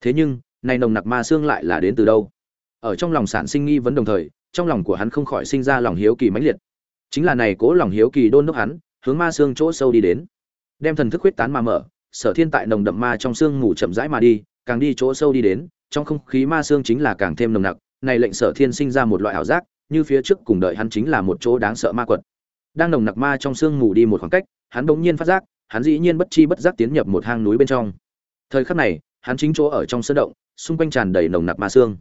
thế nhưng, này nồng nặc ma xương lại là đến từ đâu? Ở trong lòng sản sinh nghi vấn đồng thời, trong lòng của hắn không khỏi sinh ra lòng hiếu kỳ mãnh liệt. Chính là này cố lòng hiếu kỳ đôn đốc hắn, hướng ma xương chỗ sâu đi đến. Đem thần thức huyết tán mà mở, sở thiên tại nồng đậm ma trong xương ngủ chậm rãi mà đi, càng đi chỗ sâu đi đến, trong không khí ma xương chính là càng thêm nồng nặc, này lệnh sở thiên sinh ra một loại ảo giác, như phía trước cùng đợi hắn chính là một chỗ đáng sợ ma quật. Đang nồng nặc ma trong xương ngủ đi một khoảng cách, hắn bỗng nhiên phát giác, hắn dĩ nhiên bất chi bất giác tiến nhập một hang núi bên trong. Thời khắc này hắn chính chỗ ở trong sơn động, xung quanh tràn đầy nồng nặc ma xương.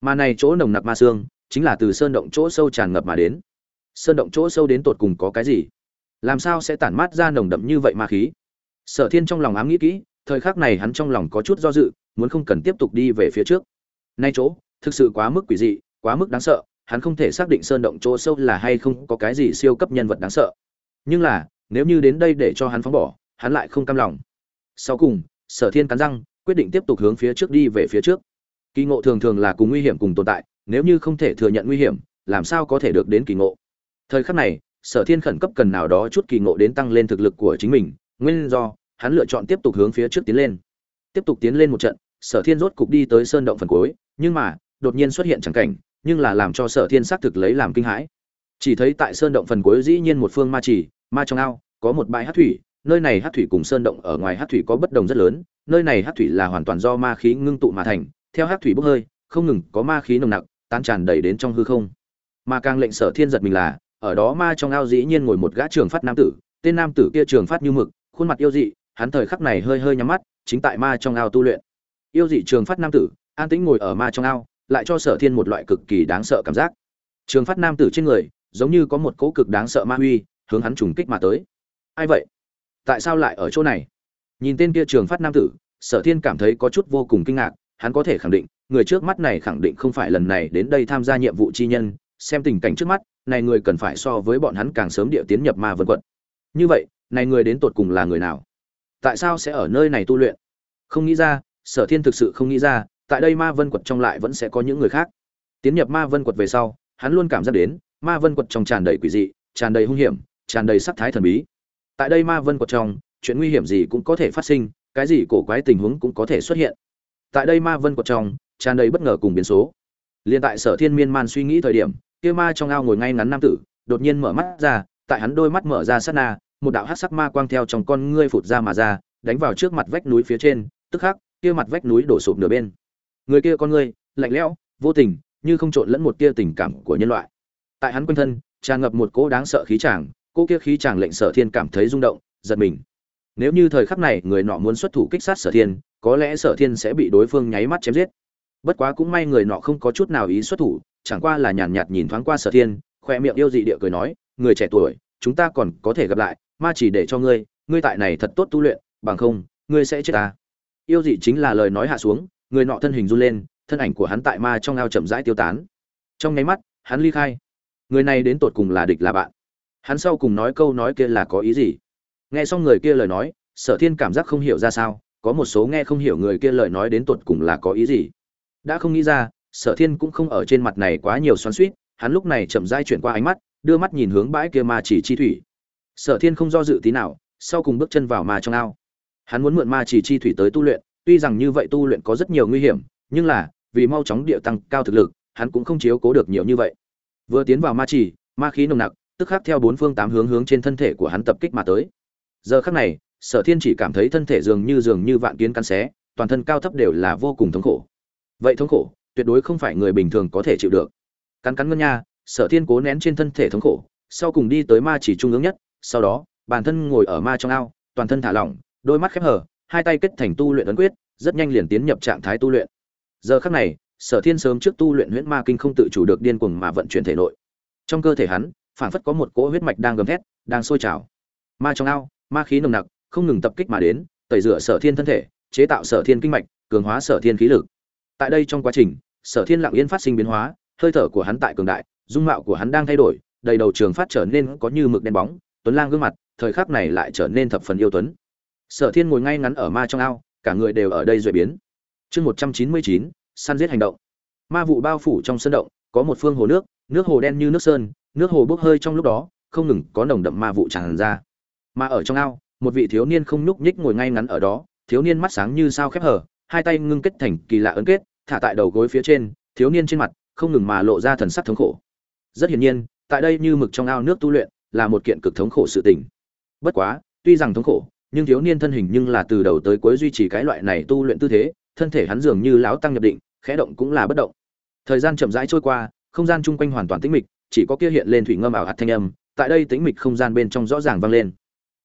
Mà này chỗ nồng nặc ma xương, chính là từ sơn động chỗ sâu tràn ngập mà đến. Sơn động chỗ sâu đến tột cùng có cái gì? Làm sao sẽ tản mát ra nồng đậm như vậy ma khí? Sở thiên trong lòng ám nghĩ kỹ, thời khắc này hắn trong lòng có chút do dự, muốn không cần tiếp tục đi về phía trước. Nay chỗ, thực sự quá mức quỷ dị, quá mức đáng sợ, hắn không thể xác định sơn động chỗ sâu là hay không có cái gì siêu cấp nhân vật đáng sợ. Nhưng là, nếu như đến đây để cho hắn phóng bỏ, hắn lại không cam lòng. Sau cùng, sở thiên cắn răng quyết định tiếp tục hướng phía trước đi về phía trước. Kỳ ngộ thường thường là cùng nguy hiểm cùng tồn tại, nếu như không thể thừa nhận nguy hiểm, làm sao có thể được đến kỳ ngộ? Thời khắc này, sở thiên khẩn cấp cần nào đó chút kỳ ngộ đến tăng lên thực lực của chính mình, nguyên do, hắn lựa chọn tiếp tục hướng phía trước tiến lên. Tiếp tục tiến lên một trận, sở thiên rốt cục đi tới sơn động phần cuối, nhưng mà, đột nhiên xuất hiện chẳng cảnh, nhưng là làm cho sở thiên xác thực lấy làm kinh hãi. Chỉ thấy tại sơn động phần cuối dĩ nhiên một phương ma chỉ ma trong ao, có một bãi hát thủy nơi này hát thủy cùng sơn động ở ngoài hát thủy có bất đồng rất lớn, nơi này hát thủy là hoàn toàn do ma khí ngưng tụ mà thành, theo hát thủy bốc hơi, không ngừng có ma khí nồng nặc, tán tràn đầy đến trong hư không. Mà càng lệnh sở thiên giật mình là, ở đó ma trong ao dĩ nhiên ngồi một gã trường phát nam tử, tên nam tử kia trường phát như mực, khuôn mặt yêu dị, hắn thời khắc này hơi hơi nhắm mắt, chính tại ma trong ao tu luyện. Yêu dị trường phát nam tử, an tĩnh ngồi ở ma trong ao, lại cho sở thiên một loại cực kỳ đáng sợ cảm giác. Trường phát nam tử trên người, giống như có một cỗ cực đáng sợ ma huy, hướng hắn trùng kích mà tới. Ai vậy? Tại sao lại ở chỗ này? Nhìn tên kia trường phát nam tử, sở thiên cảm thấy có chút vô cùng kinh ngạc, hắn có thể khẳng định, người trước mắt này khẳng định không phải lần này đến đây tham gia nhiệm vụ chi nhân, xem tình cảnh trước mắt, này người cần phải so với bọn hắn càng sớm địa tiến nhập ma vân quận. Như vậy, này người đến tột cùng là người nào? Tại sao sẽ ở nơi này tu luyện? Không nghĩ ra, sở thiên thực sự không nghĩ ra, tại đây ma vân quật trong lại vẫn sẽ có những người khác. Tiến nhập ma vân quật về sau, hắn luôn cảm giác đến, ma vân quật trong tràn đầy quỷ dị, tràn đầy hung hiểm, tràn đầy sắc thái thần bí tại đây ma vân quật trong, chuyện nguy hiểm gì cũng có thể phát sinh, cái gì cổ quái tình huống cũng có thể xuất hiện. Tại đây ma vân quật trong, tràn đầy bất ngờ cùng biến số. Liền tại sở thiên miên man suy nghĩ thời điểm, kia ma trong ao ngồi ngay ngắn nam tử, đột nhiên mở mắt ra, tại hắn đôi mắt mở ra sát na, một đạo hắc sắc ma quang theo trong con ngươi phụt ra mà ra, đánh vào trước mặt vách núi phía trên, tức khắc, kia mặt vách núi đổ sụp nửa bên. Người kia con ngươi, lạnh lẽo, vô tình, như không trộn lẫn một tia tình cảm của nhân loại. Tại hắn quanh thân, tràn ngập một cỗ đáng sợ khí tràng cỗ kia khí chàng lệnh sở thiên cảm thấy rung động, giật mình. Nếu như thời khắc này người nọ muốn xuất thủ kích sát sở thiên, có lẽ sở thiên sẽ bị đối phương nháy mắt chém giết. Bất quá cũng may người nọ không có chút nào ý xuất thủ, chẳng qua là nhàn nhạt nhìn thoáng qua sở thiên, khoe miệng yêu dị địa cười nói, người trẻ tuổi, chúng ta còn có thể gặp lại, ma chỉ để cho ngươi ngươi tại này thật tốt tu luyện, bằng không, ngươi sẽ chết ta. Yêu dị chính là lời nói hạ xuống, người nọ thân hình run lên, thân ảnh của hắn tại ma trong ao chậm rãi tiêu tán. Trong nháy mắt, hắn ly khai. Người này đến tột cùng là địch là bạn? Hắn sau cùng nói câu nói kia là có ý gì? Nghe xong người kia lời nói, sở thiên cảm giác không hiểu ra sao, có một số nghe không hiểu người kia lời nói đến tột cùng là có ý gì. Đã không nghĩ ra, sở thiên cũng không ở trên mặt này quá nhiều xoắn suýt hắn lúc này chậm rãi chuyển qua ánh mắt, đưa mắt nhìn hướng bãi kia ma chỉ chi thủy. Sở thiên không do dự tí nào, sau cùng bước chân vào ma trong ao. Hắn muốn mượn ma chỉ chi thủy tới tu luyện, tuy rằng như vậy tu luyện có rất nhiều nguy hiểm, nhưng là, vì mau chóng địa tăng cao thực lực, hắn cũng không chiếu cố được nhiều như vậy. Vừa tiến vào ma chỉ, ma khí nồng nặc tức khắc theo bốn phương tám hướng hướng trên thân thể của hắn tập kích mà tới. Giờ khắc này, sở thiên chỉ cảm thấy thân thể dường như dường như vạn kiến cắn xé, toàn thân cao thấp đều là vô cùng thống khổ. Vậy thống khổ, tuyệt đối không phải người bình thường có thể chịu được. Cắn cắn ngân nha, sở thiên cố nén trên thân thể thống khổ, sau cùng đi tới ma chỉ trung ương nhất, sau đó, bản thân ngồi ở ma trong ao, toàn thân thả lỏng, đôi mắt khép hờ, hai tay kết thành tu luyện ấn quyết, rất nhanh liền tiến nhập trạng thái tu luyện. Giờ khắc này, sở thiên sớm trước tu luyện huyễn ma kinh không tự chủ được điên cuồng mà vận chuyển thể nội. Trong cơ thể hắn phản phất có một cỗ huyết mạch đang gầm thét, đang sôi trào. Ma trong ao, ma khí nồng nặc, không ngừng tập kích mà đến, tẩy rửa sở thiên thân thể, chế tạo sở thiên kinh mạch, cường hóa sở thiên khí lực. Tại đây trong quá trình, sở thiên lặng yên phát sinh biến hóa, hơi thở của hắn tại cường đại, dung mạo của hắn đang thay đổi, đầy đầu trường phát trở nên có như mực đen bóng, tuấn lang gương mặt, thời khắc này lại trở nên thập phần yêu tuấn. Sở thiên ngồi ngay ngắn ở ma trong ao, cả người đều ở đây duệ biến. Chương một trăm chín mươi chín, săn giết hành động. Ma vụ bao phủ trong sân động, có một phương hồ nước nước hồ đen như nước sơn nước hồ bốc hơi trong lúc đó, không ngừng có nồng đậm ma vụ tràn ra. Mà ở trong ao, một vị thiếu niên không nhúc nhích ngồi ngay ngắn ở đó, thiếu niên mắt sáng như sao khép hở hai tay ngưng kết thành kỳ lạ ấn kết, thả tại đầu gối phía trên, thiếu niên trên mặt, không ngừng mà lộ ra thần sắc thống khổ. Rất hiển nhiên, tại đây như mực trong ao nước tu luyện, là một kiện cực thống khổ sự tình. Bất quá, tuy rằng thống khổ, nhưng thiếu niên thân hình nhưng là từ đầu tới cuối duy trì cái loại này tu luyện tư thế, thân thể hắn dường như lão tăng nhập định, khẽ động cũng là bất động. Thời gian chậm rãi trôi qua, không gian chung quanh hoàn toàn tĩnh mịch chỉ có kia hiện lên thủy ngâm ảo hạt thanh âm, tại đây tĩnh mịch không gian bên trong rõ ràng vang lên.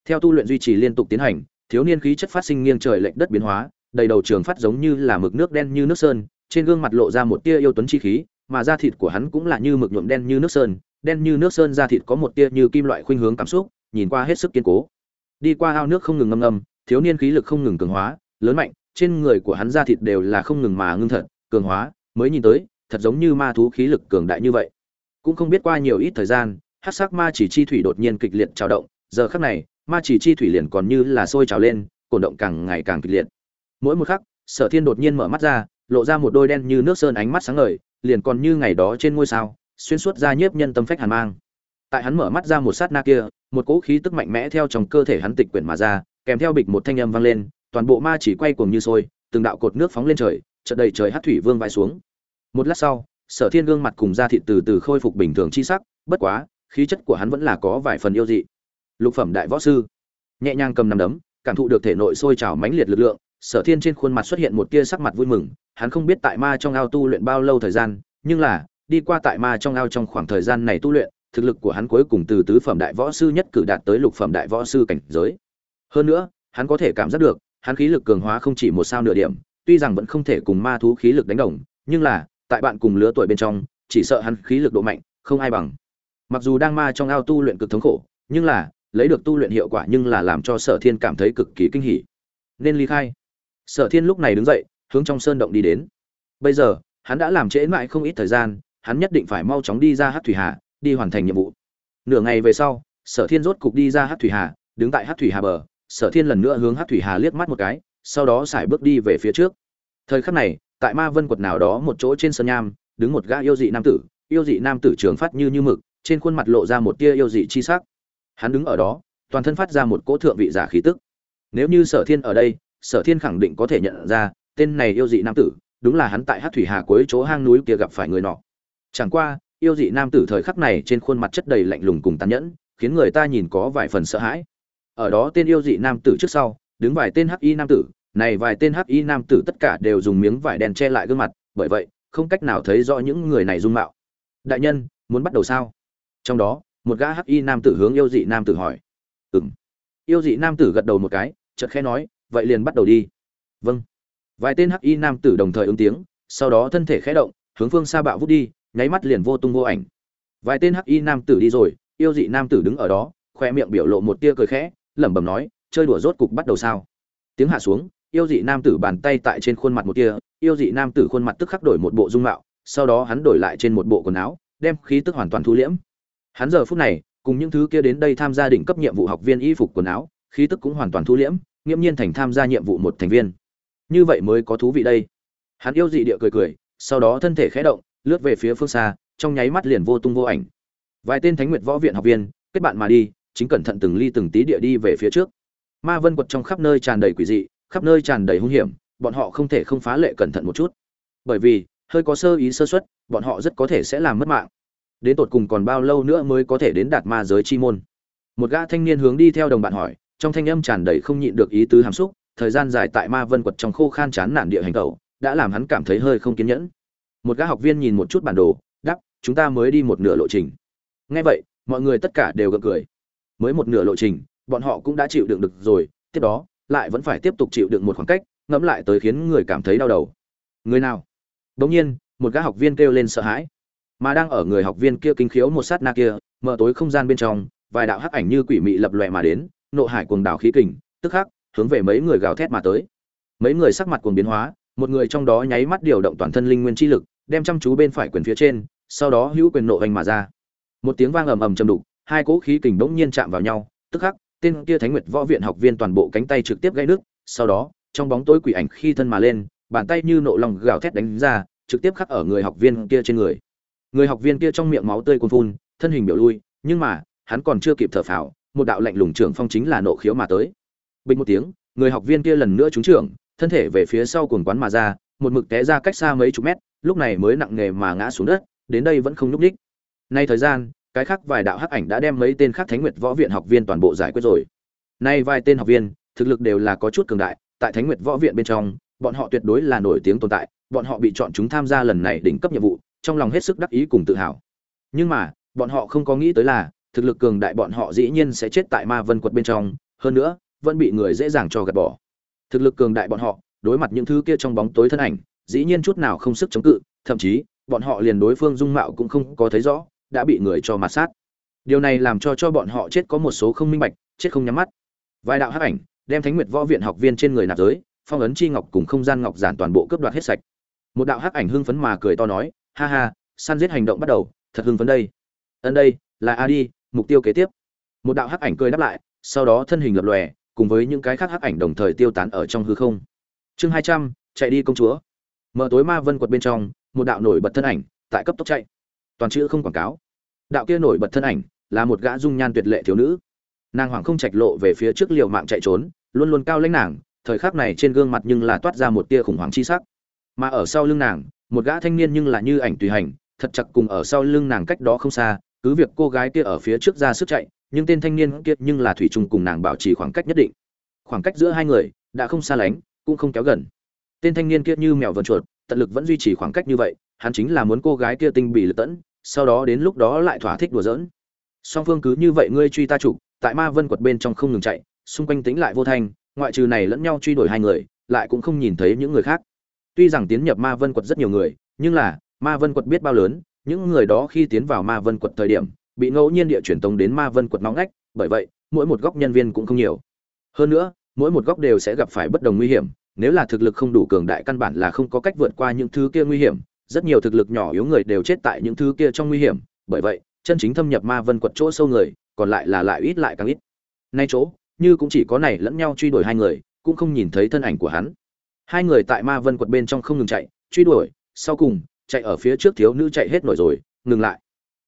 Theo tu luyện duy trì liên tục tiến hành, thiếu niên khí chất phát sinh nghiêng trời lệch đất biến hóa, đầy đầu trường phát giống như là mực nước đen như nước sơn, trên gương mặt lộ ra một tia yêu tuấn chi khí, mà da thịt của hắn cũng là như mực nhuộm đen như nước sơn, đen như nước sơn da thịt có một tia như kim loại khuynh hướng cảm xúc, nhìn qua hết sức kiên cố. Đi qua ao nước không ngừng ngâm ngâm, thiếu niên khí lực không ngừng cường hóa, lớn mạnh, trên người của hắn da thịt đều là không ngừng mà ngưng thật, cường hóa, mới nhìn tới, thật giống như ma thú khí lực cường đại như vậy cũng không biết qua nhiều ít thời gian hát sắc ma chỉ chi thủy đột nhiên kịch liệt trào động, giờ khắc này, ma chỉ chi thủy liền còn như là sôi trào lên, cổ động càng ngày càng kịch liệt. Mỗi một khắc, sở thiên đột nhiên mở mắt ra, lộ ra một đôi đen như nước sơn ánh mắt sáng ngời, liền còn như ngày đó trên ngôi sao, xuyên suốt ra nhiếp nhân tâm phách hàn mang. Tại hắn mở mắt ra một sát na kia, một cỗ khí tức mạnh mẽ theo trong cơ thể hắn tịch quyển mà ra, kèm theo bịch một thanh âm vang lên, toàn bộ ma chỉ quay cuồng như sôi, từng đạo cột nước phóng lên trời, chợt đầy trời hát thủy vương vai xuống. Một lát sau sở thiên gương mặt cùng da thịt từ từ khôi phục bình thường chi sắc, bất quá, khí chất của hắn vẫn là có vài phần yêu dị. Lục phẩm đại võ sư. Nhẹ nhàng cầm nằm đấm, cảm thụ được thể nội sôi trào mãnh liệt lực lượng, sở thiên trên khuôn mặt xuất hiện một tia sắc mặt vui mừng, hắn không biết tại ma trong ao tu luyện bao lâu thời gian, nhưng là, đi qua tại ma trong ao trong khoảng thời gian này tu luyện, thực lực của hắn cuối cùng từ tứ phẩm đại võ sư nhất cử đạt tới lục phẩm đại võ sư cảnh giới. Hơn nữa, hắn có thể cảm giác được, hắn khí lực cường hóa không chỉ một sao nửa điểm, tuy rằng vẫn không thể cùng ma thú khí lực đánh đồng, nhưng là tại bạn cùng lứa tuổi bên trong, chỉ sợ hắn khí lực độ mạnh, không ai bằng. Mặc dù đang ma trong ao tu luyện cực thống khổ, nhưng là, lấy được tu luyện hiệu quả nhưng là làm cho sở thiên cảm thấy cực kỳ kinh hỉ. Nên ly khai. Sở thiên lúc này đứng dậy, hướng trong sơn động đi đến. Bây giờ, hắn đã làm trễ mãi không ít thời gian, hắn nhất định phải mau chóng đi ra hát thủy hà, đi hoàn thành nhiệm vụ. Nửa ngày về sau, sở thiên rốt cục đi ra hát thủy hà, đứng tại hát thủy hà bờ, sở thiên lần nữa hướng hát thủy hà liếc mắt một cái, sau đó sải bước đi về phía trước. Thời khắc này tại ma vân quật nào đó một chỗ trên sân nham, đứng một gã yêu dị nam tử, yêu dị nam tử trường phát như như mực, trên khuôn mặt lộ ra một tia yêu dị chi sắc. Hắn đứng ở đó, toàn thân phát ra một cỗ thượng vị giả khí tức. Nếu như sở thiên ở đây, sở thiên khẳng định có thể nhận ra, tên này yêu dị nam tử, đúng là hắn tại hát thủy hà cuối chỗ hang núi kia gặp phải người nọ. Chẳng qua, yêu dị nam tử thời khắc này trên khuôn mặt chất đầy lạnh lùng cùng tàn nhẫn, khiến người ta nhìn có vài phần sợ hãi. Ở đó tên yêu dị nam tử trước sau, đứng vài tên hắc y nam tử này vài tên hắc y nam tử tất cả đều dùng miếng vải đen che lại gương mặt, bởi vậy, không cách nào thấy rõ những người này dung mạo. Đại nhân, muốn bắt đầu sao? Trong đó, một gã hắc y nam tử hướng yêu dị nam tử hỏi. Ừng yêu dị nam tử gật đầu một cái, chợt khẽ nói, vậy liền bắt đầu đi. Vâng. Vài tên hắc y nam tử đồng thời ứng tiếng, sau đó thân thể khẽ động, hướng phương xa bạo vút đi, nháy mắt liền vô tung vô ảnh. Vài tên hắc y nam tử đi rồi, yêu dị nam tử đứng ở đó, khoe miệng biểu lộ một tia cười khẽ, lẩm bẩm nói, chơi đùa rốt cục bắt đầu sao? Tiếng hạ xuống yêu dị nam tử bàn tay tại trên khuôn mặt một tia, yêu dị nam tử khuôn mặt tức khắc đổi một bộ dung mạo, sau đó hắn đổi lại trên một bộ quần áo, đem khí tức hoàn toàn thu liễm. Hắn giờ phút này, cùng những thứ kia đến đây tham gia đỉnh cấp nhiệm vụ học viên y phục quần áo, khí tức cũng hoàn toàn thu liễm, nghiễm nhiên thành tham gia nhiệm vụ một thành viên. Như vậy mới có thú vị đây. Hắn yêu dị địa cười cười, sau đó thân thể khẽ động, lướt về phía phương xa, trong nháy mắt liền vô tung vô ảnh. Vài tên thánh nguyệt võ viện học viên, kết bạn mà đi, chính cẩn thận từng ly từng tí địa đi về phía trước. Ma vân quật trong khắp nơi tràn đầy quỷ dị khắp nơi tràn đầy hung hiểm, bọn họ không thể không phá lệ cẩn thận một chút. Bởi vì, hơi có sơ ý sơ suất, bọn họ rất có thể sẽ làm mất mạng. Đến tột cùng còn bao lâu nữa mới có thể đến đạt ma giới chi môn? Một gã thanh niên hướng đi theo đồng bạn hỏi, trong thanh âm tràn đầy không nhịn được ý tứ hàm xúc, thời gian dài tại ma vân quật trong khô khan chán nản địa hành tẩu, đã làm hắn cảm thấy hơi không kiên nhẫn. Một gã học viên nhìn một chút bản đồ đắp chúng ta mới đi một nửa lộ trình. Nghe vậy, mọi người tất cả đều gật cười. Mới một nửa lộ trình, bọn họ cũng đã chịu đựng được rồi, tiếp đó lại vẫn phải tiếp tục chịu đựng một khoảng cách, ngẫm lại tới khiến người cảm thấy đau đầu. Người nào? Đ nhiên, một gã học viên kêu lên sợ hãi. Mà đang ở người học viên kia kinh khiếu một sát na kia, mở tối không gian bên trong, vài đạo hắc ảnh như quỷ mị lập lòe mà đến, nộ hải cuồng đảo khí kình, tức khắc, hướng về mấy người gào thét mà tới. Mấy người sắc mặt cuồng biến hóa, một người trong đó nháy mắt điều động toàn thân linh nguyên chi lực, đem chăm chú bên phải quyền phía trên, sau đó hữu quyền nộ hành mà ra. Một tiếng vang ầm ầm trầm đục, hai cỗ khí kình bỗng nhiên chạm vào nhau, tức khắc tên kia thánh nguyệt võ viện học viên toàn bộ cánh tay trực tiếp gãy nước sau đó, trong bóng tối quỷ ảnh khi thân mà lên, bàn tay như nộ lòng gào thét đánh ra, trực tiếp khắc ở người học viên kia trên người người học viên kia trong miệng máu tươi cuồn phun, thân hình biểu lui, nhưng mà, hắn còn chưa kịp thở phào, một đạo lạnh lùng trưởng phong chính là nộ khiếu mà tới bình một tiếng, người học viên kia lần nữa trúng trưởng, thân thể về phía sau cuồn quán mà ra, một mực té ra cách xa mấy chục mét, lúc này mới nặng nề mà ngã xuống đất, đến đây vẫn không nhúc nhích. nay thời gian cái khác vài đạo hắc ảnh đã đem mấy tên khác thánh nguyệt võ viện học viên toàn bộ giải quyết rồi. Nay vài tên học viên, thực lực đều là có chút cường đại, tại thánh nguyệt võ viện bên trong, bọn họ tuyệt đối là nổi tiếng tồn tại, bọn họ bị chọn chúng tham gia lần này đỉnh cấp nhiệm vụ, trong lòng hết sức đắc ý cùng tự hào. Nhưng mà, bọn họ không có nghĩ tới là, thực lực cường đại bọn họ dĩ nhiên sẽ chết tại ma vân quật bên trong, hơn nữa, vẫn bị người dễ dàng cho gạt bỏ. Thực lực cường đại bọn họ, đối mặt những thứ kia trong bóng tối thân ảnh, dĩ nhiên chút nào không sức chống cự, thậm chí, bọn họ liền đối phương dung mạo cũng không có thấy rõ đã bị người cho mạt sát. Điều này làm cho cho bọn họ chết có một số không minh bạch, chết không nhắm mắt. Vài đạo hắc ảnh đem thánh nguyệt võ viện học viên trên người nạp giới phong ấn chi ngọc cùng không gian ngọc giản toàn bộ cướp đoạt hết sạch. Một đạo hắc ảnh hưng phấn mà cười to nói, ha ha, săn giết hành động bắt đầu, thật hưng phấn đây. Ấn đây, là a đi, mục tiêu kế tiếp. Một đạo hắc ảnh cười đáp lại, sau đó thân hình lập lòe, cùng với những cái khác hắc ảnh đồng thời tiêu tán ở trong hư không. Chương hai trăm, chạy đi công chúa. Mở tối ma vân quật bên trong, một đạo nổi bật thân ảnh, tại cấp tốc chạy. Toàn chữ không quảng cáo đạo kia nổi bật thân ảnh, là một gã dung nhan tuyệt lệ thiếu nữ. Nàng hoàng không trạch lộ về phía trước liều mạng chạy trốn, luôn luôn cao lãnh nàng, thời khắc này trên gương mặt nhưng là toát ra một tia khủng hoảng chi sắc. Mà ở sau lưng nàng, một gã thanh niên nhưng là như ảnh tùy hành, thật chặt cùng ở sau lưng nàng cách đó không xa, cứ việc cô gái kia ở phía trước ra sức chạy, nhưng tên thanh niên kia nhưng là thủy chung cùng nàng bảo trì khoảng cách nhất định. Khoảng cách giữa hai người, đã không xa lánh, cũng không kéo gần. Tên thanh niên kia như mèo vờn chuột, tận lực vẫn duy trì khoảng cách như vậy, hắn chính là muốn cô gái kia tinh bị lật tẫn sau đó đến lúc đó lại thỏa thích đùa giỡn. Song phương cứ như vậy ngươi truy ta trục, tại ma vân quật bên trong không ngừng chạy xung quanh tính lại vô thanh ngoại trừ này lẫn nhau truy đuổi hai người lại cũng không nhìn thấy những người khác. Tuy rằng tiến nhập ma vân quật rất nhiều người nhưng là ma vân quật biết bao lớn những người đó khi tiến vào ma vân quật thời điểm bị ngẫu nhiên địa chuyển tống đến ma vân quật nóng ngách bởi vậy mỗi một góc nhân viên cũng không nhiều. Hơn nữa mỗi một góc đều sẽ gặp phải bất đồng nguy hiểm nếu là thực lực không đủ cường đại căn bản là không có cách vượt qua những thứ kia nguy hiểm rất nhiều thực lực nhỏ yếu người đều chết tại những thứ kia trong nguy hiểm. Bởi vậy, chân chính thâm nhập ma vân quật chỗ sâu người, còn lại là lại ít lại càng ít. Nay chỗ, như cũng chỉ có này lẫn nhau truy đuổi hai người, cũng không nhìn thấy thân ảnh của hắn. Hai người tại ma vân quật bên trong không ngừng chạy, truy đuổi, sau cùng, chạy ở phía trước thiếu nữ chạy hết nổi rồi, ngừng lại.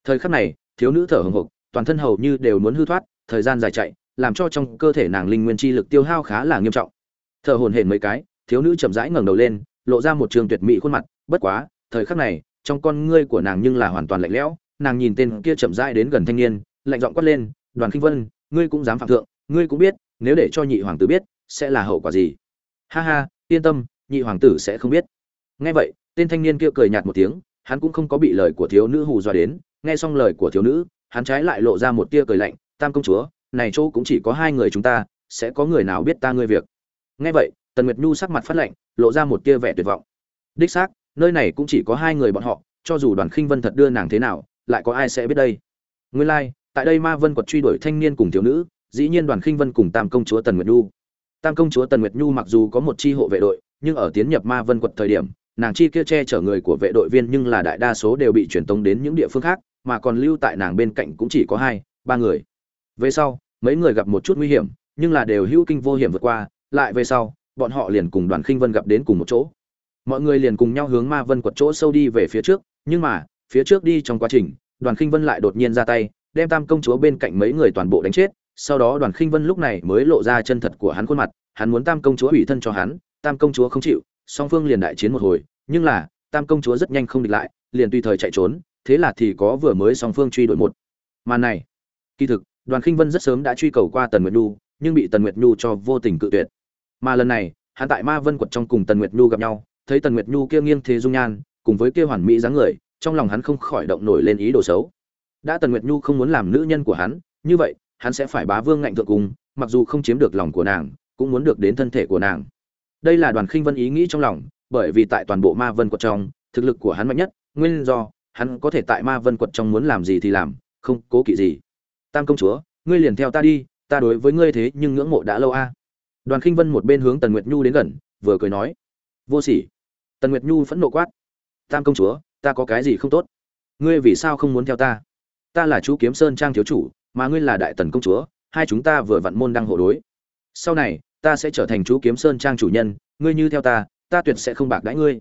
Thời khắc này, thiếu nữ thở hồng hộc, toàn thân hầu như đều muốn hư thoát, thời gian dài chạy, làm cho trong cơ thể nàng linh nguyên chi lực tiêu hao khá là nghiêm trọng. Thở hồn hển mấy cái, thiếu nữ chậm rãi ngẩng đầu lên, lộ ra một trường tuyệt mỹ khuôn mặt, bất quá thời khắc này, trong con ngươi của nàng nhưng là hoàn toàn lạnh lẽo, nàng nhìn tên kia chậm rãi đến gần thanh niên, lạnh giọng quát lên, đoàn khinh vân, ngươi cũng dám phạm thượng, ngươi cũng biết, nếu để cho nhị hoàng tử biết, sẽ là hậu quả gì? Ha ha, yên tâm, nhị hoàng tử sẽ không biết. Nghe vậy, tên thanh niên kia cười nhạt một tiếng, hắn cũng không có bị lời của thiếu nữ hù dọa đến, nghe xong lời của thiếu nữ, hắn trái lại lộ ra một tia cười lạnh, tam công chúa, này chỗ cũng chỉ có hai người chúng ta, sẽ có người nào biết ta ngươi việc? Nghe vậy, tần nguyệt nhu sắc mặt phát lạnh, lộ ra một tia vẻ tuyệt vọng. Đích xác nơi này cũng chỉ có hai người bọn họ cho dù đoàn khinh vân thật đưa nàng thế nào lại có ai sẽ biết đây? Nguyên lai like, tại đây ma vân quật truy đuổi thanh niên cùng thiếu nữ dĩ nhiên đoàn khinh vân cùng tam công chúa tần nguyệt nhu. Tam công chúa tần nguyệt nhu mặc dù có một chi hộ vệ đội nhưng ở tiến nhập ma vân quật thời điểm nàng chi kia che chở người của vệ đội viên nhưng là đại đa số đều bị truyền tống đến những địa phương khác mà còn lưu tại nàng bên cạnh cũng chỉ có hai ba người. Về sau mấy người gặp một chút nguy hiểm nhưng là đều hữu kinh vô hiểm vượt qua lại về sau bọn họ liền cùng đoàn khinh vân gặp đến cùng một chỗ mọi người liền cùng nhau hướng ma vân quật chỗ sâu đi về phía trước, nhưng mà, phía trước đi trong quá trình, đoàn khinh vân lại đột nhiên ra tay, đem tam công chúa bên cạnh mấy người toàn bộ đánh chết. Sau đó đoàn khinh vân lúc này mới lộ ra chân thật của hắn khuôn mặt, hắn muốn tam công chúa ủy thân cho hắn, tam công chúa không chịu, song phương liền đại chiến một hồi, nhưng là, tam công chúa rất nhanh không địch lại, liền tùy thời chạy trốn, thế là thì có vừa mới song phương truy đuổi một. Màn này, kỳ thực, đoàn khinh vân rất sớm đã truy cầu qua tần nguyệt nhu, nhưng bị tần nguyệt nhu cho vô tình cự tuyệt. Mà lần này, hắn tại ma vân quật trong cùng tần nguyệt nhu gặp nhau thấy tần nguyệt nhu kia nghiêng thế dung nhan, cùng với kia hoàn mỹ dáng người, trong lòng hắn không khỏi động nổi lên ý đồ xấu. Đã tần nguyệt nhu không muốn làm nữ nhân của hắn, như vậy, hắn sẽ phải bá vương ngạnh thượng cùng, mặc dù không chiếm được lòng của nàng, cũng muốn được đến thân thể của nàng. Đây là đoàn khinh vân ý nghĩ trong lòng, bởi vì tại toàn bộ ma vân quật trong, thực lực của hắn mạnh nhất, nguyên do, hắn có thể tại ma vân quật trong muốn làm gì thì làm, không cố kỵ gì. Tam công chúa, ngươi liền theo ta đi, ta đối với ngươi thế nhưng ngưỡng mộ đã lâu a. Đoàn khinh vân một bên hướng tần nguyệt nhu đến gần, vừa cười nói, vô sỉ tần nguyệt nhu phẫn nộ quát, tam công chúa, ta có cái gì không tốt? Ngươi vì sao không muốn theo ta? Ta là chú kiếm sơn trang thiếu chủ, mà ngươi là đại tần công chúa, hai chúng ta vừa vặn môn đăng hộ đối. Sau này, ta sẽ trở thành chú kiếm sơn trang chủ nhân, ngươi như theo ta ta tuyệt sẽ không bạc đãi ngươi.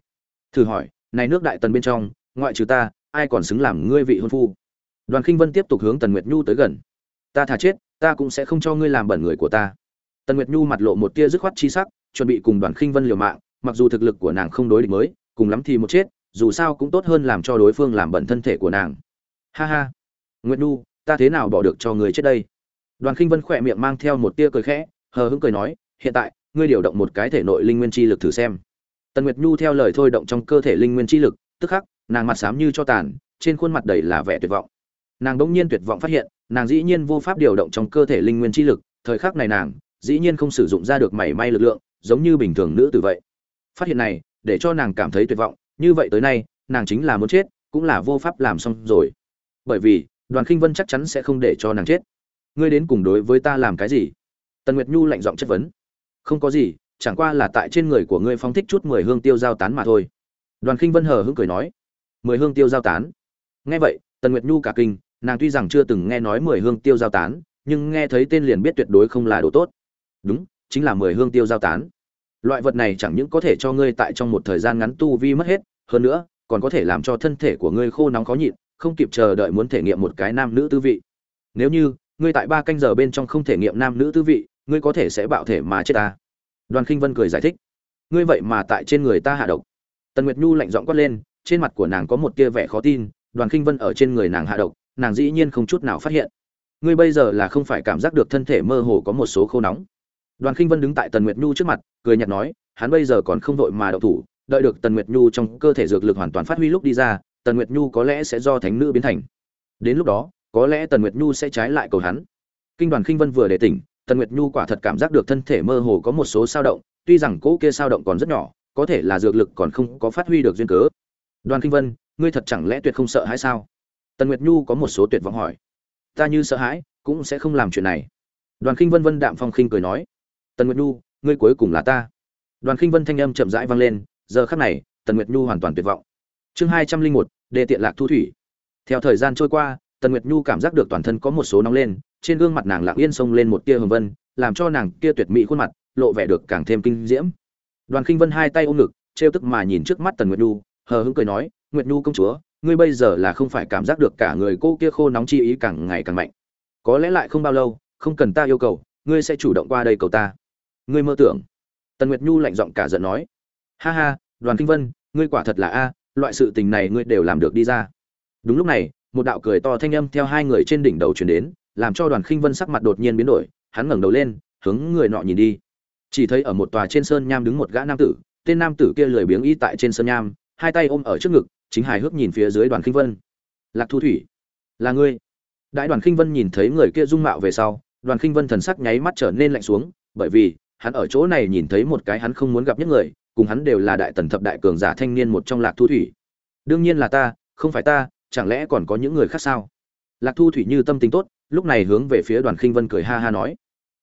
Thử hỏi, này nước đại tần bên trong, ngoại trừ ta, ai còn xứng làm ngươi vị hôn phu? Đoàn khinh vân tiếp tục hướng tần nguyệt nhu tới gần, ta thà chết, ta cũng sẽ không cho ngươi làm bẩn người của ta. Tần nguyệt nhu mặt lộ một tia dứt khoát chi sắc, chuẩn bị cùng đoàn khinh vân liều mạng mặc dù thực lực của nàng không đối địch mới, cùng lắm thì một chết, dù sao cũng tốt hơn làm cho đối phương làm bẩn thân thể của nàng. Ha ha. Nguyệt nu ta thế nào bỏ được cho người chết đây? Đoàn khinh vân khỏe miệng mang theo một tia cười khẽ, hờ hững cười nói, hiện tại, ngươi điều động một cái thể nội linh nguyên chi lực thử xem. Tần nguyệt nhu theo lời thôi động trong cơ thể linh nguyên chi lực, tức khắc, nàng mặt xám như cho tàn, trên khuôn mặt đầy là vẻ tuyệt vọng. Nàng bỗng nhiên tuyệt vọng phát hiện, nàng dĩ nhiên vô pháp điều động trong cơ thể linh nguyên chi lực, thời khắc này nàng, dĩ nhiên không sử dụng ra được mảy may lực lượng, giống như bình thường nữ tử vậy phát hiện này, để cho nàng cảm thấy tuyệt vọng, như vậy tới nay, nàng chính là muốn chết, cũng là vô pháp làm xong rồi. Bởi vì, đoàn khinh vân chắc chắn sẽ không để cho nàng chết. Ngươi đến cùng đối với ta làm cái gì? Tần nguyệt nhu lạnh giọng chất vấn. Không có gì, chẳng qua là tại trên người của ngươi phóng thích chút mười hương tiêu giao tán mà thôi. Đoàn khinh vân hờ hững cười nói. Mười hương tiêu giao tán? Nghe vậy, tần nguyệt nhu cả kinh, nàng tuy rằng chưa từng nghe nói mười hương tiêu giao tán, nhưng nghe thấy tên liền biết tuyệt đối không là đồ tốt. Đúng, chính là mười hương tiêu giao tán loại vật này chẳng những có thể cho ngươi tại trong một thời gian ngắn tu vi mất hết, hơn nữa, còn có thể làm cho thân thể của ngươi khô nóng khó nhịn, không kịp chờ đợi muốn thể nghiệm một cái nam nữ tư vị. Nếu như, ngươi tại ba canh giờ bên trong không thể nghiệm nam nữ tư vị, ngươi có thể sẽ bạo thể mà chết ta. Đoàn khinh vân cười giải thích. Ngươi vậy mà tại trên người ta hạ độc. Tần nguyệt nhu lạnh giọng quát lên, trên mặt của nàng có một tia vẻ khó tin, đoàn khinh vân ở trên người nàng hạ độc, nàng dĩ nhiên không chút nào phát hiện. Ngươi bây giờ là không phải cảm giác được thân thể mơ hồ có một số khô nóng đoàn khinh vân đứng tại tần nguyệt nhu trước mặt, cười nhạt nói, hắn bây giờ còn không vội mà động thủ, đợi được tần nguyệt nhu trong cơ thể dược lực hoàn toàn phát huy lúc đi ra, tần nguyệt nhu có lẽ sẽ do thánh nữ biến thành. Đến lúc đó, có lẽ tần nguyệt nhu sẽ trái lại cầu hắn. Kinh đoàn khinh vân vừa để tỉnh, tần nguyệt nhu quả thật cảm giác được thân thể mơ hồ có một số sao động, tuy rằng cỗ kia sao động còn rất nhỏ, có thể là dược lực còn không có phát huy được duyên cớ. Đoàn khinh vân, ngươi thật chẳng lẽ tuyệt không sợ hãi sao? Tần nguyệt nhu có một số tuyệt vọng hỏi. Ta như sợ hãi, cũng sẽ không làm chuyện này. Đoàn khinh vân vân đạm phong khinh cười nói tần nguyệt nhu, ngươi cuối cùng là ta. Đoàn khinh vân thanh âm chậm rãi vang lên, giờ khắc này, tần nguyệt nhu hoàn toàn tuyệt vọng. Chương hai trăm linh một, đề tiện lạc thu thủy. Theo thời gian trôi qua, tần nguyệt nhu cảm giác được toàn thân có một số nóng lên, trên gương mặt nàng lặng yên xông lên một tia hồng vân, làm cho nàng kia tuyệt mỹ khuôn mặt lộ vẻ được càng thêm kinh diễm. Đoàn khinh vân hai tay ôm ngực, trêu tức mà nhìn trước mắt tần nguyệt nhu, hờ hững cười nói, nguyệt nhu công chúa, ngươi bây giờ là không phải cảm giác được cả người cô kia khô nóng chi ý càng ngày càng mạnh. Có lẽ lại không bao lâu, không cần ta yêu cầu, ngươi sẽ chủ động qua đây cầu ta ngươi mơ tưởng. Tần nguyệt nhu lạnh giọng cả giận nói. Ha ha, đoàn kinh vân, ngươi quả thật là a, loại sự tình này ngươi đều làm được đi ra. Đúng lúc này, một đạo cười to thanh âm theo hai người trên đỉnh đầu truyền đến, làm cho đoàn khinh vân sắc mặt đột nhiên biến đổi, hắn ngẩng đầu lên, hướng người nọ nhìn đi. Chỉ thấy ở một tòa trên sơn nham đứng một gã nam tử, tên nam tử kia lười biếng y tại trên sơn nham, hai tay ôm ở trước ngực, chính hài hước nhìn phía dưới đoàn khinh vân. Lạc thu thủy, là ngươi. Đại đoàn khinh vân nhìn thấy người kia dung mạo về sau, đoàn khinh vân thần sắc nháy mắt trở nên lạnh xuống, bởi vì hắn ở chỗ này nhìn thấy một cái hắn không muốn gặp nhất người, cùng hắn đều là đại tần thập đại cường giả thanh niên một trong lạc thu thủy. Đương nhiên là ta, không phải ta, chẳng lẽ còn có những người khác sao? Lạc thu thủy như tâm tình tốt, lúc này hướng về phía đoàn khinh vân cười ha ha nói.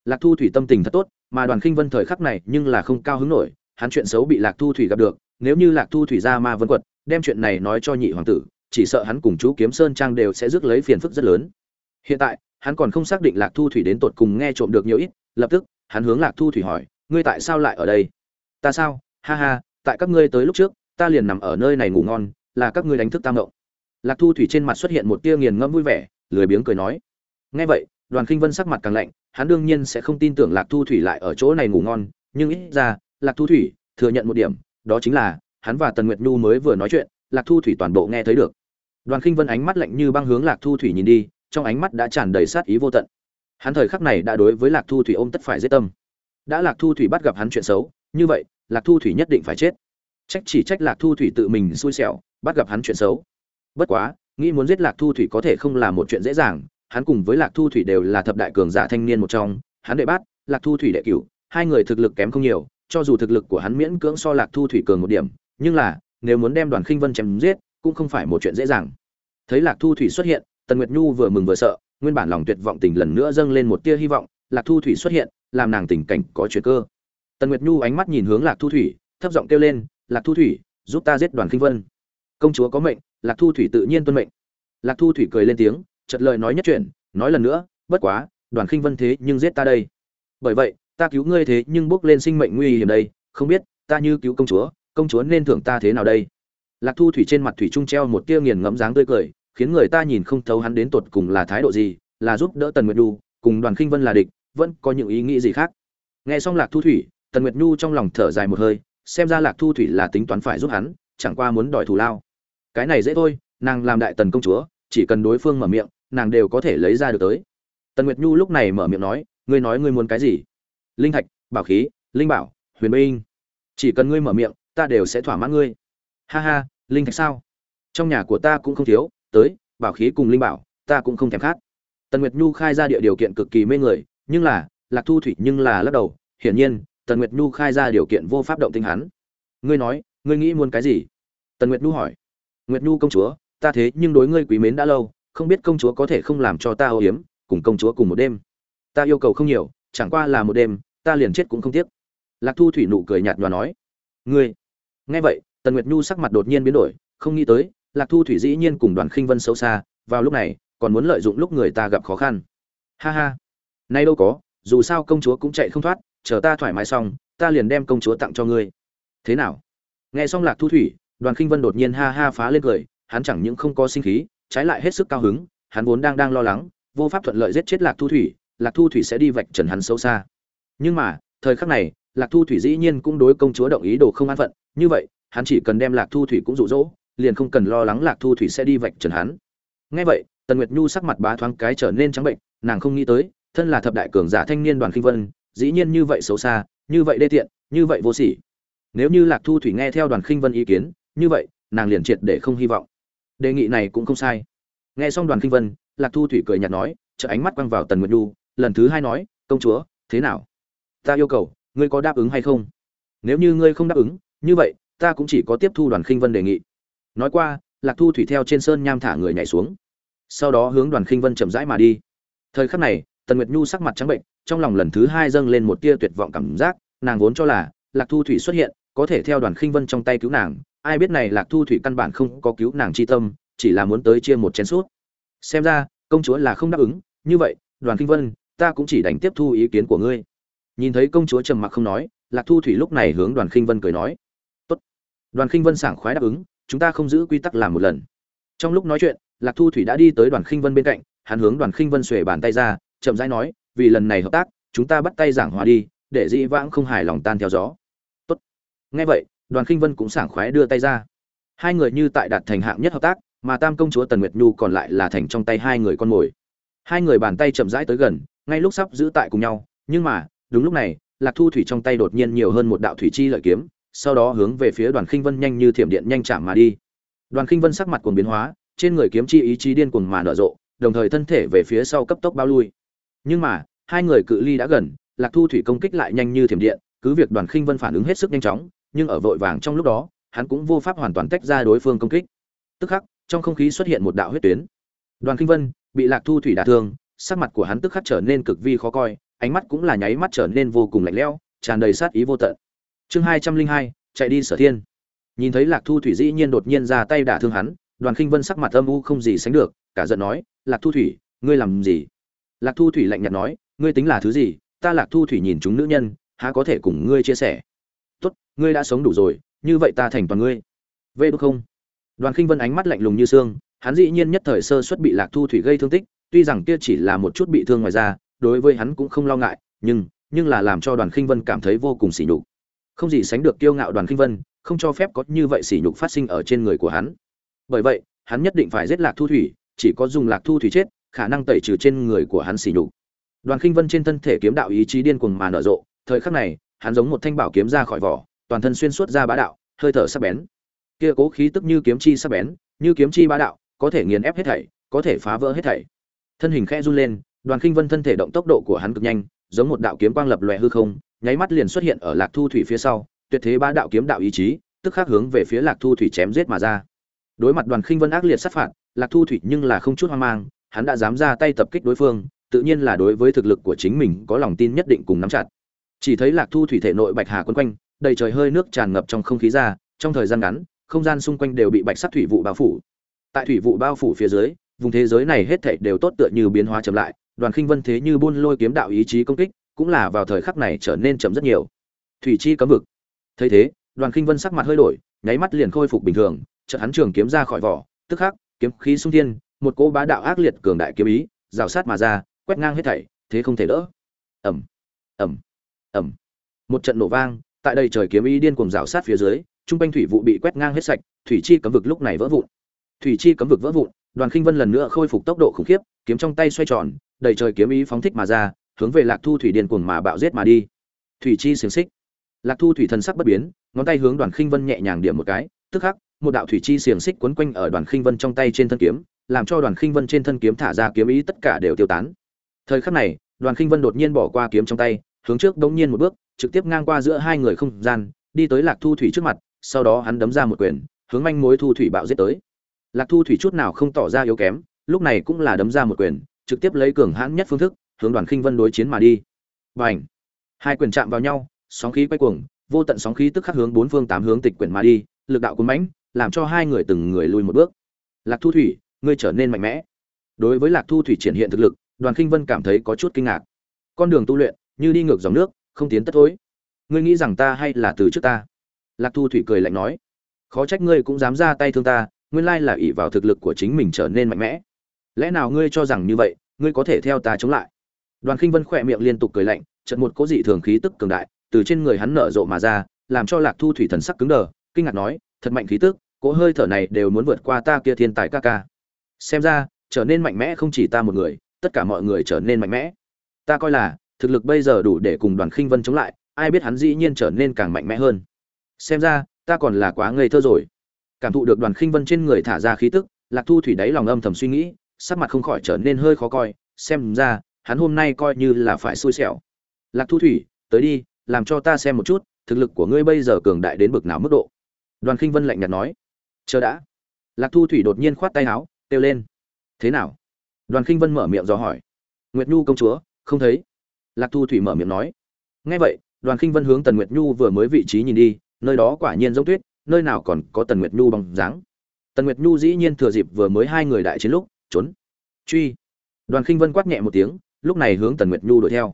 Lạc thu thủy tâm tình thật tốt, mà đoàn khinh vân thời khắc này nhưng là không cao hứng nổi, hắn chuyện xấu bị lạc thu thủy gặp được, nếu như lạc thu thủy ra ma vân quật, đem chuyện này nói cho nhị hoàng tử, chỉ sợ hắn cùng chú kiếm sơn trang đều sẽ rước lấy phiền phức rất lớn. Hiện tại, hắn còn không xác định lạc thu thủy đến tột cùng nghe trộm được nhiều ít, lập tức hắn hướng lạc thu thủy hỏi, ngươi tại sao lại ở đây? Ta sao? Ha ha, tại các ngươi tới lúc trước, ta liền nằm ở nơi này ngủ ngon, là các ngươi đánh thức tam động. Lạc thu thủy trên mặt xuất hiện một tia nghiền ngẫm vui vẻ, lười biếng cười nói, nghe vậy, đoàn khinh vân sắc mặt càng lạnh, hắn đương nhiên sẽ không tin tưởng lạc thu thủy lại ở chỗ này ngủ ngon, nhưng ít ra, lạc thu thủy thừa nhận một điểm, đó chính là, hắn và tần nguyệt nhu mới vừa nói chuyện, lạc thu thủy toàn bộ nghe thấy được. Đoàn khinh vân ánh mắt lạnh như băng hướng lạc thu thủy nhìn đi, trong ánh mắt đã tràn đầy sát ý vô tận hắn thời khắc này đã đối với lạc thu thủy ôm tất phải giết tâm. Đã lạc thu thủy bắt gặp hắn chuyện xấu, như vậy, lạc thu thủy nhất định phải chết. Trách chỉ trách lạc thu thủy tự mình xui xẻo, bắt gặp hắn chuyện xấu. Bất quá, nghĩ muốn giết lạc thu thủy có thể không là một chuyện dễ dàng, hắn cùng với lạc thu thủy đều là thập đại cường giả thanh niên một trong, hắn đệ bát, lạc thu thủy đệ cửu, hai người thực lực kém không nhiều, cho dù thực lực của hắn miễn cưỡng so lạc thu thủy cường một điểm, nhưng là, nếu muốn đem đoàn khinh vân chém giết, cũng không phải một chuyện dễ dàng. Thấy lạc thu thủy xuất hiện, tần nguyệt nhu vừa mừng vừa sợ nguyên bản lòng tuyệt vọng tình lần nữa dâng lên một tia hy vọng, lạc thu thủy xuất hiện, làm nàng tình cảnh có chuyện cơ. Tần nguyệt nhu ánh mắt nhìn hướng lạc thu thủy, thấp giọng kêu lên, lạc thu thủy, giúp ta giết đoàn khinh vân. Công chúa có mệnh, lạc thu thủy tự nhiên tuân mệnh. Lạc thu thủy cười lên tiếng chật lời nói nhất chuyện nói lần nữa, bất quá, đoàn khinh vân thế nhưng giết ta đây. Bởi vậy, ta cứu ngươi thế nhưng bước lên sinh mệnh nguy hiểm đây, không biết, ta như cứu công chúa công chúa nên thưởng ta thế nào đây? Lạc thu thủy trên mặt thủy trung treo một tia nghiền ngẫm dáng tươi cười khiến người ta nhìn không thấu hắn đến tột cùng là thái độ gì là giúp đỡ tần nguyệt Nhu, cùng đoàn khinh vân là địch vẫn có những ý nghĩ gì khác. Nghe xong lạc thu thủy tần nguyệt nhu trong lòng thở dài một hơi xem ra lạc thu thủy là tính toán phải giúp hắn chẳng qua muốn đòi thù lao. Cái này dễ thôi nàng làm đại tần công chúa chỉ cần đối phương mở miệng nàng đều có thể lấy ra được tới. Tần nguyệt nhu lúc này mở miệng nói ngươi nói ngươi muốn cái gì? Linh thạch bảo khí linh bảo huyền binh chỉ cần ngươi mở miệng ta đều sẽ thỏa mãn ngươi. Ha ha linh thạch sao? Trong nhà của ta cũng không thiếu tới, bảo khí cùng linh bảo, ta cũng không thèm khát. Tần nguyệt nhu khai ra địa điều kiện cực kỳ mê người, nhưng là, lạc thu thủy nhưng là lắc đầu, hiển nhiên, tần nguyệt nhu khai ra điều kiện vô pháp động tinh hắn. Ngươi nói, ngươi nghĩ muốn cái gì? Tần nguyệt nhu hỏi. Nguyệt nhu công chúa, ta thế nhưng đối ngươi quý mến đã lâu, không biết công chúa có thể không làm cho ta âu hiếm cùng công chúa cùng một đêm. Ta yêu cầu không nhiều, chẳng qua là một đêm, ta liền chết cũng không tiếc. Lạc thu thủy nụ cười nhạt nhòa nói. Ngươi? Nghe vậy, tần nguyệt nhu sắc mặt đột nhiên biến đổi, không nghĩ tới lạc thu thủy dĩ nhiên cùng đoàn khinh vân xấu xa, vào lúc này, còn muốn lợi dụng lúc người ta gặp khó khăn. Ha ha. Nay đâu có, dù sao công chúa cũng chạy không thoát, chờ ta thoải mái xong, ta liền đem công chúa tặng cho ngươi. Thế nào? Nghe xong lạc thu thủy, đoàn khinh vân đột nhiên ha ha phá lên cười, hắn chẳng những không có sinh khí, trái lại hết sức cao hứng, hắn vốn đang đang lo lắng, vô pháp thuận lợi giết chết lạc thu thủy, lạc thu thủy sẽ đi vạch trần hắn sâu xa. Nhưng mà, thời khắc này, lạc thu thủy dĩ nhiên cũng đối công chúa động ý đồ không an phận, như vậy, hắn chỉ cần đem lạc thu thủy cũng rụ rỗ liền không cần lo lắng lạc thu thủy sẽ đi vạch trần hắn. Ngay vậy, tần nguyệt nhu sắc mặt bá thoáng cái trở nên trắng bệnh, nàng không nghĩ tới, thân là thập đại cường giả thanh niên đoàn kinh vân, dĩ nhiên như vậy xấu xa, như vậy đê tiện, như vậy vô sỉ. Nếu như lạc thu thủy nghe theo đoàn khinh vân ý kiến, như vậy, nàng liền triệt để không hy vọng. Đề nghị này cũng không sai. Nghe xong đoàn khinh vân, lạc thu thủy cười nhạt nói chợ ánh mắt quăng vào tần nguyệt nhu, lần thứ hai nói, công chúa, thế nào? Ta yêu cầu, ngươi có đáp ứng hay không? Nếu như ngươi không đáp ứng, như vậy, ta cũng chỉ có tiếp thu đoàn khinh vân đề nghị nói qua, lạc thu thủy theo trên sơn nham thả người nhảy xuống. Sau đó hướng đoàn khinh vân chậm rãi mà đi. Thời khắc này, tần nguyệt nhu sắc mặt trắng bệnh, trong lòng lần thứ hai dâng lên một tia tuyệt vọng cảm giác, nàng vốn cho là lạc thu thủy xuất hiện, có thể theo đoàn khinh vân trong tay cứu nàng. Ai biết này lạc thu thủy căn bản không có cứu nàng chi tâm, chỉ là muốn tới chia một chén suốt xem ra, công chúa là không đáp ứng, như vậy, đoàn khinh vân, ta cũng chỉ đành tiếp thu ý kiến của ngươi. Nhìn thấy công chúa trầm mặc không nói, lạc thu thủy lúc này hướng đoàn khinh vân cười nói, tốt. Đoàn khinh vân sảng khoái đáp ứng chúng ta không giữ quy tắc làm một lần. Trong lúc nói chuyện, lạc thu thủy đã đi tới đoàn khinh vân bên cạnh, hắn hướng đoàn khinh vân xuề bàn tay ra, chậm rãi nói, vì lần này hợp tác, chúng ta bắt tay giảng hòa đi, để dĩ vãng không hài lòng tan theo gió. Tốt. Nghe vậy, đoàn khinh vân cũng sảng khoái đưa tay ra. Hai người như tại đạt thành hạng nhất hợp tác, mà tam công chúa tần nguyệt nhu còn lại là thành trong tay hai người con mồi. Hai người bàn tay chậm rãi tới gần, ngay lúc sắp giữ tại cùng nhau, nhưng mà, đúng lúc này, lạc thu thủy trong tay đột nhiên nhiều hơn một đạo thủy chi lợi kiếm sau đó hướng về phía đoàn khinh vân nhanh như thiểm điện nhanh chạm mà đi. Đoàn khinh vân sắc mặt cuồng biến hóa, trên người kiếm chi ý chí điên cuồng mà nở rộ, đồng thời thân thể về phía sau cấp tốc bao lui. Nhưng mà, hai người cự ly đã gần, lạc thu thủy công kích lại nhanh như thiểm điện, cứ việc đoàn khinh vân phản ứng hết sức nhanh chóng, nhưng ở vội vàng trong lúc đó, hắn cũng vô pháp hoàn toàn tách ra đối phương công kích. Tức khắc, trong không khí xuất hiện một đạo huyết tuyến. Đoàn khinh vân bị lạc thu thủy đả thương, sắc mặt của hắn tức khắc trở nên cực vi khó coi, ánh mắt cũng là nháy mắt trở nên vô cùng lạnh lẽo, tràn đầy sát ý vô tận chương hai trăm linh hai, chạy đi sở thiên. Nhìn thấy lạc thu thủy dĩ nhiên đột nhiên ra tay đả thương hắn, đoàn khinh vân sắc mặt âm u không gì sánh được, cả giận nói, lạc thu thủy, ngươi làm gì? Lạc thu thủy lạnh nhạt nói, ngươi tính là thứ gì? Ta lạc thu thủy nhìn chúng nữ nhân, há có thể cùng ngươi chia sẻ? Tốt, ngươi đã sống đủ rồi, như vậy ta thành toàn ngươi. Vê đ không? Đoàn khinh vân ánh mắt lạnh lùng như xương, hắn dĩ nhiên nhất thời sơ xuất bị lạc thu thủy gây thương tích, tuy rằng kia chỉ là một chút bị thương ngoài ra đối với hắn cũng không lo ngại, nhưng nhưng là làm cho đoàn khinh vân cảm thấy vô cùng sỉ nhục không gì sánh được kiêu ngạo đoàn khinh vân, không cho phép có như vậy sỉ nhục phát sinh ở trên người của hắn. Bởi vậy, hắn nhất định phải giết lạc thu thủy, chỉ có dùng lạc thu thủy chết, khả năng tẩy trừ trên người của hắn sỉ nhục. Đoàn khinh vân trên thân thể kiếm đạo ý chí điên cuồng mà nở rộ, thời khắc này, hắn giống một thanh bảo kiếm ra khỏi vỏ, toàn thân xuyên suốt ra bá đạo, hơi thở sắc bén. Kia cố khí tức như kiếm chi sắc bén, như kiếm chi bá đạo, có thể nghiền ép hết thảy, có thể phá vỡ hết thảy. Thân hình khẽ run lên, đoàn khinh vân thân thể động tốc độ của hắn cực nhanh giống một đạo kiếm quang lập lòe hư không, nháy mắt liền xuất hiện ở lạc thu thủy phía sau, tuyệt thế ba đạo kiếm đạo ý chí, tức khắc hướng về phía lạc thu thủy chém giết mà ra. Đối mặt đoàn khinh vân ác liệt sát phạt, lạc thu thủy nhưng là không chút hoang mang, hắn đã dám ra tay tập kích đối phương, tự nhiên là đối với thực lực của chính mình có lòng tin nhất định cùng nắm chặt. Chỉ thấy lạc thu thủy thể nội bạch hà quấn quanh, đầy trời hơi nước tràn ngập trong không khí ra, trong thời gian ngắn, không gian xung quanh đều bị bạch sắc thủy vụ bao phủ. Tại thủy vụ bao phủ phía dưới, vùng thế giới này hết thảy đều tốt tựa như biến hóa chậm lại đoàn khinh vân thế như buôn lôi kiếm đạo ý chí công kích, cũng là vào thời khắc này trở nên chậm rất nhiều. Thủy chi cấm vực. Thấy thế, đoàn khinh vân sắc mặt hơi đổi, nháy mắt liền khôi phục bình thường, chợt hắn trường kiếm ra khỏi vỏ, tức khắc, kiếm khí sung thiên, một cỗ bá đạo ác liệt cường đại kiếm ý, rào sát mà ra, quét ngang hết thảy, thế không thể đỡ. Ẩm ẩm ẩm một trận nổ vang, tại đây trời kiếm ý điên cuồng rào sát phía dưới, trung quanh thủy vụ bị quét ngang hết sạch, thủy chi cấm vực lúc này vỡ vụn. Thủy chi cấm vực vỡ vụn, đoàn khinh vân lần nữa khôi phục tốc độ khủng khiếp, kiếm trong tay xoay tròn đầy trời kiếm ý phóng thích mà ra, hướng về lạc thu thủy điên cuồng mà bạo giết mà đi. Thủy chi xiển xích. Lạc thu thủy thần sắc bất biến, ngón tay hướng đoàn khinh vân nhẹ nhàng điểm một cái, tức khắc, một đạo thủy chi xiển xích quấn quanh ở đoàn khinh vân trong tay trên thân kiếm, làm cho đoàn khinh vân trên thân kiếm thả ra kiếm ý tất cả đều tiêu tán. Thời khắc này, đoàn khinh vân đột nhiên bỏ qua kiếm trong tay, hướng trước đống nhiên một bước, trực tiếp ngang qua giữa hai người không gian, đi tới lạc thu thủy trước mặt, sau đó hắn đấm ra một quyền, hướng manh mối thu thủy bạo giết tới. Lạc thu thủy chút nào không tỏ ra yếu kém, lúc này cũng là đấm ra một quyền trực tiếp lấy cường hãn nhất phương thức, hướng đoàn khinh vân đối chiến mà đi. Và ảnh hai quyền chạm vào nhau, sóng khí quay cuồng, vô tận sóng khí tức khắc hướng bốn phương tám hướng tịch quyển mà đi, lực đạo cuốn mãnh, làm cho hai người từng người lùi một bước. Lạc thu thủy, ngươi trở nên mạnh mẽ. Đối với lạc thu thủy triển hiện thực lực, đoàn khinh vân cảm thấy có chút kinh ngạc. Con đường tu luyện, như đi ngược dòng nước, không tiến tất thối. Ngươi nghĩ rằng ta hay là từ trước ta? Lạc thu thủy cười lạnh nói. Khó trách ngươi cũng dám ra tay thương ta, nguyên lai là ỷ vào thực lực của chính mình trở nên mạnh mẽ lẽ nào ngươi cho rằng như vậy, ngươi có thể theo ta chống lại? Đoàn khinh vân khỏe miệng liên tục cười lạnh, chợt một cố dị thường khí tức cường đại từ trên người hắn nở rộ mà ra, làm cho lạc thu thủy thần sắc cứng đờ, kinh ngạc nói, thật mạnh khí tức, cỗ hơi thở này đều muốn vượt qua ta kia thiên tài ca ca. Xem ra, trở nên mạnh mẽ không chỉ ta một người, tất cả mọi người trở nên mạnh mẽ. Ta coi là, thực lực bây giờ đủ để cùng đoàn khinh vân chống lại, ai biết hắn dĩ nhiên trở nên càng mạnh mẽ hơn. Xem ra, ta còn là quá ngây thơ rồi. Cảm thụ được đoàn khinh vân trên người thả ra khí tức, lạc thu thủy đáy lòng âm thầm suy nghĩ sắc mặt không khỏi trở nên hơi khó coi, xem ra, hắn hôm nay coi như là phải xui xẻo. Lạc thu thủy, tới đi, làm cho ta xem một chút, thực lực của ngươi bây giờ cường đại đến bực nào mức độ. Đoàn khinh vân lạnh nhạt nói. Chờ đã. Lạc thu thủy đột nhiên khoát tay áo, kêu lên. Thế nào? Đoàn khinh vân mở miệng dò hỏi. Nguyệt nhu công chúa, không thấy. Lạc thu thủy mở miệng nói. Ngay vậy, đoàn khinh vân hướng tần nguyệt nhu vừa mới vị trí nhìn đi, nơi đó quả nhiên giống tuyết, nơi nào còn có tần nguyệt nhu bằng dáng. Tần nguyệt nhu dĩ nhiên thừa dịp vừa mới hai người đại chiến lúc trốn. Truy. Đoàn khinh vân quát nhẹ một tiếng, lúc này hướng tần nguyệt nhu đuổi theo.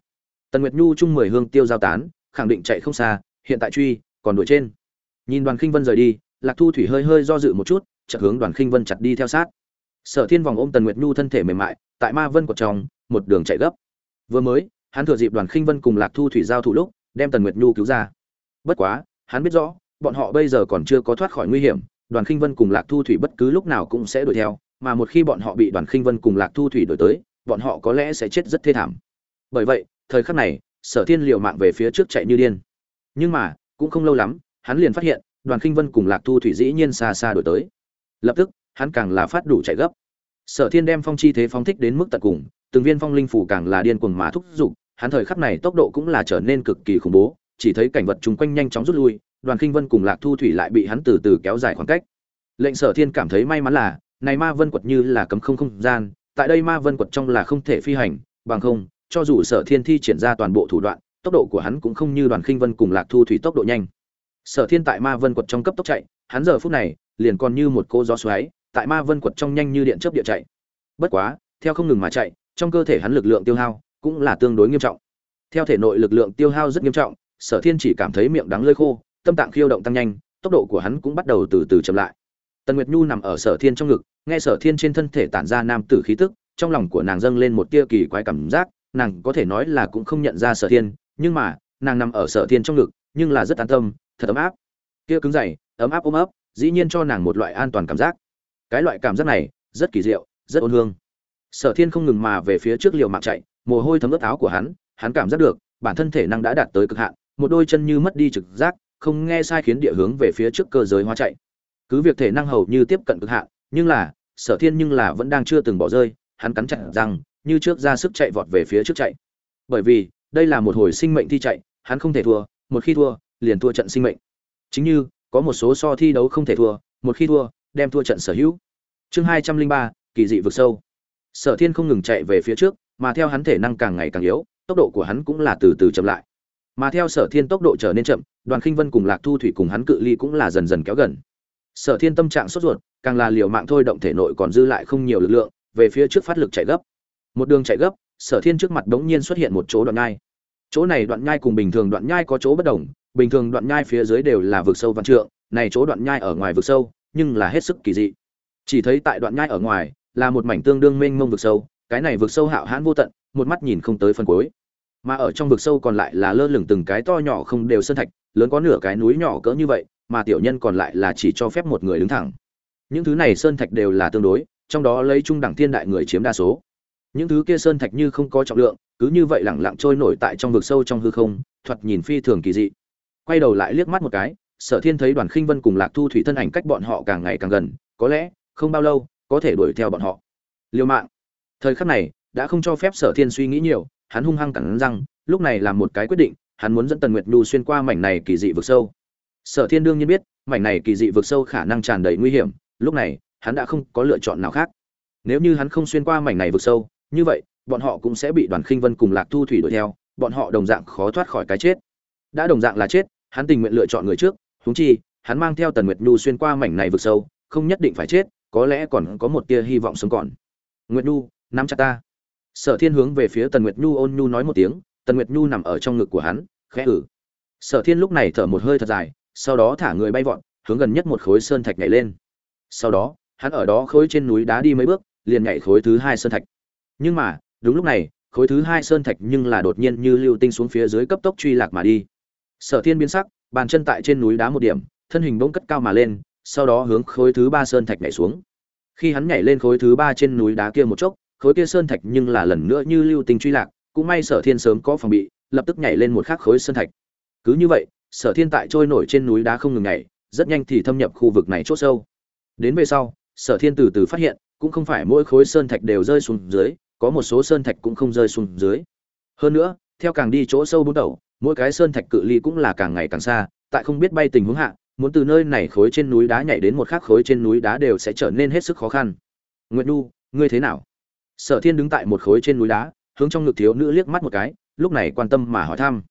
Tần nguyệt nhu chung mười hương tiêu giao tán, khẳng định chạy không xa, hiện tại truy, còn đuổi trên. Nhìn đoàn khinh vân rời đi, lạc thu thủy hơi hơi do dự một chút, chợt hướng đoàn khinh vân chặt đi theo sát. Sở thiên vòng ôm tần nguyệt nhu thân thể mềm mại, tại ma vân của chồng một đường chạy gấp. Vừa mới, hắn thừa dịp đoàn khinh vân cùng lạc thu thủy giao thủ lúc, đem tần nguyệt nhu cứu ra. Bất quá, hắn biết rõ, bọn họ bây giờ còn chưa có thoát khỏi nguy hiểm, đoàn khinh vân cùng lạc thu thủy bất cứ lúc nào cũng sẽ đuổi theo mà một khi bọn họ bị đoàn khinh vân cùng lạc thu thủy đuổi tới, bọn họ có lẽ sẽ chết rất thê thảm. Bởi vậy, thời khắc này, sở thiên liều mạng về phía trước chạy như điên. Nhưng mà, cũng không lâu lắm, hắn liền phát hiện, đoàn khinh vân cùng lạc thu thủy dĩ nhiên xa xa đuổi tới. Lập tức, hắn càng là phát đủ chạy gấp. Sở thiên đem phong chi thế phong thích đến mức tận cùng, từng viên phong linh phủ càng là điên cuồng mà thúc giục, hắn thời khắc này tốc độ cũng là trở nên cực kỳ khủng bố, chỉ thấy cảnh vật chung quanh nhanh chóng rút lui, đoàn khinh vân cùng lạc thu thủy lại bị hắn từ từ kéo dài khoảng cách. Lệnh sở thiên cảm thấy may mắn là này ma vân quật như là cấm không không gian, tại đây ma vân quật trong là không thể phi hành, bằng không, cho dù sở thiên thi triển ra toàn bộ thủ đoạn, tốc độ của hắn cũng không như đoàn khinh vân cùng lạc thu thủy tốc độ nhanh. Sở thiên tại ma vân quật trong cấp tốc chạy, hắn giờ phút này, liền còn như một cô gió xoáy, tại ma vân quật trong nhanh như điện chớp địa chạy. Bất quá, theo không ngừng mà chạy, trong cơ thể hắn lực lượng tiêu hao cũng là tương đối nghiêm trọng. Theo thể nội lực lượng tiêu hao rất nghiêm trọng, sở thiên chỉ cảm thấy miệng đắng lơi khô, tâm tạng khiêu động tăng nhanh, tốc độ của hắn cũng bắt đầu từ từ chậm lại tần nguyệt nhu nằm ở sở thiên trong ngực, nghe sở thiên trên thân thể tản ra nam tử khí tức, trong lòng của nàng dâng lên một tia kỳ quái cảm giác, nàng có thể nói là cũng không nhận ra sở thiên, nhưng mà, nàng nằm ở sở thiên trong ngực, nhưng là rất an tâm, thật ấm áp. Kia cứng dày ấm áp ôm ấp, dĩ nhiên cho nàng một loại an toàn cảm giác. Cái loại cảm giác này, rất kỳ diệu, rất ôn hương. Sở thiên không ngừng mà về phía trước liều mạng chạy, mồ hôi thấm ướt áo của hắn hắn cảm giác được, bản thân thể năng đã đạt tới cực hạn, một đôi chân như mất đi trực giác, không nghe sai khiến địa hướng về phía trước cơ giới hóa chạy cứ việc thể năng hầu như tiếp cận cực hạn, nhưng là, sở thiên nhưng là vẫn đang chưa từng bỏ rơi, hắn cắn chặt răng, như trước ra sức chạy vọt về phía trước chạy. Bởi vì, đây là một hồi sinh mệnh thi chạy, hắn không thể thua, một khi thua, liền thua trận sinh mệnh. Chính như, có một số so thi đấu không thể thua, một khi thua, đem thua trận sở hữu. Chương hai trăm linh ba, kỳ dị vực sâu. Sở thiên không ngừng chạy về phía trước, mà theo hắn thể năng càng ngày càng yếu, tốc độ của hắn cũng là từ từ chậm lại. Mà theo sở thiên tốc độ trở nên chậm, đoàn khinh vân cùng lạc thu thủy cùng hắn cự ly cũng là dần dần kéo gần sở thiên tâm trạng sốt ruột, càng là liều mạng thôi, động thể nội còn dư lại không nhiều lực lượng, về phía trước phát lực chạy gấp. Một đường chạy gấp, sở thiên trước mặt đ ố n g nhiên xuất hiện một chỗ đoạn nhai. Chỗ này đoạn nhai cùng bình thường đoạn nhai có chỗ bất đồng, bình thường đoạn nhai phía dưới đều là vực sâu văn trượng, này chỗ đoạn nhai ở ngoài vực sâu, nhưng là hết sức kỳ dị. Chỉ thấy tại đoạn nhai ở ngoài, là một mảnh tương đương mênh mông vực sâu, cái này vực sâu hạo hãn vô tận, một mắt nhìn không tới phần cuối mà ở trong vực sâu còn lại là lơ lửng từng cái to nhỏ không đều sơn thạch, lớn có nửa cái núi nhỏ cỡ như vậy, mà tiểu nhân còn lại là chỉ cho phép một người đứng thẳng. Những thứ này sơn thạch đều là tương đối, trong đó lấy trung đẳng thiên đại người chiếm đa số. Những thứ kia sơn thạch như không có trọng lượng, cứ như vậy lẳng lặng trôi nổi tại trong vực sâu trong hư không, thoạt nhìn phi thường kỳ dị. Quay đầu lại liếc mắt một cái, sở thiên thấy đoàn khinh vân cùng lạc thu thủy thân ảnh cách bọn họ càng ngày càng gần, có lẽ, không bao lâu, có thể đuổi theo bọn họ. Liêu mạng. Thời khắc này, đã không cho phép sở thiên suy nghĩ nhiều hắn hung hăng cắn răng, lúc này làm một cái quyết định, hắn muốn dẫn tần nguyệt nhu xuyên qua mảnh này kỳ dị vực sâu. Sở thiên đương nhiên biết, mảnh này kỳ dị vực sâu khả năng tràn đầy nguy hiểm, lúc này, hắn đã không có lựa chọn nào khác. Nếu như hắn không xuyên qua mảnh này vực sâu, như vậy, bọn họ cũng sẽ bị đoàn khinh vân cùng lạc thu thủy đuổi theo, bọn họ đồng dạng khó thoát khỏi cái chết. Đã đồng dạng là chết, hắn tình nguyện lựa chọn người trước, huống chi, hắn mang theo tần nguyệt nhu xuyên qua mảnh này vực sâu, không nhất định phải chết, có lẽ còn có một tia hy vọng sống còn. Nguyệt nhu, nắm chặt ta sở thiên hướng về phía tần nguyệt nhu ôn nhu nói một tiếng, tần nguyệt nhu nằm ở trong ngực của hắn, khẽ ử sở thiên lúc này thở một hơi thật dài, sau đó thả người bay vọt, hướng gần nhất một khối sơn thạch nhảy lên. Sau đó, hắn ở đó khối trên núi đá đi mấy bước, liền nhảy khối thứ hai sơn thạch. Nhưng mà, đúng lúc này, khối thứ hai sơn thạch nhưng là đột nhiên như lưu tinh xuống phía dưới cấp tốc truy lạc mà đi. Sở thiên biến sắc, bàn chân tại trên núi đá một điểm, thân hình bỗng cất cao mà lên, sau đó hướng khối thứ ba sơn thạch nhảy xuống. Khi hắn nhảy lên khối thứ ba trên núi đá kia một chốc khối kia sơn thạch nhưng là lần nữa như lưu tình truy lạc, cũng may sở thiên sớm có phòng bị, lập tức nhảy lên một khắc khối sơn thạch. Cứ như vậy, sở thiên tại trôi nổi trên núi đá không ngừng nhảy, rất nhanh thì thâm nhập khu vực này chốt sâu. Đến về sau, sở thiên từ từ phát hiện, cũng không phải mỗi khối sơn thạch đều rơi xuống dưới, có một số sơn thạch cũng không rơi xuống dưới. Hơn nữa, theo càng đi chỗ sâu bốn đầu, mỗi cái sơn thạch cự ly cũng là càng ngày càng xa, tại không biết bay tình huống hạ, muốn từ nơi này khối trên núi đá nhảy đến một khác khối trên núi đá đều sẽ trở nên hết sức khó khăn. Nguyệt nhu, ngươi thế nào? Sở thiên đứng tại một khối trên núi đá, hướng trong ngực thiếu nữ liếc mắt một cái, lúc này quan tâm mà hỏi thăm.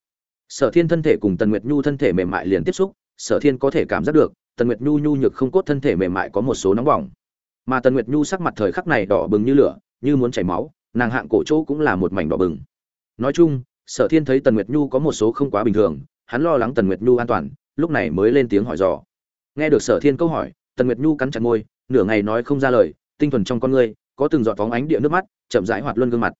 Sở thiên thân thể cùng tần nguyệt nhu thân thể mềm mại liền tiếp xúc, sở thiên có thể cảm giác được, tần nguyệt nhu nhu nhược không cốt thân thể mềm mại có một số nóng bỏng. Mà tần nguyệt nhu sắc mặt thời khắc này đỏ bừng như lửa, như muốn chảy máu, nàng hạng cổ chỗ cũng là một mảnh đỏ bừng. Nói chung, sở thiên thấy tần nguyệt nhu có một số không quá bình thường, hắn lo lắng tần nguyệt nhu an toàn, lúc này mới lên tiếng hỏi dò. Nghe được sở thiên câu hỏi, tần nguyệt nhu cắn chặt môi, nửa ngày nói không ra lời, tinh thuần trong con ngươi có từng giọt phóng ánh địa nước mắt, chậm rãi hoạt luân gương mặt.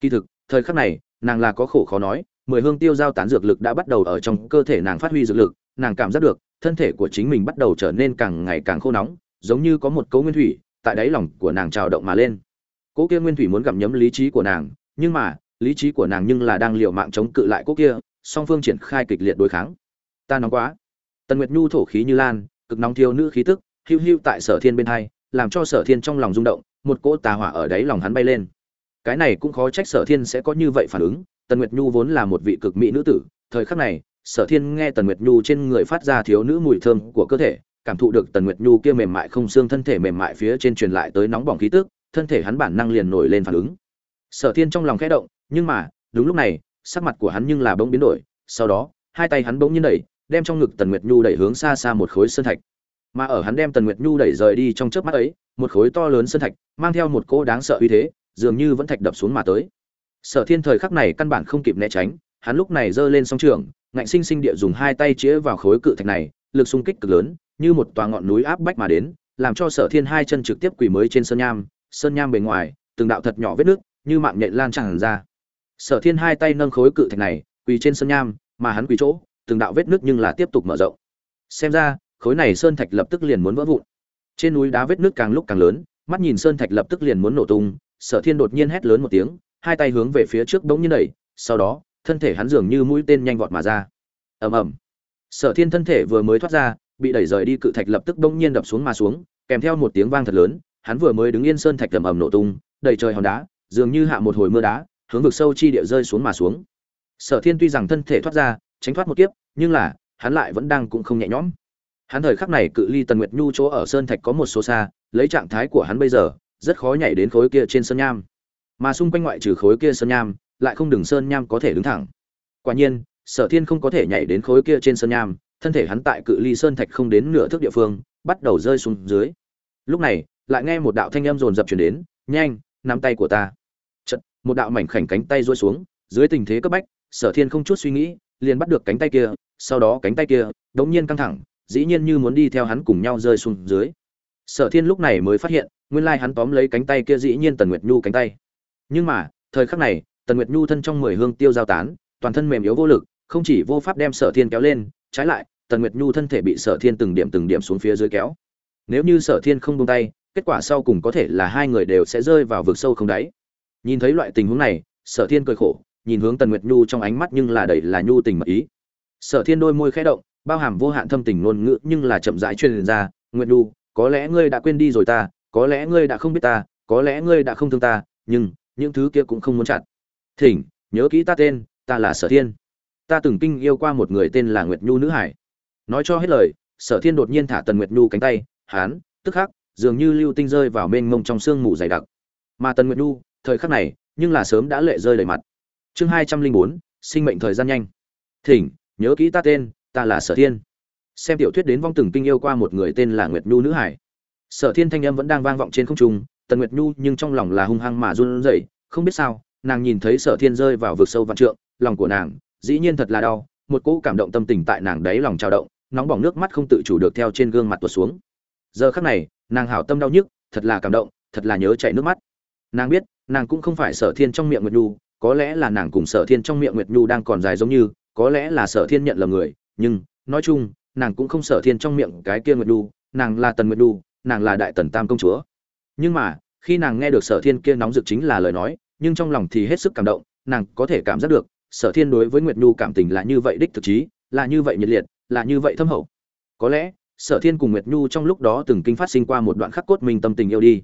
Kỳ thực, thời khắc này, nàng là có khổ khó nói, mười hương tiêu giao tán dược lực đã bắt đầu ở trong cơ thể nàng phát huy dược lực, nàng cảm giác được, thân thể của chính mình bắt đầu trở nên càng ngày càng khô nóng, giống như có một cấu nguyên thủy, tại đáy lòng của nàng trào động mà lên. Cỗ kia nguyên thủy muốn gặm nhấm lý trí của nàng, nhưng mà, lý trí của nàng nhưng là đang liều mạng chống cự lại cỗ kia, song phương triển khai kịch liệt đối kháng. Ta nóng quá. Tần nguyệt nhu thổ khí như lan, cực nóng thiếu nữ khí tức hưu hưu tại sở thiên bên hai, làm cho sở thiên trong lòng rung động một cỗ tà hỏa ở đáy lòng hắn bay lên. Cái này cũng khó trách sở thiên sẽ có như vậy phản ứng, tần nguyệt nhu vốn là một vị cực mỹ nữ tử, thời khắc này, sở thiên nghe tần nguyệt nhu trên người phát ra thiếu nữ mùi thơm của cơ thể, cảm thụ được tần nguyệt nhu kia mềm mại không xương thân thể mềm mại phía trên truyền lại tới nóng bỏng khí tức, thân thể hắn bản năng liền nổi lên phản ứng. Sở thiên trong lòng khẽ động, nhưng mà, đúng lúc này, sắc mặt của hắn nhưng là bỗng biến đổi, sau đó, hai tay hắn bỗng nhiên đẩy, đem trong ngực tần nguyệt nhu đẩy hướng xa xa một khối sơn thạch. Mà ở hắn đem tần nguyệt nhu đẩy rời đi trong chớp mắt ấy một khối to lớn sơn thạch, mang theo một cỗ đáng sợ uy thế, dường như vẫn thạch đập xuống mà tới. Sở thiên thời khắc này căn bản không kịp né tránh, hắn lúc này giơ lên song trường, ngạnh sinh sinh địa dùng hai tay chĩa vào khối cự thạch này, lực xung kích cực lớn, như một tòa ngọn núi áp bách mà đến, làm cho sở thiên hai chân trực tiếp quỳ mới trên sơn nham sơn nham bề ngoài, từng đạo thật nhỏ vết nước, như mạng nhện lan tràn ra. Sở thiên hai tay nâng khối cự thạch này, quỳ trên sơn nham, mà hắn quỳ chỗ, từng đạo vết nước nhưng là tiếp tục mở rộng. Xem ra, khối này sơn thạch lập tức liền muốn vỡ vụn trên núi đá vết nước càng lúc càng lớn, mắt nhìn sơn thạch lập tức liền muốn nổ tung, sở thiên đột nhiên hét lớn một tiếng, hai tay hướng về phía trước bỗng nhiên đẩy, sau đó, thân thể hắn dường như mũi tên nhanh vọt mà ra. Ầm ầm. Sở thiên thân thể vừa mới thoát ra, bị đẩy rời đi cự thạch lập tức bỗng nhiên đập xuống mà xuống, kèm theo một tiếng vang thật lớn, hắn vừa mới đứng yên sơn thạch ầm ầm nổ tung, đầy trời hòn đá, dường như hạ một hồi mưa đá, hướng vực sâu chi địa rơi xuống mà xuống. Sở thiên tuy rằng thân thể thoát ra, tránh thoát một kiếp, nhưng là, hắn lại vẫn đang cũng không nhẹ nhõm hắn thời khắc này cự ly tần nguyệt nhu chỗ ở sơn thạch có một số xa lấy trạng thái của hắn bây giờ rất khó nhảy đến khối kia trên sơn nham. Mà xung quanh ngoại trừ khối kia sơn nham lại không đường sơn nham có thể đứng thẳng. Quả nhiên sở thiên không có thể nhảy đến khối kia trên sơn nham thân thể hắn tại cự ly sơn thạch không đến nửa thước địa phương bắt đầu rơi xuống dưới. Lúc này lại nghe một đạo thanh âm rồn rập chuyển đến nhanh nắm tay của ta. Chật, một đạo mảnh khảnh cánh tay rôi xuống dưới tình thế cấp bách sở thiên không chút suy nghĩ liền bắt được cánh tay kia sau đó cánh tay kia đống nhiên căng thẳng dĩ nhiên như muốn đi theo hắn cùng nhau rơi xuống dưới. Sở thiên lúc này mới phát hiện, nguyên lai hắn tóm lấy cánh tay kia dĩ nhiên tần nguyệt nhu cánh tay. Nhưng mà, thời khắc này, tần nguyệt nhu thân trong mười hương tiêu giao tán, toàn thân mềm yếu vô lực, không chỉ vô pháp đem sở thiên kéo lên, trái lại, tần nguyệt nhu thân thể bị sở thiên từng điểm từng điểm xuống phía dưới kéo. Nếu như sở thiên không buông tay, kết quả sau cùng có thể là hai người đều sẽ rơi vào vực sâu không đáy. Nhìn thấy loại tình huống này, sở thiên cười khổ, nhìn hướng tần nguyệt nhu trong ánh mắt nhưng là đầy là nhu tình mật ý. Sở thiên đôi môi khẽ động bao hàm vô hạn thâm tình ngôn ngữ nhưng là chậm rãi truyền ra, nguyệt đu có lẽ ngươi đã quên đi rồi ta, có lẽ ngươi đã không biết ta, có lẽ ngươi đã không thương ta, nhưng những thứ kia cũng không muốn chặt thỉnh, nhớ kỹ ta tên, ta là sở thiên. Ta từng kinh yêu qua một người tên là nguyệt nhu nữ hải. Nói cho hết lời, sở thiên đột nhiên thả tần nguyệt nhu cánh tay, hán, tức khắc, dường như lưu tinh rơi vào mênh mông trong sương mù dày đặc. Mà tần nguyệt nhu, thời khắc này, nhưng là sớm đã lệ rơi đầy mặt. Chương hai trăm linh bốn, sinh mệnh thời gian nhanh. Thỉnh, nhớ kỹ ta tên ta là sở thiên. Xem tiểu thuyết đến vong từng kinh yêu qua một người tên là nguyệt nhu nữ hải. Sở thiên thanh âm vẫn đang vang vọng trên không trung, tần nguyệt nhu nhưng trong lòng là hung hăng mà run rẩy, không biết sao, nàng nhìn thấy sở thiên rơi vào vực sâu vạn trượng, lòng của nàng dĩ nhiên thật là đau, một cỗ cảm động tâm tình tại nàng đấy lòng trao động, nóng bỏng nước mắt không tự chủ được theo trên gương mặt tuột xuống. Giờ khắc này, nàng hảo tâm đau nhức, thật là cảm động, thật là nhớ chảy nước mắt. Nàng biết, nàng cũng không phải sở thiên trong miệng nguyệt nhu, có lẽ là nàng cùng sở thiên trong miệng nguyệt nhu đang còn dài giống như, có lẽ là sở thiên nhận lầm người nhưng, nói chung, nàng cũng không sở thiên trong miệng cái kia nguyệt đu nàng là tần nguyệt đu nàng là đại tần tam công chúa. Nhưng mà, khi nàng nghe được sở thiên kia nóng rực chính là lời nói, nhưng trong lòng thì hết sức cảm động, nàng có thể cảm giác được, sở thiên đối với nguyệt nhu cảm tình là như vậy đích thực chí, là như vậy nhiệt liệt, là như vậy thâm hậu. Có lẽ, sở thiên cùng nguyệt nhu trong lúc đó từng kinh phát sinh qua một đoạn khắc cốt mình tâm tình yêu đi.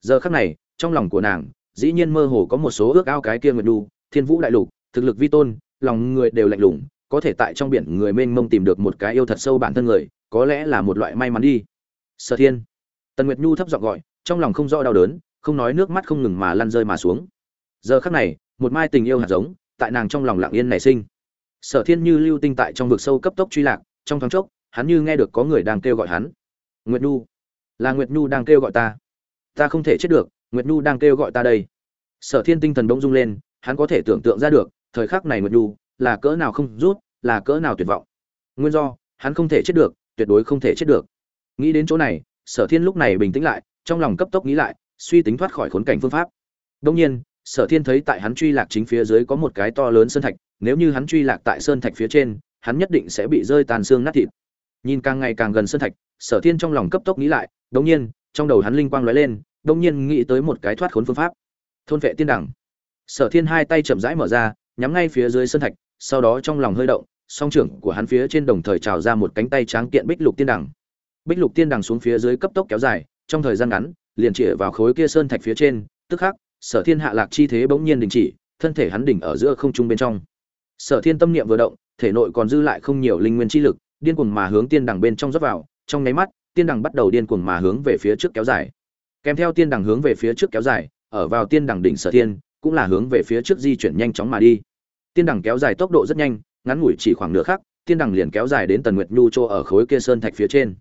Giờ khắc này, trong lòng của nàng, dĩ nhiên mơ hồ có một số ước ao cái kia nguyệt nhu, thiên vũ đại lục, thực lực vi tôn, lòng người đều lạnh lùng có thể tại trong biển người mênh mông tìm được một cái yêu thật sâu bản thân người, có lẽ là một loại may mắn đi. Sở thiên. Tần nguyệt nhu thấp giọng gọi, trong lòng không rõ đau đớn, không nói nước mắt không ngừng mà lăn rơi mà xuống. Giờ khắc này, một mai tình yêu hạt giống, tại nàng trong lòng lặng yên nảy sinh. Sở thiên như lưu tinh tại trong vực sâu cấp tốc truy lạc, trong thoáng chốc, hắn như nghe được có người đang kêu gọi hắn. Nguyệt nhu. Là nguyệt nhu đang kêu gọi ta. Ta không thể chết được, nguyệt nhu đang kêu gọi ta đây. Sở thiên tinh thần bỗng rung lên, hắn có thể tưởng tượng ra được, thời khắc này nguyệt nhu là cỡ nào không rút, là cỡ nào tuyệt vọng. Nguyên do, hắn không thể chết được, tuyệt đối không thể chết được. Nghĩ đến chỗ này, sở thiên lúc này bình tĩnh lại, trong lòng cấp tốc nghĩ lại, suy tính thoát khỏi khốn cảnh phương pháp. Đông nhiên, sở thiên thấy tại hắn truy lạc chính phía dưới có một cái to lớn sơn thạch, nếu như hắn truy lạc tại sơn thạch phía trên, hắn nhất định sẽ bị rơi tàn xương nát thịt. Nhìn càng ngày càng gần sơn thạch, sở thiên trong lòng cấp tốc nghĩ lại đông nhiên, trong đầu hắn linh quang lóe lên đông nhiên nghĩ tới một cái thoát khốn phương pháp. Thôn vệ tiên đẳng. Sở thiên hai tay chậm rãi mở ra, nhắm ngay phía dưới sơn thạch sau đó trong lòng hơi động, song trưởng của hắn phía trên đồng thời trào ra một cánh tay tráng kiện bích lục tiên đẳng bích lục tiên đằng xuống phía dưới cấp tốc kéo dài, trong thời gian ngắn, liền chĩa vào khối kia sơn thạch phía trên, tức khắc, sở thiên hạ lạc chi thế bỗng nhiên đình chỉ, thân thể hắn đỉnh ở giữa không trung bên trong. Sở thiên tâm niệm vừa động, thể nội còn dư lại không nhiều linh nguyên chi lực, điên cuồng mà hướng tiên đằng bên trong rót vào, trong nháy mắt, tiên đằng bắt đầu điên cuồng mà hướng về phía trước kéo dài. Kèm theo tiên đằng hướng về phía trước kéo dài, ở vào tiên đằng đỉnh sở thiên, cũng là hướng về phía trước di chuyển nhanh chóng mà đi tiên đằng kéo dài tốc độ rất nhanh, ngắn ngủi chỉ khoảng nửa khắc, tiên đằng liền kéo dài đến tần nguyệt nhu chỗ ở khối kia sơn thạch phía trên.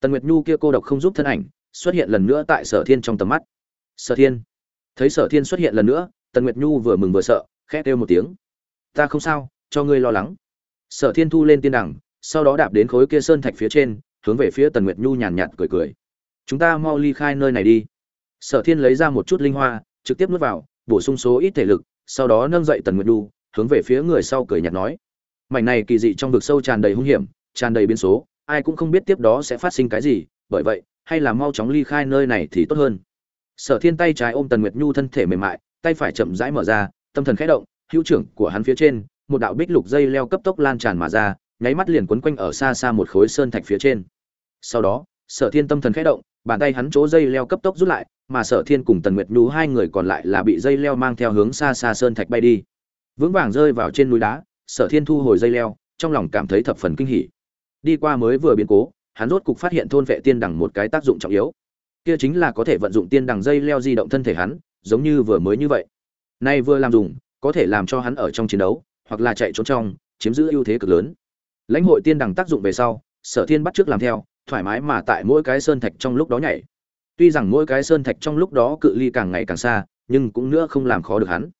Tần nguyệt nhu kia cô độc không giúp thân ảnh, xuất hiện lần nữa tại sở thiên trong tầm mắt. Sở thiên. Thấy sở thiên xuất hiện lần nữa, tần nguyệt nhu vừa mừng vừa sợ, khẽ kêu một tiếng. Ta không sao, cho ngươi lo lắng. Sở thiên thu lên tiên đẳng sau đó đạp đến khối kia sơn thạch phía trên, hướng về phía tần nguyệt nhu nhàn nhạt cười cười. Chúng ta mau ly khai nơi này đi. Sở thiên lấy ra một chút linh hoa, trực tiếp nuốt vào, bổ sung số ít thể lực, sau đó nâng dậy tần nguyệt nhu hướng về phía người sau cười nhạt nói. Mảnh này kỳ dị trong vực sâu tràn đầy hung hiểm, tràn đầy biến số, ai cũng không biết tiếp đó sẽ phát sinh cái gì, bởi vậy, hay là mau chóng ly khai nơi này thì tốt hơn. Sở thiên tay trái ôm tần nguyệt nhu thân thể mềm mại, tay phải chậm rãi mở ra, tâm thần khẽ động, hữu trưởng của hắn phía trên, một đạo bích lục dây leo cấp tốc lan tràn mà ra, nháy mắt liền quấn quanh ở xa xa một khối sơn thạch phía trên. Sau đó, sở thiên tâm thần khẽ động, bàn tay hắn chỗ dây leo cấp tốc rút lại, mà sở thiên cùng tần nguyệt nhu hai người còn lại là bị dây leo mang theo hướng xa xa sơn thạch bay đi vững vàng rơi vào trên núi đá, sở thiên thu hồi dây leo, trong lòng cảm thấy thập phần kinh hỉ. Đi qua mới vừa biến cố, hắn rốt cục phát hiện thôn vệ tiên đằng một cái tác dụng trọng yếu. Kia chính là có thể vận dụng tiên đằng dây leo di động thân thể hắn, giống như vừa mới như vậy. Nay vừa làm dùng, có thể làm cho hắn ở trong chiến đấu, hoặc là chạy trốn trong, chiếm giữ ưu thế cực lớn. Lãnh hội tiên đằng tác dụng về sau, sở thiên bắt trước làm theo, thoải mái mà tại mỗi cái sơn thạch trong lúc đó nhảy. Tuy rằng mỗi cái sơn thạch trong lúc đó cự ly càng ngày càng xa, nhưng cũng nữa không làm khó được hắn.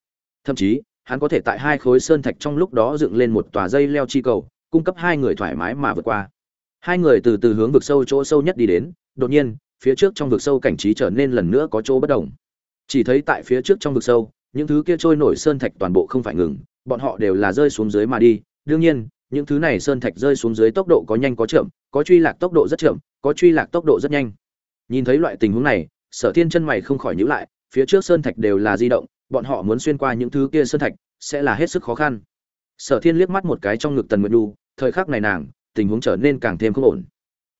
Thậm chí hắn có thể tại hai khối sơn thạch trong lúc đó dựng lên một tòa dây leo chi cầu, cung cấp hai người thoải mái mà vượt qua. Hai người từ từ hướng vực sâu chỗ sâu nhất đi đến, đột nhiên, phía trước trong vực sâu cảnh trí trở nên lần nữa có chỗ bất đồng. Chỉ thấy tại phía trước trong vực sâu, những thứ kia trôi nổi sơn thạch toàn bộ không phải ngừng, bọn họ đều là rơi xuống dưới mà đi. Đương nhiên, những thứ này sơn thạch rơi xuống dưới tốc độ có nhanh có chậm, có truy lạc tốc độ rất chậm, có truy lạc tốc độ rất nhanh. Nhìn thấy loại tình huống này, sở thiên chân mày không khỏi nhíu lại, phía trước sơn thạch đều là di động bọn họ muốn xuyên qua những thứ kia sơn thạch, sẽ là hết sức khó khăn. Sở thiên liếc mắt một cái trong ngực tần nguyệt nhu, thời khắc này nàng, tình huống trở nên càng thêm không ổn.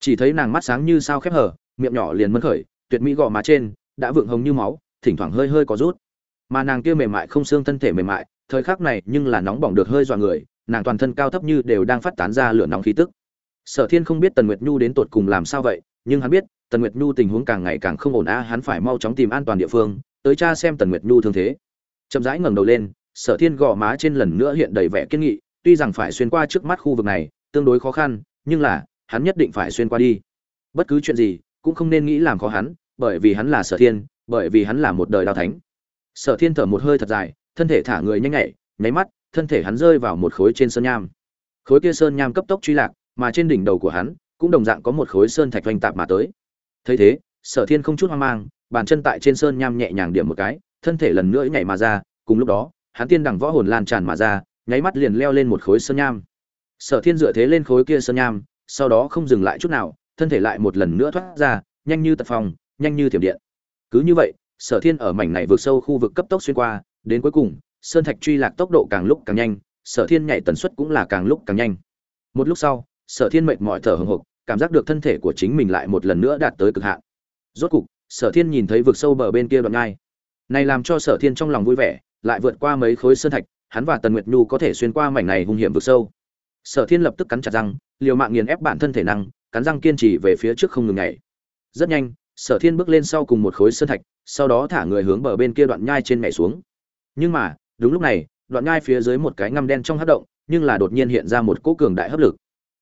Chỉ thấy nàng mắt sáng như sao khép hở, miệng nhỏ liền mân khởi, tuyệt mỹ gò má trên, đã vượng hồng như máu, thỉnh thoảng hơi hơi có rút. Mà nàng kia mềm mại không xương thân thể mềm mại, thời khắc này nhưng là nóng bỏng được hơi dọa người, nàng toàn thân cao thấp như đều đang phát tán ra lửa nóng khí tức. Sở thiên không biết tần nguyệt nhu đến tột cùng làm sao vậy, nhưng hắn biết, tần nguyệt nhu tình huống càng ngày càng không ổn a hắn phải mau chóng tìm an toàn địa phương tới cha xem tần nguyệt nhu thương thế. Chậm rãi ngẩng đầu lên, sở thiên gò má trên lần nữa hiện đầy vẻ kiên nghị, tuy rằng phải xuyên qua trước mắt khu vực này, tương đối khó khăn, nhưng là, hắn nhất định phải xuyên qua đi. Bất cứ chuyện gì, cũng không nên nghĩ làm khó hắn, bởi vì hắn là sở thiên, bởi vì hắn là một đời đào thánh. Sở thiên thở một hơi thật dài, thân thể thả người nhanh nhạy nháy mắt, thân thể hắn rơi vào một khối trên sơn nham. Khối kia sơn nham cấp tốc truy lạc, mà trên đỉnh đầu của hắn, cũng đồng dạng có một khối sơn thạch oanh tạp mà tới. Thấy thế, sở thiên không chút hoang mang bàn chân tại trên sơn nham nhẹ nhàng điểm một cái, thân thể lần nữa nhảy mà ra, cùng lúc đó, hắn tiên đằng võ hồn lan tràn mà ra, nháy mắt liền leo lên một khối sơn nham. Sở thiên dựa thế lên khối kia sơn nham, sau đó không dừng lại chút nào, thân thể lại một lần nữa thoát ra, nhanh như tật phòng nhanh như thiểm điện. Cứ như vậy, sở thiên ở mảnh này vượt sâu khu vực cấp tốc xuyên qua, đến cuối cùng, sơn thạch truy lạc tốc độ càng lúc càng nhanh, sở thiên nhảy tần suất cũng là càng lúc càng nhanh. Một lúc sau, sở thiên mệt mỏi thở hổn hộc, cảm giác được thân thể của chính mình lại một lần nữa đạt tới cực hạn. Rốt cục sở thiên nhìn thấy vực sâu bờ bên kia đoạn ngai. Này làm cho sở thiên trong lòng vui vẻ, lại vượt qua mấy khối sơn thạch, hắn và tần nguyệt nhu có thể xuyên qua mảnh này hung hiểm vực sâu. Sở thiên lập tức cắn chặt răng, liều mạng nghiền ép bản thân thể năng, cắn răng kiên trì về phía trước không ngừng nhảy. Rất nhanh, sở thiên bước lên sau cùng một khối sơn thạch, sau đó thả người hướng bờ bên kia đoạn nhai trên nhảy xuống. Nhưng mà, đúng lúc này, đoạn nhai phía dưới một cái ngăm đen trong hát động, nhưng là đột nhiên hiện ra một cỗ cường đại hấp lực.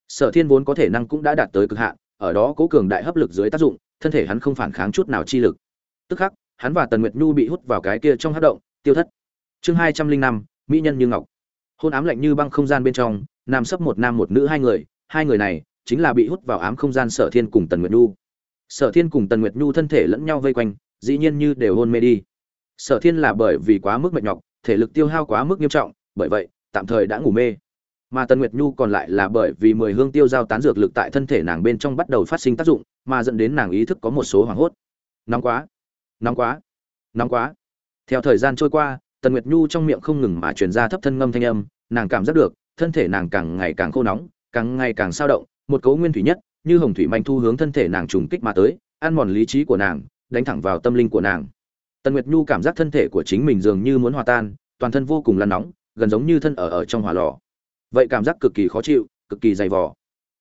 Sở thiên vốn có thể năng cũng đã đạt tới cực hạn, ở đó cố cường đại hấp lực dưới tác dụng thân thể hắn không phản kháng chút nào chi lực. Tức khắc, hắn và tần nguyệt nhu bị hút vào cái kia trong hát động, tiêu thất. Chương hai trăm linh năm, mỹ nhân như ngọc. Hôn ám lạnh như băng không gian bên trong, nam sấp một nam một nữ hai người hai người này chính là bị hút vào ám không gian sở thiên cùng tần nguyệt nhu. Sở thiên cùng tần nguyệt nhu thân thể lẫn nhau vây quanh, dĩ nhiên như đều hôn mê đi. Sở thiên là bởi vì quá mức mệt nhọc, thể lực tiêu hao quá mức nghiêm trọng, bởi vậy, tạm thời đã ngủ mê mà tần nguyệt nhu còn lại là bởi vì mười hương tiêu giao tán dược lực tại thân thể nàng bên trong bắt đầu phát sinh tác dụng, mà dẫn đến nàng ý thức có một số hoảng hốt. Nóng quá nóng quá nóng quá. Theo thời gian trôi qua, tần nguyệt nhu trong miệng không ngừng mà truyền ra thấp thân ngâm thanh âm, nàng cảm giác được, thân thể nàng càng ngày càng khô nóng, càng ngày càng sao động, một cấu nguyên thủy nhất, như hồng thủy manh thu hướng thân thể nàng trùng kích mà tới, ăn mòn lý trí của nàng, đánh thẳng vào tâm linh của nàng. Tần nguyệt nhu cảm giác thân thể của chính mình dường như muốn hòa tan, toàn thân vô cùng là nóng, gần giống như thân ở ở trong hỏa lò vậy cảm giác cực kỳ khó chịu cực kỳ dày vò.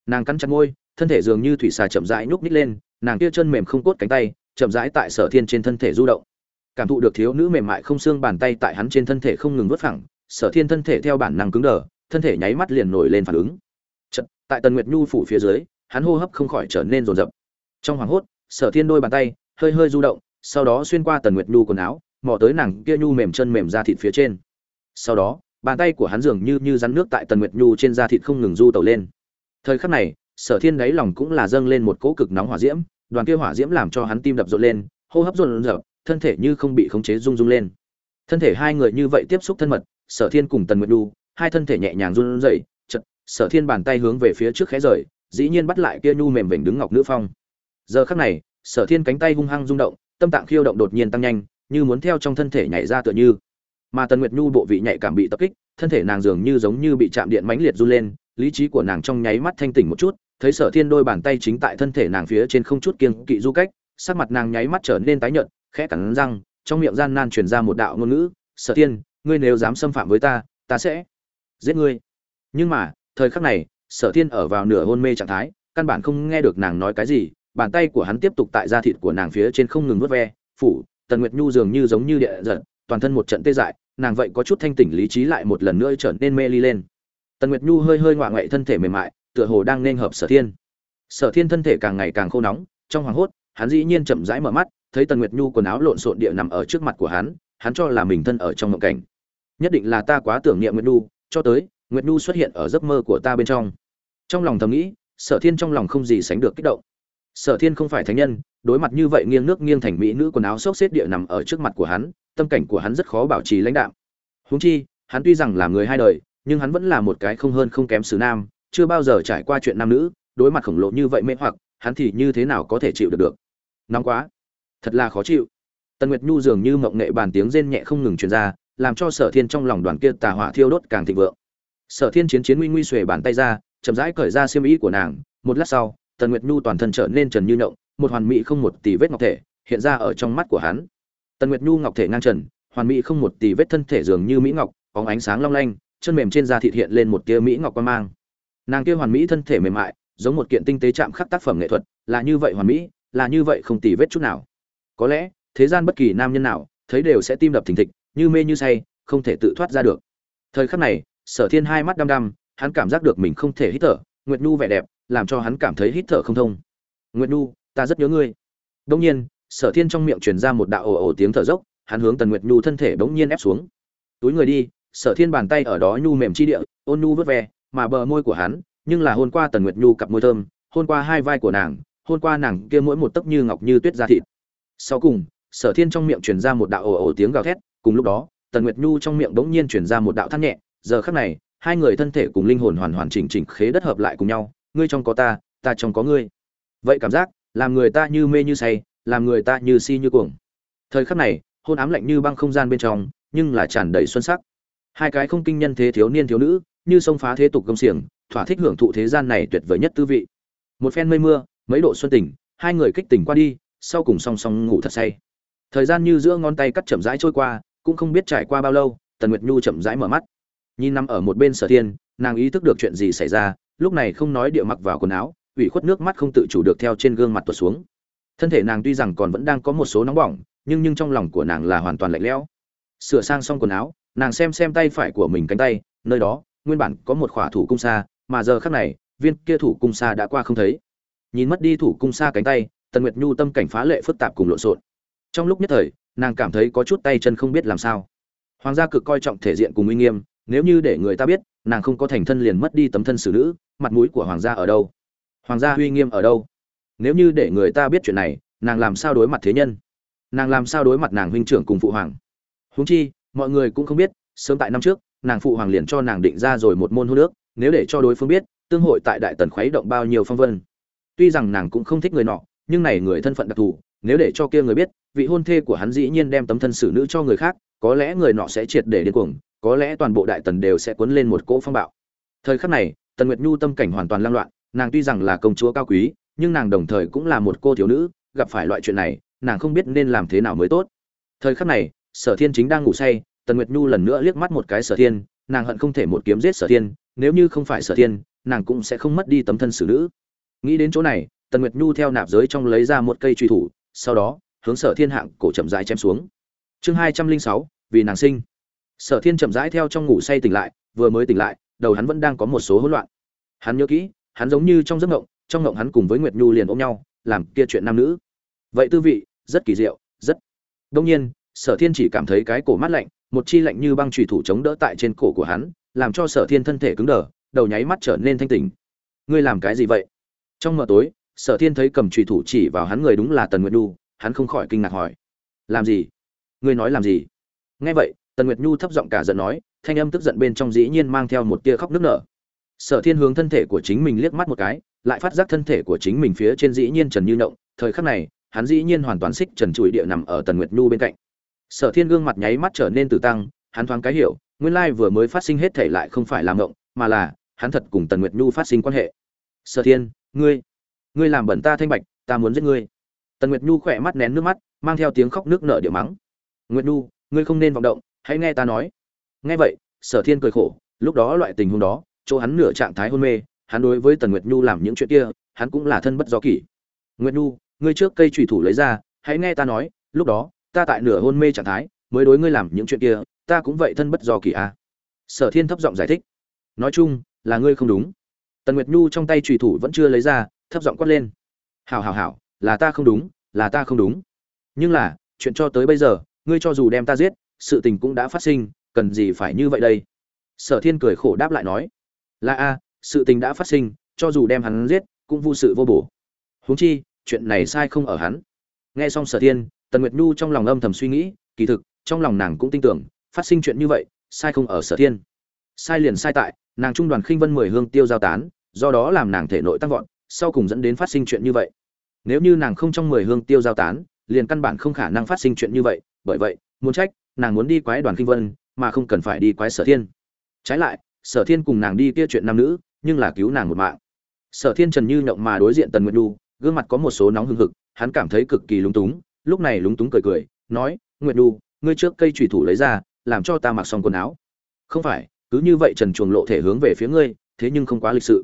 Nàng cắn chặt môi thân thể dường như thủy xà chậm rãi nhúc nít lên nàng kia chân mềm không cốt cánh tay chậm rãi tại sở thiên trên thân thể du động. Cảm thụ được thiếu nữ mềm mại không xương bàn tay tại hắn trên thân thể không ngừng vớt phẳng sở thiên thân thể theo bản năng cứng đờ thân thể nháy mắt liền nổi lên phản ứng. Chật, tại tần nguyệt nhu phủ phía dưới hắn hô hấp không khỏi trở nên rồn rập. Trong hoảng hốt sở thiên đôi bàn tay hơi hơi du động sau đó xuyên qua tần nguyệt nhu quần áo mò tới nàng kia nhu mềm chân mềm ra thịt phía trên. Sau đó bàn tay của hắn dường như như rắn nước tại tần nguyệt nhu trên da thịt không ngừng du tẩu lên. Thời khắc này, sở thiên đáy lòng cũng là dâng lên một cỗ cực nóng hỏa diễm, đoàn kia hỏa diễm làm cho hắn tim đập rộn lên, hô hấp rộn rộn thân thể như không bị khống chế rung rung lên. Thân thể hai người như vậy tiếp xúc thân mật, sở thiên cùng tần nguyệt nhu, hai thân thể nhẹ nhàng run rẩy chật sở thiên bàn tay hướng về phía trước khẽ rời, dĩ nhiên bắt lại kia nhu mềm vểnh đứng ngọc nữ phong. Giờ khắc này, sở thiên cánh tay hung hăng rung động, tâm tạng khiêu động đột nhiên tăng nhanh, như muốn theo trong thân thể nhảy ra tựa như mà tần nguyệt nhu bộ vị nhạy cảm bị tập kích, thân thể nàng dường như giống như bị chạm điện mãnh liệt run lên, lý trí của nàng trong nháy mắt thanh tỉnh một chút, thấy sở thiên đôi bàn tay chính tại thân thể nàng phía trên không chút kiêng kỵ du cách, sắc mặt nàng nháy mắt trở nên tái nhợt, khẽ cắn răng, trong miệng gian nan truyền ra một đạo ngôn ngữ, sở thiên, ngươi nếu dám xâm phạm với ta ta sẽ giết ngươi. Nhưng mà, thời khắc này, sở thiên ở vào nửa hôn mê trạng thái, căn bản không nghe được nàng nói cái gì, bàn tay của hắn tiếp tục tại da thịt của nàng phía trên không ngừng vớt ve, phủ, tần nguyệt nhu dường như giống như địa giật toàn thân một trận tê dại, nàng vậy có chút thanh tỉnh lý trí lại một lần nữa trở nên mê ly lên. Tần nguyệt nhu hơi hơi ngoạ ngoại thân thể mềm mại, tựa hồ đang nên hợp sở thiên. Sở thiên thân thể càng ngày càng khô nóng, trong hoàng hốt, hắn dĩ nhiên chậm rãi mở mắt, thấy tần nguyệt nhu quần áo lộn xộn địa nằm ở trước mặt của hắn hắn cho là mình thân ở trong mộng cảnh. Nhất định là ta quá tưởng niệm nguyệt nhu, cho tới, nguyệt nhu xuất hiện ở giấc mơ của ta bên trong. Trong lòng thầm nghĩ, sở thiên trong lòng không gì sánh được kích động. Sở thiên không phải thánh nhân, đối mặt như vậy nghiêng nước nghiêng thành mỹ nữ quần áo xốc xếp địa nằm ở trước mặt của hắn tâm cảnh của hắn rất khó bảo trì lãnh đạm. Huống chi, hắn tuy rằng là người hai đời, nhưng hắn vẫn là một cái không hơn không kém xứ nam, chưa bao giờ trải qua chuyện nam nữ, đối mặt khổng lồ như vậy mê hoặc, hắn thì như thế nào có thể chịu được được? Nóng quá. Thật là khó chịu. Tần nguyệt nhu dường như mộng nghệ bàn tiếng rên nhẹ không ngừng truyền ra, làm cho sở thiên trong lòng đoàn kia tà hỏa thiêu đốt càng thịnh vượng. Sở thiên chiến chiến nguy nguy xuề bàn tay ra, chậm rãi cởi ra xiêm ý của nàng, một lát sau, tần nguyệt nhu toàn thân trở nên trần như nhộng, một hoàn mỹ không một tỷ vết ngọc thể hiện ra ở trong mắt của hắn tần nguyệt nhu ngọc thể ngang trần, hoàn mỹ không một tỷ vết thân thể dường như mỹ ngọc có ánh sáng long lanh, chân mềm trên da thịt hiện lên một tia mỹ ngọc quan mang. Nàng kia hoàn mỹ thân thể mềm mại, giống một kiện tinh tế chạm khắc tác phẩm nghệ thuật, là như vậy hoàn mỹ, là như vậy không tì vết chút nào. Có lẽ, thế gian bất kỳ nam nhân nào, thấy đều sẽ tim đập thình thịch, như mê như say, không thể tự thoát ra được. Thời khắc này, sở thiên hai mắt đăm đăm, hắn cảm giác được mình không thể hít thở, nguyệt nhu vẻ đẹp, làm cho hắn cảm thấy hít thở không thông. Nguyệt nhu, ta rất nhớ ngươi. Đông nhiên sở thiên trong miệng truyền ra một đạo ồ ồ tiếng thở dốc, hắn hướng tần nguyệt nhu thân thể bỗng nhiên ép xuống. Túi người đi. Sở thiên bàn tay ở đó nhu mềm chi địa, ôn nhu vớt ve, mà bờ môi của hắn, nhưng là hôn qua tần nguyệt nhu cặp môi thơm, hôn qua hai vai của nàng, hôn qua nàng kia mỗi một tấc như ngọc như tuyết da thịt. Sau cùng, sở thiên trong miệng truyền ra một đạo ồ ồ tiếng gào thét, cùng lúc đó, tần nguyệt nhu trong miệng bỗng nhiên truyền ra một đạo thắt nhẹ, giờ khắc này, hai người thân thể cùng linh hồn hoàn hoàn chỉnh chỉnh khế đất hợp lại cùng nhau, ngươi trong có ta ta trong có ngươi. Vậy cảm giác, làm người ta như mê như say làm người ta như si như cuồng. Thời khắc này, hôn ám lạnh như băng không gian bên trong, nhưng là tràn đầy xuân sắc. Hai cái không kinh nhân thế thiếu niên thiếu nữ, như sông phá thế tục công xiềng, thỏa thích hưởng thụ thế gian này tuyệt vời nhất tư vị. Một phen mây mưa, mấy độ xuân tình, hai người kích tỉnh qua đi, sau cùng song song ngủ thật say. Thời gian như giữa ngón tay cắt chậm rãi trôi qua, cũng không biết trải qua bao lâu, tần nguyệt nhu chậm rãi mở mắt. Nhìn nằm ở một bên sở thiên, nàng ý thức được chuyện gì xảy ra, lúc này không nói địa mặc vào quần áo, ủy khuất nước mắt không tự chủ được theo trên gương mặt tuột xuống thân thể nàng tuy rằng còn vẫn đang có một số nóng bỏng, nhưng nhưng trong lòng của nàng là hoàn toàn lạnh lẽo. Sửa sang xong quần áo, nàng xem xem tay phải của mình cánh tay, nơi đó, nguyên bản có một khỏa thủ cung xa mà giờ khắc này, viên kia thủ cung xa đã qua không thấy. Nhìn mất đi thủ cung xa cánh tay, tần nguyệt nhu tâm cảnh phá lệ phức tạp cùng lộn xộn. Trong lúc nhất thời, nàng cảm thấy có chút tay chân không biết làm sao. Hoàng gia cực coi trọng thể diện cùng uy nghiêm, nếu như để người ta biết, nàng không có thành thân liền mất đi tấm thân xử nữ, mặt mũi của hoàng gia ở đâu? Hoàng gia uy nghiêm ở đâu? Nếu như để người ta biết chuyện này, nàng làm sao đối mặt thế nhân? Nàng làm sao đối mặt nàng huynh trưởng cùng phụ hoàng? Huống chi, mọi người cũng không biết, sớm tại năm trước, nàng phụ hoàng liền cho nàng định ra rồi một môn hôn nước nếu để cho đối phương biết, tương hội tại đại tần khuấy động bao nhiêu phong vân. Tuy rằng nàng cũng không thích người nọ, nhưng này người thân phận đặc thù, nếu để cho kia người biết, vị hôn thê của hắn dĩ nhiên đem tấm thân xử nữ cho người khác, có lẽ người nọ sẽ triệt để điên cuồng, có lẽ toàn bộ đại tần đều sẽ cuốn lên một cỗ phong bạo. Thời khắc này, tần nguyệt nhu tâm cảnh hoàn toàn lang loạn, nàng tuy rằng là công chúa cao quý nhưng nàng đồng thời cũng là một cô thiếu nữ, gặp phải loại chuyện này, nàng không biết nên làm thế nào mới tốt. Thời khắc này, sở thiên chính đang ngủ say, tần nguyệt nhu lần nữa liếc mắt một cái sở thiên, nàng hận không thể một kiếm giết sở thiên, nếu như không phải sở thiên, nàng cũng sẽ không mất đi tấm thân xử nữ. Nghĩ đến chỗ này, tần nguyệt nhu theo nạp giới trong lấy ra một cây truy thủ, sau đó, hướng sở thiên hạng cổ chậm rãi chém xuống. Chương hai trăm linh sáu, vì nàng sinh. Sở thiên chậm rãi theo trong ngủ say tỉnh lại, vừa mới tỉnh lại, đầu hắn vẫn đang có một số hỗn loạn. Hắn nhớ kỹ, hắn giống như trong giấc ngộng trong ngộng hắn cùng với nguyệt nhu liền ôm nhau, làm kia chuyện nam nữ. Vậy tư vị, rất kỳ diệu, rất. Đương nhiên, sở thiên chỉ cảm thấy cái cổ mát lạnh, một chi lạnh như băng chủy thủ chống đỡ tại trên cổ của hắn, làm cho sở thiên thân thể cứng đờ, đầu nháy mắt trở nên thanh tỉnh. Ngươi làm cái gì vậy? Trong mờ tối, sở thiên thấy cầm chủy thủ chỉ vào hắn người đúng là tần nguyệt nhu, hắn không khỏi kinh ngạc hỏi. Làm gì? Ngươi nói làm gì? Nghe vậy, tần nguyệt nhu thấp giọng cả giận nói, thanh âm tức giận bên trong dĩ nhiên mang theo một tia khóc nức nở. Sở thiên hướng thân thể của chính mình liếc mắt một cái lại phát giác thân thể của chính mình phía trên dĩ nhiên trần như động thời khắc này, hắn dĩ nhiên hoàn toàn xích trần trụi địa nằm ở tần nguyệt nhu bên cạnh. Sở thiên gương mặt nháy mắt trở nên từ tăng, hắn thoáng cái hiểu, nguyên lai vừa mới phát sinh hết thể lại không phải làm động mà là, hắn thật cùng tần nguyệt nhu phát sinh quan hệ. Sở thiên, ngươi ngươi làm bẩn ta thanh bạch, ta muốn giết ngươi. Tần nguyệt nhu khỏe mắt nén nước mắt, mang theo tiếng khóc nước nở địa mắng. Nguyệt nhu, ngươi không nên vọng động, hãy nghe ta nói. Nghe vậy, sở thiên cười khổ, lúc đó loại tình huống đó, chỗ hắn nửa trạng thái hôn mê hắn đối với tần nguyệt nhu làm những chuyện kia, hắn cũng là thân bất do kỷ. Nguyệt nhu, ngươi trước cây trùy thủ lấy ra, hãy nghe ta nói, lúc đó, ta tại nửa hôn mê trạng thái, mới đối ngươi làm những chuyện kia, ta cũng vậy thân bất do kỳ à. sở thiên thấp giọng giải thích. Nói chung, là ngươi không đúng. Tần nguyệt nhu trong tay trùy thủ vẫn chưa lấy ra, thấp giọng quát lên. Hảo hảo hảo, là ta không đúng, là ta không đúng. Nhưng là, chuyện cho tới bây giờ, ngươi cho dù đem ta giết, sự tình cũng đã phát sinh, cần gì phải như vậy đây? Sở thiên cười khổ đáp lại nói. Là a sự tình đã phát sinh, cho dù đem hắn giết, cũng vô sự vô bổ. Huống chi, chuyện này sai không ở hắn. Nghe xong sở thiên, tần nguyệt nhu trong lòng âm thầm suy nghĩ, kỳ thực, trong lòng nàng cũng tin tưởng, phát sinh chuyện như vậy, sai không ở sở thiên. Sai liền sai tại, nàng trung đoàn khinh vân mười hương tiêu giao tán, do đó làm nàng thể nội tăng vọt, sau cùng dẫn đến phát sinh chuyện như vậy. Nếu như nàng không trong mười hương tiêu giao tán, liền căn bản không khả năng phát sinh chuyện như vậy, bởi vậy, muốn trách, nàng muốn đi quái đoàn khinh vân, mà không cần phải đi quái sở thiên. Trái lại, sở thiên cùng nàng đi kia chuyện nam nữ nhưng là cứu nàng một mạng. Sở thiên trần như nhộng mà đối diện tần nguyệt nhu, gương mặt có một số nóng hừng hực, hắn cảm thấy cực kỳ lúng túng, lúc này lúng túng cười cười, nói, nguyệt nhu, ngươi trước cây chủy thủ lấy ra, làm cho ta mặc xong quần áo. Không phải, cứ như vậy trần chuồng lộ thể hướng về phía ngươi, thế nhưng không quá lịch sự.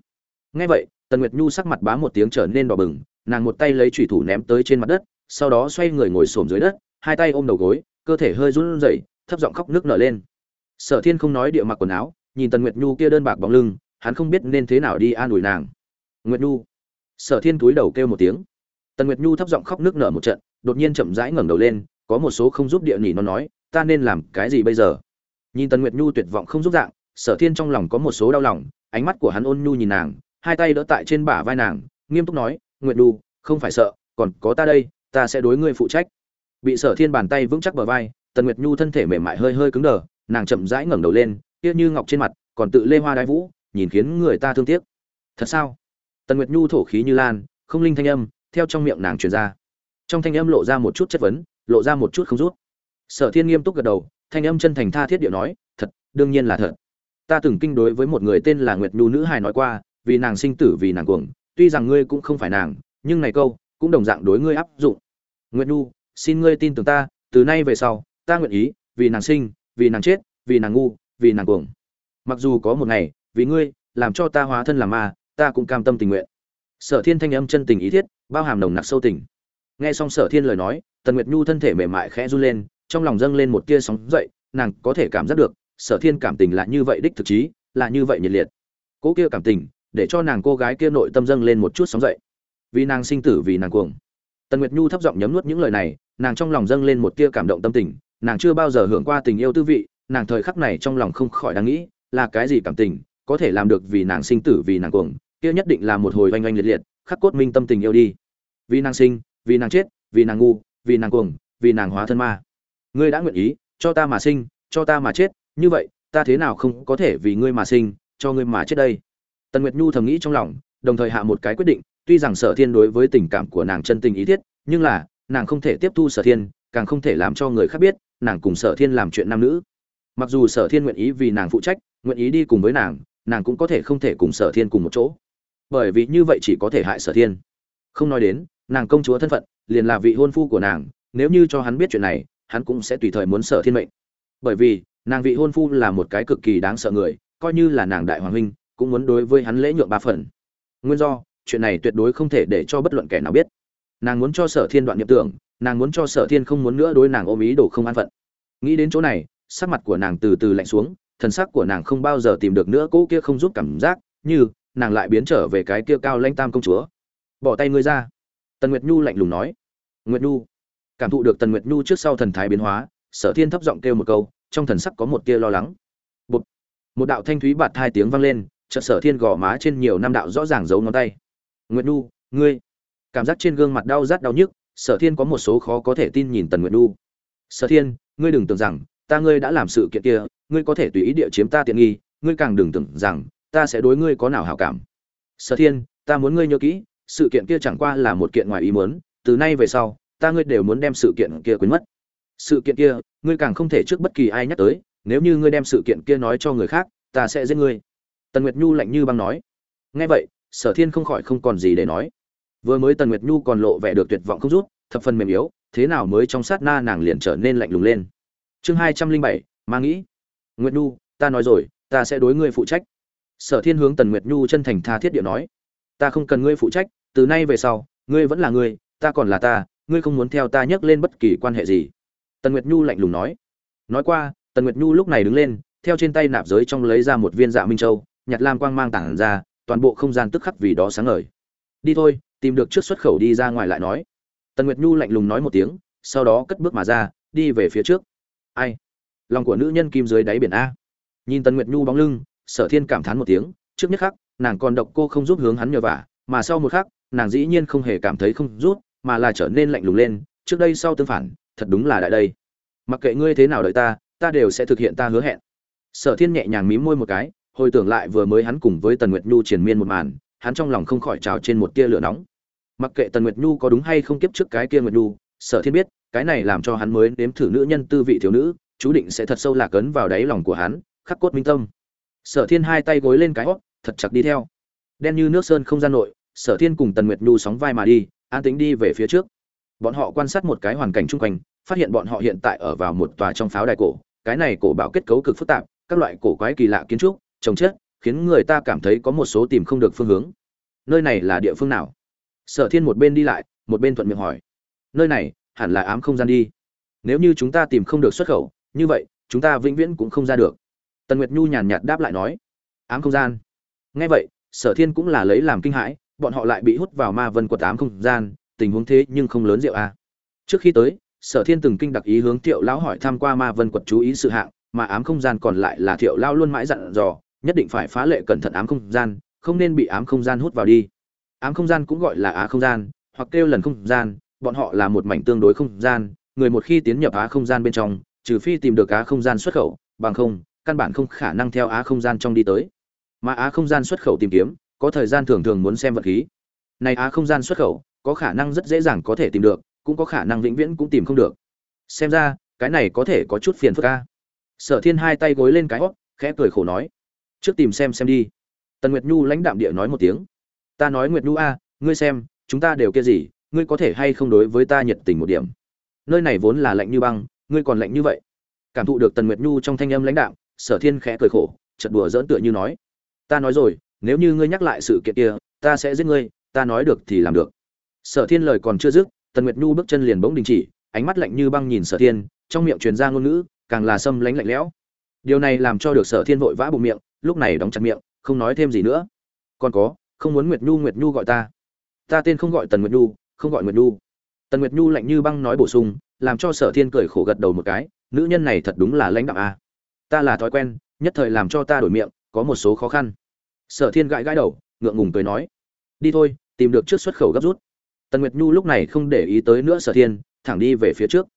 Nghe vậy, tần nguyệt nhu sắc mặt bá một tiếng trở nên đỏ bừng, nàng một tay lấy chủy thủ ném tới trên mặt đất, sau đó xoay người ngồi xổm dưới đất, hai tay ôm đầu gối, cơ thể hơi run rẩy, thấp giọng khóc nước nở lên. Sở thiên không nói địa mặc quần áo, nhìn tần nguyệt nhu kia đơn bạc bóng lưng hắn không biết nên thế nào đi an ủi nàng. Nguyệt nhu. Sở thiên túi đầu kêu một tiếng. Tần nguyệt nhu thấp giọng khóc nước nở một trận, đột nhiên chậm rãi ngẩng đầu lên, có một số không giúp địa nhỉ nó nói, ta nên làm cái gì bây giờ? Nhìn tần nguyệt nhu tuyệt vọng không giúp dạng, sở thiên trong lòng có một số đau lòng, ánh mắt của hắn ôn nhu nhìn nàng, hai tay đỡ tại trên bả vai nàng, nghiêm túc nói, nguyệt nhu, không phải sợ, còn có ta đây, ta sẽ đối ngươi phụ trách. Bị sở thiên bàn tay vững chắc bờ vai, tần nguyệt nhu thân thể mềm mại hơi hơi cứng đờ, nàng chậm rãi ngẩng đầu lên, kia như ngọc trên mặt, còn tự lê hoa đái vũ nhìn khiến người ta thương tiếc. Thật sao? Tần nguyệt nhu thổ khí như lan, không linh thanh âm, theo trong miệng nàng truyền ra. Trong thanh âm lộ ra một chút chất vấn, lộ ra một chút không rút. Sở thiên nghiêm túc gật đầu, thanh âm chân thành tha thiết điệu nói, thật, đương nhiên là thật. Ta từng kinh đối với một người tên là nguyệt nhu nữ hài nói qua, vì nàng sinh tử vì nàng cuồng, tuy rằng ngươi cũng không phải nàng, nhưng này câu cũng đồng dạng đối ngươi áp dụng. Nguyệt nhu, xin ngươi tin tưởng ta, từ nay về sau, ta nguyện ý, vì nàng sinh, vì nàng chết, vì nàng ngu, vì nàng cuồng. Mặc dù có một ngày vì ngươi, làm cho ta hóa thân làm ma, ta cũng cam tâm tình nguyện. Sở thiên thanh âm chân tình ý thiết, bao hàm nồng nặc sâu tình. Nghe xong sở thiên lời nói, tần nguyệt nhu thân thể mềm mại khẽ run lên, trong lòng dâng lên một tia sóng dậy, nàng có thể cảm giác được, sở thiên cảm tình là như vậy đích thực chí, là như vậy nhiệt liệt. Cỗ kia cảm tình, để cho nàng cô gái kia nội tâm dâng lên một chút sóng dậy. Vì nàng sinh tử, vì nàng cuồng. Tần nguyệt nhu thấp giọng nhấm nuốt những lời này, nàng trong lòng dâng lên một tia cảm động tâm tình, nàng chưa bao giờ hưởng qua tình yêu tư vị, nàng thời khắc này trong lòng không khỏi đang nghĩ, là cái gì cảm tình có thể làm được vì nàng sinh tử, vì nàng cuồng, kia nhất định là một hồi oanh oanh liệt liệt, khắc cốt minh tâm tình yêu đi. Vì nàng sinh, vì nàng chết, vì nàng ngu, vì nàng cuồng, vì nàng hóa thân ma. Ngươi đã nguyện ý, cho ta mà sinh, cho ta mà chết, như vậy, ta thế nào không có thể vì ngươi mà sinh, cho ngươi mà chết đây? Tần nguyệt nhu thầm nghĩ trong lòng, đồng thời hạ một cái quyết định, tuy rằng sở thiên đối với tình cảm của nàng chân tình ý thiết, nhưng là, nàng không thể tiếp thu sở thiên, càng không thể làm cho người khác biết, nàng cùng sở thiên làm chuyện nam nữ. Mặc dù sở thiên nguyện ý vì nàng phụ trách, nguyện ý đi cùng với nàng nàng cũng có thể không thể cùng sở thiên cùng một chỗ. Bởi vì như vậy chỉ có thể hại sở thiên. Không nói đến, nàng công chúa thân phận, liền là vị hôn phu của nàng, nếu như cho hắn biết chuyện này, hắn cũng sẽ tùy thời muốn sở thiên mệnh. Bởi vì, nàng vị hôn phu là một cái cực kỳ đáng sợ người, coi như là nàng đại hoàng huynh, cũng muốn đối với hắn lễ nhượng ba phần. Nguyên do, chuyện này tuyệt đối không thể để cho bất luận kẻ nào biết. Nàng muốn cho sở thiên đoạn nhập tưởng, nàng muốn cho sở thiên không muốn nữa đối nàng ôm ý đồ không an phận. Nghĩ đến chỗ này, sắc mặt của nàng từ từ lạnh xuống thần sắc của nàng không bao giờ tìm được nữa cỗ kia không giúp cảm giác như nàng lại biến trở về cái kia cao lanh tam công chúa. Bỏ tay ngươi ra. Tần nguyệt nhu lạnh lùng nói. Nguyệt nhu. Cảm thụ được tần nguyệt nhu trước sau thần thái biến hóa sở thiên thấp giọng kêu một câu trong thần sắc có một tia lo lắng. Một, một đạo thanh thúy bạt hai tiếng vang lên chợt sở thiên gò má trên nhiều năm đạo rõ ràng giấu ngón tay. Nguyệt nhu ngươi. Cảm giác trên gương mặt đau rát đau nhức sở thiên có một số khó có thể tin nhìn tần nguyệt nhu. Sở thiên ngươi đừng tưởng rằng ta ngươi đã làm sự kiện kia, ngươi có thể tùy ý địa chiếm ta tiện nghi, ngươi càng đừng tưởng rằng ta sẽ đối ngươi có nào hảo cảm. Sở thiên, ta muốn ngươi nhớ kỹ, sự kiện kia chẳng qua là một kiện ngoài ý muốn, từ nay về sau, ta ngươi đều muốn đem sự kiện kia quên mất. Sự kiện kia, ngươi càng không thể trước bất kỳ ai nhắc tới, nếu như ngươi đem sự kiện kia nói cho người khác, ta sẽ giết ngươi. Tần nguyệt nhu lạnh như băng nói. Nghe vậy, sở thiên không khỏi không còn gì để nói. Vừa mới tần nguyệt nhu còn lộ vẻ được tuyệt vọng không rút, thập phần mềm yếu, thế nào mới trong sát na nàng liền trở nên lạnh lùng lên chương hai trăm linh bảy mang nghĩ. Nguyệt nhu, ta nói rồi, ta sẽ đối ngươi phụ trách. Sở thiên hướng tần nguyệt nhu chân thành tha thiết điệu nói. Ta không cần ngươi phụ trách, từ nay về sau, ngươi vẫn là ngươi, ta còn là ta, ngươi không muốn theo ta nhắc lên bất kỳ quan hệ gì. Tần nguyệt nhu lạnh lùng nói. Nói qua, tần nguyệt nhu lúc này đứng lên, theo trên tay nạp giới trong lấy ra một viên dạ minh châu, nhặt lam quang mang tảng ra, toàn bộ không gian tức khắc vì đó sáng ngời. Đi thôi, tìm được trước xuất khẩu đi ra ngoài lại nói. Tần nguyệt nhu lạnh lùng nói một tiếng, sau đó cất bước mà ra, đi về phía trước ai? Lòng của nữ nhân kim dưới đáy biển a. Nhìn tần nguyệt nhu bóng lưng, sở thiên cảm thán một tiếng, trước nhất khắc, nàng còn độc cô không giúp hướng hắn nhờ vả, mà sau một khắc, nàng dĩ nhiên không hề cảm thấy không rút mà là trở nên lạnh lùng lên, trước đây sau tương phản, thật đúng là đại đây. Mặc kệ ngươi thế nào đợi ta ta đều sẽ thực hiện ta hứa hẹn. Sở thiên nhẹ nhàng mím môi một cái, hồi tưởng lại vừa mới hắn cùng với tần nguyệt nhu triền miên một màn, hắn trong lòng không khỏi trào trên một tia lửa nóng. Mặc kệ tần nguyệt nhu có đúng hay không kiếp trước cái kia nguyệt nhu, sở thiên biết cái này làm cho hắn mới nếm thử nữ nhân tư vị thiếu nữ, chú định sẽ thật sâu lạc ấn vào đáy lòng của hắn, khắc cốt minh tâm. Sở thiên hai tay gối lên cái hót, thật chặt đi theo. Đen như nước sơn không gian nội, sở thiên cùng tần nguyệt nhu sóng vai mà đi, an tính đi về phía trước. Bọn họ quan sát một cái hoàn cảnh chung quanh, phát hiện bọn họ hiện tại ở vào một tòa trong pháo đài cổ. Cái này cổ bảo kết cấu cực phức tạp, các loại cổ quái kỳ lạ kiến trúc, trồng chất, khiến người ta cảm thấy có một số tìm không được phương hướng. Nơi này là địa phương nào? Sở thiên một bên đi lại, một bên thuận miệng hỏi. Nơi này hẳn là ám không gian đi. Nếu như chúng ta tìm không được xuất khẩu, như vậy, chúng ta vĩnh viễn cũng không ra được. Tần nguyệt nhu nhàn nhạt đáp lại nói. Ám không gian. Nghe vậy, sở thiên cũng là lấy làm kinh hãi, bọn họ lại bị hút vào ma vân quật ám không gian, tình huống thế nhưng không lớn rượu a à. trước khi tới, sở thiên từng kinh đặc ý hướng thiệu lão hỏi tham q u a ma vân quật chú ý sự hạng, mà ám không gian còn lại là thiệu lao luôn mãi dặn dò, nhất định phải phá lệ cẩn thận ám không gian, không nên bị ám không gian hút vào đi. Ám không gian cũng gọi là á không gian, hoặc kêu lần không gian bọn họ là một mảnh tương đối không gian người một khi tiến nhập á không gian bên trong trừ phi tìm được á không gian xuất khẩu bằng không căn bản không khả năng theo á không gian trong đi tới. Mà á không gian xuất khẩu tìm kiếm có thời gian thường thường muốn xem vật khí. Này á không gian xuất khẩu có khả năng rất dễ dàng có thể tìm được cũng có khả năng vĩnh viễn cũng tìm không được. Xem ra cái này có thể có chút phiền phức a. sở thiên hai tay gối lên cái hốc, khẽ cười khổ nói trước tìm xem xem đi. Tần nguyệt nhu lãnh đạm địa nói một tiếng ta nói nguyệt nhu a ngươi xem chúng ta đều kia gì ngươi có thể hay không đối với ta nhiệt tình một điểm? Nơi này vốn là lạnh như băng, ngươi còn lạnh như vậy. Cảm thụ được tần nguyệt nhu trong thanh âm lãnh đạm, sở thiên khẽ cười khổ chật đùa dỡn tựa như nói, ta nói rồi, nếu như ngươi nhắc lại sự kiện kia, ta sẽ giết ngươi, ta nói được thì làm được. Sở thiên lời còn chưa dứt, tần nguyệt nhu bước chân liền bỗng đình chỉ, ánh mắt lạnh như băng nhìn sở thiên, trong miệng truyền ra ngôn ngữ, càng là xâm lánh lạnh lẽo. Điều này làm cho được sở thiên vội vã bụng miệng, lúc này đóng chặt miệng, không nói thêm gì nữa. Còn có, không muốn nguyệt nhu nguyệt nhu gọi ta. Ta tên không gọi tần nguyệt nhu không gọi nguyệt nhu. Tần nguyệt nhu lạnh như băng nói bổ sung, làm cho sở thiên cười khổ gật đầu một cái, nữ nhân này thật đúng là lãnh đạo a. Ta là thói quen, nhất thời làm cho ta đổi miệng, có một số khó khăn. Sở thiên gãi gãi đầu, ngượng ngùng cười nói, đi thôi, tìm được trước xuất khẩu gấp rút. Tần nguyệt nhu lúc này không để ý tới nữa sở thiên, thẳng đi về phía trước.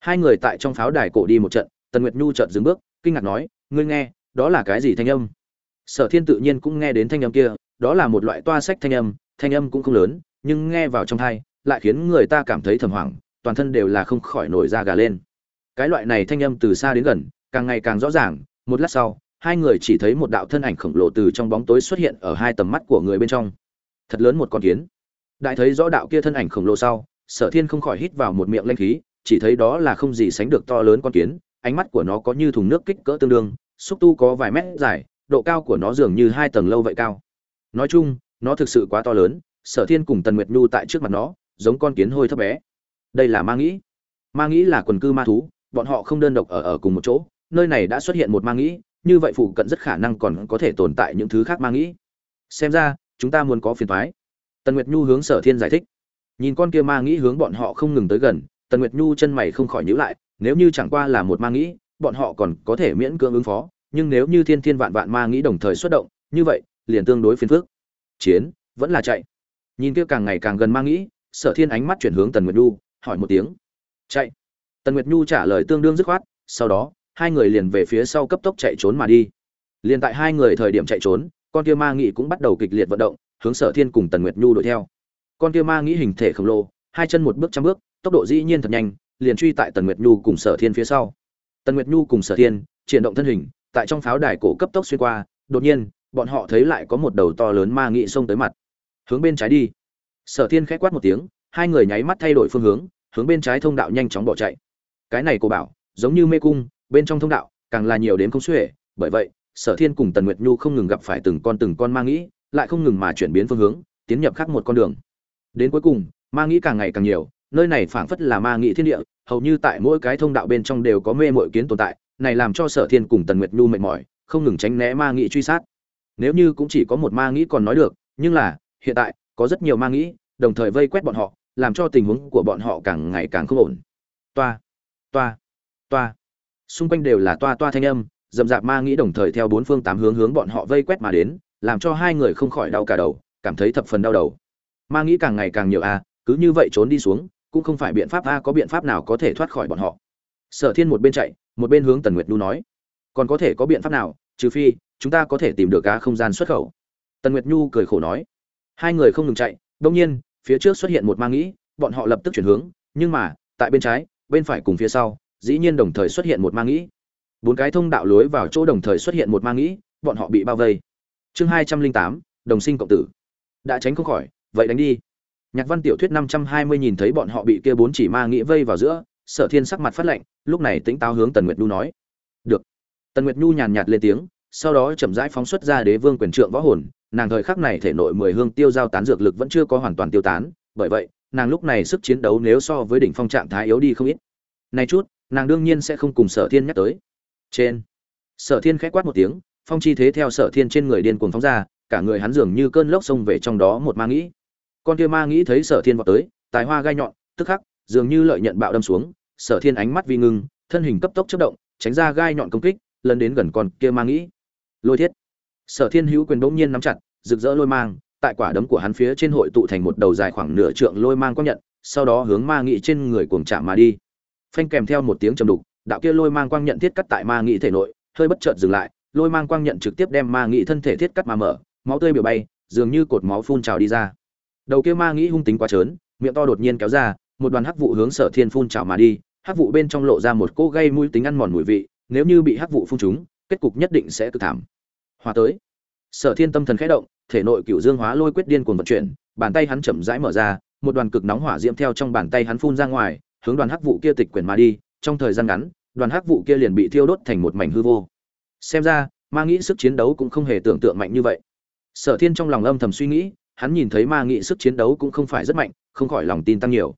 Hai người tại trong pháo đài cổ đi một trận, tần nguyệt nhu chợt dừng bước, kinh ngạc nói, ngươi nghe, đó là cái gì thanh âm? Sở thiên tự nhiên cũng nghe đến thanh âm kia, đó là một loại toa sách thanh âm thanh âm cũng không lớn, nhưng nghe vào trong thai lại khiến người ta cảm thấy thầm hoảng, toàn thân đều là không khỏi nổi da gà lên. Cái loại này thanh âm từ xa đến gần, càng ngày càng rõ ràng, một lát sau, hai người chỉ thấy một đạo thân ảnh khổng lồ từ trong bóng tối xuất hiện ở hai tầm mắt của người bên trong. Thật lớn một con kiến. Đại thấy rõ đạo kia thân ảnh khổng lồ sau, sở thiên không khỏi hít vào một miệng lanh khí, chỉ thấy đó là không gì sánh được to lớn con kiến, ánh mắt của nó có như thùng nước kích cỡ tương đương, xúc tu có vài mét dài, độ cao của nó dường như hai tầng lâu vậy cao. Nói chung, nó thực sự quá to lớn, sở thiên cùng tần nguyệt nhu tại trước mặt nó giống con kiến hôi thấp bé. Đây là ma nghĩ. Ma nghĩ là quần cư ma thú, bọn họ không đơn độc ở ở cùng một chỗ, nơi này đã xuất hiện một ma nghĩ, như vậy phụ cận rất khả năng còn có thể tồn tại những thứ khác ma nghĩ. Xem ra, chúng ta muốn có phiền thoái tần nguyệt nhu hướng sở thiên giải thích. Nhìn con kia ma nghĩ hướng bọn họ không ngừng tới gần, tần nguyệt nhu chân mày không khỏi nhíu lại, nếu như chẳng qua là một ma nghĩ, bọn họ còn có thể miễn cưỡng ứng phó, nhưng nếu như thiên thiên vạn vạn ma nghĩ đồng thời xuất động, như vậy, liền tương đối phiền phức. Chiến, vẫn là chạy. Nhìn kia càng ngày càng gần ma nghĩ sở thiên ánh mắt chuyển hướng tần nguyệt nhu, hỏi một tiếng. Chạy. Tần nguyệt nhu trả lời tương đương dứt khoát, sau đó, hai người liền về phía sau cấp tốc chạy trốn mà đi. Liền tại hai người thời điểm chạy trốn, con kia ma nghị cũng bắt đầu kịch liệt vận động, hướng sở thiên cùng tần nguyệt nhu đuổi theo. Con kia ma nghĩ hình thể khổng lồ, hai chân một bước trăm bước, tốc độ dĩ nhiên thật nhanh, liền truy tại tần nguyệt nhu cùng sở thiên phía sau. Tần nguyệt nhu cùng sở thiên triển động thân hình, tại trong pháo đài cổ cấp tốc xuyên qua, đột nhiên, bọn họ thấy lại có một đầu to lớn ma nghị xông tới mặt. Hướng bên trái đi sở thiên khẽ quát một tiếng, hai người nháy mắt thay đổi phương hướng hướng bên trái thông đạo nhanh chóng bỏ chạy. Cái này cô bảo, giống như mê cung, bên trong thông đạo, càng là nhiều đến không xuể, bởi vậy, sở thiên cùng tần nguyệt nhu không ngừng gặp phải từng con từng con ma nghĩ, lại không ngừng mà chuyển biến phương hướng, tiến nhập khác một con đường. Đến cuối cùng, ma nghĩ càng ngày càng nhiều, nơi này phảng phất là ma nghĩ thiên địa, hầu như tại mỗi cái thông đạo bên trong đều có mê mội kiến tồn tại, này làm cho sở thiên cùng tần nguyệt nhu mệt mỏi, không ngừng tránh né ma nghĩ truy sát. Nếu như cũng chỉ có một ma nghĩ còn nói được, nhưng là, hiện tại, có rất nhiều ma nghĩ đồng thời vây quét bọn họ, làm cho tình huống của bọn họ càng ngày càng không ổn. Toa toa toa. Xung quanh đều là toa toa thanh âm dầm dạp ma nghĩ đồng thời theo bốn phương tám hướng hướng bọn họ vây quét mà đến, làm cho hai người không khỏi đau cả đầu, cảm thấy thập phần đau đầu. Ma nghĩ càng ngày càng nhiều a cứ như vậy trốn đi xuống, cũng không phải biện pháp a, có biện pháp nào có thể thoát khỏi bọn họ. Sở thiên một bên chạy, một bên hướng tần nguyệt nhu nói, còn có thể có biện pháp nào, trừ phi chúng ta có thể tìm được cá không gian xuất khẩu? Tần nguyệt nhu cười khổ nói, hai người không ngừng chạy đông nhiên phía trước xuất hiện một ma nghĩ, bọn họ lập tức chuyển hướng, nhưng mà, tại bên trái, bên phải cùng phía sau, dĩ nhiên đồng thời xuất hiện một ma nghĩ. Bốn cái thông đạo lối vào chỗ đồng thời xuất hiện một ma nghĩ, bọn họ bị bao vây. Chương hai trăm linh tám, đồng sinh cộng tử. Đã tránh không khỏi, vậy đánh đi. Nhạc văn tiểu thuyết năm trăm hai mươi nhìn thấy bọn họ bị kia bốn chỉ ma nghĩ vây vào giữa, sở thiên sắc mặt phát lạnh lúc này tính táo hướng tần nguyệt nhu nói. Được. Tần nguyệt nhu nhàn nhạt lên tiếng sau đó chậm rãi phóng xuất ra đế vương quyền trượng võ hồn, nàng thời khắc này thể nội mười hương tiêu giao tán dược lực vẫn chưa có hoàn toàn tiêu tán, bởi vậy, nàng lúc này sức chiến đấu nếu so với đỉnh phong trạng thái yếu đi không ít. Này chút, nàng đương nhiên sẽ không cùng sở thiên nhắc tới. Trên, sở thiên khẽ quát một tiếng, phong chi thế theo sở thiên trên người điên cuồng phóng ra, cả người hắn dường như cơn lốc xông về trong đó một ma nghĩ. Con kia ma nghĩ thấy sở thiên vào tới, tài hoa gai nhọn, tức khắc, dường như lợi nhận bạo đâm xuống, sở thiên ánh mắt vi ngưng, thân hình cấp tốc chất động, tránh ra gai nhọn công kích lần đến gần con kia ma nghĩ lôi thiết. Sở thiên hữu quyền bỗng nhiên nắm chặt, rực rỡ lôi mang, tại quả đấm của hắn phía trên hội tụ thành một đầu dài khoảng nửa trượng lôi mang quang nhận, sau đó hướng ma nghị trên người cuồng chạm mà đi. Phanh kèm theo một tiếng trầm đục, đạo kia lôi mang quang nhận thiết cắt tại ma nghị thể nội, hơi bất chợt dừng lại, lôi mang quang nhận trực tiếp đem ma nghị thân thể thiết cắt mà mở, máu tươi biểu bay, dường như cột máu phun trào đi ra. Đầu kia ma nghị hung tính quá trớn, miệng to đột nhiên kéo ra, một đoàn hắc vụ hướng sở thiên phun trào mà đi, hắc vụ bên trong lộ ra một cỗ gây mũi tính ăn mòn mùi vị, nếu như bị hắc vụ phun trúng kết cục nhất định sẽ cực thảm. Hòa tới. Sở thiên tâm thần khẽ động, thể nội cựu dương hóa lôi quyết điên cuồng vận chuyển, bàn tay hắn chậm rãi mở ra, một đoàn cực nóng hỏa diễm theo trong bàn tay hắn phun ra ngoài, hướng đoàn hắc vụ kia tịch quyển mà đi, trong thời gian ngắn, đoàn hắc vụ kia liền bị thiêu đốt thành một mảnh hư vô. Xem ra, ma nghĩ sức chiến đấu cũng không hề tưởng tượng mạnh như vậy. Sở thiên trong lòng âm thầm suy nghĩ, hắn nhìn thấy ma nghĩ sức chiến đấu cũng không phải rất mạnh, không khỏi lòng tin tăng nhiều.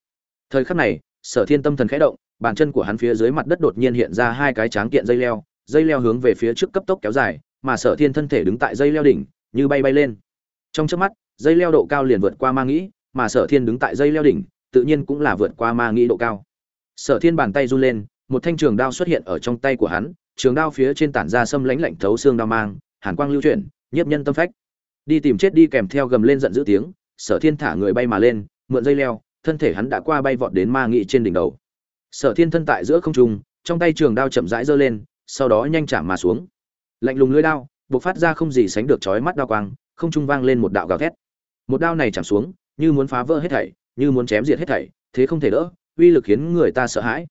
Thời khắc này, sở thiên tâm thần khẽ động, bàn chân của hắn phía dưới mặt đất đột nhiên hiện ra hai cái tráng kiện dây leo dây leo hướng về phía trước cấp tốc kéo dài, mà sở thiên thân thể đứng tại dây leo đỉnh, như bay bay lên. Trong chớp mắt, dây leo độ cao liền vượt qua ma nghĩ, mà sở thiên đứng tại dây leo đỉnh, tự nhiên cũng là vượt qua ma nghĩ độ cao. Sở thiên bàn tay run lên, một thanh trường đao xuất hiện ở trong tay của hắn, trường đao phía trên tản ra sâm lãnh lạnh thấu xương đao mang, hàn quang lưu chuyển, nhiếp nhân tâm phách. Đi tìm chết đi kèm theo gầm lên giận dữ tiếng, sở thiên thả người bay mà lên, mượn dây leo, thân thể hắn đã qua bay vọt đến ma nghị trên đỉnh đầu. Sở thiên thân tại giữa không trung, trong tay trường đao chậm rãi giơ lên sau đó nhanh chạm mà xuống. Lạnh lùng lưỡi đao, bộc phát ra không gì sánh được chói mắt đao quang, không trung vang lên một đạo gào thét. Một đao này chạm xuống, như muốn phá vỡ hết thảy, như muốn chém diệt hết thảy, thế không thể đỡ, uy lực khiến người ta sợ hãi.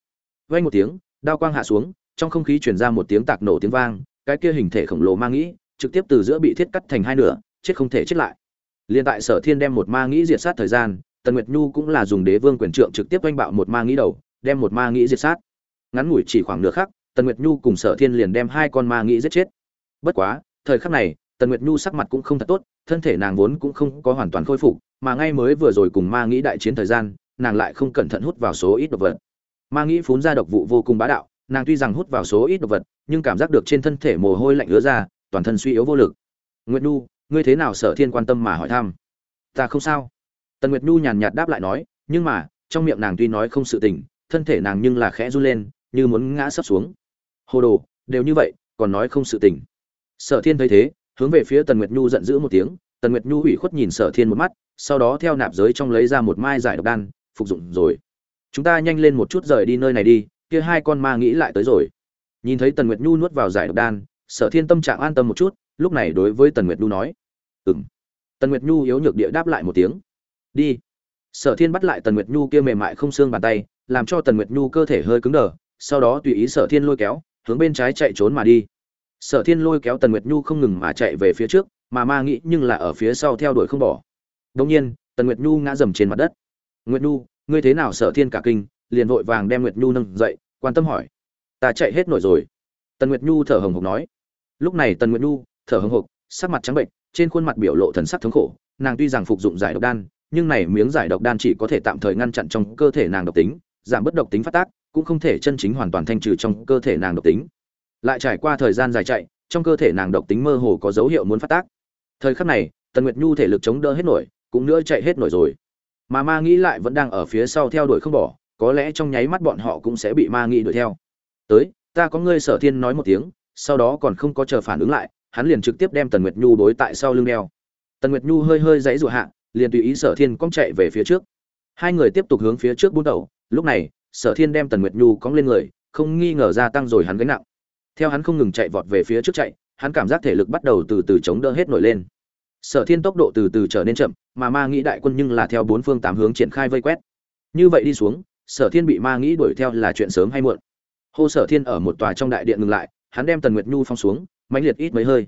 Vang một tiếng, đao quang hạ xuống, trong không khí truyền ra một tiếng tạc nổ tiếng vang, cái kia hình thể khổng lồ ma nghĩ, trực tiếp từ giữa bị thiết cắt thành hai nửa, chết không thể chết lại. Liên tại sở thiên đem một ma nghĩ diệt sát thời gian, tần nguyệt nhu cũng là dùng đế vương quyền trượng trực tiếp oanh bạo một ma nghĩ đầu, đem một ma nghĩ diệt sát. Ngắn ngủi chỉ khoảng nửa khắc tần nguyệt nhu cùng sở thiên liền đem hai con ma nghĩ giết chết. Bất quá, thời khắc này, tần nguyệt nhu sắc mặt cũng không thật tốt, thân thể nàng vốn cũng không có hoàn toàn khôi phục, mà ngay mới vừa rồi cùng ma nghĩ đại chiến thời gian, nàng lại không cẩn thận hút vào số ít độc vật. Ma nghĩ phun ra độc vụ vô cùng bá đạo, nàng tuy rằng hút vào số ít độc vật, nhưng cảm giác được trên thân thể mồ hôi lạnh ứa ra, toàn thân suy yếu vô lực. Nguyệt nhu, ngươi thế nào sở thiên quan tâm mà hỏi thăm? Ta không sao. Tần nguyệt nhu nhàn nhạt đáp lại nói, nhưng mà, trong miệng nàng tuy nói không sự tình, thân thể nàng nhưng là khẽ run lên, như muốn ngã sấp xuống hồ đồ, đều như vậy, còn nói không sự tình. Sở thiên thấy thế, hướng về phía tần nguyệt nhu giận dữ một tiếng, tần nguyệt nhu ủy khuất nhìn sở thiên một mắt, sau đó theo nạp giới trong lấy ra một mai giải độc đan, phục dụng rồi. Chúng ta nhanh lên một chút rời đi nơi này đi, kia hai con ma nghĩ lại tới rồi. Nhìn thấy tần nguyệt nhu nuốt vào giải độc đan, sở thiên tâm trạng an tâm một chút, lúc này đối với tần nguyệt nhu nói ừng tần nguyệt nhu yếu nhược địa đáp lại một tiếng, đi. Sở thiên bắt lại tần nguyệt nhu kia mềm mại không xương bàn tay, làm cho tần nguyệt nhu cơ thể hơi cứng đờ, sau đó tùy ý sở thiên lôi kéo hướng bên trái chạy trốn mà đi. Sở thiên lôi kéo tần nguyệt nhu không ngừng mà chạy về phía trước, mà ma nghĩ nhưng là ở phía sau theo đuổi không bỏ. Đông nhiên, tần nguyệt nhu ngã dầm trên mặt đất. Nguyệt nhu, ngươi thế nào sở thiên cả kinh, liền vội vàng đem nguyệt nhu nâng dậy, quan tâm hỏi. Ta chạy hết nổi rồi. Tần nguyệt nhu thở hồng hộc nói. Lúc này tần nguyệt nhu thở hồng hộc, sắc mặt trắng bệnh, trên khuôn mặt biểu lộ thần sắc thống khổ, nàng tuy rằng phục dụng giải độc đan, nhưng này miếng giải độc đan chỉ có thể tạm thời ngăn chặn trong cơ thể nàng độc tính, giảm bất độc tính phát tác cũng không thể chân chính hoàn toàn thanh trừ trong cơ thể nàng độc tính. Lại trải qua thời gian dài chạy, trong cơ thể nàng độc tính mơ hồ có dấu hiệu muốn phát tác. Thời khắc này, tần nguyệt nhu thể lực chống đỡ hết nổi, cũng nữa chạy hết nổi rồi. Mà ma nghĩ lại vẫn đang ở phía sau theo đuổi không bỏ, có lẽ trong nháy mắt bọn họ cũng sẽ bị ma nghĩ đuổi theo. Tới, ta có ngươi sở thiên nói một tiếng, sau đó còn không có chờ phản ứng lại, hắn liền trực tiếp đem tần nguyệt nhu đối tại sau lưng đeo. Tần nguyệt nhu hơi hơi dãy dụa hạ, liền tùy ý sở thiên cong chạy về phía trước. Hai người tiếp tục hướng phía trước bút đầu, lúc này sở thiên đem tần nguyệt nhu cong lên người, không nghi ngờ gia tăng rồi hắn gánh nặng. Theo hắn không ngừng chạy vọt về phía trước chạy, hắn cảm giác thể lực bắt đầu từ từ chống đỡ hết nổi lên. Sở thiên tốc độ từ từ trở nên chậm, mà ma nghĩ đại quân nhưng là theo bốn phương tám hướng triển khai vây quét. Như vậy đi xuống, sở thiên bị ma nghĩ đuổi theo là chuyện sớm hay muộn. Hô sở thiên ở một tòa trong đại điện ngừng lại, hắn đem tần nguyệt nhu phong xuống, mãnh liệt ít mấy hơi.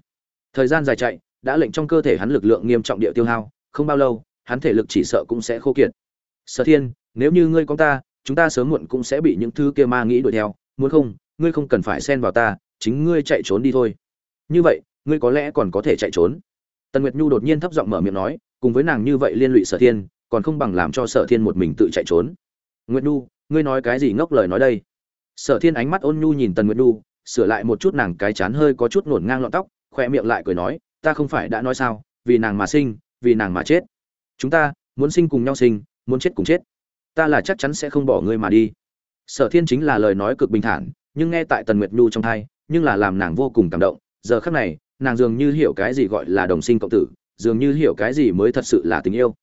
Thời gian dài chạy, đã lệnh trong cơ thể hắn lực lượng nghiêm trọng địa tiêu hao, không bao lâu, hắn thể lực chỉ sợ cũng sẽ khô kiệt. Sở thiên, nếu như ngươi có ta chúng ta sớm muộn cũng sẽ bị những thứ kia ma nghĩ đuổi theo, muốn không, ngươi không cần phải xen vào ta, chính ngươi chạy trốn đi thôi. Như vậy, ngươi có lẽ còn có thể chạy trốn. Tần nguyệt nhu đột nhiên thấp giọng mở miệng nói, cùng với nàng như vậy liên lụy sở thiên, còn không bằng làm cho sở thiên một mình tự chạy trốn. Nguyệt nhu, ngươi nói cái gì ngốc lời nói đây? Sở thiên ánh mắt ôn nhu nhìn tần nguyệt nhu, sửa lại một chút nàng cái chán hơi có chút ngổn ngang lọn tóc khoe miệng lại cười nói, ta không phải đã nói sao, vì nàng mà sinh, vì nàng mà chết. Chúng ta, muốn sinh cùng nhau sinh, muốn chết cùng chết ta là chắc chắn sẽ không bỏ ngươi mà đi. Sở thiên chính là lời nói cực bình thản, nhưng nghe tại tần nguyệt nhu trong thai, nhưng là làm nàng vô cùng cảm động. Giờ khắc này, nàng dường như hiểu cái gì gọi là đồng sinh cộng tử, dường như hiểu cái gì mới thật sự là tình yêu.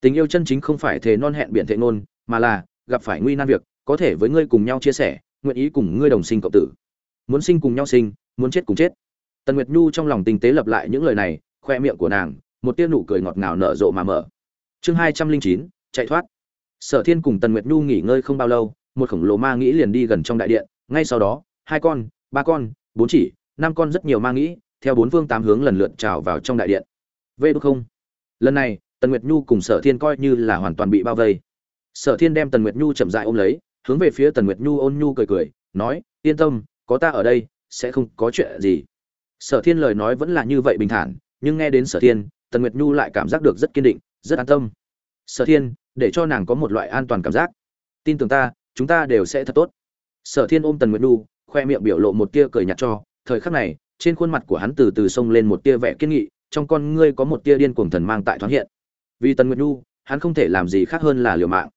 Tình yêu chân chính không phải thề non hẹn biện thệ ngôn, mà là gặp phải nguy nan việc, có thể với ngươi cùng nhau chia sẻ, nguyện ý cùng ngươi đồng sinh cộng tử. Muốn sinh cùng nhau sinh, muốn chết cùng chết. Tần nguyệt nhu trong lòng tinh tế lập lại những lời này, khoe miệng của nàng, một tia nụ cười ngọt ngào nở rộ mà mở. Chương hai trăm linh chín, chạy thoát sở thiên cùng tần nguyệt nhu nghỉ ngơi không bao lâu, một khổng lồ ma nghĩ liền đi gần trong đại điện, ngay sau đó, hai con, ba con, bốn chỉ, năm con rất nhiều ma nghĩ, theo bốn phương tám hướng lần lượt trào vào trong đại điện. Vê đúc không. Lần này, tần nguyệt nhu cùng sở thiên coi như là hoàn toàn bị bao vây. Sở thiên đem tần nguyệt nhu chậm dại ôm lấy, hướng về phía tần nguyệt nhu ôn nhu cười cười, nói, yên tâm, có ta ở đây, sẽ không có chuyện gì. Sở thiên lời nói vẫn là như vậy bình thản, nhưng nghe đến sở thiên, tần nguyệt nhu lại cảm giác được rất kiên định, rất an tâm. Sở thiên để cho nàng có một loại an toàn cảm giác. Tin tưởng ta, chúng ta đều sẽ thật tốt. Sở thiên ôm tần nguyệt nhu, khoe miệng biểu lộ một tia cười nhạt cho, thời khắc này, trên khuôn mặt của hắn từ từ xông lên một tia vẻ kiên nghị, trong con ngươi có một tia điên cuồng thần mang tại thoáng hiện. Vì tần nguyệt nhu, hắn không thể làm gì khác hơn là liều mạng.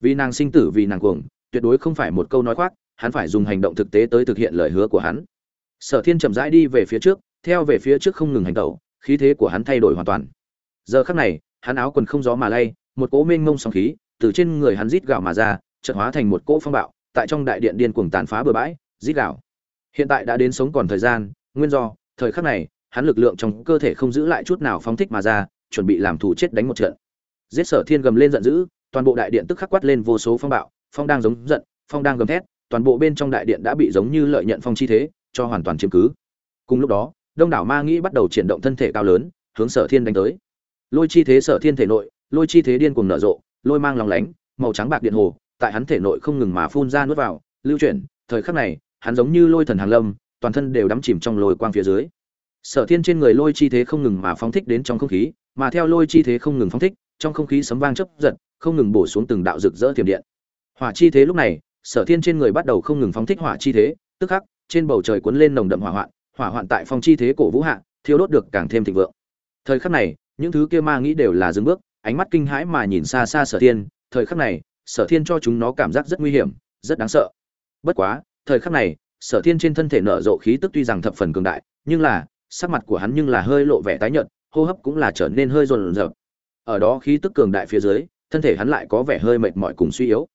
Vì nàng sinh tử, vì nàng cuồng, tuyệt đối không phải một câu nói khoác, hắn phải dùng hành động thực tế tới thực hiện lời hứa của hắn. Sở thiên chậm rãi đi về phía trước, theo về phía trước không ngừng hành động khí thế của hắn thay đổi hoàn toàn. Giờ khắc này, hắn áo quần không gió mà lay một cỗ mênh mông sóng khí từ trên người hắn rít gạo mà ra, chợt hóa thành một cỗ phong bạo, tại trong đại điện điên cuồng tàn phá bừa bãi, rít gạo hiện tại đã đến sống còn thời gian, nguyên do, thời khắc này, hắn lực lượng trong cơ thể không giữ lại chút nào phóng thích mà ra, chuẩn bị làm thủ chết đánh một trận. Giết sở thiên gầm lên giận dữ, toàn bộ đại điện tức khắc quát lên vô số phong bạo, phong đang giống giận, phong đang gầm thét, toàn bộ bên trong đại điện đã bị giống như lợi nhận phong chi thế, cho hoàn toàn chiếm cứ. Cùng lúc đó, đông đảo ma nghĩ bắt đầu triển động thân thể cao lớn, hướng sở thiên đánh tới. Lôi chi thế sở thiên thể nội lôi chi thế điên cuồng nở rộ, lôi mang lòng lánh, màu trắng bạc điện hồ, tại hắn thể nội không ngừng mà phun ra nuốt vào, lưu chuyển, thời khắc này, hắn giống như lôi thần hàng lâm, toàn thân đều đắm chìm trong lôi quang phía dưới. Sở thiên trên người lôi chi thế không ngừng mà phóng thích đến trong không khí, mà theo lôi chi thế không ngừng phóng thích, trong không khí sấm vang chớp giật, không ngừng bổ xuống từng đạo rực rỡ thiểm điện. Hỏa chi thế lúc này, sở thiên trên người bắt đầu không ngừng phóng thích hỏa chi thế, tức khắc, trên bầu trời cuốn lên nồng đậm hỏa hoạn hỏa hoạn tại phong chi thế cổ vũ hạ, thiêu đốt được càng thêm thịnh vượng. Thời khắc này, những thứ kia ma nghĩ đều là dừng bước ánh mắt kinh hãi mà nhìn xa xa sở thiên, thời khắc này, sở thiên cho chúng nó cảm giác rất nguy hiểm, rất đáng sợ. Bất quá, thời khắc này, sở thiên trên thân thể nở rộ khí tức tuy rằng thập phần cường đại, nhưng là, sắc mặt của hắn nhưng là hơi lộ vẻ tái nhợt, hô hấp cũng là trở nên hơi rồn rợp ở đó khí tức cường đại phía dưới, thân thể hắn lại có vẻ hơi mệt mỏi cùng suy yếu.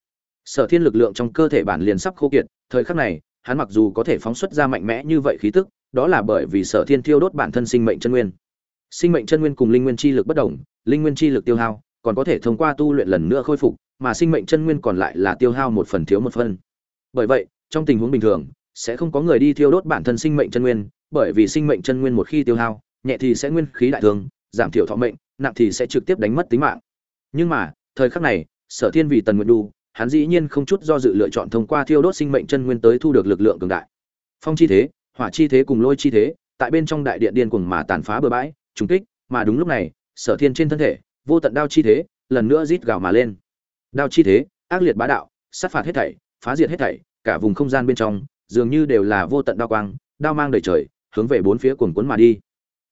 Sở thiên lực lượng trong cơ thể bản liền sắp khô kiệt, thời khắc này, hắn mặc dù có thể phóng xuất ra mạnh mẽ như vậy khí tức, đó là bởi vì sở thiên thiêu đốt bản thân sinh mệnh chân nguyên sinh mệnh chân nguyên cùng linh nguyên chi lực bất đồng, linh nguyên chi lực tiêu hao, còn có thể thông qua tu luyện lần nữa khôi phục, mà sinh mệnh chân nguyên còn lại là tiêu hao một phần thiếu một phần. Bởi vậy, trong tình huống bình thường, sẽ không có người đi thiêu đốt bản thân sinh mệnh chân nguyên, bởi vì sinh mệnh chân nguyên một khi tiêu hao, nhẹ thì sẽ nguyên khí đại thương, giảm thiểu thọ mệnh, nặng thì sẽ trực tiếp đánh mất tính mạng. Nhưng mà, thời khắc này, sở thiên vì tần nguyện đu hắn dĩ nhiên không chút do dự lựa chọn thông qua thiêu đốt sinh mệnh chân nguyên tới thu được lực lượng cường đại. Phong chi thế, hỏa chi thế cùng lôi chi thế, tại bên trong đại điện điên cuồng mà tàn phá bừa bãi trùng kích, mà đúng lúc này, sở thiên trên thân thể, vô tận đao chi thế, lần nữa rít gào mà lên. Đao chi thế, ác liệt bá đạo, sát phạt hết thảy, phá diệt hết thảy, cả vùng không gian bên trong, dường như đều là vô tận đao quang, đao mang đầy trời, hướng về bốn phía cuồn cuốn mà đi.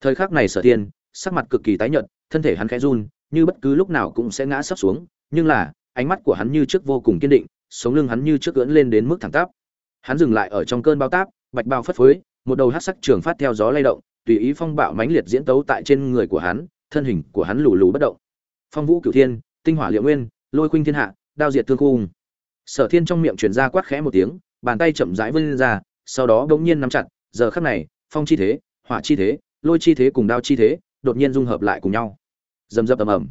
Thời khắc này sở thiên, sắc mặt cực kỳ tái nhợt, thân thể hắn khẽ run, như bất cứ lúc nào cũng sẽ ngã sấp xuống, nhưng là, ánh mắt của hắn như trước vô cùng kiên định, sống lưng hắn như trước ưỡn lên đến mức thẳng tắp. Hắn dừng lại ở trong cơn bao táp, bạch bao phất phới, một đầu hắc sắc trường phát theo gió lay động tùy ý phong bạo mãnh liệt diễn tấu tại trên người của hắn, thân hình của hắn lù lù bất động. Phong vũ cửu thiên, tinh hỏa liệu nguyên, lôi khuynh thiên hạ, đao diệt thương khung sở thiên trong miệng truyền ra quát khẽ một tiếng, bàn tay chậm rãi vươn ra, sau đó bỗng nhiên nắm chặt, giờ khắc này, phong chi thế, hỏa chi thế, lôi chi thế cùng đao chi thế, đột nhiên dung hợp lại cùng nhau. Rầm dập ầm ầm.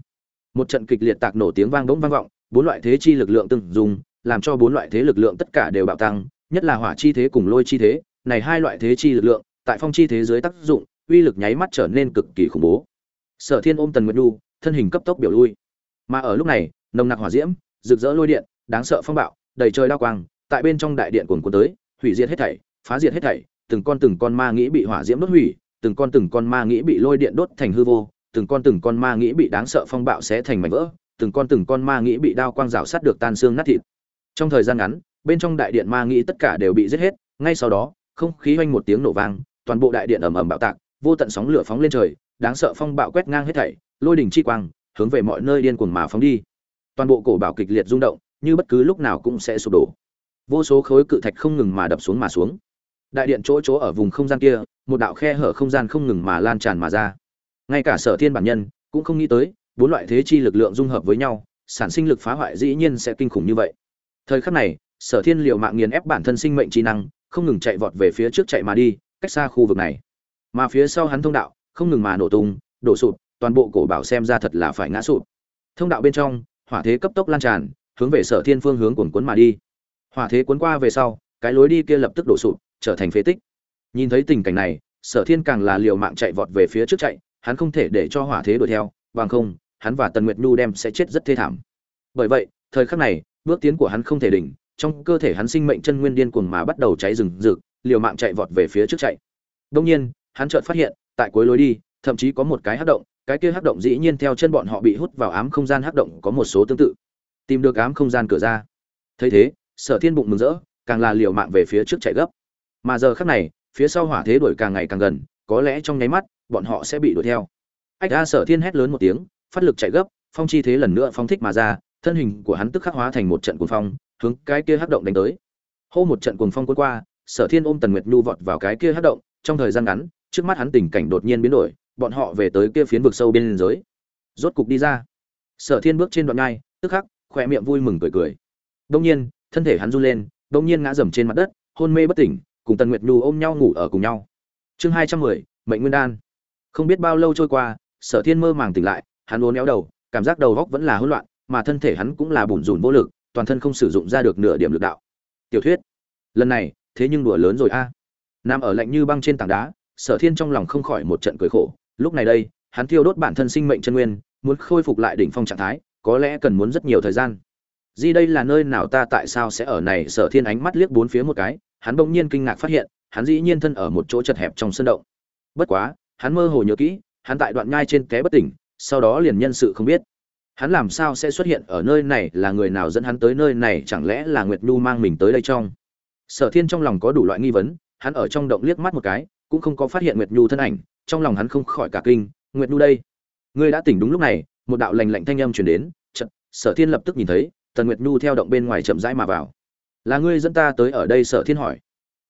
Một trận kịch liệt tạc nổ tiếng vang bỗng vang vọng, bốn loại thế chi lực lượng từng dùng làm cho bốn loại thế lực lượng tất cả đều bạo tăng, nhất là hỏa chi thế cùng lôi chi thế, này hai loại thế chi lực lượng tại phong chi thế giới tác dụng, uy lực nháy mắt trở nên cực kỳ khủng bố. Sở thiên ôm tần nguyệt nhu, thân hình cấp tốc biểu lui. Mà ở lúc này, nồng nặc hỏa diễm, rực rỡ lôi điện, đáng sợ phong bạo, đầy trời đao quang, tại bên trong đại điện cuồn cuộn tới, hủy diệt hết thảy, phá diệt hết thảy, từng con từng con ma nghĩ bị hỏa diễm đốt hủy, từng con từng con ma nghĩ bị lôi điện đốt thành hư vô, từng con từng con ma nghĩ bị đáng sợ phong bạo xé thành mảnh vỡ, từng con từng con ma nghĩ bị đao quang rào sát được tan xương nát thịt. Trong thời gian ngắn, bên trong đại điện ma nghĩ tất cả đều bị giết hết, ngay sau đó, không khí oanh một tiếng nổ vang toàn bộ đại điện ầm ầm bạo tạc, vô tận sóng lửa phóng lên trời, đáng sợ phong bạo quét ngang hết thảy, lôi đỉnh chi quang, hướng về mọi nơi điên cuồng mà phóng đi. Toàn bộ cổ bảo kịch liệt rung động, như bất cứ lúc nào cũng sẽ sụp đổ. Vô số khối cự thạch không ngừng mà đập xuống mà xuống. Đại điện chỗ chỗ ở vùng không gian kia, một đạo khe hở không gian không ngừng mà lan tràn mà ra. Ngay cả sở thiên bản nhân cũng không nghĩ tới, bốn loại thế chi lực lượng dung hợp với nhau, sản sinh lực phá hoại dĩ nhiên sẽ kinh khủng như vậy. Thời khắc này, sở thiên liệu mạng nghiền ép bản thân sinh mệnh chi năng, không ngừng chạy vọt về phía trước chạy mà đi cách xa khu vực này. Mà phía sau hắn thông đạo, không ngừng mà nổ tung, đổ sụp, toàn bộ cổ bảo xem ra thật là phải ngã sụp. Thông đạo bên trong, hỏa thế cấp tốc lan tràn, hướng về sở thiên phương hướng cuồn cuốn mà đi. Hỏa thế cuốn qua về sau, cái lối đi kia lập tức đổ sụp, trở thành phế tích. Nhìn thấy tình cảnh này, sở thiên càng là liều mạng chạy vọt về phía trước chạy, hắn không thể để cho hỏa thế đuổi theo, bằng không, hắn và tần nguyệt nhu đem sẽ chết rất thê thảm. Bởi vậy, thời khắc này, bước tiến của hắn không thể đỉnh, trong cơ thể hắn sinh mệnh chân nguyên điên cuồng mà bắt đầu cháy rừng rực liều mạng chạy vọt về phía trước chạy. Đông nhiên, hắn chợt phát hiện, tại cuối lối đi, thậm chí có một cái hắc động, cái kia hắc động dĩ nhiên theo chân bọn họ bị hút vào ám không gian hắc động có một số tương tự. Tìm được ám không gian cửa ra. Thấy thế, sở thiên bụng mừng rỡ, càng là liều mạng về phía trước chạy gấp. Mà giờ khắc này, phía sau hỏa thế đuổi càng ngày càng gần, có lẽ trong nháy mắt, bọn họ sẽ bị đuổi theo. Ách a sở thiên hét lớn một tiếng, phát lực chạy gấp, phong chi thế lần nữa phong thích mà ra, thân hình của hắn tức khắc hóa thành một trận cuồng phong, hướng cái kia hắc động đánh tới. Hô một trận cuồng phong cuốn qua sở thiên ôm tần nguyệt nhu vọt vào cái kia hát động, trong thời gian ngắn, trước mắt hắn tình cảnh đột nhiên biến đổi, bọn họ về tới kia phiến vực sâu bên dưới rốt cục đi ra. Sở thiên bước trên đoạn ngai, tức khắc, khỏe miệng vui mừng cười cười. Đông nhiên, thân thể hắn run lên đông nhiên ngã dầm trên mặt đất, hôn mê bất tỉnh, cùng tần nguyệt nhu ôm nhau ngủ ở cùng nhau. Chương hai trăm mười, mệnh nguyên đan. Không biết bao lâu trôi qua, sở thiên mơ màng tỉnh lại, hắn uốn éo đầu, cảm giác đầu góc vẫn là hỗn loạn, mà thân thể hắn cũng là bủn rủn vô lực, toàn thân không sử dụng ra được nửa điểm lực đạo. Tiểu thuyết. Lần này thế nhưng đùa lớn rồi a. Nằm ở lạnh như băng trên tảng đá, sở thiên trong lòng không khỏi một trận cười khổ. Lúc này đây, hắn thiêu đốt bản thân sinh mệnh chân nguyên, muốn khôi phục lại đỉnh phong trạng thái, có lẽ cần muốn rất nhiều thời gian. Di đây là nơi nào ta tại sao sẽ ở này? Sở thiên ánh mắt liếc bốn phía một cái, hắn bỗng nhiên kinh ngạc phát hiện, hắn dĩ nhiên thân ở một chỗ chật hẹp trong sân động. Bất quá, hắn mơ hồ nhớ kỹ, hắn tại đoạn nhai trên té bất tỉnh, sau đó liền nhân sự không biết. Hắn làm sao sẽ xuất hiện ở nơi này? Là người nào dẫn hắn tới nơi này? Chẳng lẽ là nguyệt nhu mang mình tới đây trong? Sở thiên trong lòng có đủ loại nghi vấn, hắn ở trong động liếc mắt một cái, cũng không có phát hiện nguyệt nhu thân ảnh, trong lòng hắn không khỏi cả kinh, nguyệt nhu đây, ngươi đã tỉnh đúng lúc này. Một đạo lành lạnh thanh âm truyền đến, chợt, sở thiên lập tức nhìn thấy, tần nguyệt nhu theo động bên ngoài chậm rãi mà vào. Là ngươi dẫn ta tới ở đây? Sở thiên hỏi.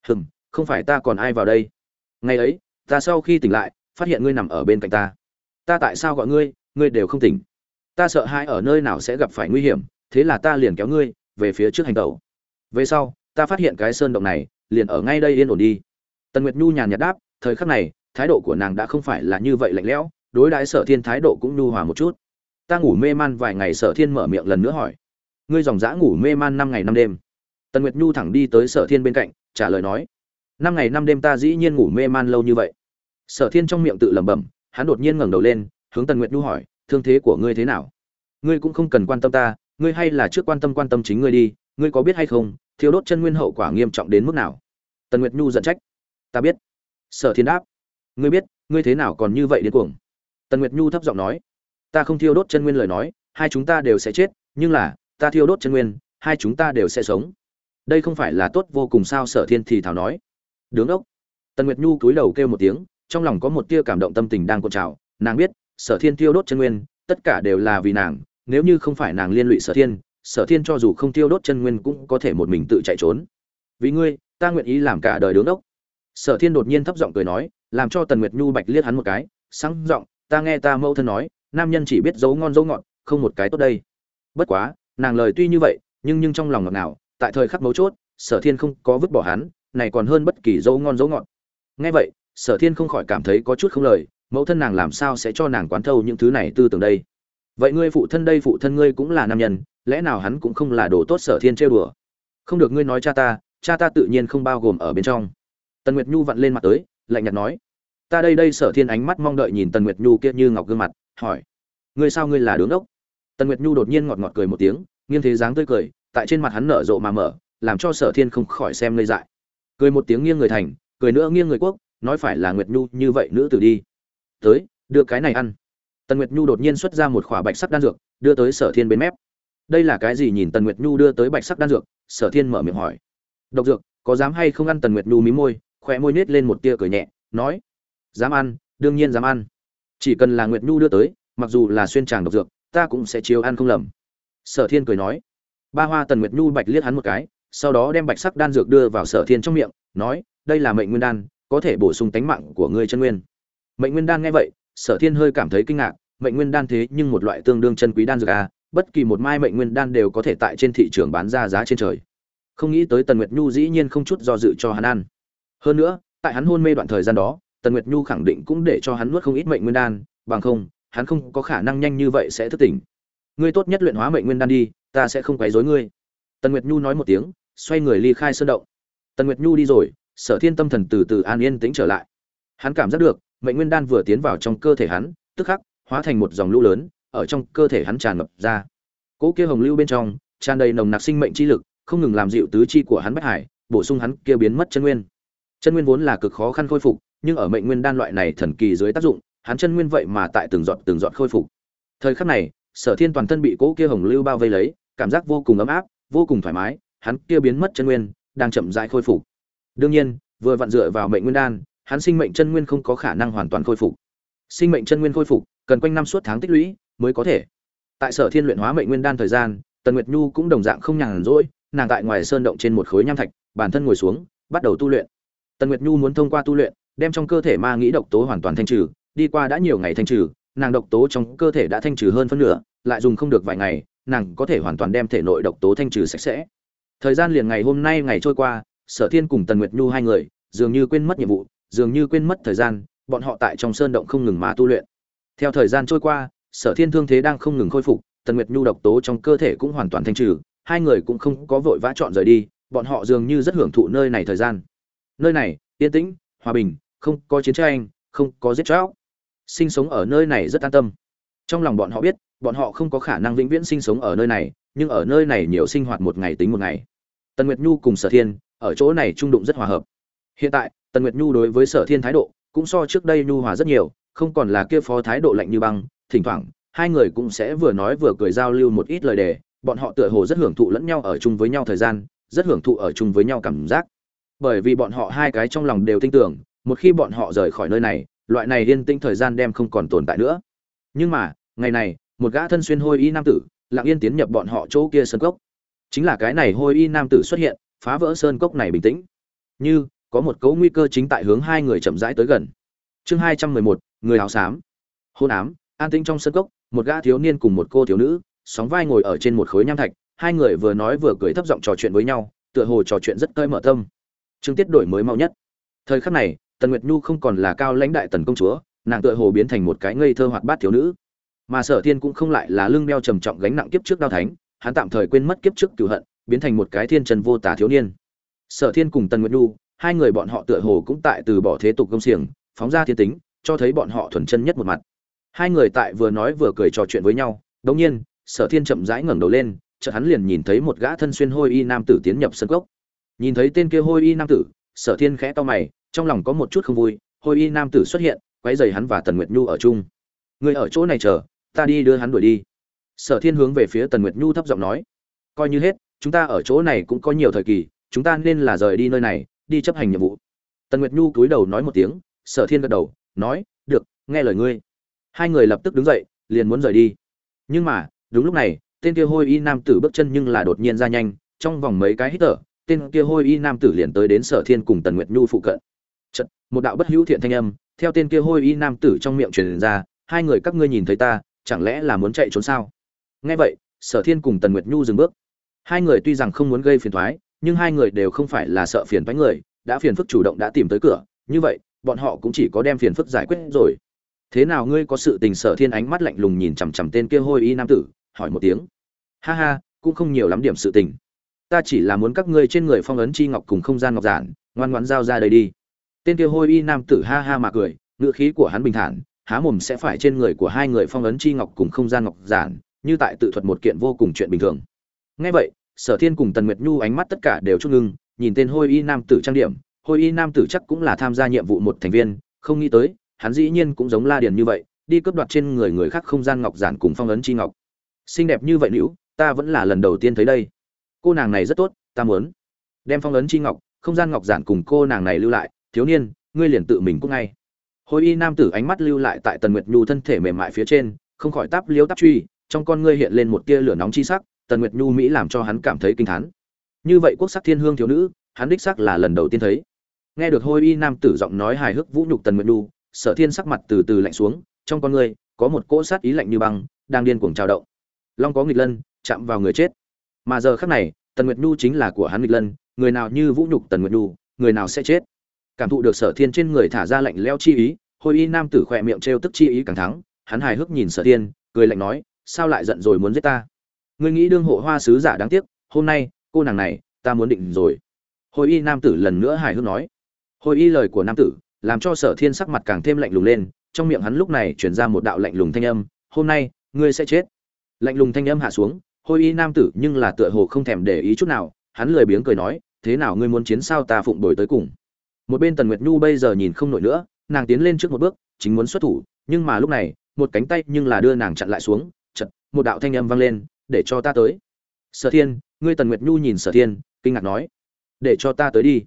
Hừm, không phải ta còn ai vào đây? Ngày ấy, ta sau khi tỉnh lại, phát hiện ngươi nằm ở bên cạnh ta. Ta tại sao gọi ngươi ngươi đều không tỉnh. Ta sợ hai ở nơi nào sẽ gặp phải nguy hiểm, thế là ta liền kéo ngươi về phía trước hành tẩu. Về sau ta phát hiện cái sơn động này, liền ở ngay đây yên ổn đi. Tần nguyệt nhu nhàn nhạt đáp, thời khắc này, thái độ của nàng đã không phải là như vậy lạnh lẽo, đối đãi sở thiên thái độ cũng nhu hòa một chút. Ta ngủ mê man vài ngày, sở thiên mở miệng lần nữa hỏi. Ngươi dòng dã ngủ mê man năm ngày năm đêm. Tần nguyệt nhu thẳng đi tới sở thiên bên cạnh, trả lời nói. Năm ngày năm đêm ta dĩ nhiên ngủ mê man lâu như vậy. Sở thiên trong miệng tự lẩm bẩm, hắn đột nhiên ngẩng đầu lên, hướng tần nguyệt nhu hỏi, thương thế của ngươi thế nào? Ngươi cũng không cần quan tâm ta, ngươi hay là trước quan tâm quan tâm chính ngươi đi, ngươi có biết hay không thiếu đốt chân nguyên hậu quả nghiêm trọng đến mức nào? Tần nguyệt nhu giận trách. Ta biết. Sở thiên đáp. Ngươi biết, ngươi thế nào còn như vậy điên cuồng? Tần nguyệt nhu thấp giọng nói. Ta không thiêu đốt chân nguyên lời nói, hai chúng ta đều sẽ chết, nhưng là, ta thiêu đốt chân nguyên, hai chúng ta đều sẽ sống. Đây không phải là tốt vô cùng sao? Sở thiên thì thảo nói. Đứng ốc. Tần nguyệt nhu cúi đầu kêu một tiếng, trong lòng có một tia cảm động tâm tình đang cột trào. Nàng biết, sở thiên thiêu đốt chân nguyên, tất cả đều là vì nàng, nếu như không phải nàng liên lụy sở thiên sở thiên cho dù không tiêu đốt chân nguyên cũng có thể một mình tự chạy trốn. Vì ngươi, ta nguyện ý làm cả đời đứng đốc. sở thiên đột nhiên thấp giọng cười nói, làm cho tần nguyệt nhu bạch liếc hắn một cái, sáng giọng, ta nghe ta mẫu thân nói, nam nhân chỉ biết giấu ngon giấu ngọt, không một cái tốt đây. Bất quá, nàng lời tuy như vậy, nhưng nhưng trong lòng ngọt nào tại thời khắc mấu chốt, sở thiên không có vứt bỏ hắn, này còn hơn bất kỳ dấu ngon dấu ngọt. Nghe vậy, sở thiên không khỏi cảm thấy có chút không lời, mẫu thân nàng làm sao sẽ cho nàng quán thâu những thứ này tư tưởng đây? Vậy ngươi phụ thân đây, phụ thân ngươi cũng là nam nhân lẽ nào hắn cũng không là đồ tốt sở thiên trêu đùa? Không được ngươi nói cha ta cha ta tự nhiên không bao gồm ở bên trong. Tần nguyệt nhu vặn lên mặt tới, lạnh nhạt nói, ta đây đây sở thiên ánh mắt mong đợi nhìn tần nguyệt nhu kia như ngọc gương mặt, hỏi, ngươi sao ngươi là đứng ốc tần nguyệt nhu đột nhiên ngọt ngọt cười một tiếng, nghiêng thế dáng tươi cười, tại trên mặt hắn nở rộ mà mở, làm cho sở thiên không khỏi xem ngây dại. Cười một tiếng nghiêng người thành, cười nữa nghiêng người quốc, nói phải là nguyệt nhu như vậy nữ tử đi. Tới, đưa cái này ăn. Tần nguyệt nhu đột nhiên xuất ra một khỏa bạch sắc đan dược, đưa tới sở thiên bên mép đây là cái gì nhìn tần nguyệt nhu đưa tới bạch sắc đan dược? Sở thiên mở miệng hỏi. Độc dược, có dám hay không ăn tần nguyệt nhu mí môi khỏe môi nết lên một tia cười nhẹ, nói. Dám ăn, đương nhiên dám ăn. Chỉ cần là nguyệt nhu đưa tới, mặc dù là xuyên tràng độc dược, ta cũng sẽ chiếu ăn không lầm. Sở thiên cười nói. Ba hoa tần nguyệt nhu bạch liếc hắn một cái, sau đó đem bạch sắc đan dược đưa vào sở thiên trong miệng, nói, đây là mệnh nguyên đan, có thể bổ sung tánh mạng của ngươi chân nguyên. Mệnh nguyên đan nghe vậy, sở thiên hơi cảm thấy kinh ngạc, mệnh nguyên đan thế nhưng một loại tương đương chân quý đan dược à? Bất kỳ một mai mệnh nguyên đan đều có thể tại trên thị trường bán ra giá trên trời. Không nghĩ tới tần nguyệt nhu dĩ nhiên không chút do dự cho hắn ăn. Hơn nữa, tại hắn hôn mê đoạn thời gian đó, tần nguyệt nhu khẳng định cũng để cho hắn nuốt không ít mệnh nguyên đan, bằng không, hắn không có khả năng nhanh như vậy sẽ thức tỉnh. Ngươi tốt nhất luyện hóa mệnh nguyên đan đi, ta sẽ không quấy rối ngươi. Tần nguyệt nhu nói một tiếng, xoay người ly khai sơn động. Tần nguyệt nhu đi rồi, sở thiên tâm thần từ từ an yên tĩnh trở lại. Hắn cảm giác được, mệnh nguyên đan vừa tiến vào trong cơ thể hắn, tức khắc, hóa thành một dòng lũ lớn ở trong cơ thể hắn tràn ngập ra. Cỗ kia hồng lưu bên trong, tràn đầy nồng nặc sinh mệnh chi lực, không ngừng làm dịu tứ chi của hắn bất hải, bổ sung hắn kia biến mất chân nguyên. Chân nguyên vốn là cực khó khăn khôi phục, nhưng ở mệnh nguyên đan loại này thần kỳ dưới tác dụng, hắn chân nguyên vậy mà tại từng giọt từng giọt khôi phục. Thời khắc này, sở thiên toàn thân bị cỗ kia hồng lưu bao vây lấy, cảm giác vô cùng ấm áp, vô cùng thoải mái, hắn kia biến mất chân nguyên đang chậm rãi khôi phục. Đương nhiên, vừa vặn dựa vào mệnh nguyên đan, hắn sinh mệnh chân nguyên không có khả năng hoàn toàn khôi phục. Sinh mệnh chân nguyên khôi phục, cần quanh năm suốt tháng tích lũy mới có thể. Tại sở thiên luyện hóa mệnh nguyên đan thời gian, tần nguyệt nhu cũng đồng dạng không nhàn rỗi, nàng tại ngoài sơn động trên một khối nham thạch, bản thân ngồi xuống, bắt đầu tu luyện. Tần nguyệt nhu muốn thông qua tu luyện, đem trong cơ thể ma nghĩ độc tố hoàn toàn thanh trừ, đi qua đã nhiều ngày thanh trừ, nàng độc tố trong cơ thể đã thanh trừ hơn phân nửa, lại dùng không được vài ngày, nàng có thể hoàn toàn đem thể nội độc tố thanh trừ sạch sẽ. Thời gian liền ngày hôm nay ngày trôi qua, sở thiên cùng tần nguyệt nhu hai người, dường như quên mất nhiệm vụ, dường như quên mất thời gian, bọn họ tại trong sơn động không ngừng mà tu luyện. Theo thời gian trôi qua sở thiên thương thế đang không ngừng khôi phục, tần nguyệt nhu độc tố trong cơ thể cũng hoàn toàn thanh trừ, hai người cũng không có vội vã chọn rời đi, bọn họ dường như rất hưởng thụ nơi này thời gian. Nơi này, yên tĩnh, hòa bình, không có chiến tranh, không có giết chóc. Sinh sống ở nơi này rất an tâm. Trong lòng bọn họ biết, bọn họ không có khả năng vĩnh viễn sinh sống ở nơi này, nhưng ở nơi này nhiều sinh hoạt một ngày tính một ngày. Tần nguyệt nhu cùng sở thiên, ở chỗ này trung đụng rất hòa hợp. Hiện tại, tần nguyệt nhu đối với sở thiên thái độ cũng so trước đây nhu hòa rất nhiều, không còn là kia phó thái độ lạnh như băng thỉnh thoảng, hai người cũng sẽ vừa nói vừa cười giao lưu một ít lời đề, bọn họ tựa hồ rất hưởng thụ lẫn nhau ở chung với nhau thời gian, rất hưởng thụ ở chung với nhau cảm giác. Bởi vì bọn họ hai cái trong lòng đều tin tưởng, một khi bọn họ rời khỏi nơi này, loại này yên tĩnh thời gian đem không còn tồn tại nữa. Nhưng mà, ngày này, một gã thân xuyên hôi y nam tử, lặng yên tiến nhập bọn họ chỗ kia sơn cốc. Chính là cái này hôi y nam tử xuất hiện, phá vỡ sơn cốc này bình tĩnh. Như, có một cấu nguy cơ chính tại hướng hai người chậm rãi tới gần. Chương hai trăm mười một, người áo xám. Hôn ám an tĩnh trong sân cốc, một gã thiếu niên cùng một cô thiếu nữ, sóng vai ngồi ở trên một khối nham thạch, hai người vừa nói vừa cười thấp giọng trò chuyện với nhau, tựa hồ trò chuyện rất cơi mở tâm. Chương tiết đổi mới mau nhất. Thời khắc này, tần nguyệt nhu không còn là cao lãnh đại tần công chúa, nàng tựa hồ biến thành một cái ngây thơ hoạt bát thiếu nữ. Mà sở thiên cũng không lại là lưng đeo trầm trọng gánh nặng kiếp trước đao thánh, hắn tạm thời quên mất kiếp trước cửu hận, biến thành một cái thiên trần vô tả thiếu niên. Sở thiên cùng tần nguyệt nhu, hai người bọn họ tựa hồ cũng tại từ bỏ thế tục công xiềng, phóng ra thiên tính, cho thấy bọn họ thuần chân nhất một mặt hai người tại vừa nói vừa cười trò chuyện với nhau đống nhiên, sở thiên chậm rãi ngẩng đầu lên, chợt hắn liền nhìn thấy một gã thân xuyên hôi y nam tử tiến nhập sân cốc. Nhìn thấy tên kia hôi y nam tử, sở thiên khẽ to mày, trong lòng có một chút không vui, hôi y nam tử xuất hiện, quấy rầy hắn và tần nguyệt nhu ở chung. Người ở chỗ này chờ, ta đi đưa hắn đuổi đi. Sở thiên hướng về phía tần nguyệt nhu thấp giọng nói. Coi như hết, chúng ta ở chỗ này cũng có nhiều thời kỳ, chúng ta nên là rời đi nơi này, đi chấp hành nhiệm vụ. Tần nguyệt nhu cúi đầu nói một tiếng, sở thiên gật đầu, nói, được, nghe lời ngươi hai người lập tức đứng dậy liền muốn rời đi. Nhưng mà đúng lúc này tên kia hôi y nam tử bước chân nhưng là đột nhiên ra nhanh trong vòng mấy cái hít thở tên kia hôi y nam tử liền tới đến sở thiên cùng tần nguyệt nhu phụ cận. Chật, một đạo bất hữu thiện thanh âm theo tên kia hôi y nam tử trong miệng truyền ra hai người các ngươi nhìn thấy ta chẳng lẽ là muốn chạy trốn sao? Nghe vậy sở thiên cùng tần nguyệt nhu dừng bước. Hai người tuy rằng không muốn gây phiền thoái nhưng hai người đều không phải là sợ phiền thoái người đã phiền phức chủ động đã tìm tới cửa như vậy bọn họ cũng chỉ có đem phiền phức giải quyết rồi thế nào ngươi có sự tình sở thiên ánh mắt lạnh lùng nhìn chằm chằm tên kia hôi y nam tử, hỏi một tiếng. Ha ha, cũng không nhiều lắm điểm sự tình. Ta chỉ là muốn các ngươi trên người phong ấn chi ngọc cùng không gian ngọc giản, ngoan ngoãn giao ra đây đi. Tên kia hôi y nam tử ha ha mà cười ngựa khí của hắn bình thản, há mồm sẽ phải trên người của hai người phong ấn chi ngọc cùng không gian ngọc giản, như tại tự thuật một kiện vô cùng chuyện bình thường. Ngay vậy, sở thiên cùng tần nguyệt nhu ánh mắt tất cả đều chút ngưng, nhìn tên hôi y nam tử trang điểm, hôi y nam tử chắc cũng là tham gia nhiệm vụ một thành viên, không nghĩ tới hắn dĩ nhiên cũng giống la điền như vậy, đi cướp đoạt trên người người khác không gian ngọc giản cùng phong ấn chi ngọc. Xinh đẹp như vậy nữ, ta vẫn là lần đầu tiên thấy đây. Cô nàng này rất tốt, ta muốn đem phong ấn chi ngọc, không gian ngọc giản cùng cô nàng này lưu lại, thiếu niên, ngươi liền tự mình cũng ngay. Hồi y nam tử ánh mắt lưu lại tại tần nguyệt nhu thân thể mềm mại phía trên, không khỏi táp liếu táp truy, trong con ngươi hiện lên một tia lửa nóng chi sắc, tần nguyệt nhu mỹ làm cho hắn cảm thấy kinh thán. Như vậy quốc sắc thiên hương thiếu nữ, hắn đích xác là lần đầu tiên thấy. Nghe được hôi y nam tử giọng nói hài hước vũ nhục tần nguyệt nhu sở thiên sắc mặt từ từ lạnh xuống, trong con người có một cỗ sát ý lạnh như băng, đang điên cuồng trào động. Long có nghịch lân, chạm vào người chết. Mà giờ khắc này, tần nguyệt nhu chính là của hắn nghịch lân, người nào như vũ nhục tần nguyệt nhu, người nào sẽ chết. Cảm thụ được sở thiên trên người thả ra lạnh leo chi ý, hôi y nam tử khỏe miệng trêu tức chi ý càng thắng, hắn hài hước nhìn sở thiên, cười lạnh nói, sao lại giận rồi muốn giết ta? Ngươi nghĩ đương hộ hoa sứ giả đáng tiếc, hôm nay, cô nàng này, ta muốn định rồi. Hồi y nam tử lần nữa hài hước nói. Hồi y lời của nam tử làm cho sở thiên sắc mặt càng thêm lạnh lùng lên, trong miệng hắn lúc này chuyển ra một đạo lạnh lùng thanh âm, hôm nay, ngươi sẽ chết. Lạnh lùng thanh âm hạ xuống, hôi y nam tử nhưng là tựa hồ không thèm để ý chút nào, hắn lười biếng cười nói, thế nào ngươi muốn chiến sao ta phụng đổi tới cùng. Một bên tần nguyệt nhu bây giờ nhìn không nổi nữa, nàng tiến lên trước một bước, chính muốn xuất thủ, nhưng mà lúc này, một cánh tay nhưng là đưa nàng chặn lại xuống chật một đạo thanh âm vang lên, để cho ta tới. Sở thiên, ngươi tần nguyệt nhu nhìn sở thiên, kinh ngạc nói. Để cho ta tới đi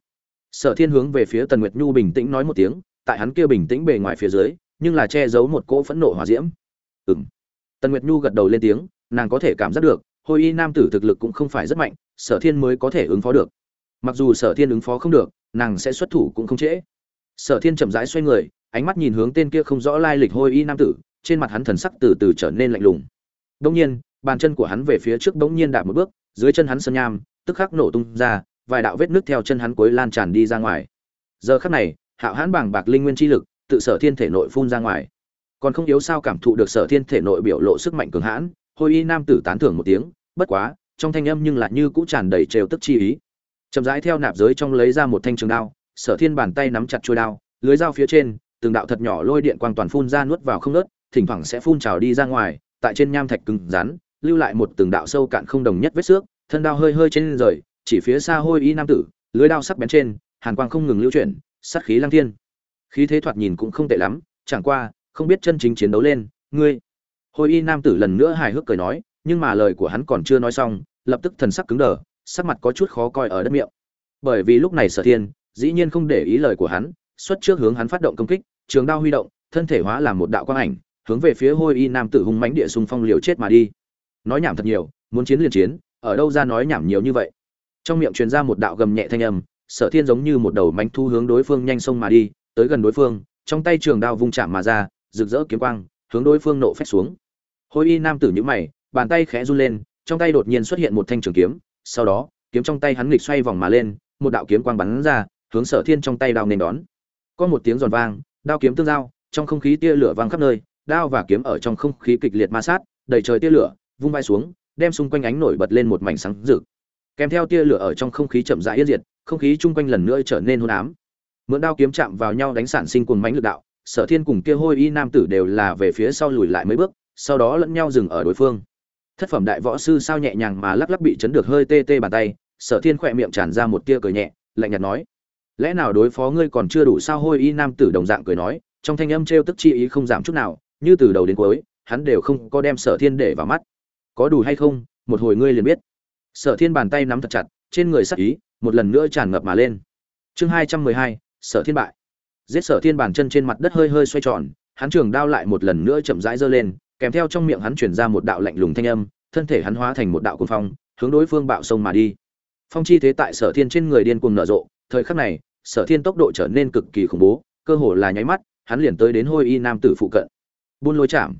sở thiên hướng về phía tần nguyệt nhu bình tĩnh nói một tiếng, tại hắn kia bình tĩnh bề ngoài phía dưới, nhưng là che giấu một cỗ phẫn nộ hỏa diễm. Ừng tần nguyệt nhu gật đầu lên tiếng, nàng có thể cảm giác được, Hôi y nam tử thực lực cũng không phải rất mạnh, sở thiên mới có thể ứng phó được. Mặc dù sở thiên ứng phó không được, nàng sẽ xuất thủ cũng không trễ. Sở thiên chậm rãi xoay người, ánh mắt nhìn hướng tên kia không rõ lai lịch hôi y nam tử, trên mặt hắn thần sắc từ từ trở nên lạnh lùng. Đông nhiên, bàn chân của hắn về phía trước bỗng nhiên đạp một bước, dưới chân hắn sơn nham, tức khắc nổ tung ra vài đạo vết nước theo chân hắn cuối lan tràn đi ra ngoài. Giờ khắc này hạo hãn bảng bạc linh nguyên chi lực tự sở thiên thể nội phun ra ngoài. Còn không yếu sao cảm thụ được sở thiên thể nội biểu lộ sức mạnh cường hãn hôi y nam tử tán thưởng một tiếng bất quá trong thanh âm nhưng lại như cũ tràn đầy trêu tức chi ý. Chậm rãi theo nạp giới trong lấy ra một thanh trường đao sở thiên bàn tay nắm chặt chuôi đao lưới dao phía trên từng đạo thật nhỏ lôi điện quang toàn phun ra nuốt vào không ngớt, thỉnh thoảng sẽ phun trào đi ra ngoài tại trên nham thạch cứng rắn lưu lại một từng đạo sâu cạn không đồng nhất vết xước thân đao hơi hơi trên rời chỉ phía xa hôi y nam tử, lưới đao sắc bén trên, hàn quang không ngừng lưu chuyển, sát khí lang thiên. Khí thế thoạt nhìn cũng không tệ lắm, chẳng qua, không biết chân chính chiến đấu lên, ngươi. Hôi y nam tử lần nữa hài hước cười nói, nhưng mà lời của hắn còn chưa nói xong, lập tức thần sắc cứng đờ, sắc mặt có chút khó coi ở đất miệng. Bởi vì lúc này sở thiên, dĩ nhiên không để ý lời của hắn, xuất trước hướng hắn phát động công kích, trường đao huy động, thân thể hóa làm một đạo quang ảnh, hướng về phía hôi y nam tử hung mãnh địa xung phong liều chết mà đi. Nói nhảm thật nhiều, muốn chiến liền chiến, ở đâu ra nói nhảm nhiều như vậy trong miệng truyền ra một đạo gầm nhẹ thanh âm, sở thiên giống như một đầu mánh thu hướng đối phương nhanh sông mà đi, tới gần đối phương, trong tay trường đao vung chạm mà ra, rực rỡ kiếm quang, hướng đối phương nộ phép xuống. Hôi y nam tử nhíu mày, bàn tay khẽ run lên, trong tay đột nhiên xuất hiện một thanh trường kiếm, sau đó, kiếm trong tay hắn nghịch xoay vòng mà lên, một đạo kiếm quang bắn ra, hướng sở thiên trong tay đao nên đón. Có một tiếng giòn vang, đao kiếm tương giao, trong không khí tia lửa vang khắp nơi, đao và kiếm ở trong không khí kịch liệt ma sát, đầy trời tia lửa, vung vai xuống, đem xung quanh ánh nổi bật lên một mảnh sáng rực kèm theo tia lửa ở trong không khí chậm rãi yên diệt, không khí chung quanh lần nữa trở nên hôn ám. Mượn đao kiếm chạm vào nhau đánh sản sinh cuồng mãnh lực đạo, sở thiên cùng kia hôi y nam tử đều là về phía sau lùi lại mấy bước, sau đó lẫn nhau dừng ở đối phương. Thất phẩm đại võ sư sao nhẹ nhàng mà lắp lắp bị chấn được hơi tê tê bàn tay, sở thiên khỏe miệng tràn ra một tia cười nhẹ, lạnh nhạt nói, lẽ nào đối phó ngươi còn chưa đủ sao? Hôi y nam tử đồng dạng cười nói, trong thanh âm t tức chi ý không giảm chút nào, như từ đầu đến cuối, hắn đều không có đem sở thiên để vào mắt. Có đủ hay không? Một hồi ngươi liền biết sở thiên bàn tay nắm thật chặt, trên người sắc ý, một lần nữa tràn ngập mà lên. Chương hai trăm mười hai, sở thiên bại. Giết sở thiên bàn chân trên mặt đất hơi hơi xoay tròn, hắn trường đao lại một lần nữa chậm rãi giơ lên, kèm theo trong miệng hắn truyền ra một đạo lạnh lùng thanh âm, thân thể hắn hóa thành một đạo cuồng phong, hướng đối phương bạo sông mà đi. Phong chi thế tại sở thiên trên người điên cuồng nở rộ, thời khắc này, sở thiên tốc độ trở nên cực kỳ khủng bố, cơ hồ là nháy mắt, hắn liền tới đến hôi y nam tử phụ cận. Buôn lôi chạm.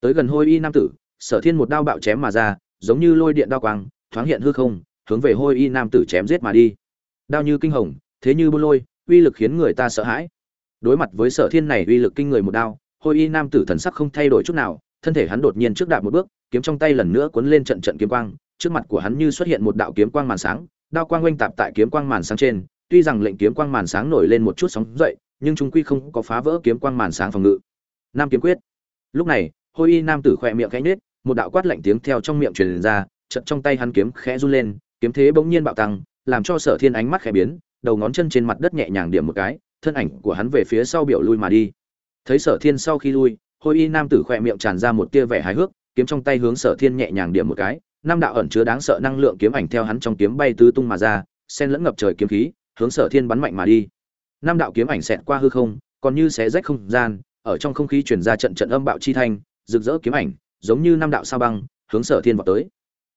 Tới gần hôi y nam tử, sở thiên một đao bạo chém mà ra, giống như lôi điện đao quang thoáng hiện hư không, hướng về hôi y nam tử chém giết mà đi. Đao như kinh hồng, thế như buôn lôi, uy lực khiến người ta sợ hãi. Đối mặt với sở thiên này uy lực kinh người một đao, hôi y nam tử thần sắc không thay đổi chút nào, thân thể hắn đột nhiên trước đạp một bước, kiếm trong tay lần nữa cuốn lên trận trận kiếm quang, trước mặt của hắn như xuất hiện một đạo kiếm quang màn sáng, đao quang oanh tạp tại kiếm quang màn sáng trên, tuy rằng lệnh kiếm quang màn sáng nổi lên một chút sóng dậy, nhưng chúng quy không có phá vỡ kiếm quang màn sáng phòng ngự. Nam kiếm quyết. Lúc này, hôi y nam tử khỏe miệng khẽ nhếch, một đạo quát lạnh tiếng theo trong miệng truyền ra trận trong tay hắn kiếm khẽ run lên, kiếm thế bỗng nhiên bạo tăng, làm cho sở thiên ánh mắt khẽ biến, đầu ngón chân trên mặt đất nhẹ nhàng điểm một cái, thân ảnh của hắn về phía sau biểu lui mà đi. Thấy sở thiên sau khi lui, hôi y nam tử khỏe miệng tràn ra một tia vẻ hài hước, kiếm trong tay hướng sở thiên nhẹ nhàng điểm một cái, năm đạo ẩn chứa đáng sợ năng lượng kiếm ảnh theo hắn trong kiếm bay tứ tung mà ra, xen lẫn ngập trời kiếm khí, hướng sở thiên bắn mạnh mà đi. Năm đạo kiếm ảnh xẹt qua hư không, còn như xé rách không gian, ở trong không khí truyền ra trận trận âm bạo chi thanh, rực rỡ kiếm ảnh, giống như năm đạo sao băng, hướng sở thiên vọt tới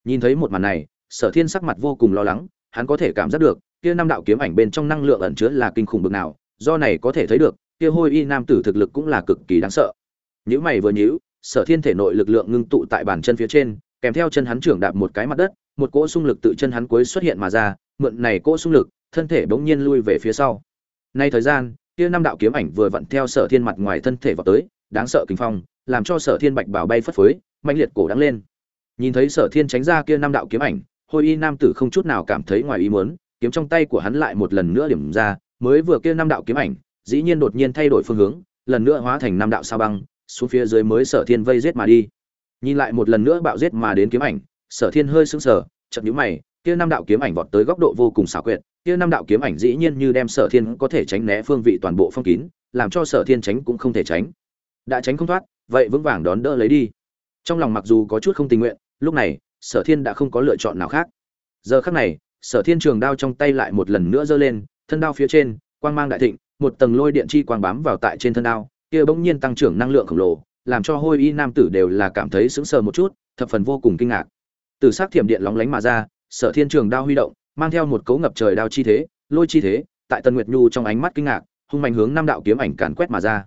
nhìn thấy một màn này, sở thiên sắc mặt vô cùng lo lắng, hắn có thể cảm giác được, kia năm đạo kiếm ảnh bên trong năng lượng ẩn chứa là kinh khủng bực nào, do này có thể thấy được, kia hôi y nam tử thực lực cũng là cực kỳ đáng sợ. Nhữ mày vừa nhữ, sở thiên thể nội lực lượng ngưng tụ tại bàn chân phía trên, kèm theo chân hắn trưởng đạp một cái mặt đất, một cỗ xung lực tự chân hắn cuối xuất hiện mà ra, mượn này cỗ xung lực, thân thể bỗng nhiên lui về phía sau. Nay thời gian, kia năm đạo kiếm ảnh vừa vặn theo sở thiên mặt ngoài thân thể vào tới, đáng sợ kinh phong, làm cho sở thiên bạch bảo bay phất phới mạnh liệt cổ đắng lên nhìn thấy sở thiên tránh ra kia năm đạo kiếm ảnh, hôi y nam tử không chút nào cảm thấy ngoài ý muốn, kiếm trong tay của hắn lại một lần nữa điểm ra, mới vừa kia năm đạo kiếm ảnh, dĩ nhiên đột nhiên thay đổi phương hướng, lần nữa hóa thành năm đạo sao băng, xuống phía dưới mới sở thiên vây giết mà đi. Nhìn lại một lần nữa bạo giết mà đến kiếm ảnh, sở thiên hơi sững sờ chậm nhíu mày, kia năm đạo kiếm ảnh vọt tới góc độ vô cùng xảo quyệt, kia năm đạo kiếm ảnh dĩ nhiên như đem sở thiên có thể tránh né phương vị toàn bộ phong kín, làm cho sở thiên tránh cũng không thể tránh. Đã tránh không thoát, vậy vững vàng đón đỡ lấy đi trong lòng mặc dù có chút không tình nguyện, lúc này, sở thiên đã không có lựa chọn nào khác. Giờ khắc này, sở thiên trường đao trong tay lại một lần nữa giơ lên, thân đao phía trên, quang mang đại thịnh, một tầng lôi điện chi quang bám vào tại trên thân đao, kia bỗng nhiên tăng trưởng năng lượng khổng lồ, làm cho hôi y nam tử đều là cảm thấy sững sờ một chút, thập phần vô cùng kinh ngạc. Từ sắc thiểm điện lóng lánh mà ra, sở thiên trường đao huy động, mang theo một cấu ngập trời đao chi thế, lôi chi thế, tại tân nguyệt nhu trong ánh mắt kinh ngạc, hung mạnh hướng năm đạo kiếm ảnh càn quét mà ra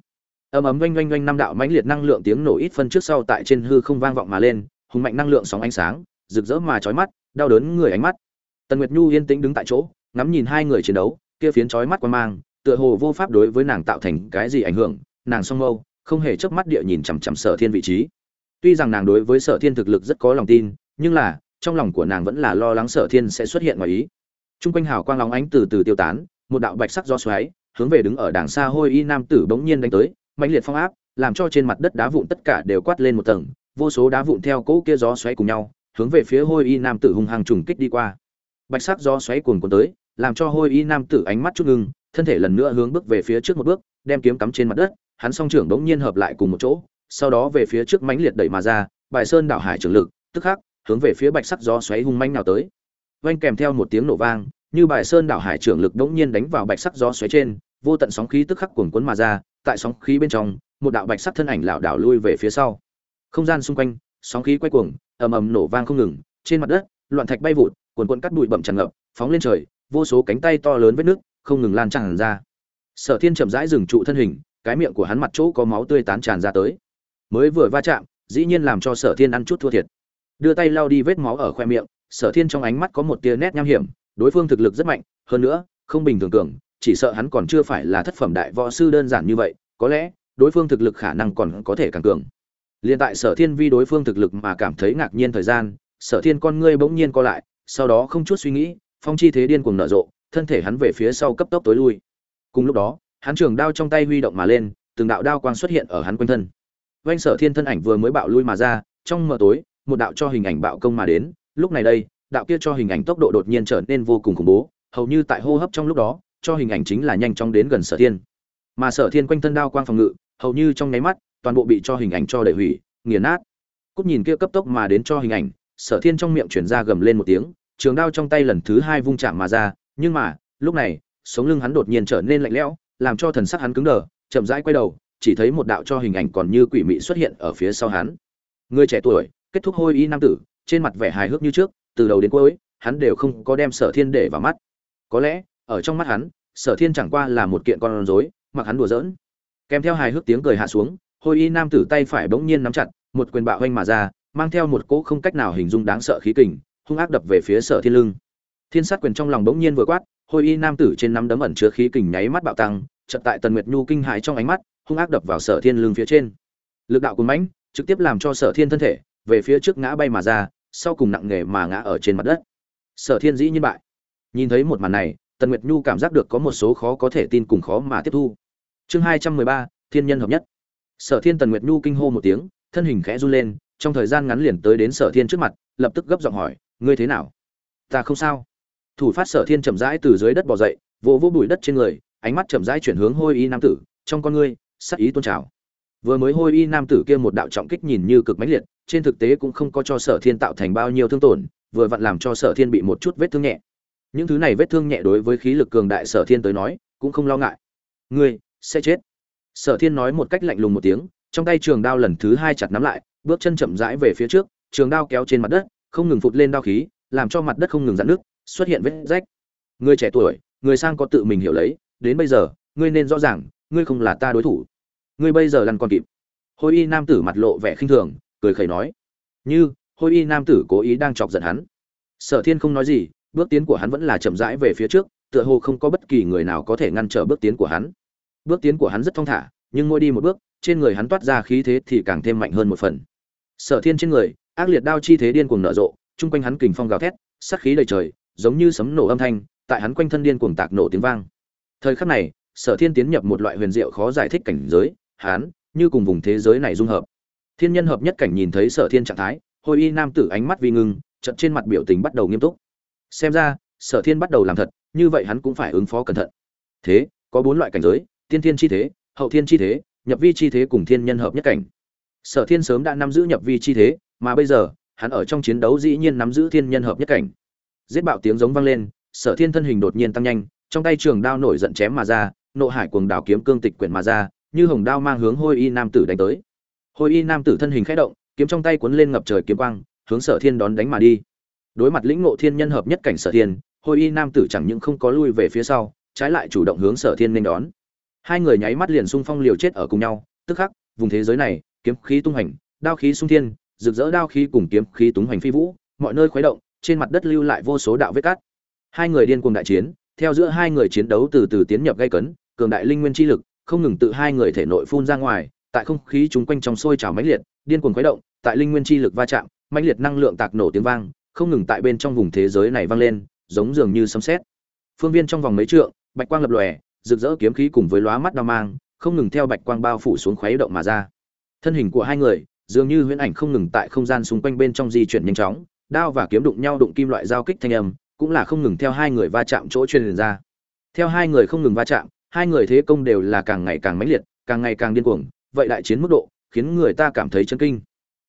ầm ầm oanh oanh oanh năm đạo mãnh liệt năng lượng tiếng nổ ít phân trước sau tại trên hư không vang vọng mà lên, hùng mạnh năng lượng sóng ánh sáng, rực rỡ mà chói mắt, đau đớn người ánh mắt. Tần nguyệt nhu yên tĩnh đứng tại chỗ, ngắm nhìn hai người chiến đấu, kia phiến chói mắt quan mang, tựa hồ vô pháp đối với nàng tạo thành cái gì ảnh hưởng, nàng song mâu, không hề chớp mắt địa nhìn chằm chằm sở thiên vị trí. Tuy rằng nàng đối với sở thiên thực lực rất có lòng tin, nhưng là, trong lòng của nàng vẫn là lo lắng sở thiên sẽ xuất hiện ngoài ý. Trung quanh hào quang lóng ánh từ từ tiêu tán, một đạo bạch sắc gió xoáy, hướng về đứng ở đàng xa hôi y nam tử bỗng nhiên đánh tới mãnh liệt phong áp, làm cho trên mặt đất đá vụn tất cả đều quát lên một tầng, vô số đá vụn theo cỗ kia gió xoáy cùng nhau, hướng về phía hôi y nam tử hung hăng trùng kích đi qua. Bạch sắc gió xoáy cuồn cuộn tới, làm cho hôi y nam tử ánh mắt chút ngưng, thân thể lần nữa hướng bước về phía trước một bước, đem kiếm cắm trên mặt đất, hắn song trưởng đống nhiên hợp lại cùng một chỗ, sau đó về phía trước mãnh liệt đẩy mà ra, bài sơn đảo hải trường lực, tức khắc, hướng về phía bạch sắc gió xoáy hung manh nào tới. Vang kèm theo một tiếng nổ vang, như bài sơn đảo hải trường lực đống nhiên đánh vào bạch sắc gió xoáy trên, vô tận sóng khí tức khắc cuồn cuốn mà ra tại sóng khí bên trong, một đạo bạch sắc thân ảnh lảo đảo lui về phía sau. Không gian xung quanh, sóng khí quay cuồng, ầm ầm nổ vang không ngừng, trên mặt đất, loạn thạch bay vụt, cuồn cuộn cắt bụi bậm tràn ngập, phóng lên trời, vô số cánh tay to lớn vết nước, không ngừng lan tràn ra. Sở thiên chậm rãi dừng trụ thân hình, cái miệng của hắn mặt chỗ có máu tươi tán tràn ra tới. Mới vừa va chạm, dĩ nhiên làm cho sở thiên ăn chút thua thiệt. Đưa tay lau đi vết máu ở khoe miệng, sở thiên trong ánh mắt có một tia nét nham hiểm, đối phương thực lực rất mạnh, hơn nữa, không bình thường tưởng chỉ sợ hắn còn chưa phải là thất phẩm đại võ sư đơn giản như vậy, có lẽ, đối phương thực lực khả năng còn có thể càng cường. Liên tại sở thiên vi đối phương thực lực mà cảm thấy ngạc nhiên thời gian, sở thiên con ngươi bỗng nhiên co lại, sau đó không chút suy nghĩ, phong chi thế điên cuồng nở rộ, thân thể hắn về phía sau cấp tốc tối lui. Cùng lúc đó, hắn trường đao trong tay huy động mà lên, từng đạo đao quang xuất hiện ở hắn quanh thân. Vành sở thiên thân ảnh vừa mới bạo lui mà ra, trong mờ tối, một đạo cho hình ảnh bạo công mà đến, lúc này đây, đạo kia cho hình ảnh tốc độ đột nhiên trở nên vô cùng khủng bố, hầu như tại hô hấp trong lúc đó cho hình ảnh chính là nhanh chóng đến gần sở thiên. Mà sở thiên quanh thân đao quang phòng ngự, hầu như trong nháy mắt, toàn bộ bị cho hình ảnh cho đẩy hủy, nghiền nát. Cút nhìn kia cấp tốc mà đến cho hình ảnh, sở thiên trong miệng chuyển ra gầm lên một tiếng, trường đao trong tay lần thứ hai vung chạm mà ra, nhưng mà, lúc này, sống lưng hắn đột nhiên trở nên lạnh lẽo, làm cho thần sắc hắn cứng đờ, chậm rãi quay đầu, chỉ thấy một đạo cho hình ảnh còn như quỷ mị xuất hiện ở phía sau hắn. Người trẻ tuổi, kết thúc hôi y nam tử, trên mặt vẻ hài hước như trước, từ đầu đến cuối, hắn đều không có đem sở thiên để vào mắt. Có lẽ ở trong mắt hắn, sở thiên chẳng qua là một kiện con rối, mặc hắn đùa giỡn. Kèm theo hài hước tiếng cười hạ xuống, hôi y nam tử tay phải bỗng nhiên nắm chặt, một quyền bạo hoanh mà ra, mang theo một cỗ không cách nào hình dung đáng sợ khí kình, hung ác đập về phía sở thiên lưng. Thiên sát quyền trong lòng bỗng nhiên vừa quát, hôi y nam tử trên nắm đấm ẩn chứa khí kình nháy mắt bạo tăng, chợt tại tần nguyệt nhu kinh hãi trong ánh mắt, hung ác đập vào sở thiên lưng phía trên. Lực đạo cuốn mãnh, trực tiếp làm cho sở thiên thân thể về phía trước ngã bay mà ra, sau cùng nặng nề mà ngã ở trên mặt đất. Sở thiên dĩ nhiên bại. Nhìn thấy một màn này tần nguyệt nhu cảm giác được có một số khó có thể tin cùng khó mà tiếp thu. Chương hai trăm mười ba, thiên nhân hợp nhất. Sở thiên tần nguyệt nhu kinh hô một tiếng, thân hình khẽ run lên, trong thời gian ngắn liền tới đến sở thiên trước mặt, lập tức gấp giọng hỏi, ngươi thế nào? Ta không sao. Thủ phát sở thiên chậm rãi từ dưới đất bò dậy, vỗ vỗ bụi đất trên người, ánh mắt chậm rãi chuyển hướng hôi y nam tử, trong con ngươi, sắc ý tôn trào. Vừa mới hôi y nam tử kia một đạo trọng kích nhìn như cực mãnh liệt, trên thực tế cũng không có cho sở thiên tạo thành bao nhiêu thương tổn, vừa vặn làm cho sở thiên bị một chút vết thương nhẹ những thứ này vết thương nhẹ đối với khí lực cường đại sở thiên tới nói, cũng không lo ngại. Ngươi, sẽ chết. Sở thiên nói một cách lạnh lùng một tiếng, trong tay trường đao lần thứ hai chặt nắm lại, bước chân chậm rãi về phía trước, trường đao kéo trên mặt đất, không ngừng phụt lên đao khí, làm cho mặt đất không ngừng dạn nước xuất hiện vết rách. Người trẻ tuổi người sang có tự mình hiểu lấy, đến bây giờ, ngươi nên rõ ràng, ngươi không là ta đối thủ. Ngươi bây giờ lăn còn kịp. Hôi y nam tử mặt lộ vẻ khinh thường, cười khẩy nói. Như, hôi y nam tử cố ý đang chọc giận hắn. Sở thiên không nói gì bước tiến của hắn vẫn là chậm rãi về phía trước, tựa hồ không có bất kỳ người nào có thể ngăn trở bước tiến của hắn. Bước tiến của hắn rất thong thả, nhưng mỗi đi một bước, trên người hắn toát ra khí thế thì càng thêm mạnh hơn một phần. Sở thiên trên người, ác liệt đao chi thế điên cuồng nở rộ, chung quanh hắn kình phong gào thét, sát khí đầy trời, giống như sấm nổ âm thanh, tại hắn quanh thân điên cuồng tạc nổ tiếng vang. Thời khắc này, sở thiên tiến nhập một loại huyền diệu khó giải thích cảnh giới, hắn, như cùng vùng thế giới này dung hợp. Thiên nhân hợp nhất cảnh nhìn thấy sở thiên trạng thái hồi y nam tử ánh mắt vi ngưng, chợt trên mặt biểu tình bắt đầu nghiêm túc xem ra, sở thiên bắt đầu làm thật, như vậy hắn cũng phải ứng phó cẩn thận. Thế, có bốn loại cảnh giới, tiên thiên chi thế, hậu thiên chi thế, nhập vi chi thế cùng thiên nhân hợp nhất cảnh. Sở thiên sớm đã nắm giữ nhập vi chi thế, mà bây giờ, hắn ở trong chiến đấu dĩ nhiên nắm giữ thiên nhân hợp nhất cảnh. Giết bạo tiếng giống vang lên, sở thiên thân hình đột nhiên tăng nhanh, trong tay trường đao nổi giận chém mà ra, nộ hải cuồng đào kiếm cương tịch quyển mà ra, như hồng đao mang hướng hôi y nam tử đánh tới. Hôi y nam tử thân hình khẽ động, kiếm trong tay cuốn lên ngập trời kiếm quang, hướng sở thiên đón đánh mà đi đối mặt lĩnh ngộ thiên nhân hợp nhất cảnh sở thiên, hôi y nam tử chẳng những không có lui về phía sau, trái lại chủ động hướng sở thiên nên đón. Hai người nháy mắt liền xung phong liều chết ở cùng nhau, tức khắc, vùng thế giới này, kiếm khí tung hành đao khí sung thiên, rực rỡ đao khí cùng kiếm khí túng hành phi vũ, mọi nơi khuấy động, trên mặt đất lưu lại vô số đạo vết cắt. Hai người điên cuồng đại chiến, theo giữa hai người chiến đấu từ từ tiến nhập gây cấn, cường đại linh nguyên chi lực, không ngừng tự hai người thể nội phun ra ngoài, tại không khí chúng quanh trong sôi trào mãnh liệt, điên cuồng khuấy động, tại linh nguyên chi lực va chạm, mãnh liệt năng lượng tạc nổ tiếng vang không ngừng tại bên trong vùng thế giới này vang lên, giống dường như sấm sét. Phương viên trong vòng mấy trượng, bạch quang lập lòe, rực rỡ kiếm khí cùng với lóa mắt đao mang, không ngừng theo bạch quang bao phủ xuống khuấy động mà ra. Thân hình của hai người, dường như huyễn ảnh không ngừng tại không gian xung quanh bên trong di chuyển nhanh chóng, đao và kiếm đụng nhau đụng kim loại giao kích thanh âm, cũng là không ngừng theo hai người va chạm chỗ truyền ra. Theo hai người không ngừng va chạm, hai người thế công đều là càng ngày càng mãnh liệt, càng ngày càng điên cuồng, vậy đại chiến mức độ, khiến người ta cảm thấy chấn kinh.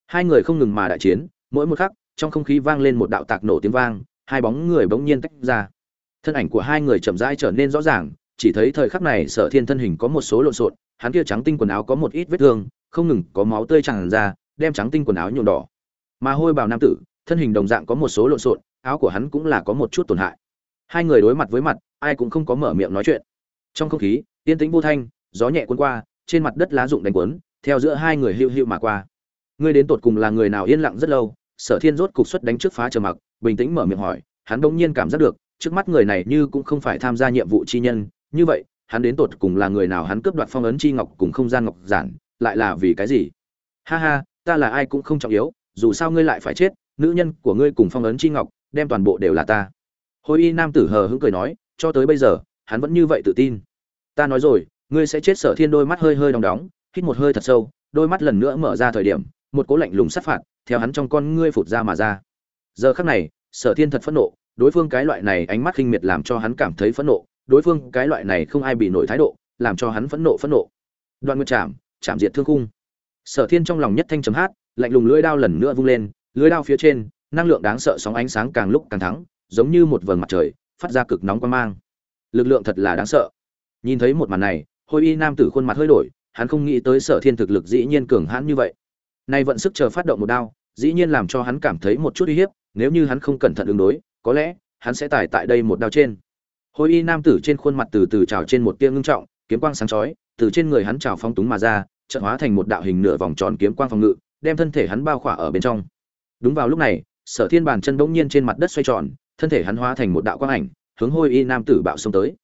Hai người không ngừng mà đại chiến, mỗi một khắc trong không khí vang lên một đạo tạc nổ tiếng vang, hai bóng người bỗng nhiên tách ra. Thân ảnh của hai người chậm rãi trở nên rõ ràng, chỉ thấy thời khắc này sở thiên thân hình có một số lộn xộn, hắn kia trắng tinh quần áo có một ít vết thương, không ngừng có máu tươi tràn ra, đem trắng tinh quần áo nhuộm đỏ. Mà hôi bào nam tử, thân hình đồng dạng có một số lộn xộn, áo của hắn cũng là có một chút tổn hại. Hai người đối mặt với mặt, ai cũng không có mở miệng nói chuyện. Trong không khí, yên tĩnh vô thanh, gió nhẹ cuốn qua, trên mặt đất lá rụng đánh cuốn, theo giữa hai người hưu hưu mà qua. Ngươi đến tột cùng là người nào yên lặng rất lâu sở thiên rốt cục xuất đánh trước phá trầm mặc, bình tĩnh mở miệng hỏi, hắn bỗng nhiên cảm giác được, trước mắt người này như cũng không phải tham gia nhiệm vụ chi nhân, như vậy, hắn đến tột cùng là người nào hắn cướp đoạt phong ấn chi ngọc cùng không gian ngọc giản, lại là vì cái gì? Ha ha, ta là ai cũng không trọng yếu, dù sao ngươi lại phải chết, nữ nhân của ngươi cùng phong ấn chi ngọc, đem toàn bộ đều là ta. Hồi y nam tử hờ hững cười nói, cho tới bây giờ, hắn vẫn như vậy tự tin. Ta nói rồi, ngươi sẽ chết sở thiên đôi mắt hơi hơi đóng đóng, hít một hơi thật sâu, đôi mắt lần nữa mở ra thời điểm một cố lạnh lùng sát phạt, theo hắn trong con ngươi phụt ra mà ra. Giờ khắc này, sở thiên thật phẫn nộ, đối phương cái loại này ánh mắt khinh miệt làm cho hắn cảm thấy phẫn nộ, đối phương cái loại này không ai bị nổi thái độ, làm cho hắn phẫn nộ phẫn nộ. Đoạn nguyệt chạm chạm diệt thương khung. Sở thiên trong lòng nhất thanh chấm hát, lạnh lùng lưỡi đao lần nữa vung lên, lưỡi đao phía trên, năng lượng đáng sợ sóng ánh sáng càng lúc càng thắng, giống như một vầng mặt trời, phát ra cực nóng quan mang. Lực lượng thật là đáng sợ. Nhìn thấy một màn này, hôi y nam tử khuôn mặt hơi đổi, hắn không nghĩ tới sở thiên thực lực dĩ nhiên cường hãn như vậy nay vận sức chờ phát động một đao, dĩ nhiên làm cho hắn cảm thấy một chút uy hiếp, nếu như hắn không cẩn thận ứng đối, có lẽ, hắn sẽ tải tại đây một đao trên. Hôi y nam tử trên khuôn mặt từ từ trào trên một tia ngưng trọng, kiếm quang sáng chói, từ trên người hắn trào phong túng mà ra, chợt hóa thành một đạo hình nửa vòng tròn kiếm quang phòng ngự, đem thân thể hắn bao khỏa ở bên trong. Đúng vào lúc này, sở thiên bàn chân bỗng nhiên trên mặt đất xoay tròn, thân thể hắn hóa thành một đạo quang ảnh, hướng hôi y nam tử bạo xông tới.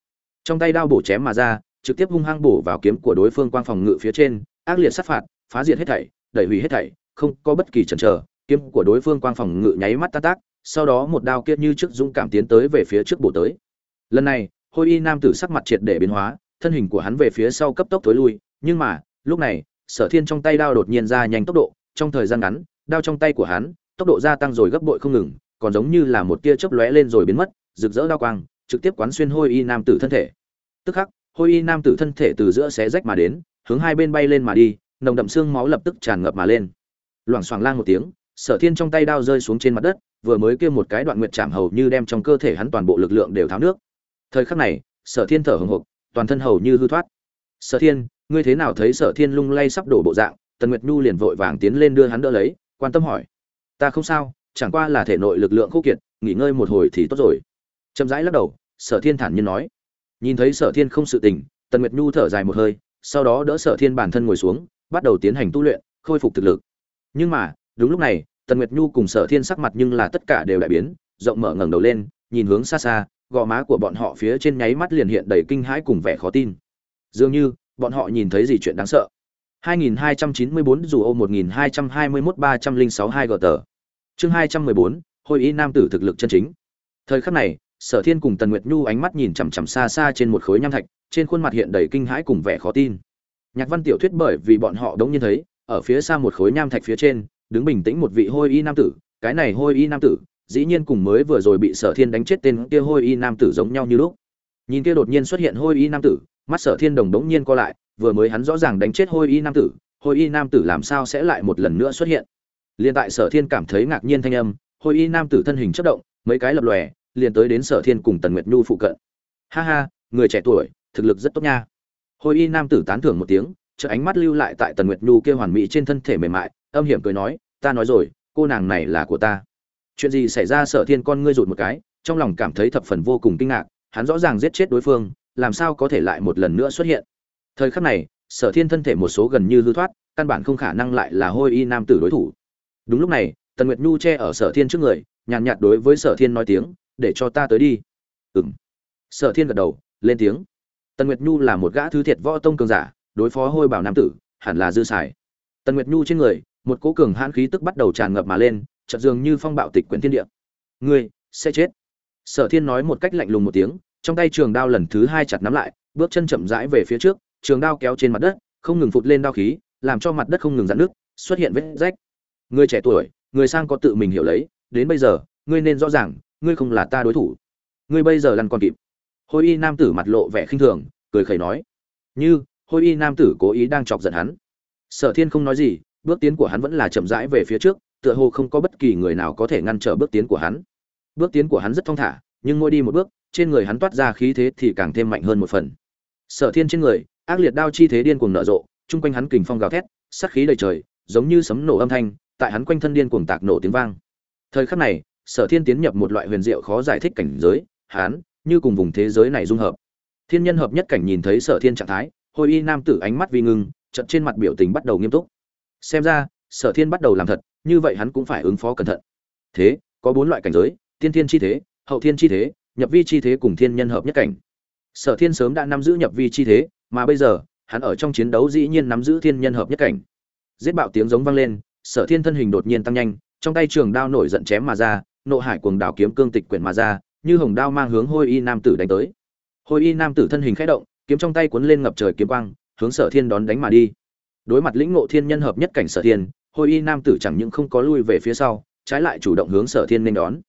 Trong tay đao bổ chém mà ra, trực tiếp hung hăng bổ vào kiếm của đối phương quang phòng ngự phía trên, ác liệt sát phạt, phá diệt hết thảy đẩy hủy hết thảy, không có bất kỳ chần chờ, kiếm của đối phương quang phòng ngự nháy mắt tan tác, sau đó một đao kiết như trước dũng cảm tiến tới về phía trước bổ tới. Lần này, hôi y nam tử sắc mặt triệt để biến hóa, thân hình của hắn về phía sau cấp tốc tối lui, nhưng mà, lúc này, sở thiên trong tay đao đột nhiên ra nhanh tốc độ, trong thời gian ngắn, đao trong tay của hắn, tốc độ gia tăng rồi gấp bội không ngừng, còn giống như là một tia chớp lóe lên rồi biến mất, rực rỡ đao quang, trực tiếp quán xuyên hôi y nam tử thân thể. Tức khắc, hôi y nam tử thân thể từ giữa xé rách mà đến, hướng hai bên bay lên mà đi nồng đậm xương máu lập tức tràn ngập mà lên. Loảng xoảng lang một tiếng, sở thiên trong tay đao rơi xuống trên mặt đất, vừa mới kêu một cái đoạn nguyệt chạm hầu như đem trong cơ thể hắn toàn bộ lực lượng đều tháo nước. Thời khắc này, sở thiên thở hồng hộc, toàn thân hầu như hư thoát. Sở thiên, ngươi thế nào thấy sở thiên lung lay sắp đổ bộ dạng? Tần nguyệt nhu liền vội vàng tiến lên đưa hắn đỡ lấy, quan tâm hỏi. Ta không sao, chẳng qua là thể nội lực lượng khô kiệt, nghỉ ngơi một hồi thì tốt rồi. Chậm rãi lắc đầu, sở thiên thản nhiên nói. Nhìn thấy sở thiên không sự tình, tần nguyệt nhu thở dài một hơi, sau đó đỡ sở thiên bản thân ngồi xuống bắt đầu tiến hành tu luyện, khôi phục thực lực. Nhưng mà, đúng lúc này, tần nguyệt nhu cùng sở thiên sắc mặt nhưng là tất cả đều đại biến, rộng mở ngẩng đầu lên, nhìn hướng xa xa, gò má của bọn họ phía trên nháy mắt liền hiện đầy kinh hãi cùng vẻ khó tin. Dường như, bọn họ nhìn thấy gì chuyện đáng sợ. 2294 dù ô 1221 306 2 gờ tờ chương 214 hội y nam tử thực lực chân chính. Thời khắc này, sở thiên cùng tần nguyệt nhu ánh mắt nhìn chằm chằm xa xa trên một khối nham thạch, trên khuôn mặt hiện đầy kinh hãi cùng vẻ khó tin nhạc văn tiểu thuyết bởi vì bọn họ đống nhiên thấy, ở phía xa một khối nham thạch phía trên, đứng bình tĩnh một vị hôi y nam tử, cái này hôi y nam tử, dĩ nhiên cùng mới vừa rồi bị sở thiên đánh chết tên kia hôi y nam tử giống nhau như lúc. Nhìn kia đột nhiên xuất hiện hôi y nam tử, mắt sở thiên đồng đống nhiên co lại, vừa mới hắn rõ ràng đánh chết hôi y nam tử, hôi y nam tử làm sao sẽ lại một lần nữa xuất hiện? Liền tại sở thiên cảm thấy ngạc nhiên thanh âm, hôi y nam tử thân hình chất động, mấy cái lập lòe, liền tới đến sở thiên cùng tần nguyệt nhu phụ cận. Ha ha, người trẻ tuổi, thực lực rất tốt nha hôi y nam tử tán thưởng một tiếng chợ ánh mắt lưu lại tại tần nguyệt nhu kia hoàn mỹ trên thân thể mềm mại, âm hiểm cười nói, ta nói rồi, cô nàng này là của ta. Chuyện gì xảy ra sở thiên con ngươi rụt một cái? Trong lòng cảm thấy thập phần vô cùng kinh ngạc, hắn rõ ràng giết chết đối phương, làm sao có thể lại một lần nữa xuất hiện? Thời khắc này sở thiên thân thể một số gần như hư thoát, căn bản không khả năng lại là hôi y nam tử đối thủ. Đúng lúc này, tần nguyệt nhu che ở sở thiên trước người, nhàn nhạt đối với sở thiên nói tiếng, để cho ta tới đi. Ừ m sở thiên gật đầu, lên tiếng tần nguyệt nhu là một gã thứ thiệt võ tông cường giả, đối phó hôi bảo nam tử, hẳn là dư xài tần nguyệt nhu trên người, một cỗ cường hãn khí tức bắt đầu tràn ngập mà lên, chợt dường như phong bạo tịch quyển thiên địa. Ngươi, sẽ chết. Sở thiên nói một cách lạnh lùng một tiếng, trong tay trường đao lần thứ hai chặt nắm lại, bước chân chậm rãi về phía trước, trường đao kéo trên mặt đất, không ngừng phụt lên đao khí, làm cho mặt đất không ngừng dạn nước xuất hiện vết rách. Người trẻ tuổi, người sang có tự mình hiểu lấy, đến bây giờ, ngươi nên rõ ràng, ngươi không là ta đối thủ. Ngươi bây giờ lăn còn kịp hôi y nam tử mặt lộ vẻ khinh thường, cười khẩy nói, như, hôi y nam tử cố ý đang chọc giận hắn. Sở thiên không nói gì, bước tiến của hắn vẫn là chậm rãi về phía trước, tựa hồ không có bất kỳ người nào có thể ngăn trở bước tiến của hắn. Bước tiến của hắn rất thong thả, nhưng mỗi đi một bước, trên người hắn toát ra khí thế thì càng thêm mạnh hơn một phần. Sở thiên trên người, ác liệt đao chi thế điên cuồng nở rộ, chung quanh hắn kình phong gào thét, sát khí đầy trời, giống như sấm nổ âm thanh, tại hắn quanh thân điên cuồng tạc nổ tiếng vang. Thời khắc này, sở thiên tiến nhập một loại huyền diệu khó giải thích cảnh giới, hắn như cùng vùng thế giới này dung hợp. Thiên nhân hợp nhất cảnh nhìn thấy sở thiên trạng thái hồi y nam tử ánh mắt vi ngưng, chợt trên mặt biểu tình bắt đầu nghiêm túc. Xem ra, sở thiên bắt đầu làm thật, như vậy hắn cũng phải ứng phó cẩn thận. Thế, có bốn loại cảnh giới, tiên thiên chi thế, hậu thiên chi thế, nhập vi chi thế cùng thiên nhân hợp nhất cảnh. Sở thiên sớm đã nắm giữ nhập vi chi thế, mà bây giờ, hắn ở trong chiến đấu dĩ nhiên nắm giữ thiên nhân hợp nhất cảnh. Giết bạo tiếng giống vang lên, sở thiên thân hình đột nhiên tăng nhanh, trong tay trường đao nổi giận chém mà ra, nộ hải cuồng đảo kiếm cương tịch quyển mà ra như hồng đao mang hướng hôi y nam tử đánh tới. Hôi y nam tử thân hình khẽ động, kiếm trong tay cuốn lên ngập trời kiếm quang, hướng sở thiên đón đánh mà đi. Đối mặt lĩnh ngộ thiên nhân hợp nhất cảnh sở thiên, hôi y nam tử chẳng những không có lui về phía sau, trái lại chủ động hướng sở thiên nên đón.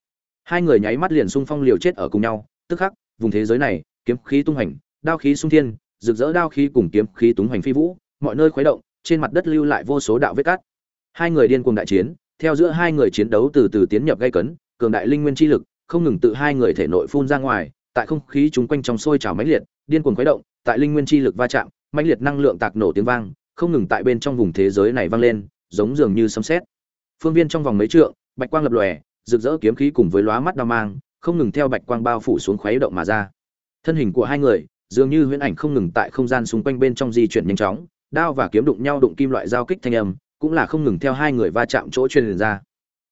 Hai người nháy mắt liền xung phong liều chết ở cùng nhau, tức khắc, vùng thế giới này, kiếm khí tung hành đao khí sung thiên, rực rỡ đao khí cùng kiếm khí túng hành phi vũ, mọi nơi khuấy động, trên mặt đất lưu lại vô số đạo vết cát. hai người điên cuồng đại chiến, theo giữa hai người chiến đấu từ từ tiến nhập gây cấn, cường đại linh nguyên chi lực không ngừng tự hai người thể nội phun ra ngoài, tại không khí chúng quanh trong sôi trào mãnh liệt, điên cuồng khuấy động, tại linh nguyên chi lực va chạm, mãnh liệt năng lượng tạc nổ tiếng vang, không ngừng tại bên trong vùng thế giới này vang lên, giống dường như sấm sét. Phương viên trong vòng mấy trượng, bạch quang lập lòe, rực rỡ kiếm khí cùng với lóa mắt đao mang, không ngừng theo bạch quang bao phủ xuống khuấy động mà ra. Thân hình của hai người, dường như huyễn ảnh không ngừng tại không gian xung quanh bên trong di chuyển nhanh chóng, đao và kiếm đụng nhau đụng kim loại giao kích thanh âm, cũng là không ngừng theo hai người va chạm chỗ truyền ra.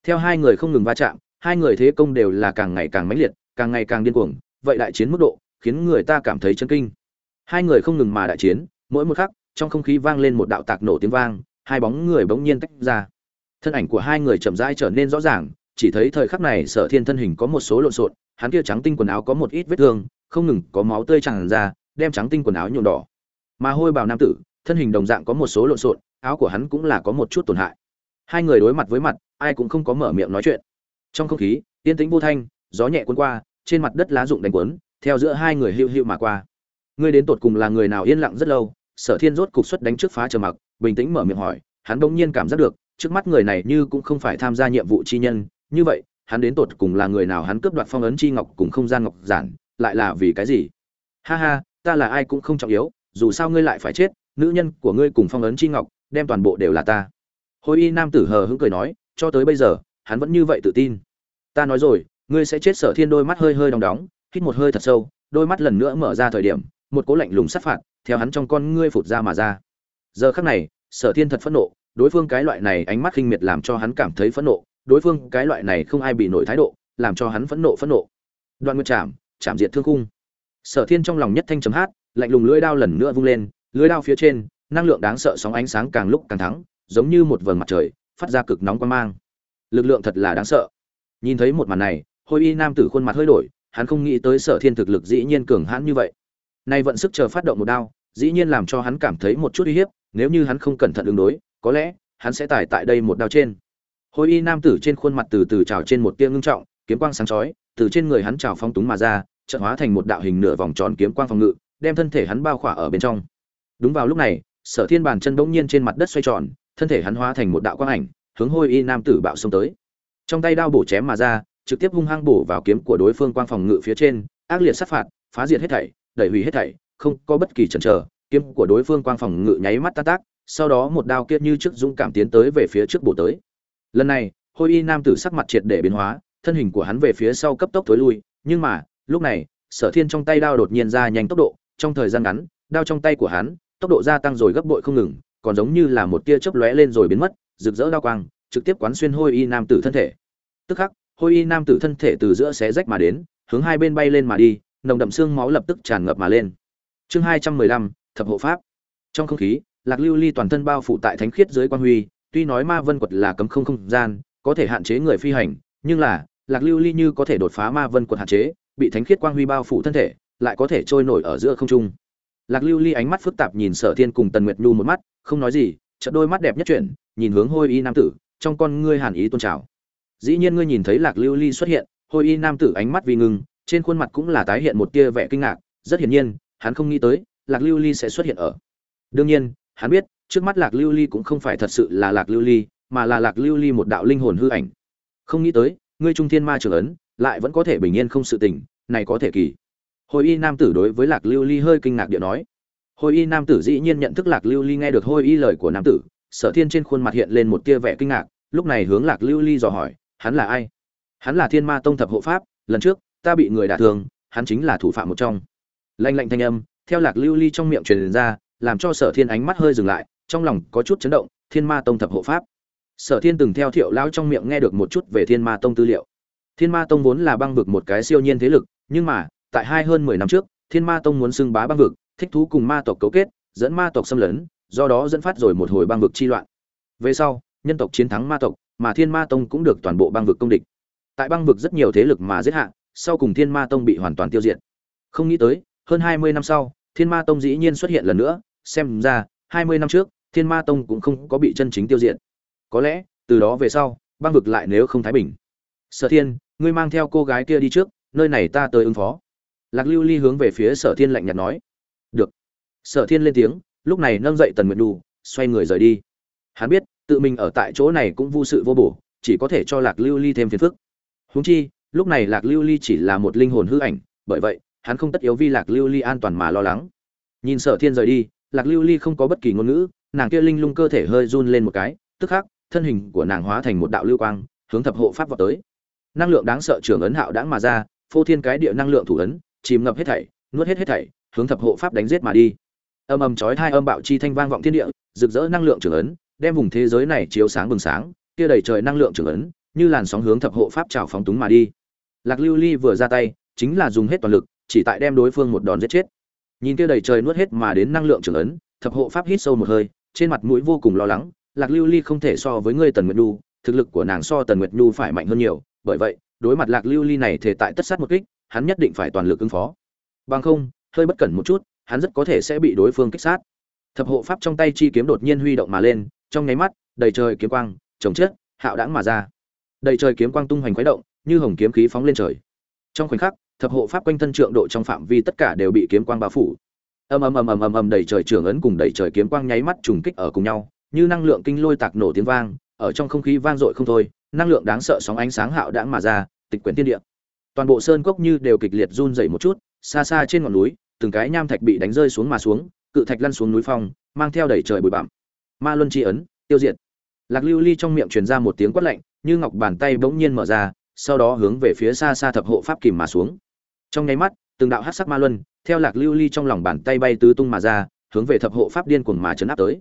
Theo hai người không ngừng va chạm hai người thế công đều là càng ngày càng mãnh liệt, càng ngày càng điên cuồng, vậy đại chiến mức độ, khiến người ta cảm thấy chấn kinh. Hai người không ngừng mà đại chiến, mỗi một khắc, trong không khí vang lên một đạo tạc nổ tiếng vang, hai bóng người bỗng nhiên tách ra. Thân ảnh của hai người chậm rãi trở nên rõ ràng, chỉ thấy thời khắc này sở thiên thân hình có một số lộn xộn, hắn kia trắng tinh quần áo có một ít vết thương, không ngừng có máu tươi tràn ra, đem trắng tinh quần áo nhuộm đỏ. Mà hôi bào nam tử, thân hình đồng dạng có một số lộn xộn, áo của hắn cũng là có một chút tổn hại. Hai người đối mặt với mặt, ai cũng không có mở miệng nói chuyện trong không khí, yên tĩnh vô thanh, gió nhẹ cuốn qua, trên mặt đất lá rụng đánh quấn theo giữa hai người hữu hữu mà qua. Ngươi đến tột cùng là người nào yên lặng rất lâu? Sở thiên rốt cục xuất đánh trước phá chờ mặc, bình tĩnh mở miệng hỏi. Hắn bỗng nhiên cảm giác được, trước mắt người này như cũng không phải tham gia nhiệm vụ chi nhân. Như vậy, hắn đến tột cùng là người nào? Hắn cướp đoạt phong ấn chi ngọc cùng không gian ngọc giản, lại là vì cái gì? Ha ha, ta là ai cũng không trọng yếu, dù sao ngươi lại phải chết, nữ nhân của ngươi cùng phong ấn chi ngọc, đem toàn bộ đều là ta. Hồi y nam tử hờ hững cười nói, cho tới bây giờ hắn vẫn như vậy tự tin. Ta nói rồi, ngươi sẽ chết sở thiên đôi mắt hơi hơi đóng đóng, hít một hơi thật sâu, đôi mắt lần nữa mở ra thời điểm, một cố lạnh lùng sát phạt, theo hắn trong con ngươi phụt ra mà ra. Giờ khắc này, sở thiên thật phẫn nộ, đối phương cái loại này ánh mắt khinh miệt làm cho hắn cảm thấy phẫn nộ, đối phương cái loại này không ai bị nổi thái độ, làm cho hắn phẫn nộ phẫn nộ. Đoạn nguyệt chạm chạm diệt thương khung. Sở thiên trong lòng nhất thanh chấm hát, lạnh lùng lưỡi đao lần nữa vung lên, lưỡi đao phía trên, năng lượng đáng sợ sóng ánh sáng càng lúc càng thắng, giống như một vầng mặt trời, phát ra cực nóng quan mang lực lượng thật là đáng sợ. Nhìn thấy một màn này, hôi y nam tử khuôn mặt hơi đổi, hắn không nghĩ tới sở thiên thực lực dĩ nhiên cường hãn như vậy. Nay vận sức chờ phát động một đao, dĩ nhiên làm cho hắn cảm thấy một chút uy hiếp, nếu như hắn không cẩn thận ứng đối, có lẽ, hắn sẽ tải tại đây một đao trên. Hôi y nam tử trên khuôn mặt từ từ trào trên một tia ngưng trọng, kiếm quang sáng chói, từ trên người hắn trào phong túng mà ra, chợt hóa thành một đạo hình nửa vòng tròn kiếm quang phòng ngự, đem thân thể hắn bao khỏa ở bên trong. Đúng vào lúc này, sở thiên bàn chân bỗng nhiên trên mặt đất xoay tròn, thân thể hắn hóa thành một đạo quang ảnh hướng hôi y nam tử bạo xông tới. Trong tay đao bổ chém mà ra, trực tiếp hung hăng bổ vào kiếm của đối phương quang phòng ngự phía trên, ác liệt sát phạt, phá diệt hết thảy, đẩy hủy hết thảy, không có bất kỳ chần chờ, kiếm của đối phương quang phòng ngự nháy mắt tan tác, sau đó một đao kia như trước dũng cảm tiến tới về phía trước bổ tới. Lần này, hôi y nam tử sắc mặt triệt để biến hóa, thân hình của hắn về phía sau cấp tốc thối lui, nhưng mà, lúc này, sở thiên trong tay đao đột nhiên ra nhanh tốc độ, trong thời gian ngắn, đao trong tay của hắn, tốc độ gia tăng rồi gấp bội không ngừng, còn giống như là một tia chớp lóe lên rồi biến mất rực rỡ đao quang, trực tiếp quán xuyên hôi y nam tử thân thể. Tức khắc, hôi y nam tử thân thể từ giữa xé rách mà đến, hướng hai bên bay lên mà đi, nồng đậm xương máu lập tức tràn ngập mà lên. Chương hai trăm mười lăm, thập hộ pháp. Trong không khí, lạc lưu ly toàn thân bao phủ tại thánh khiết dưới quan huy, tuy nói ma vân quật là cấm không không gian, có thể hạn chế người phi hành, nhưng là, lạc lưu ly như có thể đột phá ma vân quật hạn chế, bị thánh khiết quang huy bao phủ thân thể, lại có thể trôi nổi ở giữa không trung. Lạc lưu ly ánh mắt phức tạp nhìn sở thiên cùng tần nguyệt nhu một mắt, không nói gì chợt đôi mắt đẹp nhất chuyển, nhìn hướng hôi y nam tử, trong con ngươi hàn ý tôn trào. Dĩ nhiên ngươi nhìn thấy lạc lưu ly xuất hiện, hôi y nam tử ánh mắt vì ngừng trên khuôn mặt cũng là tái hiện một tia vẻ kinh ngạc, rất hiển nhiên, hắn không nghĩ tới, lạc lưu ly sẽ xuất hiện ở. Đương nhiên, hắn biết, trước mắt lạc lưu ly cũng không phải thật sự là lạc lưu ly, mà là lạc lưu ly một đạo linh hồn hư ảnh. Không nghĩ tới, ngươi trung thiên ma trưởng ấn, lại vẫn có thể bình yên không sự tình, này có thể kỳ. Hồi y nam tử đối với lạc lưu ly hơi kinh ngạc địa nói. Hôi y nam tử dĩ nhiên nhận thức lạc lưu ly nghe được hôi y lời của nam tử, sở thiên trên khuôn mặt hiện lên một tia vẻ kinh ngạc, lúc này hướng lạc lưu ly dò hỏi, hắn là ai? Hắn là thiên ma tông thập hộ pháp, lần trước, ta bị người đả thương, hắn chính là thủ phạm một trong. Lanh lạnh thanh âm, theo lạc lưu ly trong miệng truyền ra, làm cho sở thiên ánh mắt hơi dừng lại, trong lòng có chút chấn động, thiên ma tông thập hộ pháp. Sở thiên từng theo thiệu lão trong miệng nghe được một chút về thiên ma tông tư liệu. Thiên ma tông vốn là băng vực một cái siêu nhiên thế lực, nhưng mà, tại hai hơn mười năm trước, thiên ma tông muốn xưng bá băng vực thích thú cùng ma tộc cấu kết, dẫn ma tộc xâm lấn, do đó dẫn phát rồi một hồi băng vực chi loạn. Về sau, nhân tộc chiến thắng ma tộc, mà thiên ma tông cũng được toàn bộ băng vực công địch. Tại băng vực rất nhiều thế lực mà giết hạ, sau cùng thiên ma tông bị hoàn toàn tiêu diệt. Không nghĩ tới, hơn hai mươi năm sau, thiên ma tông dĩ nhiên xuất hiện lần nữa, xem ra, hai mươi năm trước, thiên ma tông cũng không có bị chân chính tiêu diệt. Có lẽ, từ đó về sau, băng vực lại nếu không thái bình. Sở thiên, ngươi mang theo cô gái kia đi trước, nơi này ta tới ứng phó. Lạc lưu ly hướng về phía sở thiên lạnh nhạt nói sở thiên lên tiếng, lúc này nâng dậy tần nguyệt nhu, xoay người rời đi. Hắn biết, tự mình ở tại chỗ này cũng vô sự vô bổ, chỉ có thể cho lạc lưu ly thêm phiền phức. Huống chi, lúc này lạc lưu ly chỉ là một linh hồn hư ảnh, bởi vậy, hắn không tất yếu vi lạc lưu ly an toàn mà lo lắng. Nhìn sở thiên rời đi, lạc lưu ly không có bất kỳ ngôn ngữ, nàng kia linh lung cơ thể hơi run lên một cái, tức khắc, thân hình của nàng hóa thành một đạo lưu quang, hướng thập hộ pháp vào tới. Năng lượng đáng sợ trưởng ấn hạo đãng mà ra, phô thiên cái địa năng lượng thủ ấn, chìm ngập hết thảy, nuốt hết hết thảy, hướng thập hộ pháp đánh giết mà đi âm âm chói hai âm bạo chi thanh vang vọng thiên địa, rực rỡ năng lượng trưởng ấn, đem vùng thế giới này chiếu sáng bừng sáng, kia đầy trời năng lượng trưởng ấn, như làn sóng hướng thập hộ pháp trào phóng túng mà đi. Lạc lưu ly vừa ra tay, chính là dùng hết toàn lực, chỉ tại đem đối phương một đòn giết chết. Nhìn kia đầy trời nuốt hết mà đến năng lượng trưởng ấn, thập hộ pháp hít sâu một hơi, trên mặt mũi vô cùng lo lắng, lạc lưu ly không thể so với ngươi tần nguyệt nhu, thực lực của nàng so tần nguyệt nhu phải mạnh hơn nhiều, bởi vậy, đối mặt lạc lưu ly này thể tại tất sát một kích, hắn nhất định phải toàn lực ứng phó. Bằng không, hơi bất cẩn một chút hắn rất có thể sẽ bị đối phương kích sát. Thập hộ pháp trong tay chi kiếm đột nhiên huy động mà lên, trong nháy mắt, đầy trời kiếm quang trồng chết, hạo đãng mà ra. Đầy trời kiếm quang tung hoành khuấy động, như hồng kiếm khí phóng lên trời. Trong khoảnh khắc, thập hộ pháp quanh thân trượng độ trong phạm vi tất cả đều bị kiếm quang bao phủ. Ầm ầm ầm ầm ầm ầm, đầy trời trưởng ấn cùng đầy trời kiếm quang nháy mắt trùng kích ở cùng nhau, như năng lượng kinh lôi tạc nổ tiếng vang, ở trong không khí vang dội không thôi, năng lượng đáng sợ sóng ánh sáng hạo đãng mà ra, tịch quyển thiên địa. Toàn bộ sơn cốc như đều kịch liệt run rẩy một chút, xa xa trên ngọn núi từng cái nham thạch bị đánh rơi xuống mà xuống, cự thạch lăn xuống núi phong, mang theo đầy trời bụi bặm. Ma luân chi ấn, tiêu diệt. Lạc lưu ly trong miệng truyền ra một tiếng quát lạnh, như ngọc bàn tay bỗng nhiên mở ra, sau đó hướng về phía xa xa thập hộ pháp kìm mà xuống. Trong nháy mắt, từng đạo hắc sắc ma luân, theo lạc lưu ly trong lòng bàn tay bay tứ tung mà ra, hướng về thập hộ pháp điên cuồng mà chấn áp tới.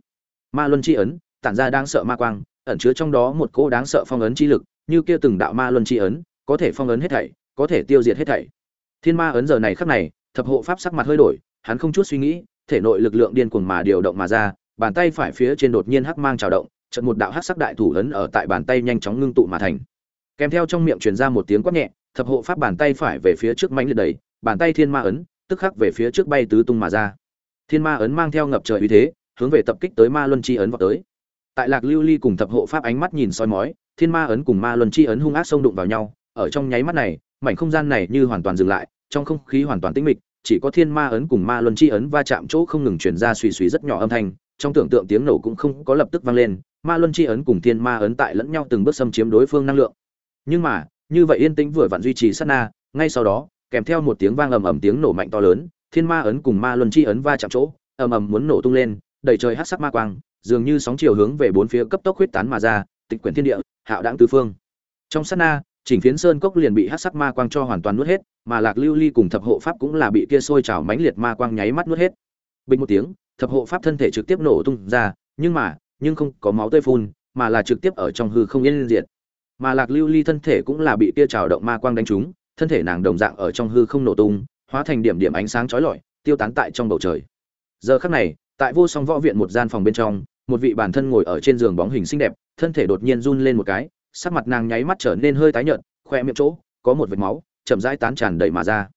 Ma luân chi ấn, tản ra đang sợ ma quang, ẩn chứa trong đó một cỗ đáng sợ phong ấn chi lực, như kia từng đạo ma luân chi ấn, có thể phong ấn hết thảy, có thể tiêu diệt hết thảy. Thiên ma ấn giờ này khắc này thập hộ pháp sắc mặt hơi đổi, hắn không chút suy nghĩ, thể nội lực lượng điên cuồng mà điều động mà ra, bàn tay phải phía trên đột nhiên hắc mang trào động trận một đạo hắc sắc đại thủ ấn ở tại bàn tay nhanh chóng ngưng tụ mà thành. Kèm theo trong miệng truyền ra một tiếng quát nhẹ, thập hộ pháp bàn tay phải về phía trước mãnh liệt đẩy bàn tay thiên ma ấn, tức khắc về phía trước bay tứ tung mà ra. Thiên ma ấn mang theo ngập trời uy thế, hướng về tập kích tới ma luân chi ấn vào tới. Tại lạc lưu ly cùng thập hộ pháp ánh mắt nhìn soi mói, thiên ma ấn cùng ma luân chi ấn hung ác xông đụng vào nhau, ở trong nháy mắt này, mảnh không gian này như hoàn toàn dừng lại trong không khí hoàn toàn tĩnh mịch, chỉ có thiên ma ấn cùng ma luân chi ấn va chạm chỗ không ngừng truyền ra suy suy rất nhỏ âm thanh, trong tưởng tượng tiếng nổ cũng không có lập tức vang lên, ma luân chi ấn cùng thiên ma ấn tại lẫn nhau từng bước xâm chiếm đối phương năng lượng. Nhưng mà, như vậy yên tĩnh vừa vặn duy trì sát na, ngay sau đó, kèm theo một tiếng vang ầm ầm tiếng nổ mạnh to lớn, thiên ma ấn cùng ma luân chi ấn va chạm chỗ, ầm ầm muốn nổ tung lên, đầy trời hắc sắc ma quang, dường như sóng chiều hướng về bốn phía cấp tốc huyết tán mà ra, tịch quyển thiên địa, hạo đãng tứ phương. Trong sát na chỉnh phiến sơn cốc liền bị hắc sắc ma quang cho hoàn toàn nuốt hết, mà lạc lưu ly cùng thập hộ pháp cũng là bị kia sôi trào mãnh liệt ma quang nháy mắt nuốt hết. Bình một tiếng, thập hộ pháp thân thể trực tiếp nổ tung ra, nhưng mà, nhưng không có máu tươi phun, mà là trực tiếp ở trong hư không yên diệt. Mà lạc lưu ly thân thể cũng là bị kia trào động ma quang đánh trúng, thân thể nàng đồng dạng ở trong hư không nổ tung, hóa thành điểm điểm ánh sáng chói lọi, tiêu tán tại trong bầu trời. Giờ khắc này, tại vô song võ viện một gian phòng bên trong, một vị bản thân ngồi ở trên giường bóng hình xinh đẹp, thân thể đột nhiên run lên một cái sắc mặt nàng nháy mắt trở nên hơi tái nhợt, khoe miệng chỗ có một vệt máu, chậm rãi tán tràn đầy mà ra.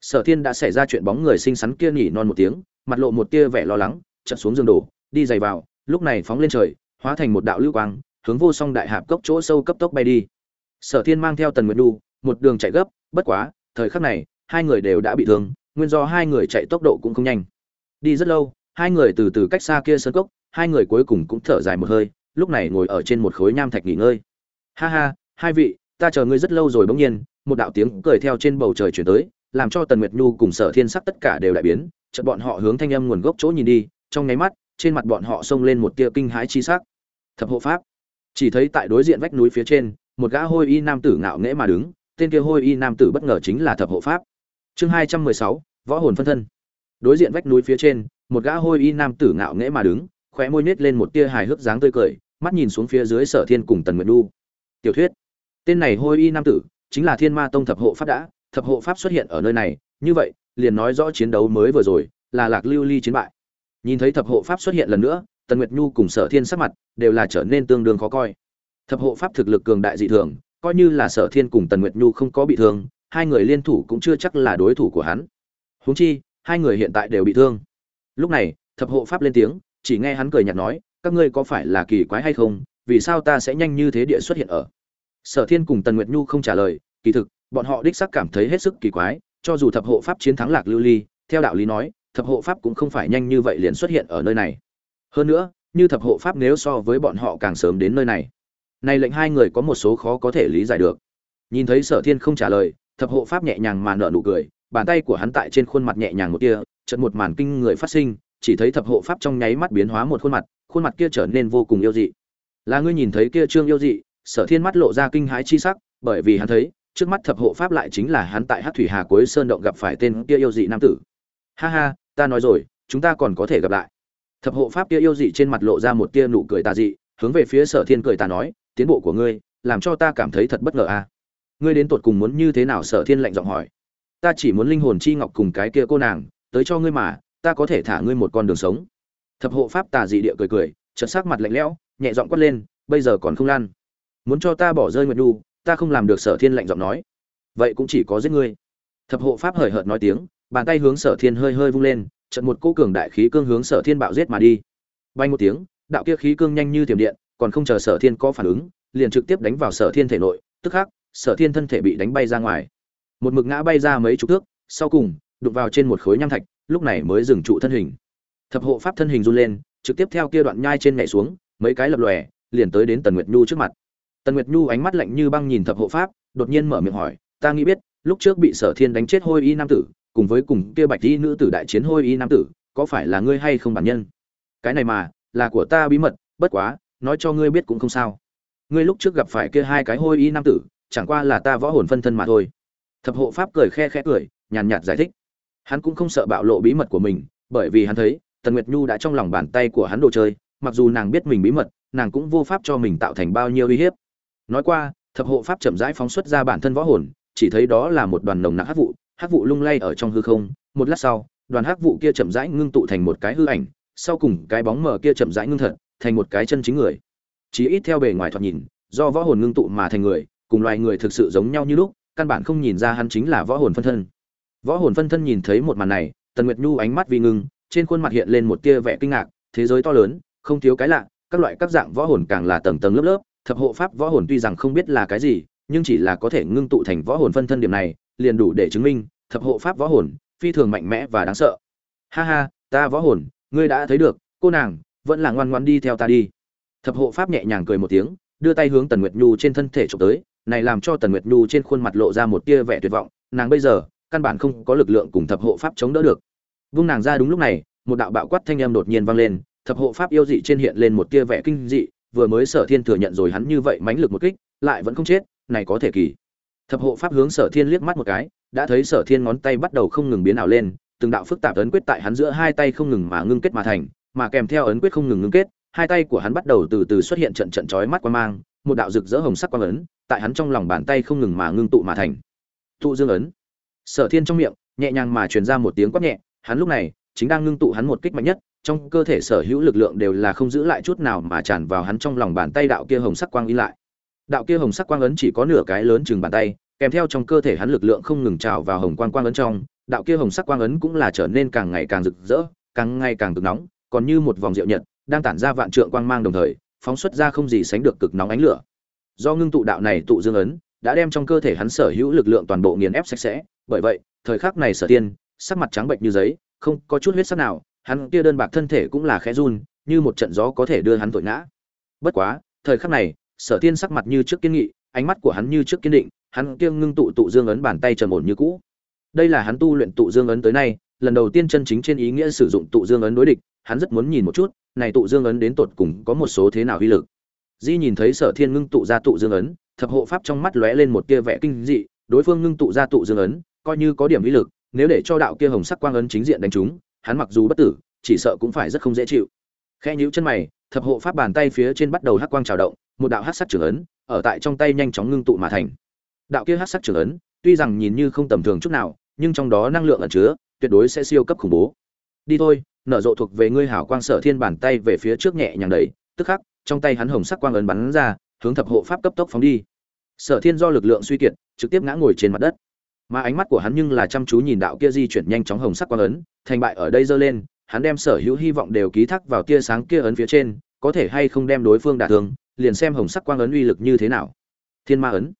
Sở thiên đã xảy ra chuyện bóng người xinh xắn kia nhỉ non một tiếng, mặt lộ một tia vẻ lo lắng, chợt xuống giường đổ, đi giày vào, lúc này phóng lên trời, hóa thành một đạo lưu quang, hướng vô song đại hạp cốc chỗ sâu cấp tốc bay đi. Sở thiên mang theo tần nguyệt đu một đường chạy gấp, bất quá, thời khắc này, hai người đều đã bị thương, nguyên do hai người chạy tốc độ cũng không nhanh. Đi rất lâu, hai người từ từ cách xa kia sơn cốc, hai người cuối cùng cũng thở dài một hơi, lúc này ngồi ở trên một khối nham thạch nghỉ ngơi ha ha, hai vị, ta chờ ngươi rất lâu rồi bỗng nhiên, một đạo tiếng cười theo trên bầu trời chuyển tới, làm cho tần nguyệt nhu cùng sở thiên sắc tất cả đều đại biến, chợt bọn họ hướng thanh âm nguồn gốc chỗ nhìn đi, trong nháy mắt, trên mặt bọn họ xông lên một tia kinh hãi chi sắc. Thập hộ pháp. Chỉ thấy tại đối diện vách núi phía trên, một gã hôi y nam tử ngạo nghễ mà đứng, tên kia hôi y nam tử bất ngờ chính là thập hộ pháp. Chương hai trăm mười sáu, võ hồn phân thân. Đối diện vách núi phía trên, một gã hôi y nam tử ngạo nghễ mà đứng, khóe môi nết lên một tia hài hước dáng tươi cười, mắt nhìn xuống phía dưới sở thiên cùng tần nguyệt nhu tiểu thuyết. Tên này hôi y nam tử, chính là thiên ma tông thập hộ pháp đã, thập hộ pháp xuất hiện ở nơi này, như vậy, liền nói rõ chiến đấu mới vừa rồi, là lạc lưu ly chiến bại. Nhìn thấy thập hộ pháp xuất hiện lần nữa, tần nguyệt nhu cùng sở thiên sắc mặt đều là trở nên tương đương khó coi. Thập hộ pháp thực lực cường đại dị thường, coi như là sở thiên cùng tần nguyệt nhu không có bị thương, hai người liên thủ cũng chưa chắc là đối thủ của hắn. Huống chi, hai người hiện tại đều bị thương. Lúc này, thập hộ pháp lên tiếng, chỉ nghe hắn cười nhạt nói, các ngươi có phải là kỳ quái hay không? Vì sao ta sẽ nhanh như thế địa xuất hiện ở? Sở thiên cùng tần nguyệt nhu không trả lời, kỳ thực, bọn họ đích xác cảm thấy hết sức kỳ quái, cho dù thập hộ pháp chiến thắng lạc lưu ly, theo đạo lý nói, thập hộ pháp cũng không phải nhanh như vậy liền xuất hiện ở nơi này. Hơn nữa, như thập hộ pháp nếu so với bọn họ càng sớm đến nơi này này lệnh hai người có một số khó có thể lý giải được. Nhìn thấy sở thiên không trả lời, thập hộ pháp nhẹ nhàng mà nở nụ cười, bàn tay của hắn tại trên khuôn mặt nhẹ nhàng một tia trận một màn kinh người phát sinh, chỉ thấy thập hộ pháp trong nháy mắt biến hóa một khuôn mặt khuôn mặt kia trở nên vô cùng yêu dị là ngươi nhìn thấy kia trương yêu dị, sở thiên mắt lộ ra kinh hãi chi sắc, bởi vì hắn thấy, trước mắt thập hộ pháp lại chính là hắn tại hát thủy hà cuối sơn động gặp phải tên kia yêu dị nam tử. Ha ha, ta nói rồi, chúng ta còn có thể gặp lại. Thập hộ pháp kia yêu dị trên mặt lộ ra một tia nụ cười tà dị, hướng về phía sở thiên cười tà nói, tiến bộ của ngươi, làm cho ta cảm thấy thật bất ngờ a. Ngươi đến tột cùng muốn như thế nào? Sở thiên lạnh giọng hỏi. Ta chỉ muốn linh hồn chi ngọc cùng cái kia cô nàng, tới cho ngươi mà, ta có thể thả ngươi một con đường sống. Thập hộ pháp tà dị địa cười cười, chợt sắc mặt lạnh lẽo nhẹ giọng quát lên, bây giờ còn không lan. Muốn cho ta bỏ rơi nguyệt nhu, ta không làm được sở thiên lạnh giọng nói. Vậy cũng chỉ có giết ngươi. Thập hộ pháp hời hợt nói tiếng, bàn tay hướng sở thiên hơi hơi vung lên trận một cỗ cường đại khí cương hướng sở thiên bạo giết mà đi. Bay một tiếng, đạo kia khí cương nhanh như tiềm điện, còn không chờ sở thiên có phản ứng, liền trực tiếp đánh vào sở thiên thể nội, tức khắc, sở thiên thân thể bị đánh bay ra ngoài. Một mực ngã bay ra mấy chục thước, sau cùng, đụng vào trên một khối nham thạch, lúc này mới dừng trụ thân hình. Thập hộ pháp thân hình run lên, trực tiếp theo kia đoạn nhai trên nhảy xuống mấy cái lập lòe, liền tới đến tần nguyệt nhu trước mặt. Tần nguyệt nhu ánh mắt lạnh như băng nhìn thập hộ pháp, đột nhiên mở miệng hỏi, ta nghĩ biết, lúc trước bị sở thiên đánh chết hôi y nam tử, cùng với cùng kia bạch y nữ tử đại chiến hôi y nam tử, có phải là ngươi hay không bản nhân? Cái này mà, là của ta bí mật, bất quá, nói cho ngươi biết cũng không sao. Ngươi lúc trước gặp phải kia hai cái hôi y nam tử, chẳng qua là ta võ hồn phân thân mà thôi. Thập hộ pháp cười khe khẽ cười, nhàn nhạt giải thích. Hắn cũng không sợ bạo lộ bí mật của mình, bởi vì hắn thấy, tần nguyệt nhu đã trong lòng bàn tay của hắn đồ chơi mặc dù nàng biết mình bí mật, nàng cũng vô pháp cho mình tạo thành bao nhiêu uy hiếp. Nói qua, thập hộ pháp chậm rãi phóng xuất ra bản thân võ hồn, chỉ thấy đó là một đoàn nồng nặc hắc vụ hắc vụ lung lay ở trong hư không. Một lát sau, đoàn hắc vụ kia chậm rãi ngưng tụ thành một cái hư ảnh, sau cùng cái bóng mờ kia chậm rãi ngưng thật, thành một cái chân chính người. Chỉ ít theo bề ngoài thoạt nhìn, do võ hồn ngưng tụ mà thành người, cùng loài người thực sự giống nhau như lúc, căn bản không nhìn ra hắn chính là võ hồn phân thân. Võ hồn phân thân nhìn thấy một màn này, tần nguyệt nhu ánh mắt vì ngưng, trên khuôn mặt hiện lên một tia vẻ kinh ngạc, thế giới to lớn không thiếu cái lạ, các loại các dạng võ hồn càng là tầng tầng lớp lớp, thập hộ pháp võ hồn tuy rằng không biết là cái gì, nhưng chỉ là có thể ngưng tụ thành võ hồn phân thân điểm này, liền đủ để chứng minh, thập hộ pháp võ hồn, phi thường mạnh mẽ và đáng sợ. Ha ha, ta võ hồn, ngươi đã thấy được, cô nàng, vẫn là ngoan ngoan đi theo ta đi. Thập hộ pháp nhẹ nhàng cười một tiếng, đưa tay hướng tần nguyệt nhu trên thân thể trộm tới, này làm cho tần nguyệt nhu trên khuôn mặt lộ ra một tia vẻ tuyệt vọng, nàng bây giờ, căn bản không có lực lượng cùng thập hộ pháp chống đỡ được. Vung nàng ra đúng lúc này, một đạo bạo quát thanh âm đột nhiên vang lên thập hộ pháp yêu dị trên hiện lên một tia vẻ kinh dị, vừa mới sở thiên thừa nhận rồi hắn như vậy mãnh lực một kích, lại vẫn không chết, này có thể kỳ. Thập hộ pháp hướng sở thiên liếc mắt một cái, đã thấy sở thiên ngón tay bắt đầu không ngừng biến ảo lên, từng đạo phức tạp ấn quyết tại hắn giữa hai tay không ngừng mà ngưng kết mà thành, mà kèm theo ấn quyết không ngừng ngưng kết, hai tay của hắn bắt đầu từ từ xuất hiện trận trận chói mắt quang mang, một đạo rực rỡ hồng sắc quang ấn, tại hắn trong lòng bàn tay không ngừng mà ngưng tụ mà thành. Tụ dương ấn. Sở thiên trong miệng, nhẹ nhàng mà truyền ra một tiếng quát nhẹ, hắn lúc này, chính đang ngưng tụ hắn một kích mạnh nhất trong cơ thể sở hữu lực lượng đều là không giữ lại chút nào mà tràn vào hắn trong lòng bàn tay đạo kia hồng sắc quang in lại. Đạo kia hồng sắc quang ấn chỉ có nửa cái lớn chừng bàn tay, kèm theo trong cơ thể hắn lực lượng không ngừng trào vào hồng quang quang ấn trong, đạo kia hồng sắc quang ấn cũng là trở nên càng ngày càng rực rỡ, càng ngày càng cực nóng, còn như một vòng rượu nhật, đang tản ra vạn trượng quang mang đồng thời, phóng xuất ra không gì sánh được cực nóng ánh lửa. Do ngưng tụ đạo này tụ dương ấn, đã đem trong cơ thể hắn sở hữu lực lượng toàn bộ nghiền ép sạch sẽ, bởi vậy, thời khắc này sở tiên, sắc mặt trắng bệch như giấy, không có chút huyết sắc nào hắn kia đơn bạc thân thể cũng là khẽ run, như một trận gió có thể đưa hắn tội ngã. Bất quá, thời khắc này, sở tiên sắc mặt như trước kiên nghị, ánh mắt của hắn như trước kiên định, hắn kia ngưng tụ tụ dương ấn bàn tay trầm ổn như cũ. Đây là hắn tu luyện tụ dương ấn tới nay, lần đầu tiên chân chính trên ý nghĩa sử dụng tụ dương ấn đối địch, hắn rất muốn nhìn một chút, này tụ dương ấn đến tột cùng có một số thế nào uy lực. Di nhìn thấy sở thiên ngưng tụ ra tụ dương ấn, thập hộ pháp trong mắt lóe lên một tia vẻ kinh dị, đối phương ngưng tụ ra tụ dương ấn, coi như có điểm uy lực, nếu để cho đạo kia hồng sắc quang ấn chính diện đánh trúng hắn mặc dù bất tử, chỉ sợ cũng phải rất không dễ chịu. Khẽ nhíu chân mày, thập hộ pháp bàn tay phía trên bắt đầu hắc quang trào động, một đạo hắc sắc trưởng ấn, ở tại trong tay nhanh chóng ngưng tụ mà thành. Đạo kia hắc sắc trưởng ấn, tuy rằng nhìn như không tầm thường chút nào, nhưng trong đó năng lượng ẩn chứa, tuyệt đối sẽ siêu cấp khủng bố. Đi thôi, nở rộ thuộc về ngươi hảo quang sở thiên bàn tay về phía trước nhẹ nhàng đẩy, tức khắc, trong tay hắn hồng sắc quang ấn bắn ra, hướng thập hộ pháp cấp tốc phóng đi. Sở thiên do lực lượng suy kiệt, trực tiếp ngã ngồi trên mặt đất mà ánh mắt của hắn nhưng là chăm chú nhìn đạo kia di chuyển nhanh chóng hồng sắc quang ấn, thành bại ở đây dơ lên, hắn đem sở hữu hy vọng đều ký thác vào tia sáng kia ấn phía trên, có thể hay không đem đối phương đả thương, liền xem hồng sắc quang ấn uy lực như thế nào. Thiên ma ấn.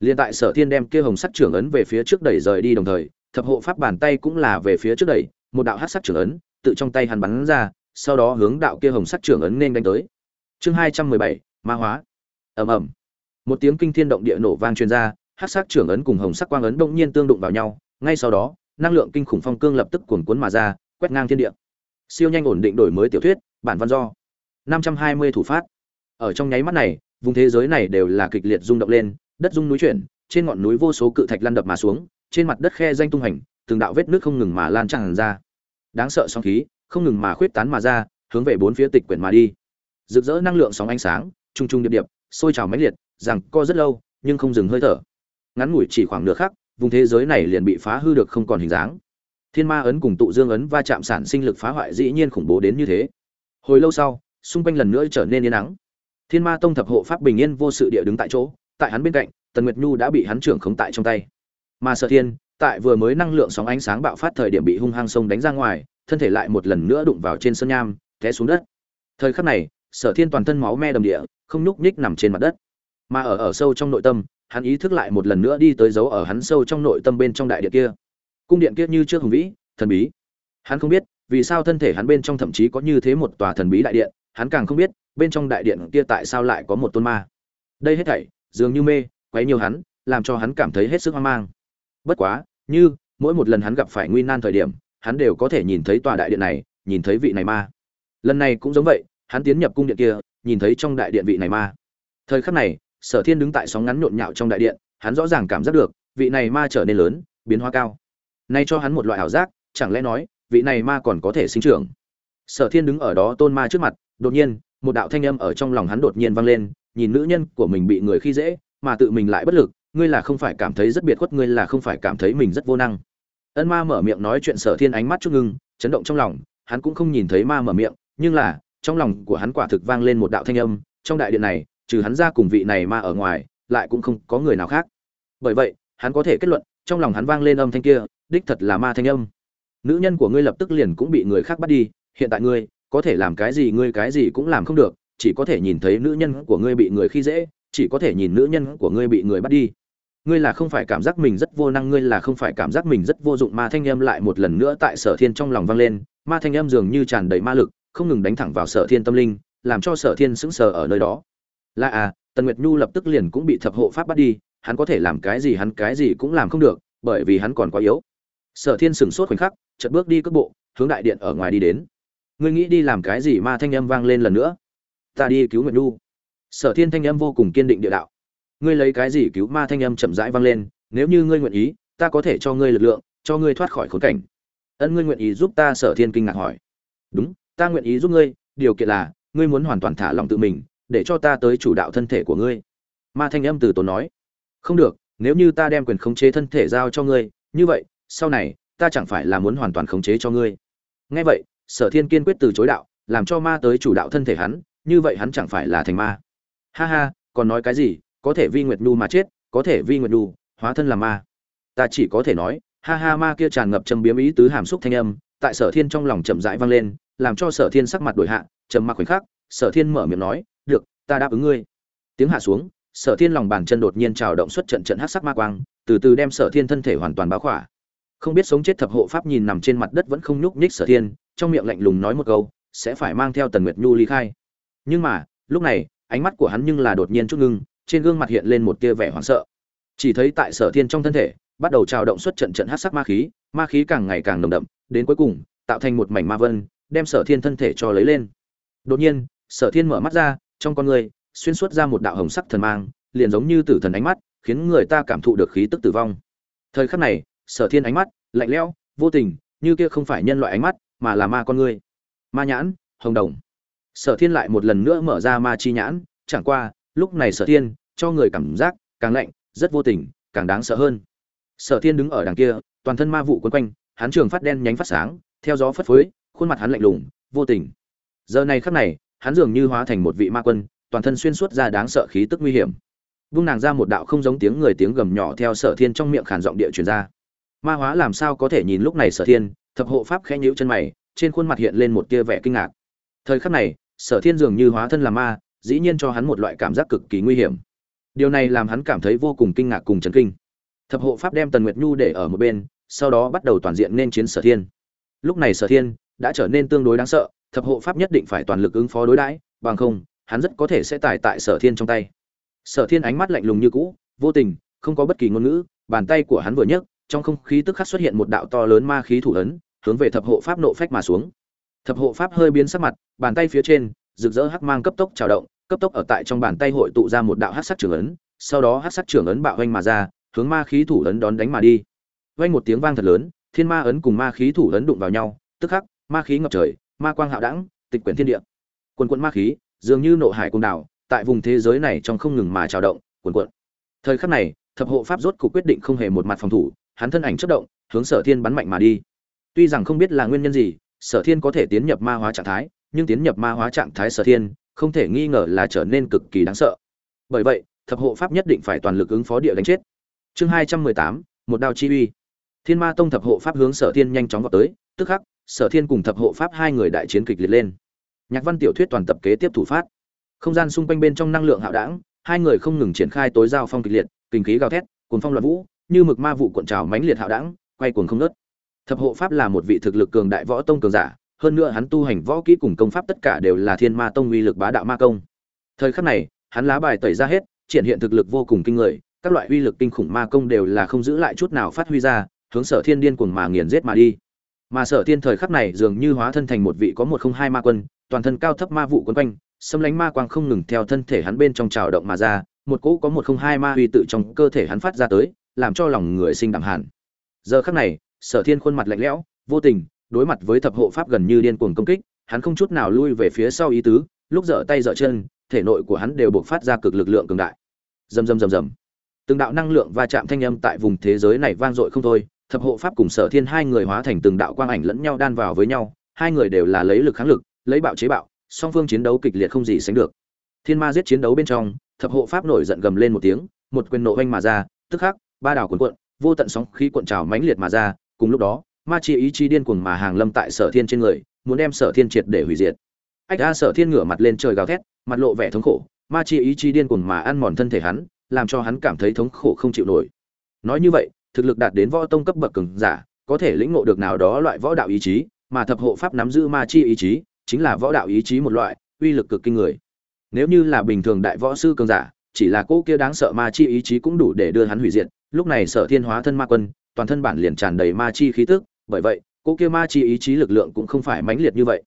Liền tại sở thiên đem kia hồng sắc trưởng ấn về phía trước đẩy rời đi đồng thời, thập hộ pháp bàn tay cũng là về phía trước đẩy, một đạo hắc sắc trưởng ấn, tự trong tay hắn bắn ra, sau đó hướng đạo kia hồng sắc trưởng ấn nên đánh tới. Chương hai trăm mười bảy, ma hóa. Ầm ầm. Một tiếng kinh thiên động địa nổ vang truyền ra hắc sắc trưởng ấn cùng hồng sắc quang ấn đông nhiên tương đụng vào nhau, ngay sau đó, năng lượng kinh khủng phong cương lập tức cuồn cuốn mà ra, quét ngang thiên địa. Siêu nhanh ổn định đổi mới tiểu thuyết, bản văn do. năm trăm hai mươi thủ phát. Ở trong nháy mắt này, vùng thế giới này đều là kịch liệt rung động lên, đất rung núi chuyển, trên ngọn núi vô số cự thạch lăn đập mà xuống, trên mặt đất khe danh tung hành, từng đạo vết nước không ngừng mà lan tràn ra. Đáng sợ sóng khí, không ngừng mà khuyết tán mà ra, hướng về bốn phía tịch quyển mà đi. Rực rỡ năng lượng sóng ánh sáng trung trung điệp điệp, sôi trào mãnh liệt, rằng co rất lâu, nhưng không dừng hơi thở ngắn ngủi chỉ khoảng nửa khắc, vùng thế giới này liền bị phá hư được không còn hình dáng. Thiên ma ấn cùng tụ dương ấn va chạm sản sinh lực phá hoại dĩ nhiên khủng bố đến như thế. Hồi lâu sau, xung quanh lần nữa trở nên yên nắng thiên ma tông thập hộ pháp bình yên vô sự địa đứng tại chỗ, tại hắn bên cạnh, tần nguyệt nhu đã bị hắn trưởng khống tại trong tay. Mà sở thiên, tại vừa mới năng lượng sóng ánh sáng bạo phát thời điểm bị hung hăng sông đánh ra ngoài, thân thể lại một lần nữa đụng vào trên sân nham, té xuống đất. Thời khắc này, sở thiên toàn thân máu me đầm địa, không nhúc nhích nằm trên mặt đất. Mà ở ở sâu trong nội tâm hắn ý thức lại một lần nữa đi tới dấu ở hắn sâu trong nội tâm bên trong đại điện kia. Cung điện kia như trước hùng vĩ, thần bí. Hắn không biết, vì sao thân thể hắn bên trong thậm chí có như thế một tòa thần bí đại điện, hắn càng không biết, bên trong đại điện kia tại sao lại có một tôn ma. Đây hết thảy, dường như mê, quấy nhiều hắn, làm cho hắn cảm thấy hết sức hoang mang. Bất quá, như, mỗi một lần hắn gặp phải nguy nan thời điểm, hắn đều có thể nhìn thấy tòa đại điện này, nhìn thấy vị này ma. Lần này cũng giống vậy, hắn tiến nhập cung điện kia, nhìn thấy trong đại điện vị này ma. Thời khắc này sở thiên đứng tại sóng ngắn nhộn nhạo trong đại điện, hắn rõ ràng cảm giác được, vị này ma trở nên lớn, biến hóa cao. Nay cho hắn một loại ảo giác, chẳng lẽ nói, vị này ma còn có thể sinh trưởng? Sở thiên đứng ở đó tôn ma trước mặt, đột nhiên, một đạo thanh âm ở trong lòng hắn đột nhiên vang lên, nhìn nữ nhân của mình bị người khi dễ, mà tự mình lại bất lực, ngươi là không phải cảm thấy rất biệt khuất, ngươi là không phải cảm thấy mình rất vô năng. Ân ma mở miệng nói chuyện sở thiên ánh mắt chút ngưng, chấn động trong lòng, hắn cũng không nhìn thấy ma mở miệng, nhưng là, trong lòng của hắn quả thực vang lên một đạo thanh âm, trong đại điện này trừ hắn ra cùng vị này ma ở ngoài, lại cũng không có người nào khác. Bởi vậy, hắn có thể kết luận, trong lòng hắn vang lên âm thanh kia, đích thật là ma thanh âm. Nữ nhân của ngươi lập tức liền cũng bị người khác bắt đi, hiện tại ngươi, có thể làm cái gì ngươi cái gì cũng làm không được, chỉ có thể nhìn thấy nữ nhân của ngươi bị người khi dễ, chỉ có thể nhìn nữ nhân của ngươi bị người bắt đi. Ngươi là không phải cảm giác mình rất vô năng, ngươi là không phải cảm giác mình rất vô dụng, ma thanh âm lại một lần nữa tại sở thiên trong lòng vang lên, ma thanh âm dường như tràn đầy ma lực, không ngừng đánh thẳng vào sở thiên tâm linh, làm cho sở thiên sững sờ ở nơi đó là à tần nguyệt nhu lập tức liền cũng bị thập hộ pháp bắt đi, hắn có thể làm cái gì hắn cái gì cũng làm không được, bởi vì hắn còn quá yếu. Sở thiên sửng sốt khoảnh khắc, chợt bước đi cước bộ, hướng đại điện ở ngoài đi đến. Ngươi nghĩ đi làm cái gì ma thanh âm vang lên lần nữa? Ta đi cứu nguyệt nhu. Sở thiên thanh âm vô cùng kiên định địa đạo. Ngươi lấy cái gì cứu ma thanh âm chậm rãi vang lên, nếu như ngươi nguyện ý, ta có thể cho ngươi lực lượng, cho ngươi thoát khỏi khốn cảnh. Ân ngươi nguyện ý giúp ta, sở thiên kinh ngạc hỏi. Đúng, ta nguyện ý giúp ngươi, điều kiện là, ngươi muốn hoàn toàn thả lòng tự mình để cho ta tới chủ đạo thân thể của ngươi. Ma thanh âm từ tốn nói, không được, nếu như ta đem quyền khống chế thân thể giao cho ngươi, như vậy, sau này, ta chẳng phải là muốn hoàn toàn khống chế cho ngươi. Nghe vậy, sở thiên kiên quyết từ chối đạo, làm cho ma tới chủ đạo thân thể hắn, như vậy hắn chẳng phải là thành ma. Ha ha, còn nói cái gì, có thể vi nguyệt nhu mà chết, có thể vi nguyệt nhu, hóa thân là ma. Ta chỉ có thể nói, ha ha, ma kia tràn ngập châm biếm ý tứ hàm xúc thanh âm, tại sở thiên trong lòng chậm rãi vang lên, làm cho sở thiên sắc mặt đổi hạ, trầm mặc khoảnh khắc, sở thiên mở miệng nói ta đáp ứng ngươi. Tiếng hạ xuống, sở thiên lòng bàn chân đột nhiên trào động xuất trận trận hát sắc ma quang, từ từ đem sở thiên thân thể hoàn toàn báo khỏa. Không biết sống chết thập hộ pháp nhìn nằm trên mặt đất vẫn không nhúc nhích sở thiên, trong miệng lạnh lùng nói một câu, sẽ phải mang theo tần nguyệt nhu ly khai. Nhưng mà, lúc này, ánh mắt của hắn nhưng là đột nhiên chút ngưng, trên gương mặt hiện lên một tia vẻ hoảng sợ. Chỉ thấy tại sở thiên trong thân thể, bắt đầu trào động xuất trận trận hát sắc ma khí ma khí càng ngày càng nồng đậm, đến cuối cùng, tạo thành một mảnh ma vân, đem sở thiên thân thể cho lấy lên. Đột nhiên, sở thiên mở mắt ra trong con người xuyên suốt ra một đạo hồng sắc thần mang, liền giống như tử thần ánh mắt, khiến người ta cảm thụ được khí tức tử vong. Thời khắc này, sở thiên ánh mắt, lạnh lẽo, vô tình, như kia không phải nhân loại ánh mắt, mà là ma con người ma nhãn, hồng đồng. Sở thiên lại một lần nữa mở ra ma chi nhãn, chẳng qua, lúc này sở thiên, cho người cảm giác, càng lạnh, rất vô tình, càng đáng sợ hơn. Sở thiên đứng ở đằng kia, toàn thân ma vụ quấn quanh, hắn trường phát đen nhánh phát sáng, theo gió phất phới, khuôn mặt hắn lạnh lùng, vô tình. Giờ này khắc này hắn dường như hóa thành một vị ma quân, toàn thân xuyên suốt ra đáng sợ khí tức nguy hiểm. Vung nàng ra một đạo không giống tiếng người tiếng gầm nhỏ theo sở thiên trong miệng khản giọng địa truyền ra. Ma hóa làm sao có thể nhìn lúc này sở thiên? Thập hộ pháp khẽ nhíu chân mày, trên khuôn mặt hiện lên một tia vẻ kinh ngạc. Thời khắc này, sở thiên dường như hóa thân là ma, dĩ nhiên cho hắn một loại cảm giác cực kỳ nguy hiểm. Điều này làm hắn cảm thấy vô cùng kinh ngạc cùng chấn kinh. Thập hộ pháp đem tần nguyệt nhu để ở một bên, sau đó bắt đầu toàn diện nên chiến sở thiên. Lúc này sở thiên đã trở nên tương đối đáng sợ thập hộ pháp nhất định phải toàn lực ứng phó đối đãi, bằng không, hắn rất có thể sẽ tải tại sở thiên trong tay. Sở thiên ánh mắt lạnh lùng như cũ, vô tình, không có bất kỳ ngôn ngữ, bàn tay của hắn vừa nhấc, trong không khí tức khắc xuất hiện một đạo to lớn ma khí thủ ấn, hướng về thập hộ pháp nộ phách mà xuống. Thập hộ pháp hơi biến sắc mặt, bàn tay phía trên, rực rỡ hắc mang cấp tốc trào động, cấp tốc ở tại trong bàn tay hội tụ ra một đạo hắc sắc trưởng ấn, sau đó hắc sắc trưởng ấn bạo hoanh mà ra, hướng ma khí thủ ấn đón đánh mà đi. Vang một tiếng vang thật lớn, thiên ma ấn cùng ma khí thủ ấn đụng vào nhau, tức khắc, ma khí ngập trời ma quang hạo đẳng, tịch quyển thiên địa. Quần quận ma khí, dường như nộ hải cung đảo, tại vùng thế giới này trong không ngừng mà trào động cuồn cuộn thời khắc này, thập hộ pháp rốt cục quyết định không hề một mặt phòng thủ, hắn thân ảnh chất động, hướng sở thiên bắn mạnh mà đi. Tuy rằng không biết là nguyên nhân gì, sở thiên có thể tiến nhập ma hóa trạng thái, nhưng tiến nhập ma hóa trạng thái sở thiên, không thể nghi ngờ là trở nên cực kỳ đáng sợ. Bởi vậy, thập hộ pháp nhất định phải toàn lực ứng phó địa đánh chết. Chương hai trăm mười tám, một đao chi uy. Thiên ma tông thập hộ pháp hướng sở thiên nhanh chóng vào tới, tức khắc sở thiên cùng thập hộ pháp hai người đại chiến kịch liệt lên. Nhạc văn tiểu thuyết toàn tập kế tiếp thủ phát. Không gian xung quanh bên trong năng lượng hạo đảng, hai người không ngừng triển khai tối giao phong kịch liệt, kinh khí gào thét cuốn phong loạn vũ, như mực ma vụ cuộn trào mãnh liệt hạo đảng, quay cuồng không nớt thập hộ pháp là một vị thực lực cường đại võ tông cường giả, hơn nữa hắn tu hành võ kỹ cùng công pháp tất cả đều là thiên ma tông uy lực bá đạo ma công. Thời khắc này, hắn lá bài tẩy ra hết, triển hiện thực lực vô cùng kinh người, các loại uy lực kinh khủng ma công đều là không giữ lại chút nào phát huy ra, hướng sở thiên điên cuồng mà nghiền giết mà đi mà sở thiên thời khắc này dường như hóa thân thành một vị có một không hai ma quân, toàn thân cao thấp ma vụ quấn quanh, xâm lánh ma quang không ngừng theo thân thể hắn bên trong trào động mà ra, một cỗ có một không hai ma uy tự trong cơ thể hắn phát ra tới, làm cho lòng người sinh đẳng hẳn. giờ khắc này, sở thiên khuôn mặt lạnh lẽo, vô tình, đối mặt với thập hộ pháp gần như điên cuồng công kích, hắn không chút nào lui về phía sau ý tứ, lúc dở tay dở chân, thể nội của hắn đều buộc phát ra cực lực lượng cường đại rầm rầm rầm rầm từng đạo năng lượng va chạm thanh âm tại vùng thế giới này vang dội không thôi thập hộ pháp cùng sở thiên hai người hóa thành từng đạo quang ảnh lẫn nhau đan vào với nhau, hai người đều là lấy lực kháng lực, lấy bạo chế bạo, song phương chiến đấu kịch liệt không gì sánh được. Thiên ma giết chiến đấu bên trong, thập hộ pháp nổi giận gầm lên một tiếng, một quyền nộ oanh mà ra, tức khắc, ba đảo cuộn cuộn, vô tận sóng khí cuộn trào mãnh liệt mà ra, cùng lúc đó, ma chi ý chi điên cuồng mà hàng lâm tại sở thiên trên người, muốn đem sở thiên triệt để hủy diệt. Ách a, sở thiên ngửa mặt lên trời gào thét, mặt lộ vẻ thống khổ, ma chi ý chi điên cuồng mà ăn mòn thân thể hắn, làm cho hắn cảm thấy thống khổ không chịu nổi. Nói như vậy thực lực đạt đến võ tông cấp bậc cường giả, có thể lĩnh ngộ được nào đó loại võ đạo ý chí, mà thập hộ pháp nắm giữ ma chi ý chí, chính là võ đạo ý chí một loại, uy lực cực kinh người. Nếu như là bình thường đại võ sư cường giả, chỉ là cô kia đáng sợ ma chi ý chí cũng đủ để đưa hắn hủy diệt, lúc này sở thiên hóa thân ma quân, toàn thân bản liền tràn đầy ma chi khí tức, bởi vậy, cô kia ma chi ý chí lực lượng cũng không phải mãnh liệt như vậy.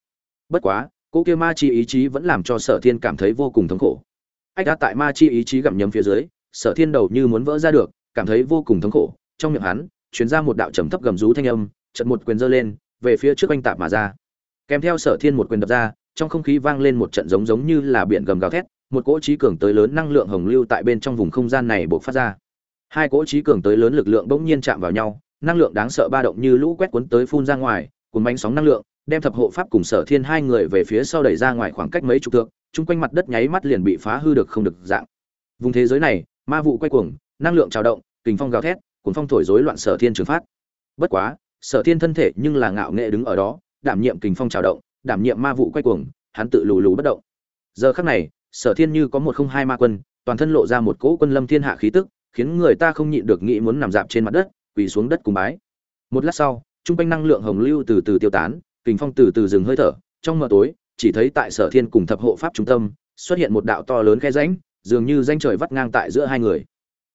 Bất quá, cô kia ma chi ý chí vẫn làm cho sở thiên cảm thấy vô cùng thống khổ. Ách, đã tại ma chi ý chí gặm nhấm phía dưới, sở thiên đầu như muốn vỡ ra được, cảm thấy vô cùng thống khổ trong miệng hắn chuyển ra một đạo trầm thấp gầm rú thanh âm trận một quyền giơ lên, về phía trước anh tạp mà ra. Kèm theo sở thiên một quyền đập ra, trong không khí vang lên một trận giống giống như là biển gầm gào thét, một cỗ trí cường tới lớn năng lượng hồng lưu tại bên trong vùng không gian này bộc phát ra. Hai cỗ trí cường tới lớn lực lượng bỗng nhiên chạm vào nhau, năng lượng đáng sợ ba động như lũ quét cuốn tới phun ra ngoài, cuốn bánh sóng năng lượng, đem thập hộ pháp cùng sở thiên hai người về phía sau đẩy ra ngoài khoảng cách mấy chục thước, chung quanh mặt đất nháy mắt liền bị phá hư được không được dạng. Vùng thế giới này, ma vụ quay cuồng, năng lượng trào động, kình phong gào thét cuốn phong thổi rối loạn sở thiên trường phát. Bất quá, sở thiên thân thể nhưng là ngạo nghệ đứng ở đó, đảm nhiệm kình phong trào động, đảm nhiệm ma vụ quay cuồng, hắn tự lù lù bất động. Giờ khắc này, sở thiên như có một không hai ma quân, toàn thân lộ ra một cỗ quân lâm thiên hạ khí tức, khiến người ta không nhịn được nghĩ muốn nằm dạp trên mặt đất, quỳ xuống đất cùng bái. Một lát sau, trung quanh năng lượng hồng lưu từ từ tiêu tán, kình phong từ từ dừng hơi thở, trong mờ tối, chỉ thấy tại sở thiên cùng thập hộ pháp trung tâm, xuất hiện một đạo to lớn khe rãnh, dường như danh trời vắt ngang tại giữa hai người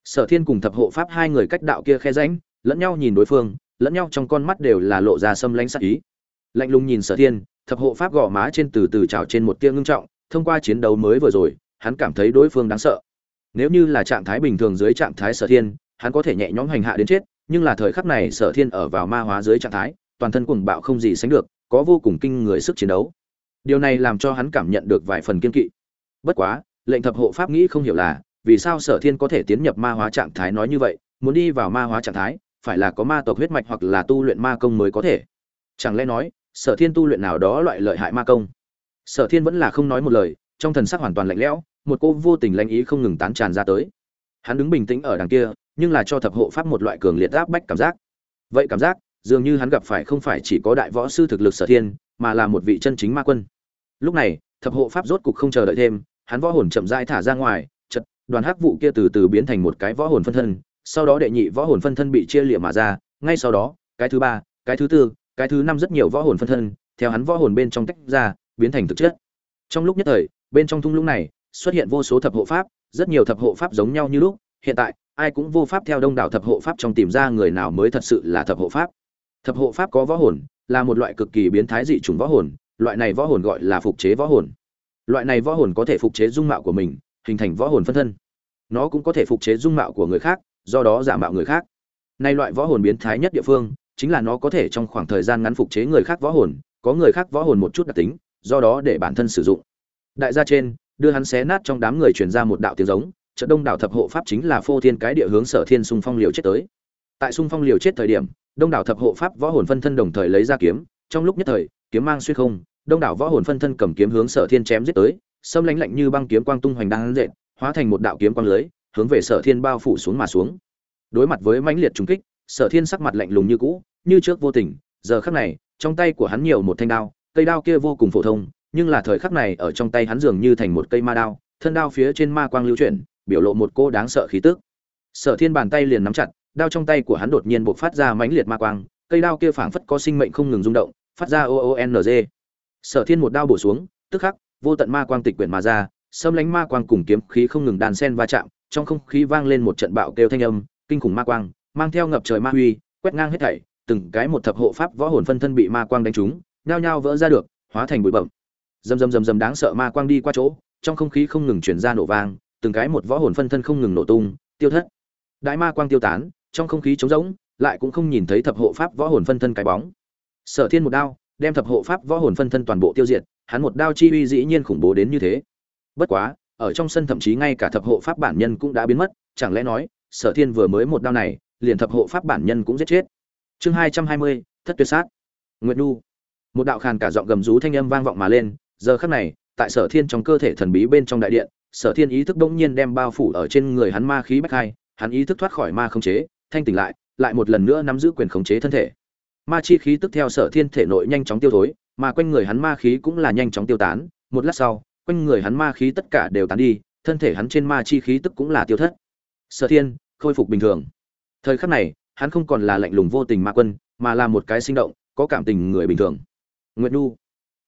sở thiên cùng thập hộ pháp hai người cách đạo kia khe ránh, lẫn nhau nhìn đối phương lẫn nhau trong con mắt đều là lộ ra xâm lãnh sắc ý. Lạnh lùng nhìn sở thiên thập hộ pháp gò má trên từ từ trào trên một tia ngưng trọng thông qua chiến đấu mới vừa rồi hắn cảm thấy đối phương đáng sợ. Nếu như là trạng thái bình thường dưới trạng thái sở thiên hắn có thể nhẹ nhõm hành hạ đến chết nhưng là thời khắc này sở thiên ở vào ma hóa dưới trạng thái toàn thân cuồng bạo không gì sánh được có vô cùng kinh người sức chiến đấu. Điều này làm cho hắn cảm nhận được vài phần kiên kỵ. Bất quá lệnh thập hộ pháp nghĩ không hiểu là vì sao sở thiên có thể tiến nhập ma hóa trạng thái nói như vậy, muốn đi vào ma hóa trạng thái, phải là có ma tộc huyết mạch hoặc là tu luyện ma công mới có thể? Chẳng lẽ nói, sở thiên tu luyện nào đó loại lợi hại ma công? Sở thiên vẫn là không nói một lời, trong thần sắc hoàn toàn lạnh lẽo, một cô vô tình lãnh ý không ngừng tán tràn ra tới. Hắn đứng bình tĩnh ở đằng kia, nhưng là cho thập hộ pháp một loại cường liệt áp bách cảm giác. Vậy cảm giác, dường như hắn gặp phải không phải chỉ có đại võ sư thực lực sở thiên, mà là một vị chân chính ma quân. Lúc này, thập hộ pháp rốt cục không chờ đợi thêm, hắn võ hồn chậm rãi thả ra ngoài đoàn hắc vụ kia từ từ biến thành một cái võ hồn phân thân, sau đó đệ nhị võ hồn phân thân bị chia liệm mà ra, ngay sau đó, cái thứ ba, cái thứ tư, cái thứ năm rất nhiều võ hồn phân thân theo hắn võ hồn bên trong tách ra, biến thành thực chất. Trong lúc nhất thời, bên trong thung lũng này xuất hiện vô số thập hộ pháp, rất nhiều thập hộ pháp giống nhau như lúc, hiện tại, ai cũng vô pháp theo đông đảo thập hộ pháp trong tìm ra người nào mới thật sự là thập hộ pháp. Thập hộ pháp có võ hồn, là một loại cực kỳ biến thái dị chủng võ hồn, loại này võ hồn gọi là phục chế võ hồn. Loại này võ hồn có thể phục chế dung mạo của mình hình thành võ hồn phân thân. Nó cũng có thể phục chế dung mạo của người khác, do đó giả mạo người khác. Nay loại võ hồn biến thái nhất địa phương chính là nó có thể trong khoảng thời gian ngắn phục chế người khác võ hồn, có người khác võ hồn một chút đặc tính, do đó để bản thân sử dụng. Đại gia trên, đưa hắn xé nát trong đám người truyền ra một đạo tiếng giống trận đông đảo thập hộ pháp chính là phô thiên cái địa hướng sở thiên xung phong liều chết tới. Tại xung phong liều chết thời điểm, đông đảo thập hộ pháp võ hồn phân thân đồng thời lấy ra kiếm, trong lúc nhất thời, kiếm mang xuyên không, đông đảo võ hồn phân thân cầm kiếm hướng sở thiên chém giết tới sâm lánh lạnh như băng kiếm quang tung hoành đang dệt hóa thành một đạo kiếm quang lưới, hướng về sở thiên bao phủ xuống mà xuống. Đối mặt với mãnh liệt trùng kích, sở thiên sắc mặt lạnh lùng như cũ, như trước vô tình, giờ khắc này, trong tay của hắn nhiều một thanh đao, cây đao kia vô cùng phổ thông, nhưng là thời khắc này ở trong tay hắn dường như thành một cây ma đao, thân đao phía trên ma quang lưu chuyển, biểu lộ một cô đáng sợ khí tức. Sở thiên bàn tay liền nắm chặt, đao trong tay của hắn đột nhiên bộc phát ra mãnh liệt ma quang, cây đao kia phảng phất có sinh mệnh không ngừng rung động, phát ra o o n g. Sở thiên một đao bổ xuống, tức khắc vô tận ma quang tịch quyển mà ra, xâm lánh ma quang cùng kiếm khí không ngừng đàn sen va chạm, trong không khí vang lên một trận bạo kêu thanh âm, kinh khủng ma quang, mang theo ngập trời ma huy, quét ngang hết thảy, từng cái một thập hộ pháp võ hồn phân thân bị ma quang đánh trúng, nhao nhao vỡ ra được, hóa thành bụi bậm dầm dầm dầm dầm đáng sợ ma quang đi qua chỗ, trong không khí không ngừng truyền ra nổ vang, từng cái một võ hồn phân thân không ngừng nổ tung, tiêu thất. Đại ma quang tiêu tán, trong không khí trống rỗng, lại cũng không nhìn thấy thập hộ pháp võ hồn phân thân cái bóng. Sở thiên một đao, đem thập hộ pháp võ hồn phân thân toàn bộ tiêu diệt hắn một đao chi uy dĩ nhiên khủng bố đến như thế. Bất quá, ở trong sân thậm chí ngay cả thập hộ pháp bản nhân cũng đã biến mất, chẳng lẽ nói, sở thiên vừa mới một đao này, liền thập hộ pháp bản nhân cũng giết chết. Chương hai trăm hai mươi, thất tuyệt sát. Nguyệt nhu. Một đạo khàn cả giọng gầm rú thanh âm vang vọng mà lên, giờ khắc này, tại sở thiên trong cơ thể thần bí bên trong đại điện, sở thiên ý thức bỗng nhiên đem bao phủ ở trên người hắn ma khí bách hai, hắn ý thức thoát khỏi ma khống chế, thanh tỉnh lại lại một lần nữa nắm giữ quyền khống chế thân thể. Ma chi khí tức theo sở thiên thể nội nhanh chóng tiêu thối mà quanh người hắn ma khí cũng là nhanh chóng tiêu tán. Một lát sau, quanh người hắn ma khí tất cả đều tán đi, thân thể hắn trên ma chi khí tức cũng là tiêu thất. Sở thiên, khôi phục bình thường. Thời khắc này, hắn không còn là lạnh lùng vô tình ma quân, mà là một cái sinh động, có cảm tình người bình thường. Nguyệt nhu.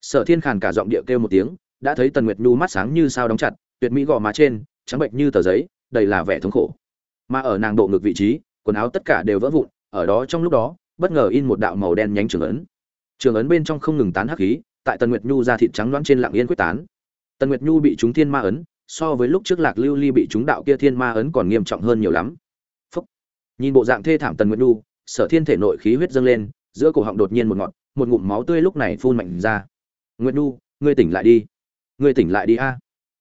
Sở thiên khàn cả giọng địa kêu một tiếng, đã thấy tần nguyệt nhu mắt sáng như sao đóng chặt, tuyệt mỹ gò má trên, trắng bệnh như tờ giấy, đầy là vẻ thống khổ. Mà ở nàng độ ngực vị trí, quần áo tất cả đều vỡ vụn, ở đó trong lúc đó, bất ngờ in một đạo màu đen nhánh trường ấn trường ấn bên trong không ngừng tán hắc khí, tại tần nguyệt nhu ra thịt trắng loãng trên lặng yên quyết tán. Tần nguyệt nhu bị chúng thiên ma ấn, so với lúc trước lạc lưu ly bị chúng đạo kia thiên ma ấn còn nghiêm trọng hơn nhiều lắm. Phúc. nhìn bộ dạng thê thảm tần nguyệt nhu, sở thiên thể nội khí huyết dâng lên, giữa cổ họng đột nhiên một ngọn, một ngụm máu tươi lúc này phun mạnh ra. Nguyệt nhu, ngươi tỉnh lại đi. Ngươi tỉnh lại đi a.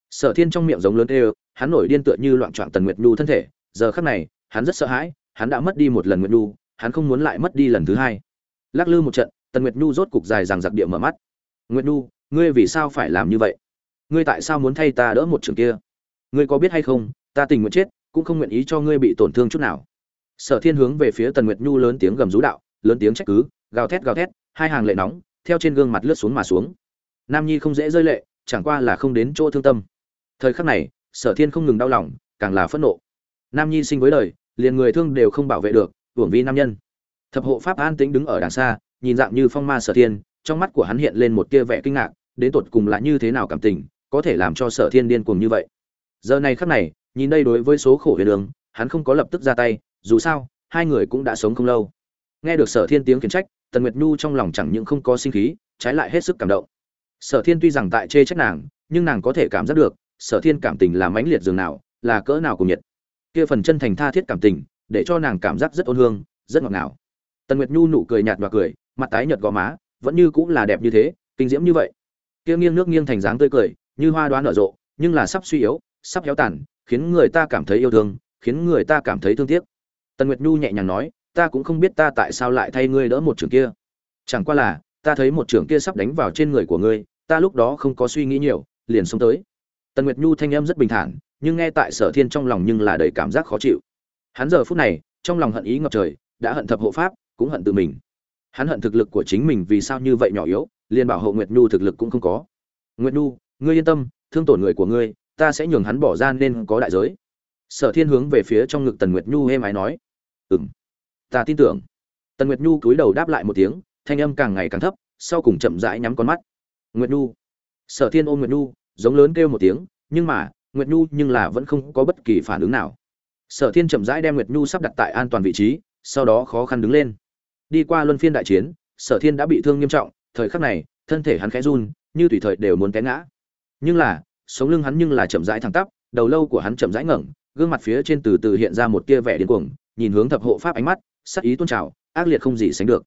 Sở thiên trong miệng giống lớn ê hắn nổi điên tựa như loạn trọn tần nguyệt nhu thân thể. Giờ khắc này, hắn rất sợ hãi, hắn đã mất đi một lần nguyệt nhu, hắn không muốn lại mất đi lần thứ hai. Lắc lư một trận tần nguyệt nhu rốt cục dài rằng giặc địa mở mắt. Nguyệt nhu, ngươi vì sao phải làm như vậy? Ngươi tại sao muốn thay ta đỡ một trường kia? Ngươi có biết hay không, ta tình nguyện chết, cũng không nguyện ý cho ngươi bị tổn thương chút nào. Sở thiên hướng về phía tần nguyệt nhu lớn tiếng gầm rú đạo, lớn tiếng trách cứ, gào thét gào thét, hai hàng lệ nóng, theo trên gương mặt lướt xuống mà xuống. Nam nhi không dễ rơi lệ, chẳng qua là không đến chỗ thương tâm. Thời khắc này, sở thiên không ngừng đau lòng, càng là phẫn nộ. Nam nhi sinh với đời, liền người thương đều không bảo vệ được hưởng vi nam nhân. Thập hộ pháp an tĩnh đứng ở đằng xa nhìn dạng như phong ma sở thiên, trong mắt của hắn hiện lên một tia vẻ kinh ngạc, đến tột cùng là như thế nào cảm tình, có thể làm cho sở thiên điên cuồng như vậy. Giờ này khắc này, nhìn đây đối với số khổ huyền đường, hắn không có lập tức ra tay, dù sao, hai người cũng đã sống không lâu. Nghe được sở thiên tiếng khiển trách, tần nguyệt nhu trong lòng chẳng những không có sinh khí, trái lại hết sức cảm động. Sở thiên tuy rằng tại chê trách nàng, nhưng nàng có thể cảm giác được, sở thiên cảm tình là mãnh liệt dường nào, là cỡ nào cùng nhiệt. Kia phần chân thành tha thiết cảm tình, để cho nàng cảm giác rất ôn hương, rất ngọt ngào. Tần nguyệt nhu nụ cười nhạt và cười mặt tái nhợt gò má, vẫn như cũng là đẹp như thế, kinh diễm như vậy. Kia nghiêng nước nghiêng thành dáng tươi cười, như hoa đoán nở rộ, nhưng là sắp suy yếu, sắp héo tàn, khiến người ta cảm thấy yêu thương, khiến người ta cảm thấy thương tiếc. Tần nguyệt nhu nhẹ nhàng nói, ta cũng không biết ta tại sao lại thay ngươi đỡ một trường kia. Chẳng qua là, ta thấy một trường kia sắp đánh vào trên người của ngươi, ta lúc đó không có suy nghĩ nhiều, liền xông tới. Tần nguyệt nhu thanh âm rất bình thản, nhưng nghe tại sở thiên trong lòng nhưng là đầy cảm giác khó chịu. Hắn giờ phút này, trong lòng hận ý ngập trời, đã hận thập hộ pháp, cũng hận tự mình hắn hận thực lực của chính mình vì sao như vậy nhỏ yếu, liền bảo hộ nguyệt nhu thực lực cũng không có. Nguyệt nhu, ngươi yên tâm, thương tổn người của ngươi, ta sẽ nhường hắn bỏ ra nên có đại giới. Sở thiên hướng về phía trong ngực tần nguyệt nhu êm ái nói. Ừng ta tin tưởng. Tần nguyệt nhu cúi đầu đáp lại một tiếng, thanh âm càng ngày càng thấp, sau cùng chậm rãi nhắm con mắt. Nguyệt nhu. Sở thiên ôm nguyệt nhu, giống lớn kêu một tiếng, nhưng mà, nguyệt nhu nhưng là vẫn không có bất kỳ phản ứng nào. Sở thiên chậm rãi đem nguyệt nhu sắp đặt tại an toàn vị trí, sau đó khó khăn đứng lên đi qua luân phiên đại chiến, sở thiên đã bị thương nghiêm trọng, thời khắc này, thân thể hắn khẽ run, như tùy thời đều muốn té ngã. Nhưng là, sống lưng hắn nhưng là chậm rãi thẳng tắp, đầu lâu của hắn chậm rãi ngẩng, gương mặt phía trên từ từ hiện ra một tia vẻ điên cuồng, nhìn hướng thập hộ pháp ánh mắt, sắc ý tôn trào, ác liệt không gì sánh được.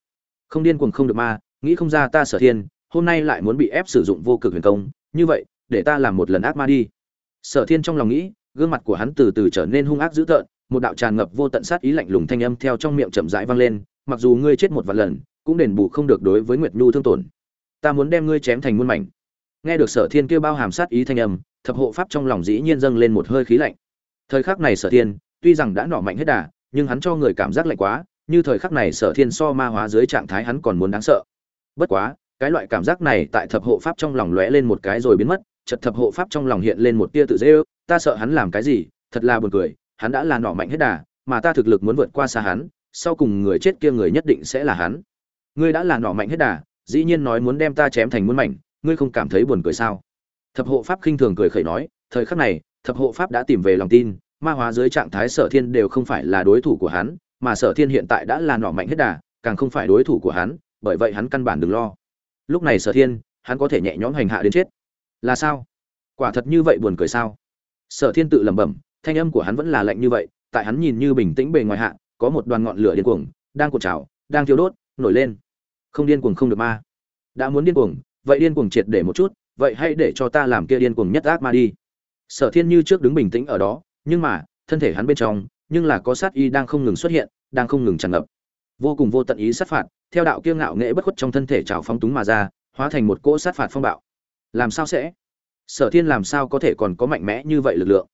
Không điên cuồng không được ma, nghĩ không ra ta sở thiên, hôm nay lại muốn bị ép sử dụng vô cực huyền công, như vậy, để ta làm một lần ác ma đi. Sở thiên trong lòng nghĩ, gương mặt của hắn từ từ trở nên hung ác dữ tợn, một đạo tràn ngập vô tận sát ý lạnh lùng thanh âm theo trong miệng chậm rãi vang lên mặc dù ngươi chết một vạn lần, cũng đền bù không được đối với nguyệt nhu thương tổn. Ta muốn đem ngươi chém thành muôn mảnh. Nghe được sở thiên kêu bao hàm sát ý thanh âm, thập hộ pháp trong lòng dĩ nhiên dâng lên một hơi khí lạnh. Thời khắc này sở thiên, tuy rằng đã nỏ mạnh hết đà, nhưng hắn cho người cảm giác lạnh quá, như thời khắc này sở thiên so ma hóa dưới trạng thái hắn còn muốn đáng sợ. Bất quá, cái loại cảm giác này tại thập hộ pháp trong lòng lóe lên một cái rồi biến mất chật thập hộ pháp trong lòng hiện lên một tia tự dễ ư ta sợ hắn làm cái gì, thật là buồn cười, hắn đã là nỏ mạnh hết đà, mà ta thực lực muốn vượt qua xa hắn sau cùng người chết kia người nhất định sẽ là hắn. Ngươi đã là nọ mạnh hết đà, dĩ nhiên nói muốn đem ta chém thành muôn mảnh, ngươi không cảm thấy buồn cười sao? Thập hộ pháp khinh thường cười khẩy nói, thời khắc này, thập hộ pháp đã tìm về lòng tin, ma hóa dưới trạng thái sở thiên đều không phải là đối thủ của hắn, mà sở thiên hiện tại đã là nọ mạnh hết đà, càng không phải đối thủ của hắn, bởi vậy hắn căn bản đừng lo. Lúc này sở thiên, hắn có thể nhẹ nhõm hành hạ đến chết. Là sao? Quả thật như vậy buồn cười sao? Sở thiên tự lẩm bẩm, thanh âm của hắn vẫn là lạnh như vậy, tại hắn nhìn như bình tĩnh bề ngoài hạ có một đoàn ngọn lửa điên cuồng, đang cuộn trào, đang thiêu đốt, nổi lên. Không điên cuồng không được ma. Đã muốn điên cuồng, vậy điên cuồng triệt để một chút, vậy hãy để cho ta làm kia điên cuồng nhất ác ma đi. Sở thiên như trước đứng bình tĩnh ở đó, nhưng mà, thân thể hắn bên trong, nhưng là có sát y đang không ngừng xuất hiện, đang không ngừng tràn ngập. Vô cùng vô tận ý sát phạt, theo đạo kiêu ngạo nghệ bất khuất trong thân thể trào phong túng mà ra, hóa thành một cỗ sát phạt phong bạo. Làm sao sẽ? Sở thiên làm sao có thể còn có mạnh mẽ như vậy lực lượng?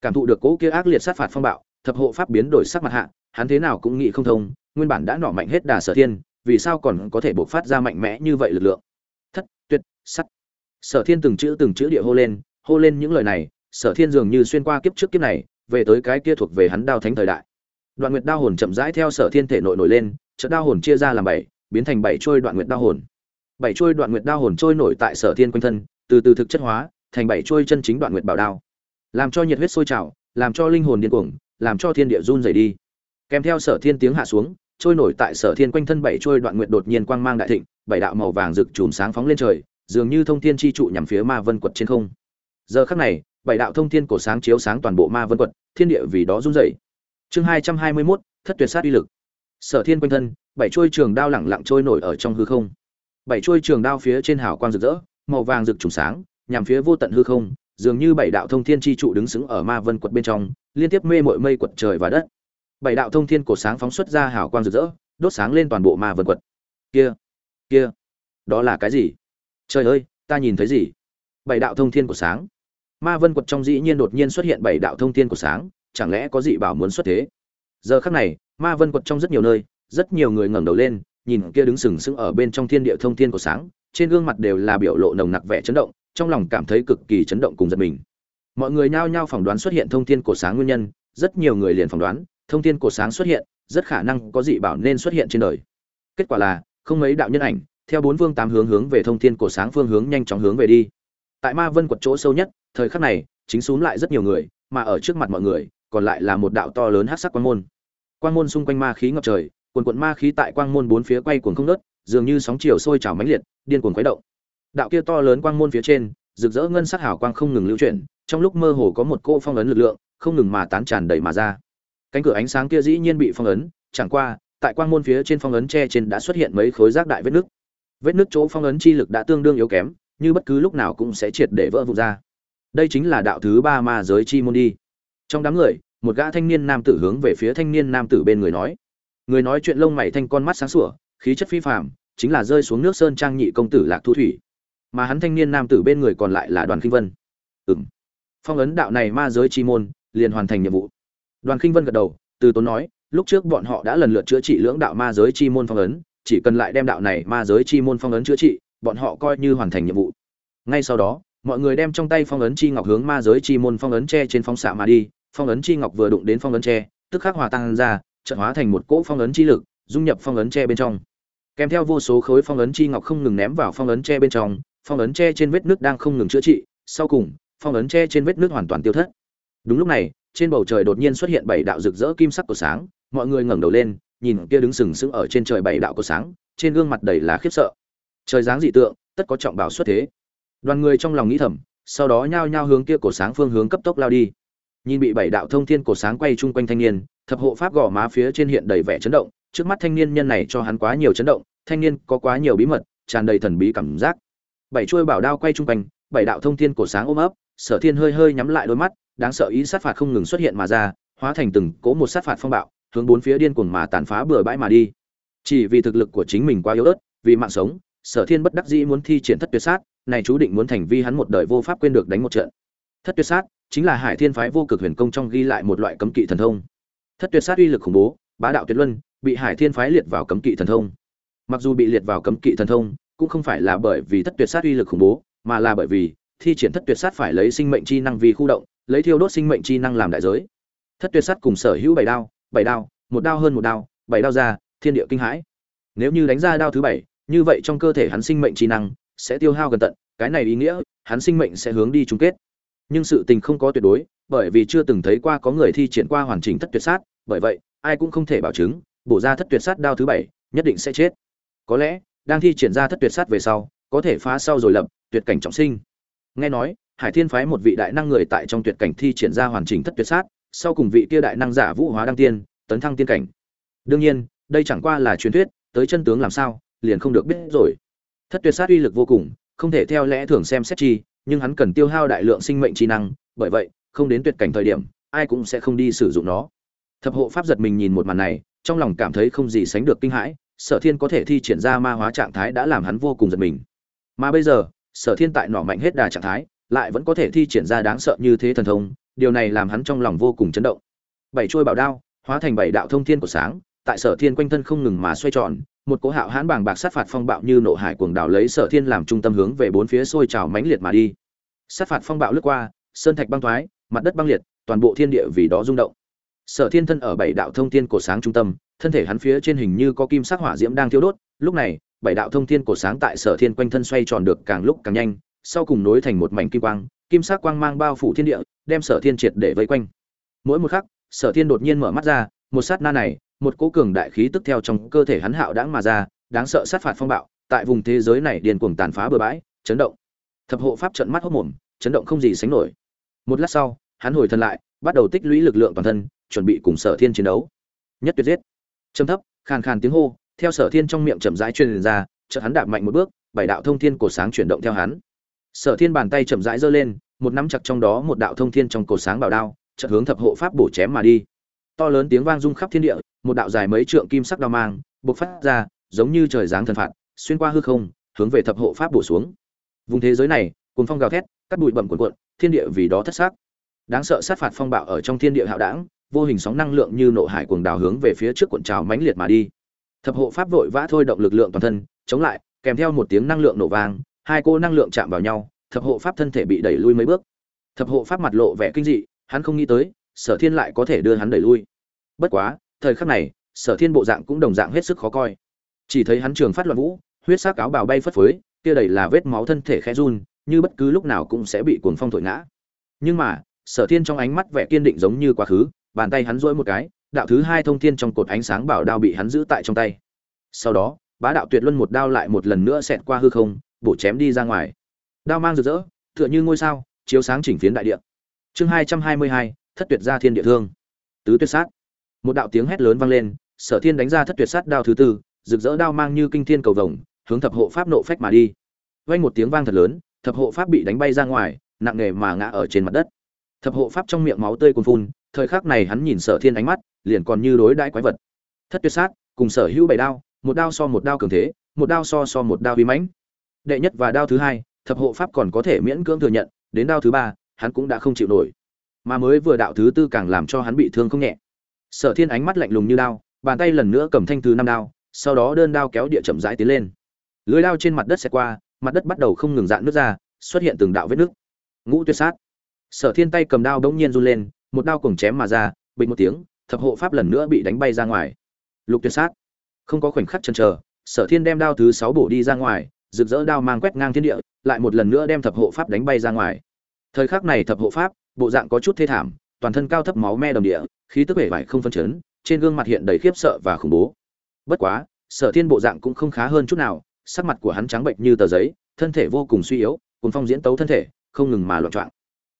Cảm thụ được cỗ kia ác liệt sát phạt phong bạo, thập hộ pháp biến đổi sắc mặt hạ hắn thế nào cũng nghĩ không thông, nguyên bản đã nỏ mạnh hết đà sở thiên, vì sao còn có thể bộc phát ra mạnh mẽ như vậy lực lượng? Thất, tuyệt, sắt. Sở thiên từng chữ từng chữ địa hô lên hô lên những lời này, sở thiên dường như xuyên qua kiếp trước kiếp này, về tới cái kia thuộc về hắn đao thánh thời đại. Đoạn nguyệt đao hồn chậm rãi theo sở thiên thể nội nổi lên, chợt đao hồn chia ra làm bảy, biến thành bảy trôi đoạn nguyệt đao hồn. Bảy trôi đoạn nguyệt đao hồn trôi nổi tại sở thiên quanh thân, từ từ thực chất hóa, thành bảy trôi chân chính đoạn nguyệt bảo đao. Làm cho nhiệt huyết sôi trào, làm cho linh hồn điên cuồng, làm cho thiên địa run rẩy đi kèm theo sở thiên tiếng hạ xuống, trôi nổi tại sở thiên quanh thân bảy trôi đoạn nguyện đột nhiên quang mang đại thịnh, bảy đạo màu vàng rực chùm sáng phóng lên trời, dường như thông thiên chi trụ nhằm phía ma vân quật trên không. Giờ khắc này, bảy đạo thông thiên cổ sáng chiếu sáng toàn bộ ma vân quật, thiên địa vì đó run rẩy. Chương hai trăm hai mươi mốt, thất tuyệt sát uy lực. Sở thiên quanh thân, bảy trôi trường đao lẳng lặng trôi nổi ở trong hư không. Bảy trôi trường đao phía trên hào quang rực rỡ, màu vàng rực trùng sáng, nhằm phía vô tận hư không, dường như bảy đạo thông thiên chi trụ đứng sững ở ma vân quật bên trong, liên tiếp mê mội mây quật trời và đất bảy đạo thông thiên cổ sáng phóng xuất ra hào quang rực rỡ, đốt sáng lên toàn bộ ma vân quật. Kia kia, đó là cái gì? Trời ơi, ta nhìn thấy gì? Bảy đạo thông thiên của sáng. Ma vân quật trong dĩ nhiên đột nhiên xuất hiện bảy đạo thông thiên của sáng, chẳng lẽ có dị bảo muốn xuất thế? Giờ khắc này, ma vân quật trong rất nhiều nơi, rất nhiều người ngẩng đầu lên, nhìn kia đứng sừng sững ở bên trong thiên địa thông thiên của sáng, trên gương mặt đều là biểu lộ nồng nặc vẻ chấn động, trong lòng cảm thấy cực kỳ chấn động cùng giật mình. Mọi người nhao nhao phỏng đoán xuất hiện thông thiên cổ sáng nguyên nhân, rất nhiều người liền phỏng đoán thông thiên cổ sáng xuất hiện, rất khả năng có dị bảo nên xuất hiện trên đời. Kết quả là, không mấy đạo nhân ảnh, theo bốn phương tám hướng hướng về thông thiên cổ sáng phương hướng nhanh chóng hướng về đi. Tại ma vân quật chỗ sâu nhất, thời khắc này, chính xuống lại rất nhiều người, mà ở trước mặt mọi người, còn lại là một đạo to lớn hắc sắc quang môn. Quang môn xung quanh ma khí ngập trời, quần quận ma khí tại quang môn bốn phía quay cuồng không nớt dường như sóng chiều sôi trào mãnh liệt, điên cuồng khuấy động. Đạo kia to lớn quang môn phía trên, rực rỡ ngân sắc hào quang không ngừng lưu chuyển, trong lúc mơ hồ có một cỗ phong ấn lực lượng, không ngừng mà tán tràn đầy mà ra cánh cửa ánh sáng kia dĩ nhiên bị phong ấn, chẳng qua, tại quang môn phía trên phong ấn tre trên đã xuất hiện mấy khối rác đại vết nước vết nước chỗ phong ấn chi lực đã tương đương yếu kém, như bất cứ lúc nào cũng sẽ triệt để vỡ vụn ra. Đây chính là đạo thứ ba ma giới chi môn đi. Trong đám người, một gã thanh niên nam tử hướng về phía thanh niên nam tử bên người nói. Người nói chuyện lông mày thanh con mắt sáng sủa, khí chất phi phàm, chính là rơi xuống nước sơn trang nhị công tử lạc thu thủy. Mà hắn thanh niên nam tử bên người còn lại là đoàn kinh vân. Ừm. Phong ấn đạo này ma giới chi môn, liền hoàn thành nhiệm vụ đoàn kinh vân gật đầu từ tốn nói lúc trước bọn họ đã lần lượt chữa trị lưỡng đạo ma giới chi môn phong ấn chỉ cần lại đem đạo này ma giới chi môn phong ấn chữa trị bọn họ coi như hoàn thành nhiệm vụ ngay sau đó mọi người đem trong tay phong ấn chi ngọc hướng ma giới chi môn phong ấn tre trên phóng xạ mà đi phong ấn chi ngọc vừa đụng đến phong ấn tre tức khắc hòa tan ra trận hóa thành một cỗ phong ấn chi lực dung nhập phong ấn tre bên trong kèm theo vô số khối phong ấn chi ngọc không ngừng ném vào phong ấn tre bên trong phong ấn tre trên vết nước đang không ngừng chữa trị sau cùng phong ấn tre trên vết nước hoàn toàn tiêu thất đúng lúc này trên bầu trời đột nhiên xuất hiện bảy đạo rực rỡ kim sắc của sáng, mọi người ngẩng đầu lên, nhìn kia đứng sừng sững ở trên trời bảy đạo của sáng, trên gương mặt đầy là khiếp sợ. Trời dáng dị tượng, tất có trọng bảo xuất thế. Đoàn người trong lòng nghĩ thầm, sau đó nhao nhao hướng kia cổ sáng phương hướng cấp tốc lao đi. Nhìn bị bảy đạo thông thiên cổ sáng quay chung quanh thanh niên, thập hộ pháp gò má phía trên hiện đầy vẻ chấn động, trước mắt thanh niên nhân này cho hắn quá nhiều chấn động, thanh niên có quá nhiều bí mật, tràn đầy thần bí cảm giác. Bảy chuôi bảo đao quay chung quanh, bảy đạo thông thiên cổ sáng ôm ấp, sở thiên hơi hơi nhắm lại đôi mắt đáng sợ ý sát phạt không ngừng xuất hiện mà ra, hóa thành từng cỗ một sát phạt phong bạo, hướng bốn phía điên cuồng mà tàn phá bừa bãi mà đi. Chỉ vì thực lực của chính mình quá yếu ớt, vì mạng sống, sở thiên bất đắc dĩ muốn thi triển thất tuyệt sát, này chú định muốn thành vi hắn một đời vô pháp quên được đánh một trận. Thất tuyệt sát chính là hải thiên phái vô cực huyền công trong ghi lại một loại cấm kỵ thần thông. Thất tuyệt sát uy lực khủng bố, bá đạo tuyệt luân, bị hải thiên phái liệt vào cấm kỵ thần thông. Mặc dù bị liệt vào cấm kỵ thần thông, cũng không phải là bởi vì thất tuyệt sát uy lực khủng bố, mà là bởi vì thi triển thất tuyệt sát phải lấy sinh mệnh chi năng vì khu động lấy thiêu đốt sinh mệnh chi năng làm đại giới. Thất tuyệt sát cùng sở hữu bảy đao bảy đao, một đao hơn một đao, bảy đao ra, thiên địa kinh hãi. Nếu như đánh ra đao thứ bảy, như vậy trong cơ thể hắn sinh mệnh chi năng sẽ tiêu hao gần tận, cái này ý nghĩa, hắn sinh mệnh sẽ hướng đi chung kết. Nhưng sự tình không có tuyệt đối, bởi vì chưa từng thấy qua có người thi triển qua hoàn chỉnh thất tuyệt sát, bởi vậy, ai cũng không thể bảo chứng, bổ ra thất tuyệt sát đao thứ bảy, nhất định sẽ chết. Có lẽ, đang thi triển ra thất tuyệt sát về sau, có thể phá sau rồi lập tuyệt cảnh trọng sinh. Nghe nói hải thiên phái một vị đại năng người tại trong tuyệt cảnh thi triển ra hoàn chỉnh thất tuyệt sát, sau cùng vị kia đại năng giả vũ hóa đăng tiên, tấn thăng tiên cảnh. Đương nhiên, đây chẳng qua là truyền thuyết, tới chân tướng làm sao, liền không được biết rồi. Thất tuyệt sát uy lực vô cùng, không thể theo lẽ thường xem xét chi, nhưng hắn cần tiêu hao đại lượng sinh mệnh trí năng, bởi vậy, không đến tuyệt cảnh thời điểm, ai cũng sẽ không đi sử dụng nó. Thập hộ pháp giật mình nhìn một màn này, trong lòng cảm thấy không gì sánh được kinh hãi, sở thiên có thể thi triển ra ma hóa trạng thái đã làm hắn vô cùng giật mình. Mà bây giờ, sở thiên tại nỏ mạnh hết đà trạng thái lại vẫn có thể thi triển ra đáng sợ như thế thần thông, điều này làm hắn trong lòng vô cùng chấn động. Bảy chuôi bảo đao, hóa thành bảy đạo thông thiên của sáng, tại sở thiên quanh thân không ngừng mà xoay tròn, một cỗ hạo hãn bàng bạc sát phạt phong bạo như nộ hải cuồng đảo lấy sở thiên làm trung tâm hướng về bốn phía sôi trào mãnh liệt mà đi. Sát phạt phong bạo lướt qua, sơn thạch băng thoái, mặt đất băng liệt, toàn bộ thiên địa vì đó rung động. Sở thiên thân ở bảy đạo thông thiên cổ sáng trung tâm, thân thể hắn phía trên hình như có kim sắc hỏa diễm đang thiêu đốt, lúc này, bảy đạo thông thiên cổ sáng tại sở thiên quanh thân xoay tròn được càng lúc càng nhanh sau cùng nối thành một mảnh kim quang, kim sắc quang mang bao phủ thiên địa, đem sở thiên triệt để vây quanh. Mỗi một khắc, sở thiên đột nhiên mở mắt ra, một sát na này, một cỗ cường đại khí tức theo trong cơ thể hắn hạo đãng mà ra, đáng sợ sát phạt phong bạo, tại vùng thế giới này điên cuồng tàn phá bừa bãi, chấn động. Thập hộ pháp trận mắt hốc mồm, chấn động không gì sánh nổi. Một lát sau, hắn hồi thân lại, bắt đầu tích lũy lực lượng toàn thân, chuẩn bị cùng sở thiên chiến đấu. Nhất tuyệt giết. Trầm thấp, khàn khàn tiếng hô, theo sở thiên trong miệng chậm rãi truyền ra, chợt hắn đạp mạnh một bước, bảy đạo thông thiên cổ sáng chuyển động theo hắn sở thiên bàn tay chậm rãi giơ lên, một nắm chặt trong đó một đạo thông thiên trong cổ sáng bảo đao, chợt hướng thập hộ pháp bổ chém mà đi. To lớn tiếng vang rung khắp thiên địa, một đạo dài mấy trượng kim sắc đao mang bộc phát ra, giống như trời giáng thần phạt, xuyên qua hư không, hướng về thập hộ pháp bổ xuống. Vùng thế giới này, cuồng phong gào thét, cắt bụi bẩm cuộn cuộn, thiên địa vì đó thất xác. Đáng sợ sát phạt phong bạo ở trong thiên địa hạo đảng, vô hình sóng năng lượng như nộ hải cuồng đào hướng về phía trước cuộn trào mãnh liệt mà đi. Thập hộ pháp vội vã thôi động lực lượng toàn thân, chống lại, kèm theo một tiếng năng lượng nổ vang hai cô năng lượng chạm vào nhau, thập hộ pháp thân thể bị đẩy lui mấy bước. Thập hộ pháp mặt lộ vẻ kinh dị, hắn không nghĩ tới, sở thiên lại có thể đưa hắn đẩy lui. Bất quá, thời khắc này, sở thiên bộ dạng cũng đồng dạng hết sức khó coi. Chỉ thấy hắn trường phát loạn vũ, huyết sắc áo bào bay phất phới, kia đầy là vết máu thân thể khẽ run, như bất cứ lúc nào cũng sẽ bị cuồng phong thổi ngã. Nhưng mà, sở thiên trong ánh mắt vẻ kiên định giống như quá khứ, bàn tay hắn duỗi một cái, đạo thứ hai thông thiên trong cột ánh sáng bảo đao bị hắn giữ tại trong tay. Sau đó, bá đạo tuyệt luân một đao lại một lần nữa xẹt qua hư không bổ chém đi ra ngoài. Đao mang rực rỡ, tựa như ngôi sao, chiếu sáng chỉnh phiến đại địa. Chương hai trăm hai mươi hai, thất tuyệt gia thiên địa thương. Tứ tuyệt sát. Một đạo tiếng hét lớn vang lên, sở thiên đánh ra thất tuyệt sát đao thứ tư, rực rỡ đao mang như kinh thiên cầu vồng, hướng thập hộ pháp nộ phách mà đi. Vang một tiếng vang thật lớn, thập hộ pháp bị đánh bay ra ngoài, nặng nề mà ngã ở trên mặt đất. Thập hộ pháp trong miệng máu tươi cuồn phun, thời khắc này hắn nhìn sở thiên ánh mắt, liền còn như đối đãi quái vật. Thất tuyệt sát, cùng sở hữu bảy đao, một đao so một đao cường thế, một đao so so một đao vi mãnh đệ nhất và đao thứ hai, thập hộ pháp còn có thể miễn cưỡng thừa nhận, đến đao thứ ba, hắn cũng đã không chịu nổi. Mà mới vừa đạo thứ tư càng làm cho hắn bị thương không nhẹ. Sở thiên ánh mắt lạnh lùng như đao, bàn tay lần nữa cầm thanh thứ năm đao, sau đó đơn đao kéo địa chậm rãi tiến lên. Lưới đao trên mặt đất xẹt qua, mặt đất bắt đầu không ngừng dạn nước ra, xuất hiện từng đạo vết nước. Ngũ tuyệt sát. Sở thiên tay cầm đao bỗng nhiên run lên, một đao cùng chém mà ra, bình một tiếng, thập hộ pháp lần nữa bị đánh bay ra ngoài. Lục tuyệt sát. Không có khoảnh khắc chần chờ, sở thiên đem đao thứ sáu bổ đi ra ngoài rực rỡ đao mang quét ngang thiên địa, lại một lần nữa đem thập hộ pháp đánh bay ra ngoài. Thời khắc này thập hộ pháp, bộ dạng có chút thê thảm, toàn thân cao thấp máu me đồng địa, khí tức vẻ vải không phân chấn, trên gương mặt hiện đầy khiếp sợ và khủng bố. Bất quá, sở thiên bộ dạng cũng không khá hơn chút nào, sắc mặt của hắn trắng bệnh như tờ giấy, thân thể vô cùng suy yếu cuồn phong diễn tấu thân thể, không ngừng mà loạn choạng.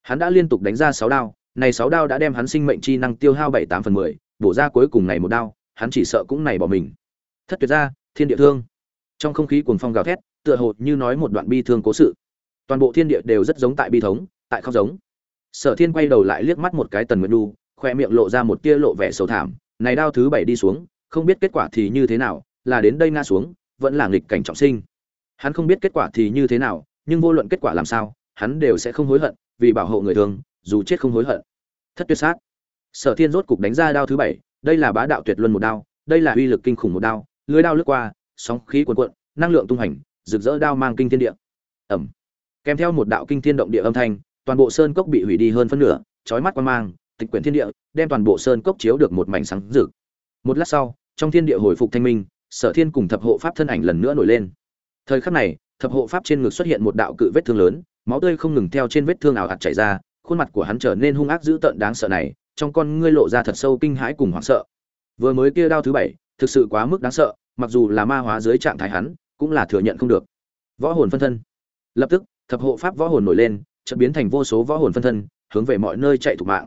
hắn đã liên tục đánh ra sáu đao, này sáu đao đã đem hắn sinh mệnh chi năng tiêu hao bảy tám phần mười, bổ ra cuối cùng này một đao, hắn chỉ sợ cũng này bỏ mình. Thất tuyệt ra, thiên địa thương. Trong không khí cuồng phong gào thét tựa hồ như nói một đoạn bi thương cố sự. Toàn bộ thiên địa đều rất giống tại bi thống, tại khóc giống. Sở thiên quay đầu lại liếc mắt một cái tần nguyệt nhu khoe miệng lộ ra một tia lộ vẻ sầu thảm. Này đao thứ bảy đi xuống, không biết kết quả thì như thế nào, là đến đây ngã xuống, vẫn là nghịch cảnh trọng sinh. Hắn không biết kết quả thì như thế nào, nhưng vô luận kết quả làm sao, hắn đều sẽ không hối hận, vì bảo hộ người thường, dù chết không hối hận. Thất tuyệt sát. Sở thiên rốt cục đánh ra đao thứ bảy, đây là bá đạo tuyệt luân một đao, đây là uy lực kinh khủng một đao, lưới đao lướt qua, sóng khí cuồn cuộn, năng lượng tung hành rực rỡ đao mang kinh thiên địa. Ẩm. Kèm theo một đạo kinh thiên động địa âm thanh, toàn bộ sơn cốc bị hủy đi hơn phân nửa, chói mắt quan mang, tịch quyển thiên địa, đem toàn bộ sơn cốc chiếu được một mảnh sáng rực. Một lát sau, trong thiên địa hồi phục thanh minh, sở thiên cùng thập hộ pháp thân ảnh lần nữa nổi lên. Thời khắc này, thập hộ pháp trên ngực xuất hiện một đạo cự vết thương lớn, máu tươi không ngừng theo trên vết thương ảo ạt chảy ra, khuôn mặt của hắn trở nên hung ác dữ tợn đáng sợ này, trong con ngươi lộ ra thật sâu kinh hãi cùng hoảng sợ. Vừa mới kia đao thứ bảy, thực sự quá mức đáng sợ, mặc dù là ma hóa dưới trạng thái hắn cũng là thừa nhận không được. Võ hồn phân thân. Lập tức, thập hộ pháp võ hồn nổi lên, chợt biến thành vô số võ hồn phân thân, hướng về mọi nơi chạy thủ mạng.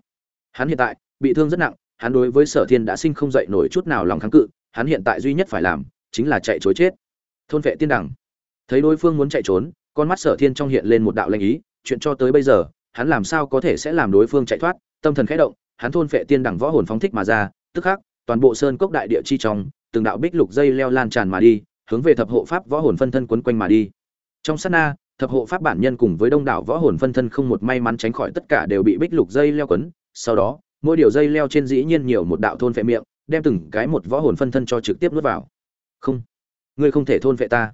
Hắn hiện tại, bị thương rất nặng, hắn đối với sở thiên đã sinh không dậy nổi chút nào lòng kháng cự, hắn hiện tại duy nhất phải làm, chính là chạy chối chết. Thôn vệ tiên đẳng. Thấy đối phương muốn chạy trốn, con mắt sở thiên trong hiện lên một đạo lanh ý, chuyện cho tới bây giờ, hắn làm sao có thể sẽ làm đối phương chạy thoát, tâm thần khẽ động, hắn thôn vệ tiên đẳng võ hồn phóng thích mà ra, tức khắc, toàn bộ sơn cốc đại địa chi trong, từng đạo bích lục dây leo lan tràn mà đi hướng về thập hộ pháp võ hồn phân thân quấn quanh mà đi. Trong sát na, thập hộ pháp bản nhân cùng với đông đảo võ hồn phân thân không một may mắn tránh khỏi tất cả đều bị bích lục dây leo quấn. Sau đó, mỗi điều dây leo trên dĩ nhiên nhiều một đạo thôn phệ miệng, đem từng cái một võ hồn phân thân cho trực tiếp nuốt vào. Không, ngươi không thể thôn phệ ta.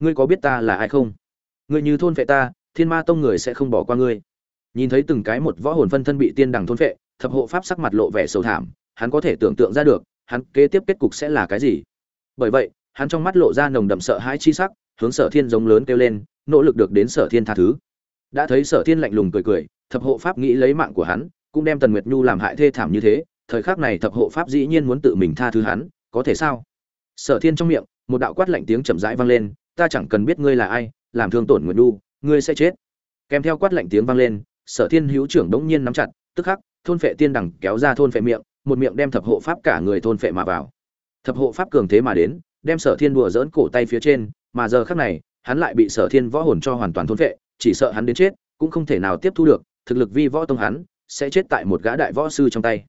Ngươi có biết ta là ai không? Ngươi như thôn phệ ta, thiên ma tông người sẽ không bỏ qua ngươi. Nhìn thấy từng cái một võ hồn phân thân bị tiên đằng thôn phệ thập hộ pháp sắc mặt lộ vẻ sầu thảm, hắn có thể tưởng tượng ra được, hắn kế tiếp kết cục sẽ là cái gì. Bởi vậy hắn trong mắt lộ ra nồng đậm sợ hãi chi sắc, hướng sở thiên giống lớn kêu lên, nỗ lực được đến sở thiên tha thứ. Đã thấy sở thiên lạnh lùng cười cười, thập hộ pháp nghĩ lấy mạng của hắn, cũng đem tần nguyệt nhu làm hại thê thảm như thế, thời khắc này thập hộ pháp dĩ nhiên muốn tự mình tha thứ hắn, có thể sao? Sở thiên trong miệng, một đạo quát lạnh tiếng chậm rãi vang lên, ta chẳng cần biết ngươi là ai, làm thương tổn nguyệt nhu, ngươi sẽ chết. Kèm theo quát lạnh tiếng vang lên, sở thiên hữu trưởng đống nhiên nắm chặt, tức khắc, thôn phệ tiên đẳng kéo ra thôn phệ miệng, một miệng đem thập hộ pháp cả người thôn phệ mà vào. Thập hộ pháp cường thế mà đến đem sở thiên đùa dỡn cổ tay phía trên, mà giờ khắc này, hắn lại bị sở thiên võ hồn cho hoàn toàn thôn phệ chỉ sợ hắn đến chết, cũng không thể nào tiếp thu được, thực lực vi võ tông hắn, sẽ chết tại một gã đại võ sư trong tay.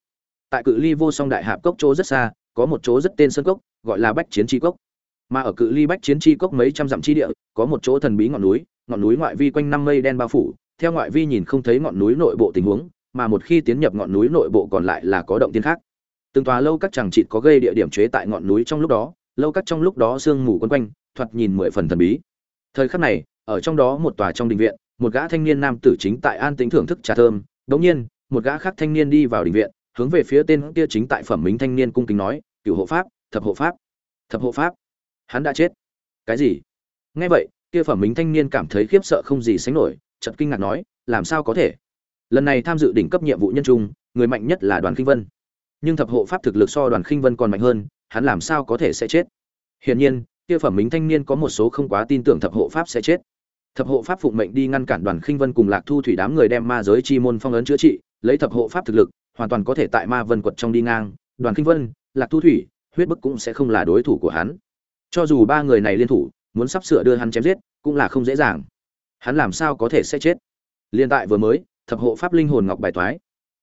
Tại cự ly vô song đại hạp cốc chỗ rất xa, có một chỗ rất tên sơn cốc, gọi là bách chiến tri cốc. Mà ở cự ly bách chiến tri cốc mấy trăm dặm chi địa, có một chỗ thần bí ngọn núi ngọn núi ngoại vi quanh năm mây đen bao phủ, theo ngoại vi nhìn không thấy ngọn núi nội bộ tình huống, mà một khi tiến nhập ngọn núi nội bộ còn lại là có động tiên khác. Từng tòa lâu các chẳng chịt có gây địa điểm chế tại ngọn núi trong lúc đó lâu cắt trong lúc đó sương mù quấn quanh, thoạt nhìn mười phần thần bí. Thời khắc này, ở trong đó một tòa trong đình viện, một gã thanh niên nam tử chính tại an tính thưởng thức trà thơm. Đống nhiên, một gã khác thanh niên đi vào đình viện, hướng về phía tên kia chính tại phẩm mính thanh niên cung kính nói, cựu hộ pháp, thập hộ pháp, thập hộ pháp. Hắn đã chết. Cái gì? Nghe vậy, kia phẩm mính thanh niên cảm thấy khiếp sợ không gì sánh nổi, chợt kinh ngạc nói, làm sao có thể? Lần này tham dự đỉnh cấp nhiệm vụ nhân trung, người mạnh nhất là đoàn khinh vân. Nhưng thập hộ pháp thực lực so đoàn khinh vân còn mạnh hơn hắn làm sao có thể sẽ chết? Hiển nhiên, kia phẩm mính thanh niên có một số không quá tin tưởng thập hộ pháp sẽ chết. Thập hộ pháp phụng mệnh đi ngăn cản đoàn khinh vân cùng lạc thu thủy đám người đem ma giới chi môn phong ấn chữa trị, lấy thập hộ pháp thực lực, hoàn toàn có thể tại ma vân quật trong đi ngang. Đoàn khinh vân, lạc thu thủy, huyết bức cũng sẽ không là đối thủ của hắn. Cho dù ba người này liên thủ, muốn sắp sửa đưa hắn chém giết, cũng là không dễ dàng. Hắn làm sao có thể sẽ chết? Liên tại vừa mới, thập hộ pháp linh hồn ngọc bài toái.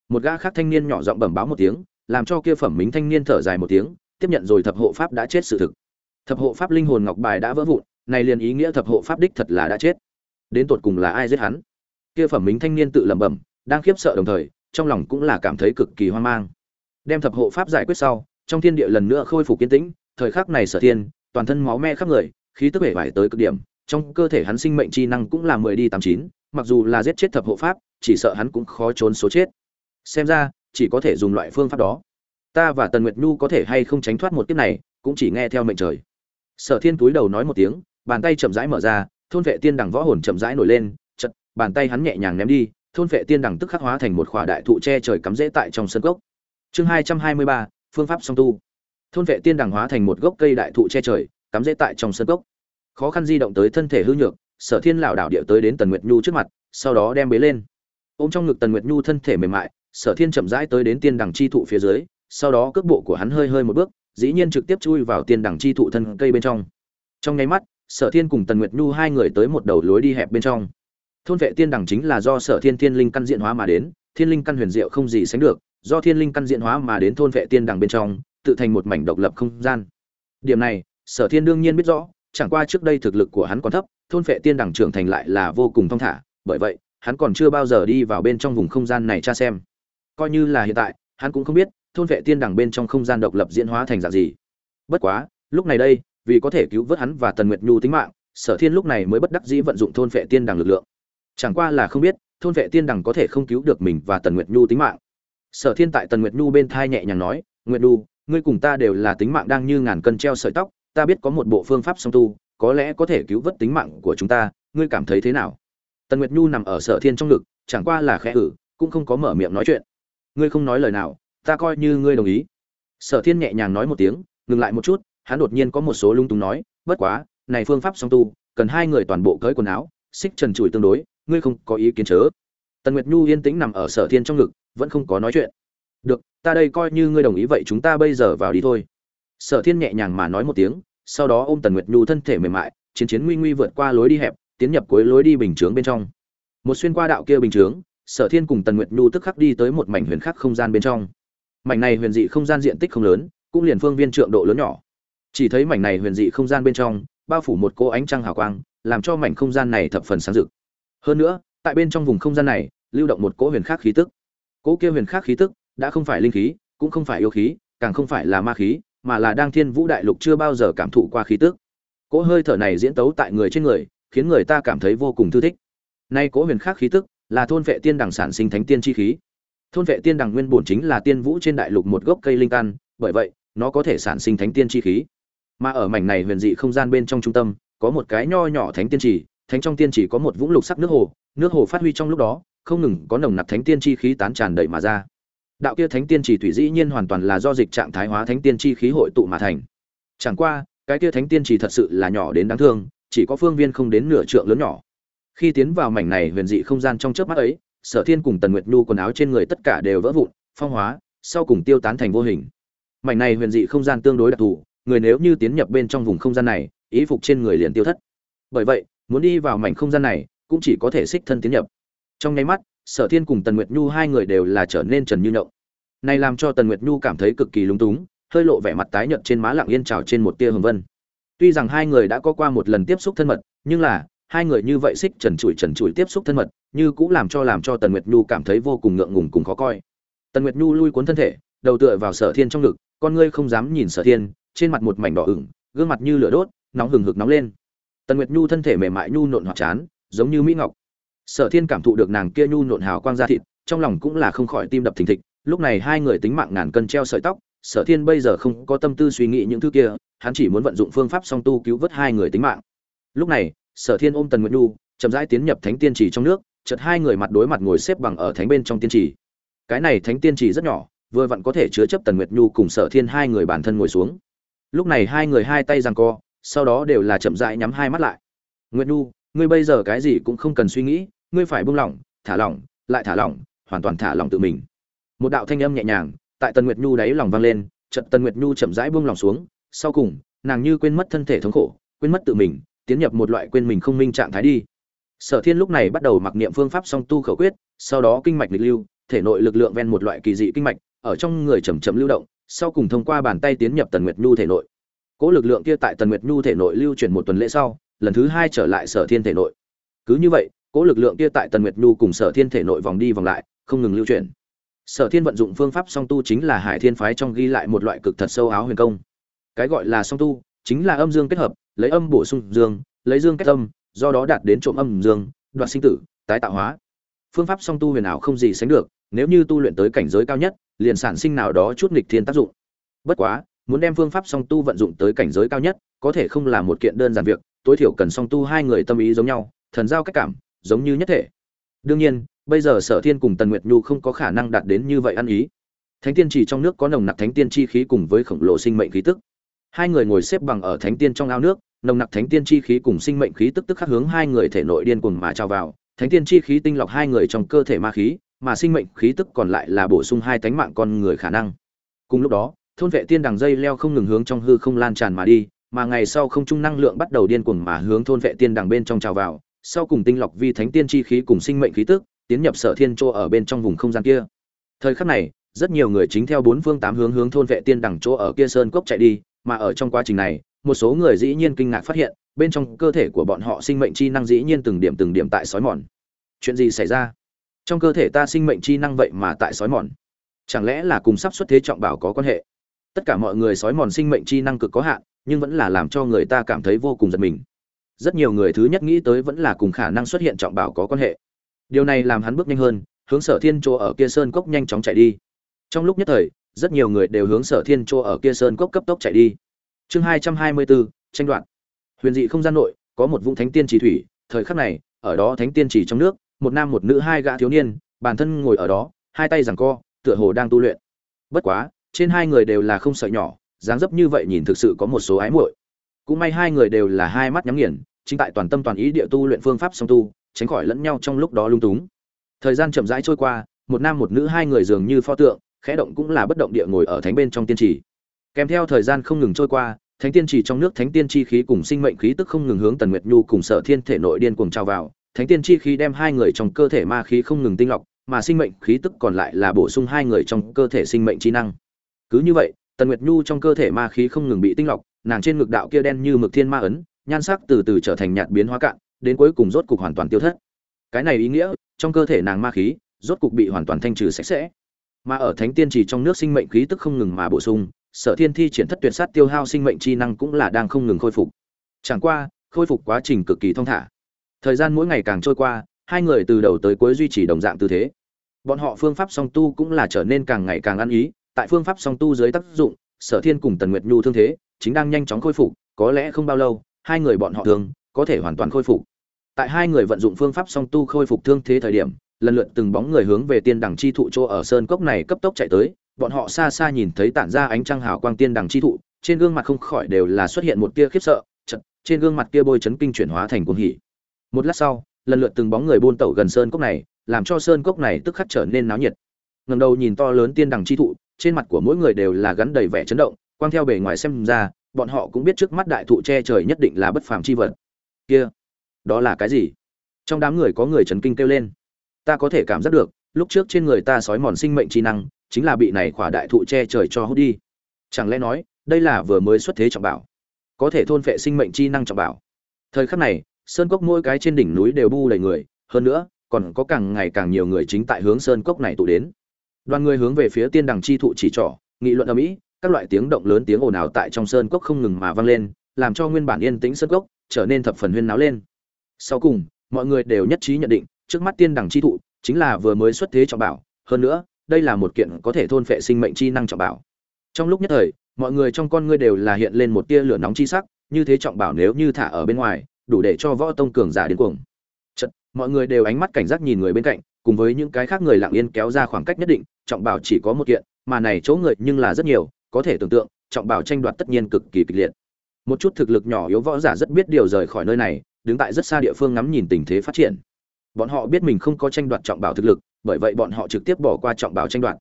Một gã khác thanh niên nhỏ giọng bẩm báo một tiếng, làm cho kia phẩm mính thanh niên thở dài một tiếng tiếp nhận rồi thập hộ pháp đã chết sự thực. Thập hộ pháp linh hồn ngọc bài đã vỡ vụn, này liền ý nghĩa thập hộ pháp đích thật là đã chết. Đến tột cùng là ai giết hắn? Kia phẩm mính thanh niên tự lẩm bẩm, đang khiếp sợ đồng thời, trong lòng cũng là cảm thấy cực kỳ hoang mang. Đem thập hộ pháp giải quyết sau, trong thiên địa lần nữa khôi phục kiên tĩnh, thời khắc này sở thiên, toàn thân máu me khắp người, khí tức bể vải tới cực điểm. Trong cơ thể hắn sinh mệnh chi năng cũng là mười đi tám chín, mặc dù là giết chết thập hộ pháp, chỉ sợ hắn cũng khó trốn số chết. Xem ra, chỉ có thể dùng loại phương pháp đó ta và tần nguyệt nhu có thể hay không tránh thoát một kiếp này, cũng chỉ nghe theo mệnh trời. Sở thiên túi đầu nói một tiếng, bàn tay chậm rãi mở ra, thôn vệ tiên đằng võ hồn chậm rãi nổi lên chật bàn tay hắn nhẹ nhàng ném đi, thôn vệ tiên đằng tức khắc hóa thành một khỏa đại thụ che trời cắm rễ tại trong sân gốc chương hai trăm hai mươi ba, phương pháp song tu. Thôn vệ tiên đằng hóa thành một gốc cây đại thụ che trời, cắm rễ tại trong sân gốc khó khăn di động tới thân thể hư nhược, sở thiên lảo đảo địa tới đến tần nguyệt nhu trước mặt, sau đó đem bế lên. Ôm trong ngực tần nguyệt nhu thân thể mềm mại, sở thiên chậm rãi tới đến tiên đằng chi thụ phía dưới sau đó cước bộ của hắn hơi hơi một bước, dĩ nhiên trực tiếp chui vào tiên đằng chi thụ thân cây bên trong. Trong nháy mắt, sở thiên cùng tần nguyệt nhu hai người tới một đầu lối đi hẹp bên trong. Thôn vệ tiên đằng chính là do sở thiên thiên linh căn diện hóa mà đến, thiên linh căn huyền diệu không gì sánh được, do thiên linh căn diện hóa mà đến thôn vệ tiên đằng bên trong, tự thành một mảnh độc lập không gian. Điểm này, sở thiên đương nhiên biết rõ, chẳng qua trước đây thực lực của hắn còn thấp, thôn vệ tiên đằng trưởng thành lại là vô cùng thong thả, bởi vậy, hắn còn chưa bao giờ đi vào bên trong vùng không gian này tra xem. Coi như là hiện tại, hắn cũng không biết thôn vệ tiên đằng bên trong không gian độc lập diễn hóa thành dạng gì. Bất quá, lúc này đây, vì có thể cứu vớt hắn và tần nguyệt nhu tính mạng, sở thiên lúc này mới bất đắc dĩ vận dụng thôn vệ tiên đằng lực lượng. Chẳng qua là không biết, thôn vệ tiên đằng có thể không cứu được mình và tần nguyệt nhu tính mạng. Sở thiên tại tần nguyệt nhu bên thai nhẹ nhàng nói, nguyệt nhu, ngươi cùng ta đều là tính mạng đang như ngàn cân treo sợi tóc, ta biết có một bộ phương pháp song tu, có lẽ có thể cứu vớt tính mạng của chúng ta, ngươi cảm thấy thế nào? Tần nguyệt nhu nằm ở sở thiên trong ngực, chẳng qua là khẽ ử cũng không có mở miệng nói chuyện. Ngươi không nói lời nào ta coi như ngươi đồng ý. Sở thiên nhẹ nhàng nói một tiếng, ngừng lại một chút, hắn đột nhiên có một số lung túng nói, bất quá, này phương pháp song tu, cần hai người toàn bộ cởi quần áo, xích trần trụi tương đối, ngươi không có ý kiến chớ. Tần nguyệt nhu yên tĩnh nằm ở sở thiên trong ngực, vẫn không có nói chuyện. Được, ta đây coi như ngươi đồng ý vậy chúng ta bây giờ vào đi thôi. Sở thiên nhẹ nhàng mà nói một tiếng, sau đó ôm tần nguyệt nhu thân thể mềm mại, chiến chiến nguy nguy vượt qua lối đi hẹp, tiến nhập cuối lối đi bình chướng bên trong. Một xuyên qua đạo kia bình chướng, sở thiên cùng tần nguyệt nhu tức khắc đi tới một mảnh huyền khắc không gian bên trong mảnh này huyền dị không gian diện tích không lớn, cũng liền phương viên trượng độ lớn nhỏ. Chỉ thấy mảnh này huyền dị không gian bên trong, bao phủ một cô ánh trăng hào quang, làm cho mảnh không gian này thập phần sáng rực. Hơn nữa, tại bên trong vùng không gian này, lưu động một cỗ huyền khắc khí tức. Cỗ kia huyền khắc khí tức, đã không phải linh khí, cũng không phải yêu khí, càng không phải là ma khí, mà là đang thiên vũ đại lục chưa bao giờ cảm thụ qua khí tức. Cỗ hơi thở này diễn tấu tại người trên người, khiến người ta cảm thấy vô cùng thư thích. Nay cỗ huyền khắc khí tức, là thôn vệ tiên đằng sản sinh thánh tiên chi khí thôn vệ tiên đằng nguyên bổn chính là tiên vũ trên đại lục một gốc cây linh căn, bởi vậy, nó có thể sản sinh thánh tiên chi khí. Mà ở mảnh này huyền dị không gian bên trong trung tâm, có một cái nho nhỏ thánh tiên trì, thánh trong tiên chỉ có một vũng lục sắc nước hồ nước hồ phát huy trong lúc đó, không ngừng có nồng nặc thánh tiên chi khí tán tràn đầy mà ra. Đạo kia thánh tiên chỉ thủy dĩ nhiên hoàn toàn là do dịch trạng thái hóa thánh tiên chi khí hội tụ mà thành. Chẳng qua, cái kia thánh tiên chỉ thật sự là nhỏ đến đáng thương, chỉ có phương viên không đến nửa trượng lớn nhỏ. Khi tiến vào mảnh này huyền dị không gian trong chớp mắt ấy sở thiên cùng tần nguyệt nhu quần áo trên người tất cả đều vỡ vụn, phong hóa, sau cùng tiêu tán thành vô hình. Mảnh này huyền dị không gian tương đối đặc thù, người nếu như tiến nhập bên trong vùng không gian này, ý phục trên người liền tiêu thất. Bởi vậy, muốn đi vào mảnh không gian này, cũng chỉ có thể xích thân tiến nhập. Trong nháy mắt, sở thiên cùng tần nguyệt nhu hai người đều là trở nên trần như nhộng này làm cho tần nguyệt nhu cảm thấy cực kỳ lúng túng, hơi lộ vẻ mặt tái nhợt trên má lặng yên trào trên một tia hồng vân. Tuy rằng hai người đã có qua một lần tiếp xúc thân mật, nhưng là hai người như vậy xích trần trụi trần trụi tiếp xúc thân mật, như cũng làm cho làm cho tần nguyệt nhu cảm thấy vô cùng ngượng ngùng cùng khó coi. Tần nguyệt nhu lui cuốn thân thể, đầu tựa vào sở thiên trong ngực, con ngươi không dám nhìn sở thiên, trên mặt một mảnh đỏ ửng, gương mặt như lửa đốt, nóng hừng hực nóng lên. Tần nguyệt nhu thân thể mềm mại nhu nộn hoặc chán giống như mỹ ngọc. Sở thiên cảm thụ được nàng kia nhu nộn hào quang da thịt, trong lòng cũng là không khỏi tim đập thình thịch, lúc này hai người tính mạng ngàn cân treo sợi tóc, sở thiên bây giờ không có tâm tư suy nghĩ những thứ kia, hắn chỉ muốn vận dụng phương pháp song tu cứu vớt hai người tính mạng. Lúc này sở thiên ôm tần nguyệt nhu, chậm rãi tiến nhập thánh tiên trì trong nước, chợt hai người mặt đối mặt ngồi xếp bằng ở thánh bên trong tiên trì. Cái này thánh tiên trì rất nhỏ, vừa vặn có thể chứa chấp tần nguyệt nhu cùng sở thiên hai người bản thân ngồi xuống. Lúc này hai người hai tay giằng co, sau đó đều là chậm rãi nhắm hai mắt lại. Nguyệt nhu, ngươi bây giờ cái gì cũng không cần suy nghĩ, ngươi phải buông lỏng, thả lỏng, lại thả lỏng, hoàn toàn thả lỏng tự mình. Một đạo thanh âm nhẹ nhàng, tại tần nguyệt nhu đáy lòng vang lên, chợt tần nguyệt nhu chậm rãi buông lỏng xuống, sau cùng, nàng như quên mất thân thể thống khổ, quên mất tự mình tiến nhập một loại quên mình không minh trạng thái đi. Sở thiên lúc này bắt đầu mặc niệm phương pháp song tu khẩu quyết, sau đó kinh mạch lịch lưu, thể nội lực lượng ven một loại kỳ dị kinh mạch, ở trong người chầm chậm lưu động, sau cùng thông qua bàn tay tiến nhập tần nguyệt nhu thể nội. Cỗ lực lượng kia tại tần nguyệt nhu thể nội lưu chuyển một tuần lễ sau, lần thứ hai trở lại sở thiên thể nội. Cứ như vậy cỗ lực lượng kia tại tần nguyệt nhu cùng sở thiên thể nội vòng đi vòng lại, không ngừng lưu chuyển. Sở thiên vận dụng phương pháp song tu chính là hải thiên phái trong ghi lại một loại cực thật sâu áo huyền công. Cái gọi là song tu, chính là âm dương kết hợp lấy âm bổ sung dương, lấy dương kết âm, do đó đạt đến trộm âm dương đoạt sinh tử, tái tạo hóa. Phương pháp song tu huyền ảo không gì sánh được, nếu như tu luyện tới cảnh giới cao nhất, liền sản sinh nào đó chút nghịch thiên tác dụng. Bất quá, muốn đem phương pháp song tu vận dụng tới cảnh giới cao nhất, có thể không là một kiện đơn giản việc, tối thiểu cần song tu hai người tâm ý giống nhau, thần giao cách cảm, giống như nhất thể. Đương nhiên, bây giờ sở thiên cùng tần nguyệt nhu không có khả năng đạt đến như vậy ăn ý. Thánh tiên chỉ trong nước có nồng nặc thánh tiên chi khí cùng với khổng lồ sinh mệnh khí tức hai người ngồi xếp bằng ở thánh tiên trong ao nước, nồng nặc thánh tiên chi khí cùng sinh mệnh khí tức tức khắc hướng hai người thể nội điên cuồng mà trao vào. Thánh tiên chi khí tinh lọc hai người trong cơ thể ma khí, mà sinh mệnh khí tức còn lại là bổ sung hai tánh mạng con người khả năng. Cùng lúc đó, thôn vệ tiên đằng dây leo không ngừng hướng trong hư không lan tràn mà đi, mà ngày sau không trung năng lượng bắt đầu điên cuồng mà hướng thôn vệ tiên đằng bên trong trào vào. Sau cùng tinh lọc vi thánh tiên chi khí cùng sinh mệnh khí tức, tiến nhập sở thiên chỗ ở bên trong vùng không gian kia. Thời khắc này, rất nhiều người chính theo bốn phương tám hướng hướng thôn vệ tiên đẳng chỗ ở kia sơn cốc chạy đi mà ở trong quá trình này, một số người dĩ nhiên kinh ngạc phát hiện, bên trong cơ thể của bọn họ sinh mệnh chi năng dĩ nhiên từng điểm từng điểm tại sói mòn. Chuyện gì xảy ra? Trong cơ thể ta sinh mệnh chi năng vậy mà tại sói mòn. Chẳng lẽ là cùng sắp xuất thế trọng bảo có quan hệ? Tất cả mọi người sói mòn sinh mệnh chi năng cực có hạn, nhưng vẫn là làm cho người ta cảm thấy vô cùng giật mình. Rất nhiều người thứ nhất nghĩ tới vẫn là cùng khả năng xuất hiện trọng bảo có quan hệ. Điều này làm hắn bước nhanh hơn, hướng sở thiên chỗ ở kia sơn cốc nhanh chóng chạy đi. Trong lúc nhất thời rất nhiều người đều hướng sở thiên chỗ ở kia sơn cốc cấp tốc chạy đi. Chương hai trăm hai mươi bốn tranh đoạn huyền dị không gian nội, có một vũng thánh tiên chỉ thủy, thời khắc này, ở đó thánh tiên chỉ trong nước, một nam một nữ hai gã thiếu niên, bản thân ngồi ở đó, hai tay giằng co, tựa hồ đang tu luyện. Bất quá, trên hai người đều là không sợ nhỏ, dáng dấp như vậy nhìn thực sự có một số ái muội. Cũng may hai người đều là hai mắt nhắm nghiền, chính tại toàn tâm toàn ý địa tu luyện phương pháp song tu, tránh khỏi lẫn nhau trong lúc đó lung túng. Thời gian chậm rãi trôi qua, một nam một nữ hai người dường như pho tượng khẽ động cũng là bất động địa ngồi ở thánh bên trong tiên trì. Kèm theo thời gian không ngừng trôi qua, thánh tiên trì trong nước thánh tiên chi khí cùng sinh mệnh khí tức không ngừng hướng tần nguyệt nhu cùng sở thiên thể nội điên cuồng trao vào, thánh tiên chi khí đem hai người trong cơ thể ma khí không ngừng tinh lọc, mà sinh mệnh khí tức còn lại là bổ sung hai người trong cơ thể sinh mệnh chi năng. Cứ như vậy, tần nguyệt nhu trong cơ thể ma khí không ngừng bị tinh lọc, nàng trên ngực đạo kia đen như mực thiên ma ấn, nhan sắc từ từ trở thành nhạt biến hóa cạn, đến cuối cùng rốt cục hoàn toàn tiêu thất. Cái này ý nghĩa, trong cơ thể nàng ma khí rốt cục bị hoàn toàn thanh trừ sạch sẽ mà ở thánh tiên chỉ trong nước sinh mệnh khí tức không ngừng mà bổ sung, sở thiên thi triển thất tuyệt sát tiêu hao sinh mệnh chi năng cũng là đang không ngừng khôi phục. Chẳng qua, khôi phục quá trình cực kỳ thông thả. Thời gian mỗi ngày càng trôi qua, hai người từ đầu tới cuối duy trì đồng dạng tư thế. Bọn họ phương pháp song tu cũng là trở nên càng ngày càng ăn ý, tại phương pháp song tu dưới tác dụng, sở thiên cùng tần nguyệt nhu thương thế, chính đang nhanh chóng khôi phục, có lẽ không bao lâu, hai người bọn họ thường, có thể hoàn toàn khôi phục. Tại hai người vận dụng phương pháp song tu khôi phục thương thế thời điểm lần lượt từng bóng người hướng về tiên đằng chi thụ chỗ ở sơn cốc này cấp tốc chạy tới, bọn họ xa xa nhìn thấy tản ra ánh trăng hào quang tiên đằng chi thụ, trên gương mặt không khỏi đều là xuất hiện một tia khiếp sợ chật trên gương mặt kia bôi chấn kinh chuyển hóa thành cuồng hỉ. Một lát sau, lần lượt từng bóng người buôn tẩu gần sơn cốc này, làm cho sơn cốc này tức khắc trở nên náo nhiệt. Ngầm đầu nhìn to lớn tiên đằng chi thụ, trên mặt của mỗi người đều là gắn đầy vẻ chấn động, quang theo bề ngoài xem ra, bọn họ cũng biết trước mắt đại thụ che trời nhất định là bất phàm chi vật. Kia, đó là cái gì? Trong đám người có người chấn kinh kêu lên ta có thể cảm giác được, lúc trước trên người ta sói mòn sinh mệnh trí năng, chính là bị này khỏa đại thụ che trời cho hút đi. Chẳng lẽ nói, đây là vừa mới xuất thế trọng bảo? Có thể thôn phệ sinh mệnh chi năng trọng bảo. Thời khắc này, sơn cốc mỗi cái trên đỉnh núi đều bu đầy người, hơn nữa, còn có càng ngày càng nhiều người chính tại hướng sơn cốc này tụ đến. Đoàn người hướng về phía tiên đằng chi thụ chỉ trỏ, nghị luận ở mỹ các loại tiếng động lớn tiếng ồn ào tại trong sơn cốc không ngừng mà vang lên, làm cho nguyên bản yên tĩnh sơn cốc trở nên thập phần huyên náo lên. Sau cùng, mọi người đều nhất trí nhận định trước mắt tiên đằng chi thụ chính là vừa mới xuất thế trọng bảo hơn nữa đây là một kiện có thể thôn phệ sinh mệnh chi năng trọng bảo. Trong lúc nhất thời mọi người trong con ngươi đều là hiện lên một tia lửa nóng chi sắc như thế trọng bảo nếu như thả ở bên ngoài đủ để cho võ tông cường giả đến cuồng. Chật, mọi người đều ánh mắt cảnh giác nhìn người bên cạnh cùng với những cái khác người lặng yên kéo ra khoảng cách nhất định trọng bảo chỉ có một kiện mà này chỗ người nhưng là rất nhiều có thể tưởng tượng trọng bảo tranh đoạt tất nhiên cực kỳ kịch liệt. Một chút thực lực nhỏ yếu võ giả rất biết điều rời khỏi nơi này đứng tại rất xa địa phương ngắm nhìn tình thế phát triển bọn họ biết mình không có tranh đoạt trọng bảo thực lực, bởi vậy bọn họ trực tiếp bỏ qua trọng bảo tranh đoạt.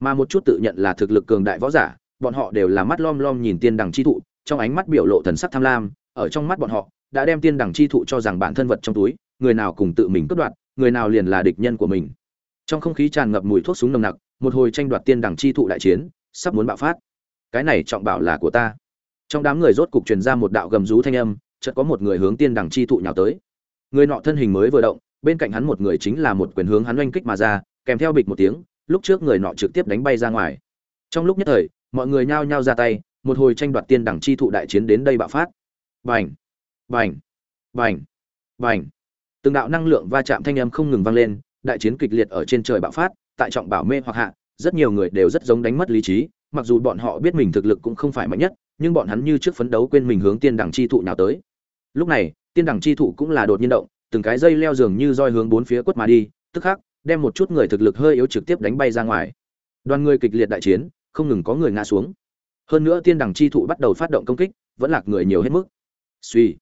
Mà một chút tự nhận là thực lực cường đại võ giả, bọn họ đều là mắt lom lom nhìn tiên đằng chi thụ, trong ánh mắt biểu lộ thần sắc tham lam, ở trong mắt bọn họ, đã đem tiên đằng chi thụ cho rằng bản thân vật trong túi, người nào cùng tự mình cướp đoạt, người nào liền là địch nhân của mình. Trong không khí tràn ngập mùi thuốc súng nồng nặc, một hồi tranh đoạt tiên đằng chi thụ đại chiến, sắp muốn bạo phát. Cái này trọng bảo là của ta. Trong đám người rốt cục truyền ra một đạo gầm rú thanh âm, chợt có một người hướng tiên đằng chi thụ nhào tới. Người nọ thân hình mới vừa động bên cạnh hắn một người chính là một quyền hướng hắn oanh kích mà ra, kèm theo bịch một tiếng, lúc trước người nọ trực tiếp đánh bay ra ngoài. Trong lúc nhất thời, mọi người nhao nhao ra tay, một hồi tranh đoạt tiên đẳng chi thụ đại chiến đến đây bạo phát. Bành! Bành! Bành! Bành! Từng đạo năng lượng va chạm thanh âm không ngừng vang lên, đại chiến kịch liệt ở trên trời bạo phát, tại trọng bảo mê hoặc hạ, rất nhiều người đều rất giống đánh mất lý trí, mặc dù bọn họ biết mình thực lực cũng không phải mạnh nhất, nhưng bọn hắn như trước phấn đấu quên mình hướng tiên đẳng chi thụ nào tới. Lúc này, tiên đẳng chi thụ cũng là đột nhiên động từng cái dây leo dường như roi hướng bốn phía quất mà đi, tức khắc, đem một chút người thực lực hơi yếu trực tiếp đánh bay ra ngoài. Đoàn người kịch liệt đại chiến, không ngừng có người ngã xuống. Hơn nữa tiên đẳng chi thụ bắt đầu phát động công kích, vẫn lạc người nhiều hết mức. Suy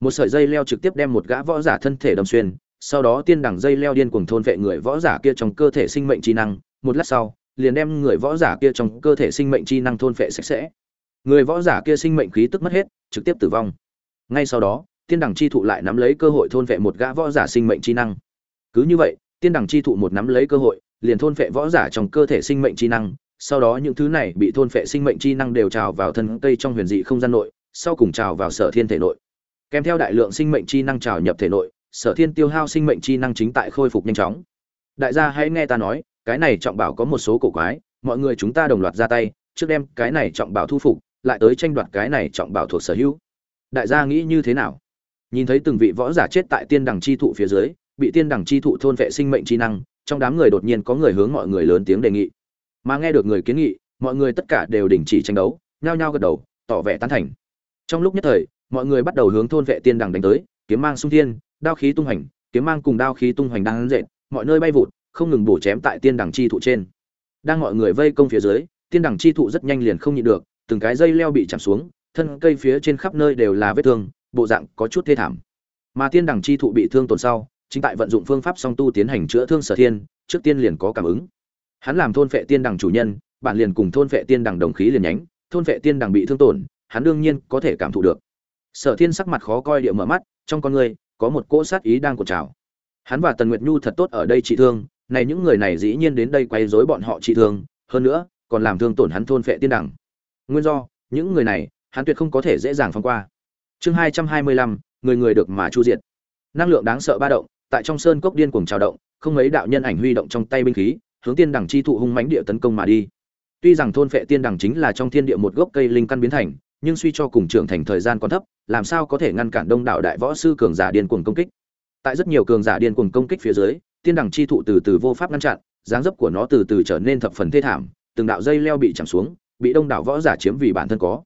một sợi dây leo trực tiếp đem một gã võ giả thân thể đâm xuyên, sau đó tiên đẳng dây leo điên cuồng thôn vệ người võ giả kia trong cơ thể sinh mệnh chi năng. Một lát sau, liền đem người võ giả kia trong cơ thể sinh mệnh chi năng thôn vệ sạch sẽ. Người võ giả kia sinh mệnh khí tức mất hết, trực tiếp tử vong. Ngay sau đó tiên đẳng chi thụ lại nắm lấy cơ hội thôn vệ một gã võ giả sinh mệnh chi năng. Cứ như vậy, tiên đẳng chi thụ một nắm lấy cơ hội, liền thôn vệ võ giả trong cơ thể sinh mệnh chi năng. Sau đó những thứ này bị thôn vệ sinh mệnh chi năng đều trào vào thân cây trong huyền dị không gian nội, sau cùng trào vào sở thiên thể nội. Kèm theo đại lượng sinh mệnh chi năng trào nhập thể nội, sở thiên tiêu hao sinh mệnh chi năng chính tại khôi phục nhanh chóng. Đại gia hãy nghe ta nói, cái này trọng bảo có một số cổ quái, mọi người chúng ta đồng loạt ra tay, trước đem cái này trọng bảo thu phục, lại tới tranh đoạt cái này trọng bảo thuộc sở hữu. Đại gia nghĩ như thế nào? Nhìn thấy từng vị võ giả chết tại tiên đằng chi thụ phía dưới, bị tiên đằng chi thụ thôn vệ sinh mệnh chi năng, trong đám người đột nhiên có người hướng mọi người lớn tiếng đề nghị. Mà nghe được người kiến nghị, mọi người tất cả đều đình chỉ tranh đấu, nhao nhao gật đầu, tỏ vẻ tán thành. Trong lúc nhất thời, mọi người bắt đầu hướng thôn vệ tiên đằng đánh tới, kiếm mang sung thiên, đao khí tung hành, kiếm mang cùng đao khí tung hoành đang dệt mọi nơi bay vụt, không ngừng bổ chém tại tiên đằng chi thụ trên. Đang mọi người vây công phía dưới, tiên đằng chi thụ rất nhanh liền không nhịn được, từng cái dây leo bị chạm xuống, thân cây phía trên khắp nơi đều là vết thương bộ dạng có chút thê thảm. Mà tiên đằng chi thụ bị thương tổn sau, chính tại vận dụng phương pháp song tu tiến hành chữa thương sở thiên, trước tiên liền có cảm ứng. Hắn làm thôn phệ tiên đằng chủ nhân, bản liền cùng thôn phệ tiên đằng đồng khí liền nhánh, thôn phệ tiên đằng bị thương tổn, hắn đương nhiên có thể cảm thụ được. Sở thiên sắc mặt khó coi địa mở mắt, trong con người, có một cỗ sát ý đang cột trào. Hắn và tần nguyệt nhu thật tốt ở đây trị thương, này những người này dĩ nhiên đến đây quay rối bọn họ trị thương, hơn nữa, còn làm thương tổn hắn thôn phệ tiên đằng. Nguyên do, những người này, hắn tuyệt không có thể dễ dàng phong qua chương hai trăm hai mươi lăm, người người được mà chu diệt. Năng lượng đáng sợ ba động, tại trong sơn cốc điên cuồng trào động, không mấy đạo nhân ảnh huy động trong tay binh khí, hướng tiên đằng chi thụ hung mãnh địa tấn công mà đi. Tuy rằng thôn phệ tiên đằng chính là trong thiên địa một gốc cây linh căn biến thành, nhưng suy cho cùng trưởng thành thời gian còn thấp, làm sao có thể ngăn cản đông đảo đại võ sư cường giả điên cuồng công kích? Tại rất nhiều cường giả điên cuồng công kích phía dưới, tiên đằng chi thụ từ từ vô pháp ngăn chặn, dáng dấp của nó từ từ trở nên thập phần thê thảm, từng đạo dây leo bị chạm xuống, bị đông đảo võ giả chiếm vì bản thân có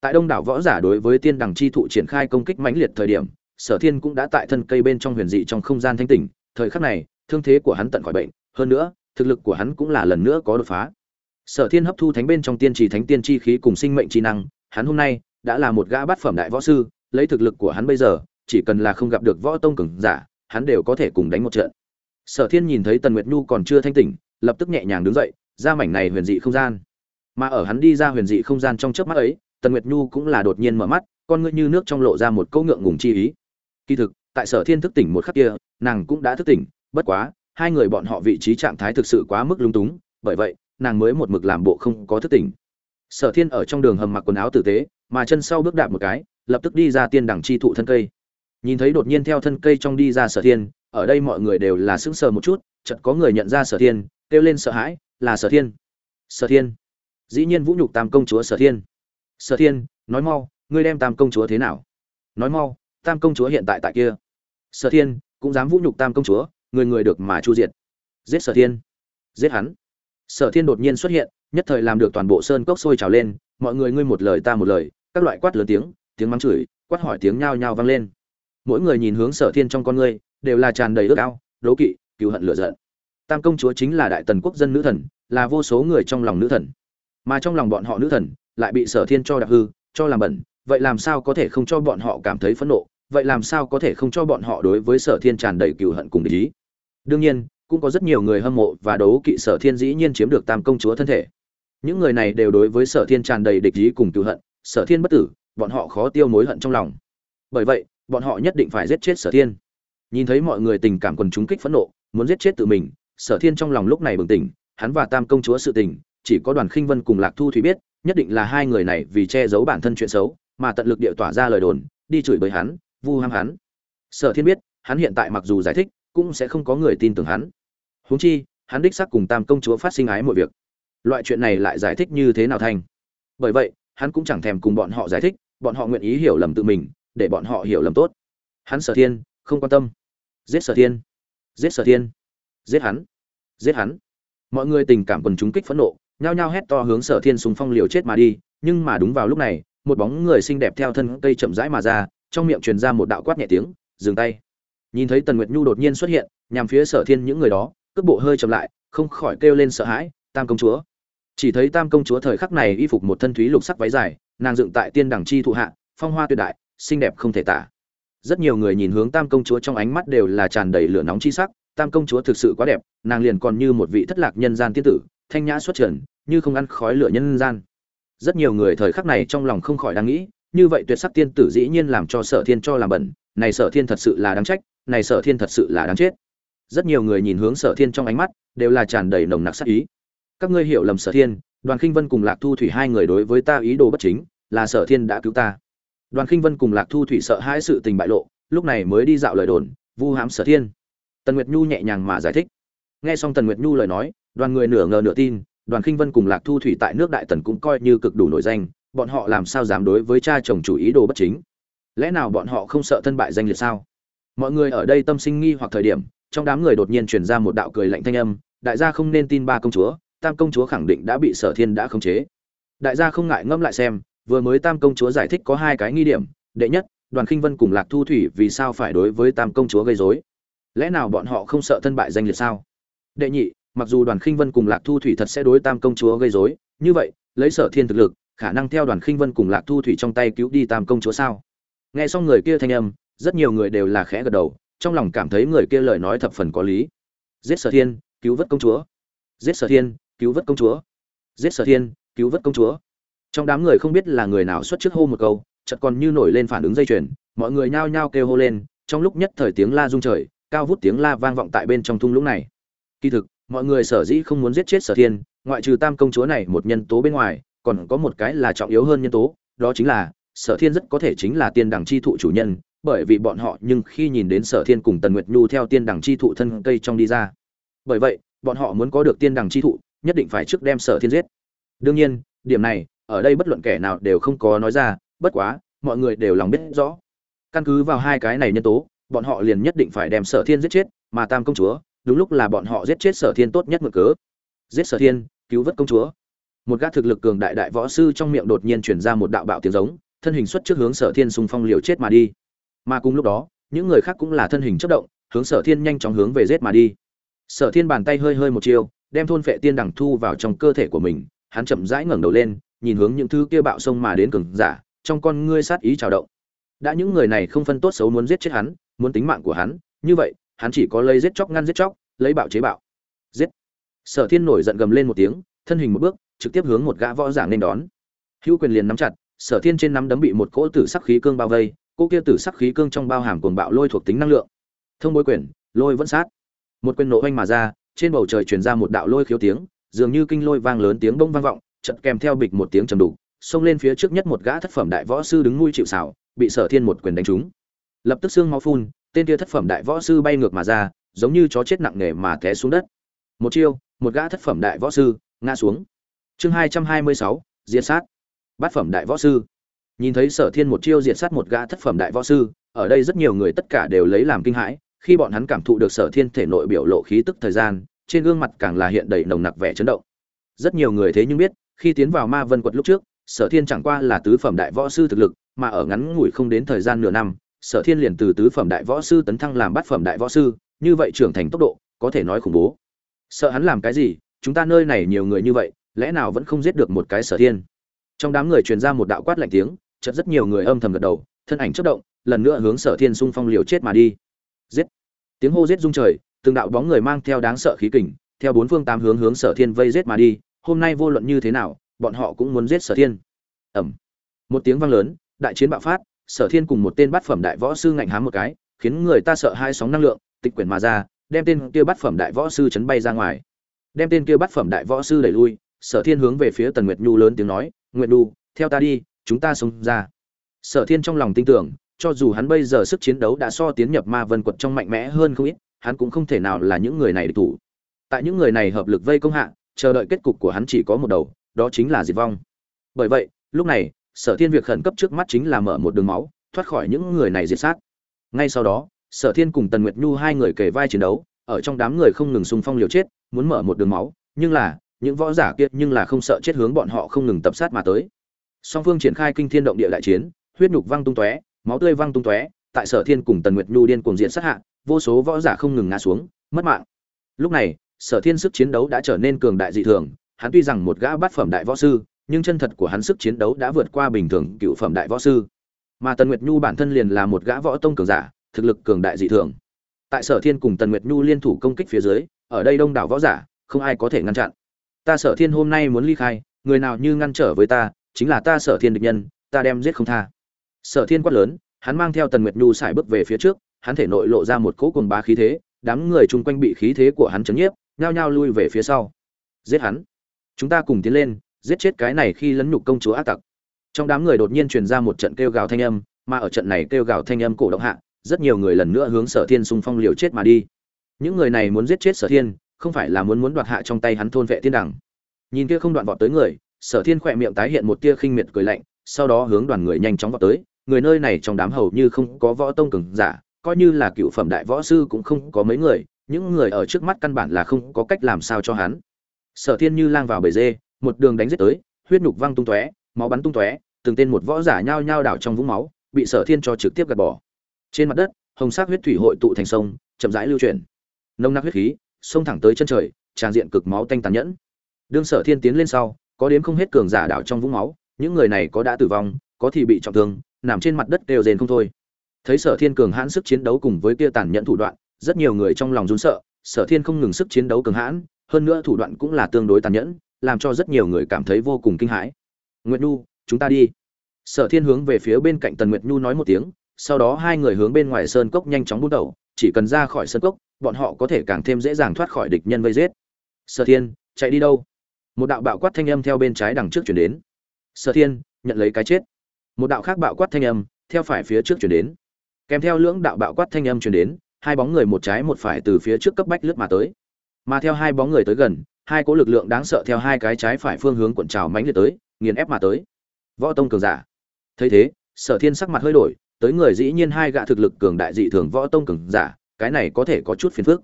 tại đông đảo võ giả đối với tiên đằng chi thụ triển khai công kích mãnh liệt thời điểm, sở thiên cũng đã tại thân cây bên trong huyền dị trong không gian thanh tỉnh, thời khắc này, thương thế của hắn tận khỏi bệnh, hơn nữa, thực lực của hắn cũng là lần nữa có đột phá. Sở thiên hấp thu thánh bên trong tiên trì thánh tiên chi khí cùng sinh mệnh chi năng, hắn hôm nay đã là một gã bát phẩm đại võ sư, lấy thực lực của hắn bây giờ, chỉ cần là không gặp được võ tông cường giả, hắn đều có thể cùng đánh một trận. Sở thiên nhìn thấy tần nguyệt nhu còn chưa thanh tỉnh, lập tức nhẹ nhàng đứng dậy, ra mảnh này huyền dị không gian. Mà ở hắn đi ra huyền dị không gian trong chớp mắt ấy tần nguyệt nhu cũng là đột nhiên mở mắt, con ngươi như nước trong lộ ra một câu ngượng ngùng chi ý. Kỳ thực, tại sở thiên thức tỉnh một khắc kia, nàng cũng đã thức tỉnh, bất quá, hai người bọn họ vị trí trạng thái thực sự quá mức lung túng, bởi vậy, nàng mới một mực làm bộ không có thức tỉnh. Sở thiên ở trong đường hầm mặc quần áo tử tế, mà chân sau bước đạp một cái, lập tức đi ra tiên đẳng chi thụ thân cây. Nhìn thấy đột nhiên theo thân cây trong đi ra sở thiên, ở đây mọi người đều là sững sờ một chút, chợt có người nhận ra sở thiên, kêu lên sợ hãi, là sở thiên. Sở thiên. Dĩ nhiên vũ nhục tam công chúa sở thiên sở thiên, nói mau, ngươi đem tam công chúa thế nào? Nói mau, tam công chúa hiện tại tại kia. Sở thiên, cũng dám vũ nhục tam công chúa, người người được mà chu diệt. Giết sở thiên. Giết hắn. Sở thiên đột nhiên xuất hiện, nhất thời làm được toàn bộ sơn cốc sôi trào lên, mọi người ngươi một lời ta một lời, các loại quát lớn tiếng tiếng mắng chửi, quát hỏi tiếng nhao nhao vang lên. Mỗi người nhìn hướng sở thiên trong con ngươi, đều là tràn đầy ước ao, đố kỵ cựu hận lựa giận. Tam công chúa chính là đại tần quốc dân nữ thần, là vô số người trong lòng nữ thần. Mà trong lòng bọn họ nữ thần lại bị sở thiên cho đặc hư, cho làm bẩn, vậy làm sao có thể không cho bọn họ cảm thấy phẫn nộ? Vậy làm sao có thể không cho bọn họ đối với sở thiên tràn đầy cựu hận cùng ý? Đương nhiên, cũng có rất nhiều người hâm mộ và đấu kỵ sở thiên dĩ nhiên chiếm được tam công chúa thân thể. Những người này đều đối với sở thiên tràn đầy địch ý cùng cựu hận, sở thiên bất tử, bọn họ khó tiêu mối hận trong lòng. Bởi vậy, bọn họ nhất định phải giết chết sở thiên. Nhìn thấy mọi người tình cảm quần chúng kích phẫn nộ, muốn giết chết tự mình, sở thiên trong lòng lúc này bừng tỉnh, hắn và tam công chúa sự tình, chỉ có đoàn khinh vân cùng lạc thu thủy biết nhất định là hai người này vì che giấu bản thân chuyện xấu, mà tận lực địa tỏa ra lời đồn, đi chửi bới hắn, vu ham hắn. Sở thiên biết, hắn hiện tại mặc dù giải thích, cũng sẽ không có người tin tưởng hắn. Huống chi, hắn đích xác cùng tam công chúa phát sinh ái mọi việc. Loại chuyện này lại giải thích như thế nào thành? Bởi vậy, hắn cũng chẳng thèm cùng bọn họ giải thích, bọn họ nguyện ý hiểu lầm tự mình, để bọn họ hiểu lầm tốt. Hắn sở thiên, không quan tâm. Giết sở thiên. Giết sở thiên. Giết hắn. Giết hắn. Mọi người tình cảm quần chúng kích phẫn nộ nhao nhao hét to hướng sở thiên súng phong liều chết mà đi, nhưng mà đúng vào lúc này, một bóng người xinh đẹp theo thân cây chậm rãi mà ra, trong miệng truyền ra một đạo quát nhẹ tiếng, dừng tay. Nhìn thấy tần nguyệt nhu đột nhiên xuất hiện, nhằm phía sở thiên những người đó, cước bộ hơi chậm lại, không khỏi kêu lên sợ hãi, tam công chúa. Chỉ thấy tam công chúa thời khắc này y phục một thân thúy lục sắc váy dài, nàng dựng tại tiên đẳng chi thụ hạ, phong hoa tuyệt đại, xinh đẹp không thể tả. Rất nhiều người nhìn hướng tam công chúa trong ánh mắt đều là tràn đầy lửa nóng chi sắc, tam công chúa thực sự quá đẹp, nàng liền còn như một vị thất lạc nhân gian tiên tử thanh nhã xuất trần, như không ăn khói lửa nhân gian. Rất nhiều người thời khắc này trong lòng không khỏi đang nghĩ, như vậy tuyệt sắc tiên tử dĩ nhiên làm cho sở thiên cho làm bẩn, này sở thiên thật sự là đáng trách, này sở thiên thật sự là đáng chết. Rất nhiều người nhìn hướng sở thiên trong ánh mắt, đều là tràn đầy nồng nặc sắc ý. Các ngươi hiểu lầm sở thiên, đoàn khinh vân cùng lạc thu thủy hai người đối với ta ý đồ bất chính, là sở thiên đã cứu ta. Đoàn khinh vân cùng lạc thu thủy sợ hãi sự tình bại lộ, lúc này mới đi dạo lời đồn, vu hãm sở thiên. Tần nguyệt nhu nhẹ nhàng mà giải thích. Nghe xong tần nguyệt nhu lời nói đoàn người nửa ngờ nửa tin, đoàn khinh vân cùng lạc thu thủy tại nước đại tần cũng coi như cực đủ nổi danh, bọn họ làm sao dám đối với cha chồng chủ ý đồ bất chính? Lẽ nào bọn họ không sợ thân bại danh liệt sao? Mọi người ở đây tâm sinh nghi hoặc thời điểm, trong đám người đột nhiên truyền ra một đạo cười lạnh thanh âm, đại gia không nên tin ba công chúa, tam công chúa khẳng định đã bị sở thiên đã khống chế. Đại gia không ngại ngẫm lại xem, vừa mới tam công chúa giải thích có hai cái nghi điểm, đệ nhất, đoàn khinh vân cùng lạc thu thủy vì sao phải đối với tam công chúa gây dối lẽ nào bọn họ không sợ thân bại danh liệt sao? Đệ nhị mặc dù đoàn khinh vân cùng lạc thu thủy thật sẽ đối tam công chúa gây dối như vậy, lấy sở thiên thực lực, khả năng theo đoàn khinh vân cùng lạc thu thủy trong tay cứu đi tam công chúa sao? Nghe xong người kia thanh âm, rất nhiều người đều là khẽ gật đầu, trong lòng cảm thấy người kia lời nói thập phần có lý. Giết sở thiên, cứu vớt công chúa. Giết sở thiên, cứu vớt công chúa. Giết sở thiên, cứu vớt công chúa. Trong đám người không biết là người nào xuất trước hô một câu, chợt còn như nổi lên phản ứng dây chuyền, mọi người nhao nhao kêu hô lên, trong lúc nhất thời tiếng la rung trời, cao vút tiếng la vang vọng tại bên trong thung lũng này. Kỳ thực mọi người sở dĩ không muốn giết chết sở thiên, ngoại trừ tam công chúa này một nhân tố bên ngoài, còn có một cái là trọng yếu hơn nhân tố, đó chính là sở thiên rất có thể chính là tiên đẳng chi thụ chủ nhân, bởi vì bọn họ nhưng khi nhìn đến sở thiên cùng tần nguyệt nhu theo tiên đẳng chi thụ thân cây trong đi ra. Bởi vậy, bọn họ muốn có được tiên đẳng chi thụ, nhất định phải trước đem sở thiên giết. Đương nhiên, điểm này, ở đây bất luận kẻ nào đều không có nói ra, bất quá, mọi người đều lòng biết rõ. Căn cứ vào hai cái này nhân tố, bọn họ liền nhất định phải đem sở thiên giết chết, mà tam công chúa đúng lúc là bọn họ giết chết sở thiên tốt nhất mượn cớ. Giết sở thiên, cứu vớt công chúa. Một gã thực lực cường đại đại võ sư trong miệng đột nhiên chuyển ra một đạo bạo tiếng giống, thân hình xuất trước hướng sở thiên xung phong liều chết mà đi. Mà cùng lúc đó, những người khác cũng là thân hình chất động, hướng sở thiên nhanh chóng hướng về giết mà đi. Sở thiên bàn tay hơi hơi một chiêu, đem thôn phệ tiên đằng thu vào trong cơ thể của mình, hắn chậm rãi ngẩng đầu lên, nhìn hướng những thứ kia bạo sông mà đến cường giả, trong con ngươi sát ý trào động. Đã những người này không phân tốt xấu muốn giết chết hắn, muốn tính mạng của hắn, như vậy hắn chỉ có lấy giết chóc ngăn giết chóc, lấy bạo chế bạo. Giết. Sở thiên nổi giận gầm lên một tiếng, thân hình một bước, trực tiếp hướng một gã võ giả nên đón. Hữu quyền liền nắm chặt, sở thiên trên nắm đấm bị một cỗ tử sắc khí cương bao vây, cỗ kia tử sắc khí cương trong bao hàm cuồng bạo lôi thuộc tính năng lượng. Thông bối quyền, lôi vẫn sát. Một quyền nổ oanh mà ra, trên bầu trời truyền ra một đạo lôi khiếu tiếng, dường như kinh lôi vang lớn tiếng bông vang vọng chật kèm theo bịch một tiếng trầm đục, xông lên phía trước nhất một gã thất phẩm đại võ sư đứng nuôi chịu xảo bị sở thiên một quyền đánh trúng. Lập tức xương máu phun tên kia thất phẩm đại võ sư bay ngược mà ra, giống như chó chết nặng nề mà té xuống đất. Một chiêu, một gã thất phẩm đại võ sư, ngã xuống. Chương hai trăm hai mươi sáu, diệt sát. Bát phẩm đại võ sư. Nhìn thấy sở thiên một chiêu diệt sát một gã thất phẩm đại võ sư, ở đây rất nhiều người tất cả đều lấy làm kinh hãi, khi bọn hắn cảm thụ được sở thiên thể nội biểu lộ khí tức thời gian, trên gương mặt càng là hiện đầy nồng nặc vẻ chấn động. Rất nhiều người thế nhưng biết, khi tiến vào ma vân quật lúc trước, sở thiên chẳng qua là tứ phẩm đại võ sư thực lực, mà ở ngắn ngủi không đến thời gian nửa năm sở thiên liền từ tứ phẩm đại võ sư tấn thăng làm bát phẩm đại võ sư, như vậy trưởng thành tốc độ, có thể nói khủng bố. Sợ hắn làm cái gì? Chúng ta nơi này nhiều người như vậy, lẽ nào vẫn không giết được một cái sở thiên? Trong đám người truyền ra một đạo quát lạnh tiếng, chợt rất nhiều người âm thầm gật đầu, thân ảnh chất động, lần nữa hướng sở thiên xung phong liều chết mà đi. Giết! Tiếng hô giết rung trời, từng đạo bóng người mang theo đáng sợ khí kình, theo bốn phương tám hướng hướng sở thiên vây giết mà đi, hôm nay vô luận như thế nào, bọn họ cũng muốn giết sở thiên. Ẩm một tiếng vang lớn, đại chiến bạo phát sở thiên cùng một tên bát phẩm đại võ sư ngạnh hám một cái, khiến người ta sợ hai sóng năng lượng, tịch quyển mà ra, đem tên kia bát phẩm đại võ sư chấn bay ra ngoài. Đem tên kia bát phẩm đại võ sư đẩy lui, sở thiên hướng về phía tần nguyệt nhu lớn tiếng nói, nguyệt nhu, theo ta đi, chúng ta sống ra. Sở thiên trong lòng tin tưởng, cho dù hắn bây giờ sức chiến đấu đã so tiến nhập ma vân quật trong mạnh mẽ hơn không ít, hắn cũng không thể nào là những người này địch thủ. Tại những người này hợp lực vây công hạ, chờ đợi kết cục của hắn chỉ có một đầu, đó chính là diệt vong. Bởi vậy, lúc này sở thiên việc khẩn cấp trước mắt chính là mở một đường máu, thoát khỏi những người này diệt sát. Ngay sau đó, sở thiên cùng tần nguyệt nhu hai người kề vai chiến đấu, ở trong đám người không ngừng xung phong liều chết, muốn mở một đường máu, nhưng là, những võ giả kia nhưng là không sợ chết hướng bọn họ không ngừng tập sát mà tới. Song phương triển khai kinh thiên động địa đại chiến, huyết nhục văng tung tóe, máu tươi văng tung tóe, tại sở thiên cùng tần nguyệt nhu điên cuồng diện sát hạ, vô số võ giả không ngừng ngã xuống, mất mạng. Lúc này, sở thiên sức chiến đấu đã trở nên cường đại dị thường, hắn tuy rằng một gã bát phẩm đại võ sư nhưng chân thật của hắn sức chiến đấu đã vượt qua bình thường cựu phẩm đại võ sư. Mà tần nguyệt nhu bản thân liền là một gã võ tông cường giả, thực lực cường đại dị thường. Tại sở thiên cùng tần nguyệt nhu liên thủ công kích phía dưới, ở đây đông đảo võ giả, không ai có thể ngăn chặn. Ta sở thiên hôm nay muốn ly khai, người nào như ngăn trở với ta, chính là ta sở thiên địch nhân, ta đem giết không tha. Sở thiên quát lớn, hắn mang theo tần nguyệt nhu xài bước về phía trước, hắn thể nội lộ ra một cỗ cuồng bá khí thế, đám người chung quanh bị khí thế của hắn chấn nhiếp, nhao nhao lui về phía sau. Giết hắn. Chúng ta cùng tiến lên giết chết cái này khi lấn nhục công chúa ác tặc. Trong đám người đột nhiên truyền ra một trận kêu gào thanh âm, mà ở trận này kêu gào thanh âm cổ động hạ, rất nhiều người lần nữa hướng sở thiên xung phong liều chết mà đi. Những người này muốn giết chết sở thiên, không phải là muốn muốn đoạt hạ trong tay hắn thôn vệ thiên đẳng nhìn kia không đoạn vọt tới người, sở thiên khỏe miệng tái hiện một tia khinh miệt cười lạnh, sau đó hướng đoàn người nhanh chóng vọt tới. Người nơi này trong đám hầu như không có võ tông cường giả, coi như là cựu phẩm đại võ sư cũng không có mấy người, những người ở trước mắt căn bản là không có cách làm sao cho hắn. Sở thiên như lang vào bầy dê một đường đánh giết tới, huyết nhục văng tung tóe, máu bắn tung tóe, từng tên một võ giả nhao nhao đảo trong vũng máu, bị sở thiên cho trực tiếp gạt bỏ. Trên mặt đất, hồng sắc huyết thủy hội tụ thành sông, chậm rãi lưu chuyển. Nông nặc huyết khí sông thẳng tới chân trời, tràn diện cực máu tanh tàn nhẫn. Đương sở thiên tiến lên sau, có đến không hết cường giả đảo trong vũng máu, những người này có đã tử vong, có thì bị trọng thương, nằm trên mặt đất đều rền không thôi. Thấy sở thiên cường hãn sức chiến đấu cùng với kia tàn nhẫn thủ đoạn, rất nhiều người trong lòng run sợ, sở thiên không ngừng sức chiến đấu cường hãn, hơn nữa thủ đoạn cũng là tương đối tàn nhẫn làm cho rất nhiều người cảm thấy vô cùng kinh hãi. Nguyệt nhu, chúng ta đi. Sở thiên hướng về phía bên cạnh tần nguyệt nhu nói một tiếng, sau đó hai người hướng bên ngoài sơn cốc nhanh chóng bút đầu, chỉ cần ra khỏi sơn cốc, bọn họ có thể càng thêm dễ dàng thoát khỏi địch nhân vây giết. Sở thiên, chạy đi đâu? Một đạo bạo quát thanh âm theo bên trái đằng trước chuyển đến. Sở thiên, nhận lấy cái chết. Một đạo khác bạo quát thanh âm, theo phải phía trước chuyển đến. Kèm theo lưỡng đạo bạo quát thanh âm chuyển đến, hai bóng người một trái một phải từ phía trước cấp bách lướt mà tới. Mà theo hai bóng người tới gần hai cỗ lực lượng đáng sợ theo hai cái trái phải phương hướng cuộn trào mãnh liệt tới, nghiền ép mà tới. Võ tông cường giả. Thấy thế, sở thiên sắc mặt hơi đổi, tới người dĩ nhiên hai gã thực lực cường đại dị thường võ tông cường giả, cái này có thể có chút phiền phức.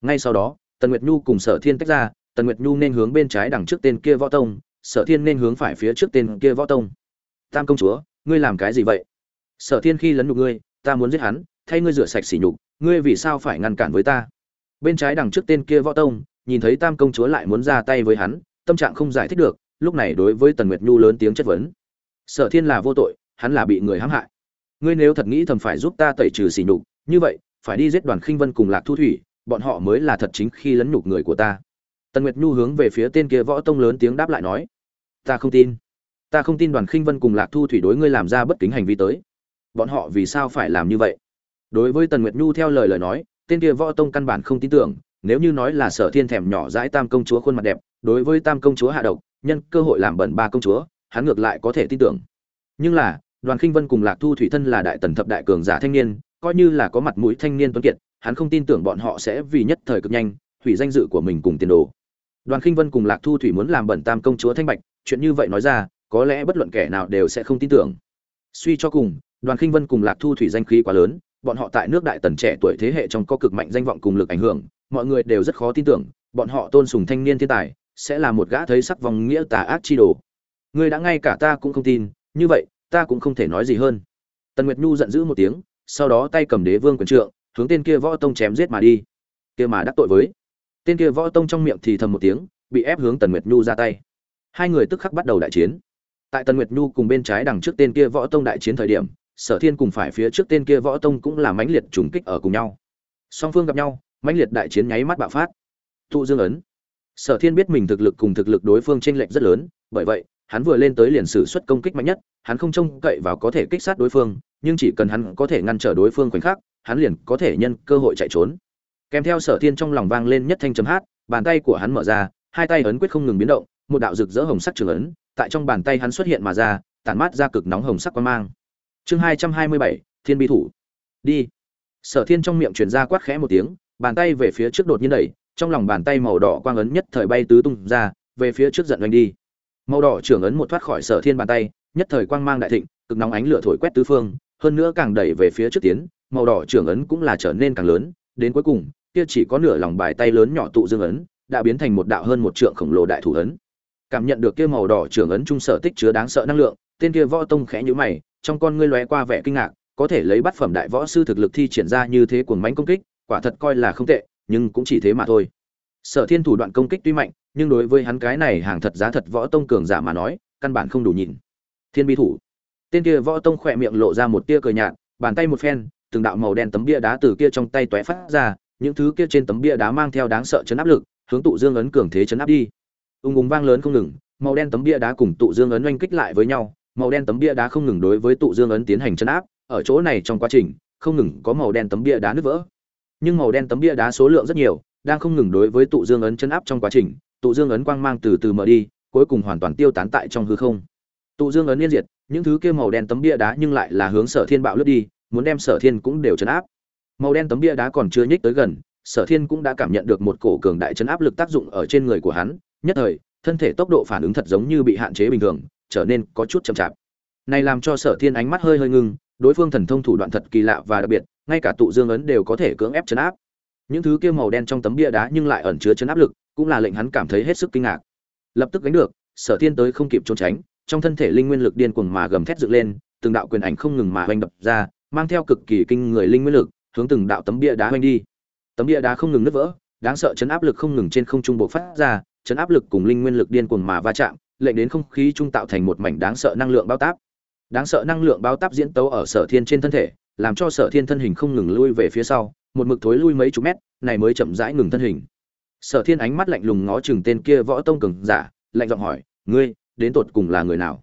Ngay sau đó, tần nguyệt nhu cùng sở thiên tách ra, tần nguyệt nhu nên hướng bên trái đằng trước tên kia võ tông, sở thiên nên hướng phải phía trước tên kia võ tông. Tam công chúa, ngươi làm cái gì vậy? Sở thiên khi lấn nhục ngươi, ta muốn giết hắn, thay ngươi rửa sạch sỉ nhục, ngươi vì sao phải ngăn cản với ta? Bên trái đằng trước tên kia võ tông nhìn thấy tam công chúa lại muốn ra tay với hắn, tâm trạng không giải thích được, lúc này đối với tần nguyệt nhu lớn tiếng chất vấn. Sở thiên là vô tội, hắn là bị người hãm hại. Ngươi nếu thật nghĩ thầm phải giúp ta tẩy trừ sỉ nhục, như vậy, phải đi giết đoàn khinh vân cùng lạc thu thủy, bọn họ mới là thật chính khi lấn nhục người của ta. Tần nguyệt nhu hướng về phía tên kia võ tông lớn tiếng đáp lại nói, ta không tin. Ta không tin đoàn khinh vân cùng lạc thu thủy đối ngươi làm ra bất kính hành vi tới. Bọn họ vì sao phải làm như vậy? Đối với tần nguyệt nhu theo lời lời nói, tên kia võ tông căn bản không tin tưởng nếu như nói là sở thiên thèm nhỏ dãi tam công chúa khuôn mặt đẹp, đối với tam công chúa hạ độc, nhân cơ hội làm bẩn ba công chúa, hắn ngược lại có thể tin tưởng. Nhưng là, đoàn khinh vân cùng lạc thu thủy thân là đại tần thập đại cường giả thanh niên, coi như là có mặt mũi thanh niên tuấn kiệt, hắn không tin tưởng bọn họ sẽ vì nhất thời cực nhanh, hủy danh dự của mình cùng tiền đồ. Đoàn khinh vân cùng lạc thu thủy muốn làm bẩn tam công chúa thanh bạch, chuyện như vậy nói ra, có lẽ bất luận kẻ nào đều sẽ không tin tưởng. Suy cho cùng, đoàn khinh vân cùng lạc thu thủy danh khí quá lớn, bọn họ tại nước đại tần trẻ tuổi thế hệ trong có cực mạnh danh vọng cùng lực ảnh hưởng mọi người đều rất khó tin tưởng, bọn họ tôn sùng thanh niên thiên tài, sẽ là một gã thấy sắc vòng nghĩa tà ác chi đồ. Người đã ngay cả ta cũng không tin, như vậy, ta cũng không thể nói gì hơn. Tần nguyệt nhu giận dữ một tiếng, sau đó tay cầm đế vương quyền trượng, hướng tên kia võ tông chém giết mà đi. Kia mà đắc tội với. Tên kia võ tông trong miệng thì thầm một tiếng, bị ép hướng tần nguyệt nhu ra tay. Hai người tức khắc bắt đầu đại chiến. Tại tần nguyệt nhu cùng bên trái đằng trước tên kia võ tông đại chiến thời điểm, sở thiên cùng phải phía trước tên kia võ tông cũng là mãnh liệt trùng kích ở cùng nhau. Song phương gặp nhau mãnh liệt đại chiến nháy mắt bạo phát. Tụ dương ấn. Sở thiên biết mình thực lực cùng thực lực đối phương t r ê n lệch rất lớn, bởi vậy, hắn vừa lên tới liền sử xuất công kích mạnh nhất, hắn không trông cậy vào có thể kích sát đối phương, nhưng chỉ cần hắn có thể ngăn trở đối phương khoảnh khắc, hắn liền có thể nhân cơ hội chạy trốn. Kèm theo sở thiên trong lòng vang lên nhất thanh chấm hát, bàn tay của hắn mở ra, hai tay ấn quyết không ngừng biến động, một đạo rực rỡ hồng sắc trường ấn, tại trong bàn tay hắn xuất hiện mà ra, tản mát ra cực nóng hồng sắc quan mang. Chương hai trăm hai mươi bảy, thiên bi thủ. Đi. Sở thiên trong miệng truyền ra quát khẽ một tiếng bàn tay về phía trước đột nhiên đẩy, trong lòng bàn tay màu đỏ quang ấn nhất thời bay tứ tung ra, về phía trước giận oanh đi. Màu đỏ trưởng ấn một thoát khỏi sở thiên bàn tay, nhất thời quang mang đại thịnh, cực nóng ánh lửa thổi quét tứ phương, hơn nữa càng đẩy về phía trước tiến, màu đỏ trưởng ấn cũng là trở nên càng lớn, đến cuối cùng, kia chỉ có nửa lòng bài tay lớn nhỏ tụ dương ấn, đã biến thành một đạo hơn một trượng khổng lồ đại thủ ấn. Cảm nhận được kia màu đỏ trưởng ấn trung sở tích chứa đáng sợ năng lượng, tên kia võ tông khẽ nhíu mày, trong con ngươi lóe qua vẻ kinh ngạc, có thể lấy bắt phẩm đại võ sư thực lực thi triển ra như thế cuồng mãnh công kích quả thật coi là không tệ, nhưng cũng chỉ thế mà thôi. Sở thiên thủ đoạn công kích tuy mạnh, nhưng đối với hắn cái này hàng thật giá thật võ tông cường giả mà nói, căn bản không đủ nhìn thiên bi thủ. Tên kia võ tông khỏe miệng lộ ra một tia cười nhạt, bàn tay một phen, từng đạo màu đen tấm bia đá từ kia trong tay tóe phát ra, những thứ kia trên tấm bia đá mang theo đáng sợ chấn áp lực, hướng tụ dương ấn cường thế chấn áp đi. Ung ung vang lớn không ngừng, màu đen tấm bia đá cùng tụ dương ấn oanh kích lại với nhau, màu đen tấm bia đá không ngừng đối với tụ dương ấn tiến hành chấn áp, ở chỗ này trong quá trình, không ngừng có màu đen tấm bia đá nứt vỡ nhưng màu đen tấm bia đá số lượng rất nhiều, đang không ngừng đối với tụ dương ấn chấn áp trong quá trình. Tụ dương ấn quang mang từ từ mở đi, cuối cùng hoàn toàn tiêu tán tại trong hư không. Tụ dương ấn yên diệt, những thứ kia màu đen tấm bia đá nhưng lại là hướng sở thiên bạo lướt đi, muốn đem sở thiên cũng đều chấn áp. Màu đen tấm bia đá còn chưa nhích tới gần, sở thiên cũng đã cảm nhận được một cổ cường đại chấn áp lực tác dụng ở trên người của hắn, nhất thời, thân thể tốc độ phản ứng thật giống như bị hạn chế bình thường, trở nên có chút chậm chạp. Này làm cho sở thiên ánh mắt hơi hơi ngưng, đối phương thần thông thủ đoạn thật kỳ lạ và đặc biệt ngay cả tụ dương ấn đều có thể cưỡng ép chấn áp. Những thứ kia màu đen trong tấm bia đá nhưng lại ẩn chứa chấn áp lực, cũng là lệnh hắn cảm thấy hết sức kinh ngạc. Lập tức gánh được, sở thiên tới không kịp trốn tránh, trong thân thể linh nguyên lực điên cuồng mà gầm thét dựng lên, từng đạo quyền ảnh không ngừng mà hoành đập ra, mang theo cực kỳ kinh người linh nguyên lực, hướng từng đạo tấm bia đá hoành đi. Tấm bia đá không ngừng nứt vỡ, đáng sợ chấn áp lực không ngừng trên không trung bộ phát ra, chấn áp lực cùng linh nguyên lực điên cuồng mà va chạm, lệnh đến không khí trung tạo thành một mảnh đáng sợ năng lượng bao táp. Đáng sợ năng lượng bao táp diễn tấu ở sở thiên trên thân thể làm cho sở thiên thân hình không ngừng lui về phía sau, một mực thối lui mấy chục mét, này mới chậm rãi ngừng thân hình. Sở thiên ánh mắt lạnh lùng ngó chừng tên kia võ tông cường giả, lạnh giọng hỏi, ngươi, đến tột cùng là người nào?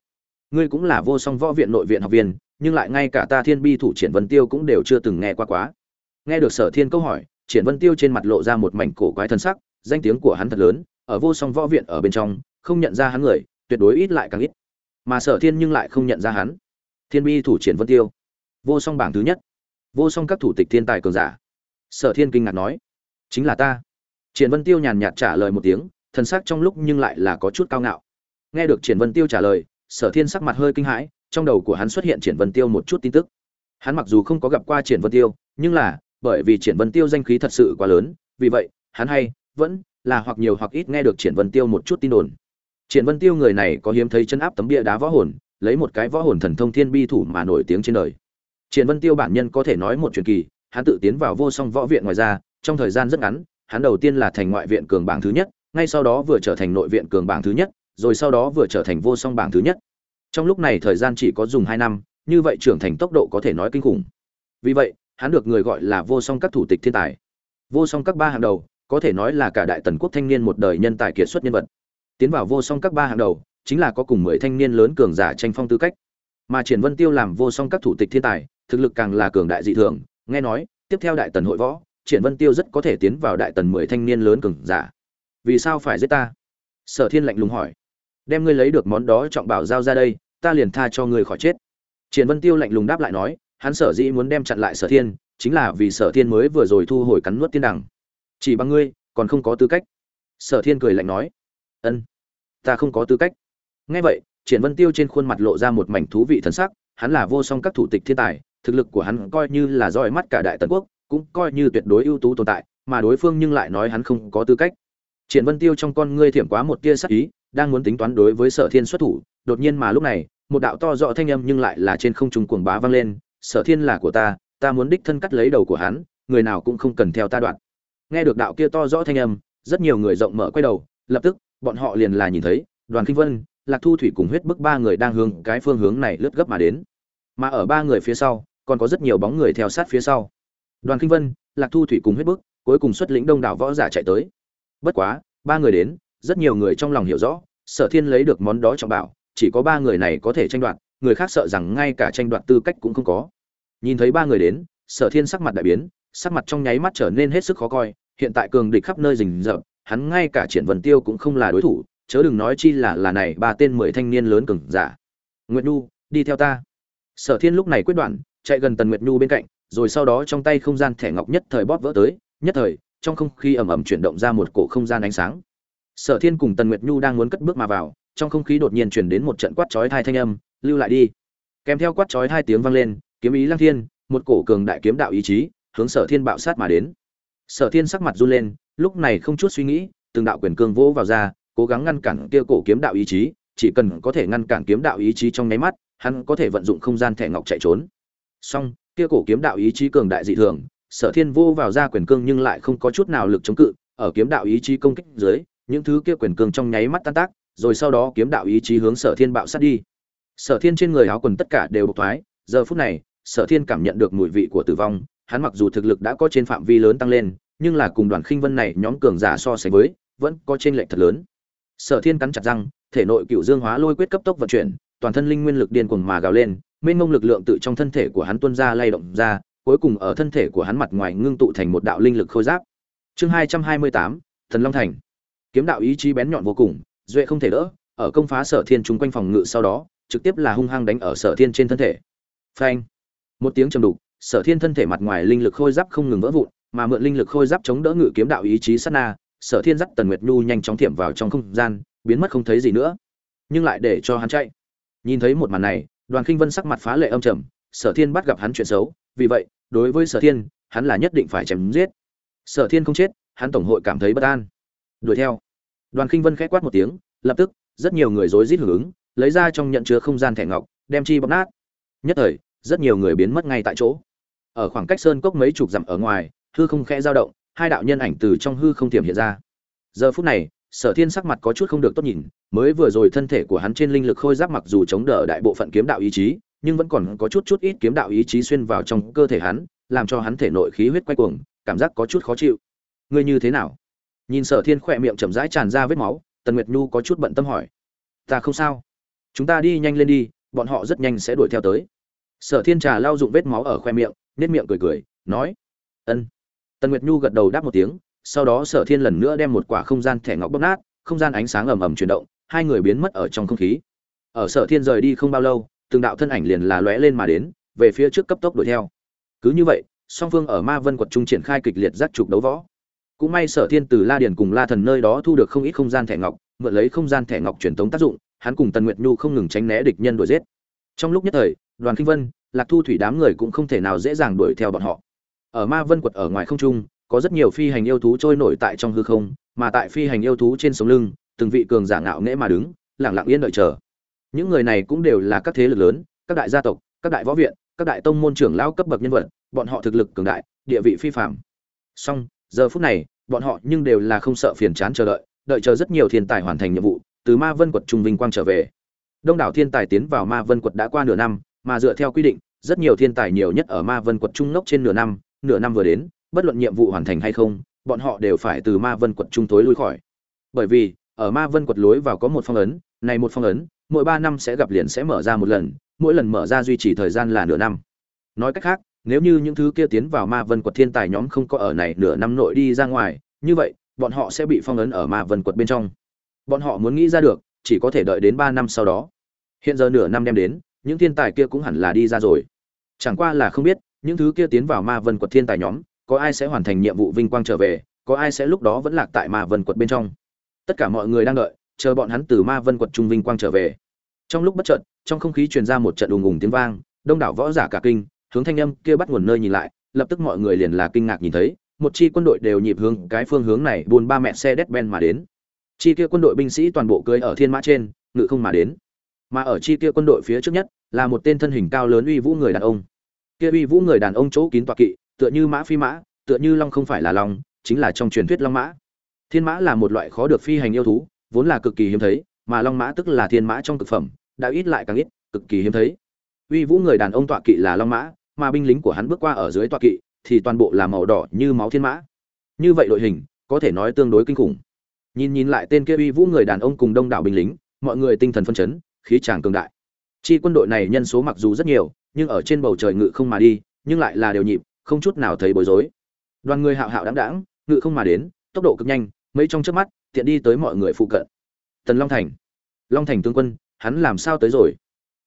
Ngươi cũng là vô song võ viện nội viện học viên, nhưng lại ngay cả ta thiên bi thủ triển vân tiêu cũng đều chưa từng nghe qua quá. Nghe được sở thiên câu hỏi, triển vân tiêu trên mặt lộ ra một mảnh cổ quái thân sắc, danh tiếng của hắn thật lớn, ở vô song võ viện ở bên trong, không nhận ra hắn người, tuyệt đối ít lại càng ít. Mà sở thiên nhưng lại không nhận ra hắn. Thiên bi thủ triển vân tiêu vô song bảng thứ nhất. Vô song các thủ tịch thiên tài cường giả. Sở thiên kinh ngạc nói, chính là ta. Triển vân tiêu nhàn nhạt trả lời một tiếng, thần sắc trong lúc nhưng lại là có chút cao ngạo. Nghe được triển vân tiêu trả lời, sở thiên sắc mặt hơi kinh hãi, trong đầu của hắn xuất hiện triển vân tiêu một chút tin tức. Hắn mặc dù không có gặp qua triển vân tiêu, nhưng là, bởi vì triển vân tiêu danh khí thật sự quá lớn, vì vậy, hắn hay, vẫn, là hoặc nhiều hoặc ít nghe được triển vân tiêu một chút tin đồn. Triển vân tiêu người này có hiếm thấy chân áp tấm bia đá võ hồn, lấy một cái võ hồn thần thông thiên bi thủ mà nổi tiếng trên đời triển vân tiêu bản nhân có thể nói một truyền kỳ, hắn tự tiến vào vô song võ viện ngoài ra, trong thời gian rất ngắn, hắn đầu tiên là thành ngoại viện cường bảng thứ nhất, ngay sau đó vừa trở thành nội viện cường bảng thứ nhất, rồi sau đó vừa trở thành vô song bảng thứ nhất. Trong lúc này thời gian chỉ có dùng hai năm, như vậy trưởng thành tốc độ có thể nói kinh khủng. Vì vậy, hắn được người gọi là vô song các thủ tịch thiên tài. Vô song các ba hàng đầu, có thể nói là cả đại tần quốc thanh niên một đời nhân tài kiệt xuất nhân vật. Tiến vào vô song các ba hàng đầu, chính là có cùng mười thanh niên lớn cường giả tranh phong tư cách. Mà triển vân tiêu làm vô song các thủ tịch thiên tài thực lực càng là cường đại dị thường, nghe nói, tiếp theo đại tần hội võ, triển vân tiêu rất có thể tiến vào đại tần mười thanh niên lớn cường giả. Vì sao phải giết ta? Sở thiên lạnh lùng hỏi. Đem ngươi lấy được món đó trọng bảo giao ra đây, ta liền tha cho ngươi khỏi chết. Triển vân tiêu lạnh lùng đáp lại nói, hắn sở dĩ muốn đem chặn lại sở thiên, chính là vì sở thiên mới vừa rồi thu hồi cắn nuốt tiên đẳng. Chỉ bằng ngươi, còn không có tư cách. Sở thiên cười lạnh nói. Ân, ta không có tư cách. Nghe vậy, triển vân tiêu trên khuôn mặt lộ ra một mảnh thú vị thần sắc, hắn là vô song các thủ tịch thiên tài thực lực của hắn coi như là roi mắt cả đại tần quốc, cũng coi như tuyệt đối ưu tú tồn tại, mà đối phương nhưng lại nói hắn không có tư cách. Triển vân tiêu trong con ngươi thiểm quá một tia sắc ý, đang muốn tính toán đối với sở thiên xuất thủ, đột nhiên mà lúc này, một đạo to rõ thanh âm nhưng lại là trên không trung cuồng bá vang lên, sở thiên là của ta ta muốn đích thân cắt lấy đầu của hắn, người nào cũng không cần theo ta đoạn. Nghe được đạo kia to rõ thanh âm, rất nhiều người rộng mở quay đầu, lập tức, bọn họ liền là nhìn thấy, đoàn kinh vân, lạc thu thủy cùng huyết bức ba người đang hướng cái phương hướng này lướt gấp mà đến. Mà ở ba người phía sau còn có rất nhiều bóng người theo sát phía sau. Đoàn kinh vân, lạc thu thủy cùng huyết bức, cuối cùng xuất lĩnh đông đảo võ giả chạy tới. Bất quá, ba người đến, rất nhiều người trong lòng hiểu rõ, sở thiên lấy được món đó trọng bảo, chỉ có ba người này có thể tranh đoạt, người khác sợ rằng ngay cả tranh đoạt tư cách cũng không có. Nhìn thấy ba người đến, sở thiên sắc mặt đại biến, sắc mặt trong nháy mắt trở nên hết sức khó coi, hiện tại cường địch khắp nơi rình rập, hắn ngay cả triển Vân tiêu cũng không là đối thủ, chớ đừng nói chi là là này ba tên mười thanh niên lớn cường giả. Nguyệt nhu, đi theo ta. Sở thiên lúc này quyết đoán chạy gần tần nguyệt nhu bên cạnh, rồi sau đó trong tay không gian thẻ ngọc nhất thời bóp vỡ tới, nhất thời, trong không khí ẩm ẩm chuyển động ra một cổ không gian ánh sáng. Sở thiên cùng tần nguyệt nhu đang muốn cất bước mà vào, trong không khí đột nhiên chuyển đến một trận quát chói thai thanh âm, lưu lại đi. Kèm theo quát chói thai tiếng vang lên, kiếm ý lang thiên, một cổ cường đại kiếm đạo ý chí, hướng sở thiên bạo sát mà đến. Sở thiên sắc mặt run lên, lúc này không chút suy nghĩ, từng đạo quyền cương vỗ vào ra, cố gắng ngăn cản kia cổ kiếm đạo ý chí, chỉ cần có thể ngăn cản kiếm đạo ý chí trong nháy mắt, hắn có thể vận dụng không gian thẻ ngọc chạy trốn song kia cổ kiếm đạo ý chí cường đại dị thường, sở thiên vô vào ra quyền cương nhưng lại không có chút nào lực chống cự, ở kiếm đạo ý chí công kích dưới, những thứ kia quyền cương trong nháy mắt tan tác, rồi sau đó kiếm đạo ý chí hướng sở thiên bạo sát đi. Sở thiên trên người áo quần tất cả đều bộc thoái, giờ phút này, sở thiên cảm nhận được mùi vị của tử vong, hắn mặc dù thực lực đã có trên phạm vi lớn tăng lên, nhưng là cùng đoàn khinh vân này nhóm cường giả so sánh với, vẫn có trên lệch thật lớn. Sở thiên cắn chặt răng, thể nội cựu dương hóa lôi quyết cấp tốc vận chuyển, toàn thân linh nguyên lực điên cuồng mà gào lên mênh mông lực lượng tự trong thân thể của hắn tuôn ra lay động ra, cuối cùng ở thân thể của hắn mặt ngoài ngưng tụ thành một đạo linh lực khôi giáp. Chương hai trăm hai mươi tám, thần long thành. Kiếm đạo ý chí bén nhọn vô cùng, duệ không thể đỡ, ở công phá sở thiên chúng quanh phòng ngự sau đó, trực tiếp là hung hăng đánh ở sở thiên trên thân thể. Phanh. Một tiếng trầm đục, sở thiên thân thể mặt ngoài linh lực khôi giáp không ngừng vỡ vụn, mà mượn linh lực khôi giáp chống đỡ ngự kiếm đạo ý chí sát na, sở thiên dắt tần nguyệt nhu nhanh chóng thiểm vào trong không gian, biến mất không thấy gì nữa. Nhưng lại để cho hắn chạy. Nhìn thấy một màn này đoàn khinh vân sắc mặt phá lệ âm trầm, sở thiên bắt gặp hắn chuyện xấu, vì vậy, đối với sở thiên, hắn là nhất định phải chém giết. Sở thiên không chết, hắn tổng hội cảm thấy bất an. Đuổi theo. Đoàn khinh vân khẽ quát một tiếng, lập tức, rất nhiều người rối rít hưởng ứng, lấy ra trong nhận chứa không gian thẻ ngọc, đem chi bóp nát. Nhất thời, rất nhiều người biến mất ngay tại chỗ. Ở khoảng cách sơn cốc mấy chục dặm ở ngoài, hư không khẽ dao động, hai đạo nhân ảnh từ trong hư không tiềm hiện ra. Giờ phút này sở thiên sắc mặt có chút không được tốt nhìn, mới vừa rồi thân thể của hắn trên linh lực khôi giáp mặc dù chống đỡ đại bộ phận kiếm đạo ý chí, nhưng vẫn còn có chút chút ít kiếm đạo ý chí xuyên vào trong cơ thể hắn, làm cho hắn thể nội khí huyết quay cuồng, cảm giác có chút khó chịu. Ngươi như thế nào? Nhìn sở thiên khỏe miệng chậm rãi tràn ra vết máu, tần nguyệt nhu có chút bận tâm hỏi. Ta không sao. Chúng ta đi nhanh lên đi, bọn họ rất nhanh sẽ đuổi theo tới. Sở thiên trà lau dụng vết máu ở khoe miệng nết miệng cười cười, nói, ân. Tần nguyệt nhu gật đầu đáp một tiếng sau đó sở thiên lần nữa đem một quả không gian thẻ ngọc bóp nát, không gian ánh sáng ầm ầm chuyển động, hai người biến mất ở trong không khí. Ở sở thiên rời đi không bao lâu, từng đạo thân ảnh liền là lóe lên mà đến, về phía trước cấp tốc đuổi theo. Cứ như vậy, song phương ở ma vân quật trung triển khai kịch liệt giác trục đấu võ. Cũng may sở thiên từ la điền cùng la thần nơi đó thu được không ít không gian thẻ ngọc, mượn lấy không gian thẻ ngọc truyền tống tác dụng, hắn cùng tần nguyệt nhu không ngừng tránh né địch nhân đuổi giết. Trong lúc nhất thời, đoàn kinh vân, lạc thu thủy đám người cũng không thể nào dễ dàng đuổi theo bọn họ. Ở ma vân quật ở ngoài không trung có rất nhiều phi hành yêu thú trôi nổi tại trong hư không, mà tại phi hành yêu thú trên sống lưng, từng vị cường giả ngạo nghễ mà đứng, lặng lặng yên đợi chờ những người này cũng đều là các thế lực lớn, các đại gia tộc, các đại võ viện, các đại tông môn trưởng lão cấp bậc nhân vật, bọn họ thực lực cường đại, địa vị phi phàm. song, giờ phút này, bọn họ nhưng đều là không sợ phiền chán chờ đợi đợi chờ rất nhiều thiên tài hoàn thành nhiệm vụ, từ ma vân quật trung vinh quang trở về đông đảo thiên tài tiến vào ma vân quật đã qua nửa năm, mà dựa theo quy định, rất nhiều thiên tài nhiều nhất ở ma vân quật trung ngốc trên nửa năm nửa năm vừa đến bất luận nhiệm vụ hoàn thành hay không, bọn họ đều phải từ ma vân quật trung tối lui khỏi. Bởi vì, ở ma vân quật lối vào có một phong ấn, này một phong ấn, mỗi ba năm sẽ gặp liền sẽ mở ra một lần, mỗi lần mở ra duy trì thời gian là nửa năm. Nói cách khác, nếu như những thứ kia tiến vào ma vân quật thiên tài nhóm không có ở này nửa năm nội đi ra ngoài, như vậy, bọn họ sẽ bị phong ấn ở ma vân quật bên trong. Bọn họ muốn nghĩ ra được, chỉ có thể đợi đến ba năm sau đó. Hiện giờ nửa năm đem đến, những thiên tài kia cũng hẳn là đi ra rồi. Chẳng qua là không biết, những thứ kia tiến vào ma vân quật thiên tài nhóm có ai sẽ hoàn thành nhiệm vụ vinh quang trở về, có ai sẽ lúc đó vẫn lạc tại ma vân quật bên trong. Tất cả mọi người đang đợi, chờ bọn hắn từ ma vân quật trung vinh quang trở về. Trong lúc bất chợt, trong không khí truyền ra một trận ùng ùng tiếng vang, đông đảo võ giả cả kinh, hướng thanh âm kia bắt nguồn nơi nhìn lại, lập tức mọi người liền là kinh ngạc nhìn thấy, một chi quân đội đều nhịp hướng cái phương hướng này buôn ba mẹ xe đét ben mà đến. Chi kia quân đội binh sĩ toàn bộ cưỡi ở thiên mã trên, ngự không mà đến. Mà ở chi kia quân đội phía trước nhất, là một tên thân hình cao lớn uy vũ người đàn ông. Kia uy vũ người đàn ông chỗ kín tọa kỵ tựa như mã phi mã, tựa như long không phải là long, chính là trong truyền thuyết long mã. Thiên mã là một loại khó được phi hành yêu thú, vốn là cực kỳ hiếm thấy, mà long mã tức là thiên mã trong thực phẩm, đã ít lại càng ít, cực kỳ hiếm thấy. Uy vũ người đàn ông tọa kỵ là long mã, mà binh lính của hắn bước qua ở dưới tọa kỵ, thì toàn bộ là màu đỏ như máu thiên mã. Như vậy đội hình, có thể nói tương đối kinh khủng. Nhìn nhìn lại tên kia uy vũ người đàn ông cùng đông đảo binh lính, mọi người tinh thần phân chấn, khí tràng cường đại. Chi quân đội này nhân số mặc dù rất nhiều, nhưng ở trên bầu trời ngự không mà đi, nhưng lại là đều nhịp không chút nào thấy bối rối. Đoàn người hạo hạo đáng đáng ngự không mà đến, tốc độ cực nhanh, mấy trong trước mắt, tiện đi tới mọi người phụ cận. Tần long thành. Long thành tướng quân, hắn làm sao tới rồi?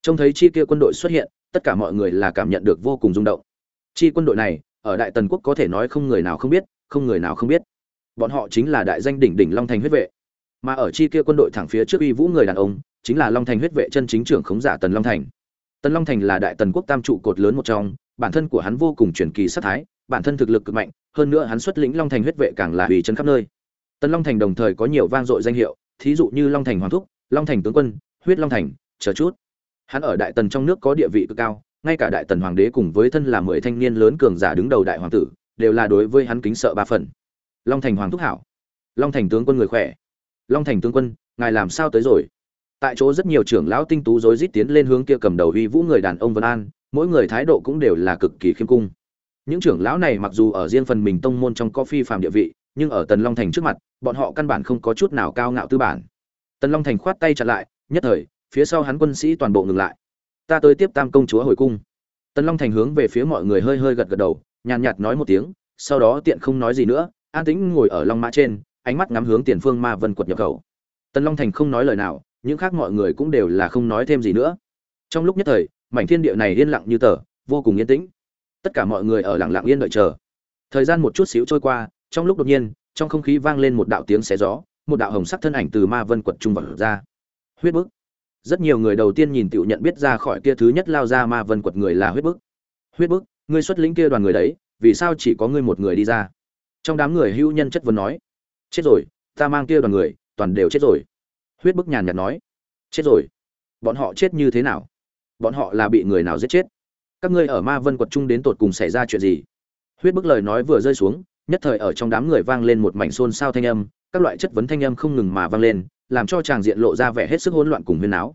Trông thấy chi kia quân đội xuất hiện, tất cả mọi người là cảm nhận được vô cùng rung động. Chi quân đội này, ở đại tần quốc có thể nói không người nào không biết, không người nào không biết. Bọn họ chính là đại danh đỉnh đỉnh long thành huyết vệ. Mà ở chi kia quân đội thẳng phía trước uy vũ người đàn ông, chính là long thành huyết vệ chân chính trưởng khống giả tần long thành. Tần long thành là đại tần quốc tam trụ cột lớn một trong bản thân của hắn vô cùng truyền kỳ sát thái, bản thân thực lực cực mạnh, hơn nữa hắn xuất lĩnh long thành huyết vệ càng là uy chân khắp nơi. Tần long thành đồng thời có nhiều vang dội danh hiệu, thí dụ như long thành hoàng thúc, long thành tướng quân, huyết long thành, chờ chút. Hắn ở đại tần trong nước có địa vị cực cao, ngay cả đại tần hoàng đế cùng với thân là mười thanh niên lớn cường giả đứng đầu đại hoàng tử, đều là đối với hắn kính sợ ba phần. Long thành hoàng thúc hảo. Long thành tướng quân người khỏe. Long thành tướng quân, ngài làm sao tới rồi? Tại chỗ rất nhiều trưởng lão tinh tú rối rít tiến lên hướng kia cầm đầu uy vũ người đàn ông vân an mỗi người thái độ cũng đều là cực kỳ khiêm cung. Những trưởng lão này mặc dù ở riêng phần mình tông môn trong có phi phạm địa vị, nhưng ở tần long thành trước mặt, bọn họ căn bản không có chút nào cao ngạo tư bản. Tần long thành khoát tay chặn lại, nhất thời, phía sau hắn quân sĩ toàn bộ ngừng lại. Ta tới tiếp tam công chúa hồi cung. Tần long thành hướng về phía mọi người hơi hơi gật gật đầu, nhàn nhạt nói một tiếng, sau đó tiện không nói gì nữa, an tĩnh ngồi ở long mã trên, ánh mắt ngắm hướng tiền phương ma vân quật nhập khẩu. Tần long thành không nói lời nào, những khác mọi người cũng đều là không nói thêm gì nữa. Trong lúc nhất thời mảnh thiên địa này yên lặng như tờ, vô cùng yên tĩnh. Tất cả mọi người ở lặng lặng yên đợi chờ. Thời gian một chút xíu trôi qua, trong lúc đột nhiên, trong không khí vang lên một đạo tiếng xé gió, một đạo hồng sắc thân ảnh từ ma vân quật trung vật ra. Huyết bức. Rất nhiều người đầu tiên nhìn tựu nhận biết ra khỏi kia thứ nhất lao ra ma vân quật người là huyết bức. Huyết bức, ngươi xuất lĩnh kia đoàn người đấy, vì sao chỉ có ngươi một người đi ra? Trong đám người hữu nhân chất vấn nói. Chết rồi, ta mang kia đoàn người, toàn đều chết rồi. Huyết bức nhàn nhạt nói. Chết rồi. Bọn họ chết như thế nào? Bọn họ là bị người nào giết chết. Các ngươi ở ma vân quật trung đến tột cùng xảy ra chuyện gì? Huyết bức lời nói vừa rơi xuống, nhất thời ở trong đám người vang lên một mảnh xôn xao thanh âm, các loại chất vấn thanh âm không ngừng mà vang lên, làm cho chàng diện lộ ra vẻ hết sức hỗn loạn cùng huyên áo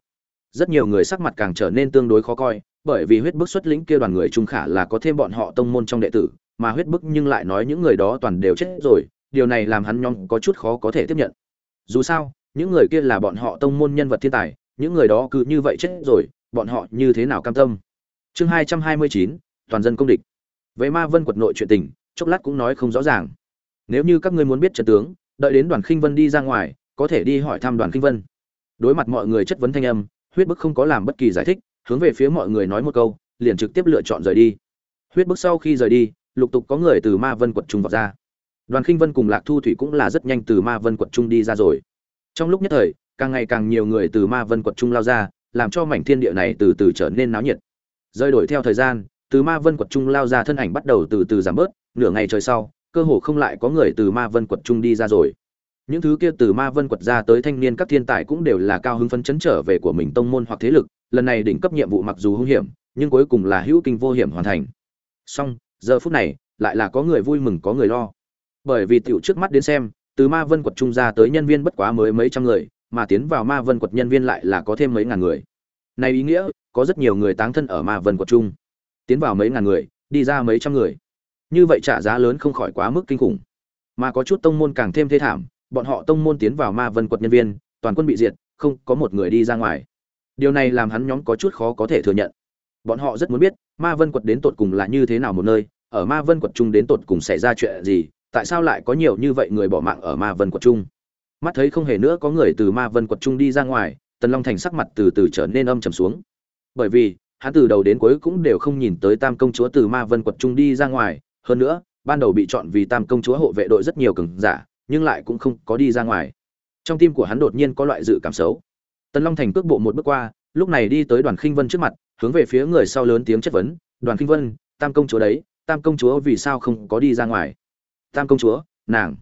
rất nhiều người sắc mặt càng trở nên tương đối khó coi, bởi vì huyết bức xuất lĩnh kia đoàn người trung khả là có thêm bọn họ tông môn trong đệ tử, mà huyết bức nhưng lại nói những người đó toàn đều chết rồi, điều này làm hắn nhóm có chút khó có thể tiếp nhận. Dù sao, những người kia là bọn họ tông môn nhân vật thiên tài, những người đó cứ như vậy chết rồi bọn họ như thế nào cam tâm? Chương hai trăm hai mươi chín, toàn dân công địch. Với ma vân quật nội chuyện tình, chốc lát cũng nói không rõ ràng. Nếu như các ngươi muốn biết trận tướng, đợi đến đoàn khinh vân đi ra ngoài, có thể đi hỏi thăm đoàn khinh vân. Đối mặt mọi người chất vấn thanh âm, huyết bức không có làm bất kỳ giải thích, hướng về phía mọi người nói một câu, liền trực tiếp lựa chọn rời đi. Huyết bức sau khi rời đi, lục tục có người từ ma vân quật trung vào ra. Đoàn khinh vân cùng lạc thu thủy cũng là rất nhanh từ ma vân quật trung đi ra rồi. Trong lúc nhất thời, càng ngày càng nhiều người từ ma vân quật trung lao ra làm cho mảnh thiên địa này từ từ trở nên náo nhiệt. Rơi đổi theo thời gian, từ ma vân quật trung lao ra thân ảnh bắt đầu từ từ giảm bớt, nửa ngày trời sau, cơ hồ không lại có người từ ma vân quật trung đi ra rồi. Những thứ kia từ ma vân quật ra tới thanh niên các thiên tài cũng đều là cao hứng phấn chấn trở về của mình tông môn hoặc thế lực, lần này đỉnh cấp nhiệm vụ mặc dù hung hiểm, nhưng cuối cùng là hữu kinh vô hiểm hoàn thành. Song giờ phút này, lại là có người vui mừng có người lo. Bởi vì tiểu trước mắt đến xem, từ ma vân quật trung ra tới nhân viên bất quá mới mấy trăm người mà tiến vào ma vân quật nhân viên lại là có thêm mấy ngàn người. Này ý nghĩa, có rất nhiều người táng thân ở ma vân quật trung tiến vào mấy ngàn người, đi ra mấy trăm người. Như vậy trả giá lớn không khỏi quá mức kinh khủng. Mà có chút tông môn càng thêm thê thảm, bọn họ tông môn tiến vào ma vân quật nhân viên, toàn quân bị diệt, không có một người đi ra ngoài. Điều này làm hắn nhóm có chút khó có thể thừa nhận. Bọn họ rất muốn biết, ma vân quật đến tột cùng là như thế nào một nơi, ở ma vân quật trung đến tột cùng xảy ra chuyện gì, tại sao lại có nhiều như vậy người bỏ mạng ở ma vân quật trung mắt thấy không hề nữa có người từ ma vân quật trung đi ra ngoài, tần long thành sắc mặt từ từ trở nên âm trầm xuống. Bởi vì, hắn từ đầu đến cuối cũng đều không nhìn tới tam công chúa từ ma vân quật trung đi ra ngoài. Hơn nữa, ban đầu bị chọn vì tam công chúa hộ vệ đội rất nhiều cường giả, nhưng lại cũng không có đi ra ngoài. Trong tim của hắn đột nhiên có loại dự cảm xấu. Tần long thành cước bộ một bước qua, lúc này đi tới đoàn khinh vân trước mặt, hướng về phía người sau lớn tiếng chất vấn, đoàn khinh vân, tam công chúa đấy, tam công chúa vì sao không có đi ra ngoài? Tam công chúa, nàng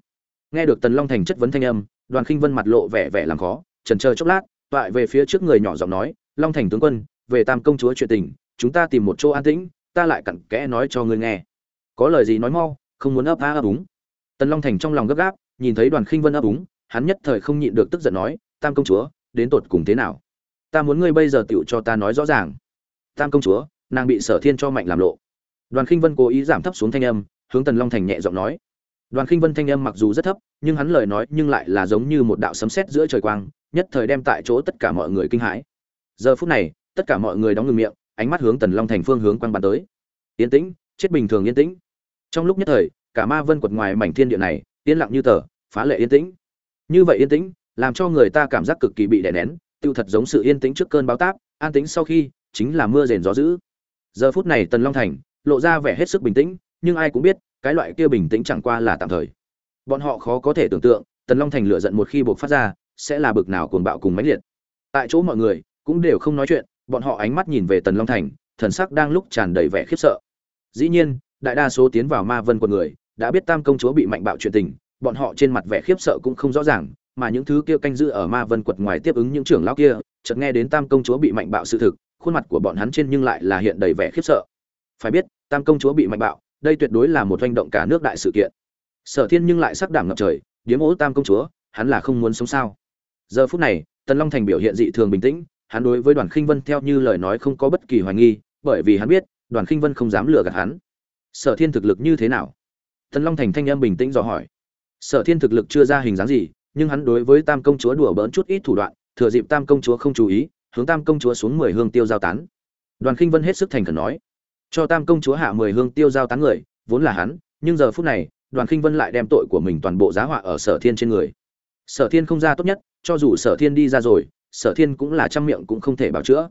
nghe được tần long thành chất vấn thanh âm, đoàn khinh vân mặt lộ vẻ vẻ làm khó trần chờ chốc lát toại về phía trước người nhỏ giọng nói, long thành tướng quân, về tam công chúa chuyện tình, chúng ta tìm một chỗ an tĩnh, ta lại cặn kẽ nói cho ngươi nghe. Có lời gì nói mau, không muốn ấp a ấp úng. Tần long thành trong lòng gấp gáp, nhìn thấy đoàn khinh vân ấp úng, hắn nhất thời không nhịn được tức giận nói, tam công chúa, đến tột cùng thế nào? Ta muốn ngươi bây giờ tựu cho ta nói rõ ràng. Tam công chúa, nàng bị sở thiên cho mạnh làm lộ. Đoàn khinh vân cố ý giảm thấp xuống thanh âm, hướng tần long thành nhẹ giọng nói đoàn khinh vân thanh âm mặc dù rất thấp, nhưng hắn lời nói nhưng lại là giống như một đạo sấm sét giữa trời quang, nhất thời đem tại chỗ tất cả mọi người kinh hãi. Giờ phút này, tất cả mọi người đóng ngừng miệng, ánh mắt hướng tần long thành phương hướng quang bắn tới. Yên tĩnh, chết bình thường yên tĩnh. Trong lúc nhất thời, cả ma vân quật ngoài mảnh thiên địa này, yên lặng như tờ, phá lệ yên tĩnh. Như vậy yên tĩnh, làm cho người ta cảm giác cực kỳ bị đè nén, tiêu thật giống sự yên tĩnh trước cơn báo táp, an tĩnh sau khi, chính là mưa rền gió dữ. Giờ phút này tần long thành, lộ ra vẻ hết sức bình tĩnh, nhưng ai cũng biết cái loại kia bình tĩnh chẳng qua là tạm thời. Bọn họ khó có thể tưởng tượng, tần long thành lửa giận một khi buộc phát ra, sẽ là bực nào cuồng bạo cùng mãnh liệt. Tại chỗ mọi người cũng đều không nói chuyện, bọn họ ánh mắt nhìn về tần long thành, thần sắc đang lúc tràn đầy vẻ khiếp sợ. Dĩ nhiên, đại đa số tiến vào ma vân của người đã biết tam công chúa bị mạnh bạo chuyện tình, bọn họ trên mặt vẻ khiếp sợ cũng không rõ ràng, mà những thứ kia canh giữ ở ma vân quật ngoài tiếp ứng những trưởng lão kia, chợt nghe đến tam công chúa bị mạnh bạo sự thực, khuôn mặt của bọn hắn trên nhưng lại là hiện đầy vẻ khiếp sợ. Phải biết, tam công chúa bị mạnh bạo đây tuyệt đối là một hành động cả nước đại sự kiện. Sở thiên nhưng lại sắc đảm ngập trời, điếm ố tam công chúa, hắn là không muốn sống sao? Giờ phút này, tần long thành biểu hiện dị thường bình tĩnh, hắn đối với đoàn khinh vân theo như lời nói không có bất kỳ hoài nghi, bởi vì hắn biết, đoàn khinh vân không dám lừa gạt hắn. Sở thiên thực lực như thế nào? Tần long thành thanh âm bình tĩnh dò hỏi. Sở thiên thực lực chưa ra hình dáng gì, nhưng hắn đối với tam công chúa đùa bỡn chút ít thủ đoạn, thừa dịp tam công chúa không chú ý, hướng tam công chúa xuống mười hương tiêu giao tán. Đoàn khinh vân hết sức thành khẩn nói cho tam công chúa hạ mười hương tiêu giao tán người, vốn là hắn, nhưng giờ phút này, đoàn khinh vân lại đem tội của mình toàn bộ giá họa ở sở thiên trên người. Sở thiên không ra tốt nhất, cho dù sở thiên đi ra rồi, sở thiên cũng là trăm miệng cũng không thể bảo chữa.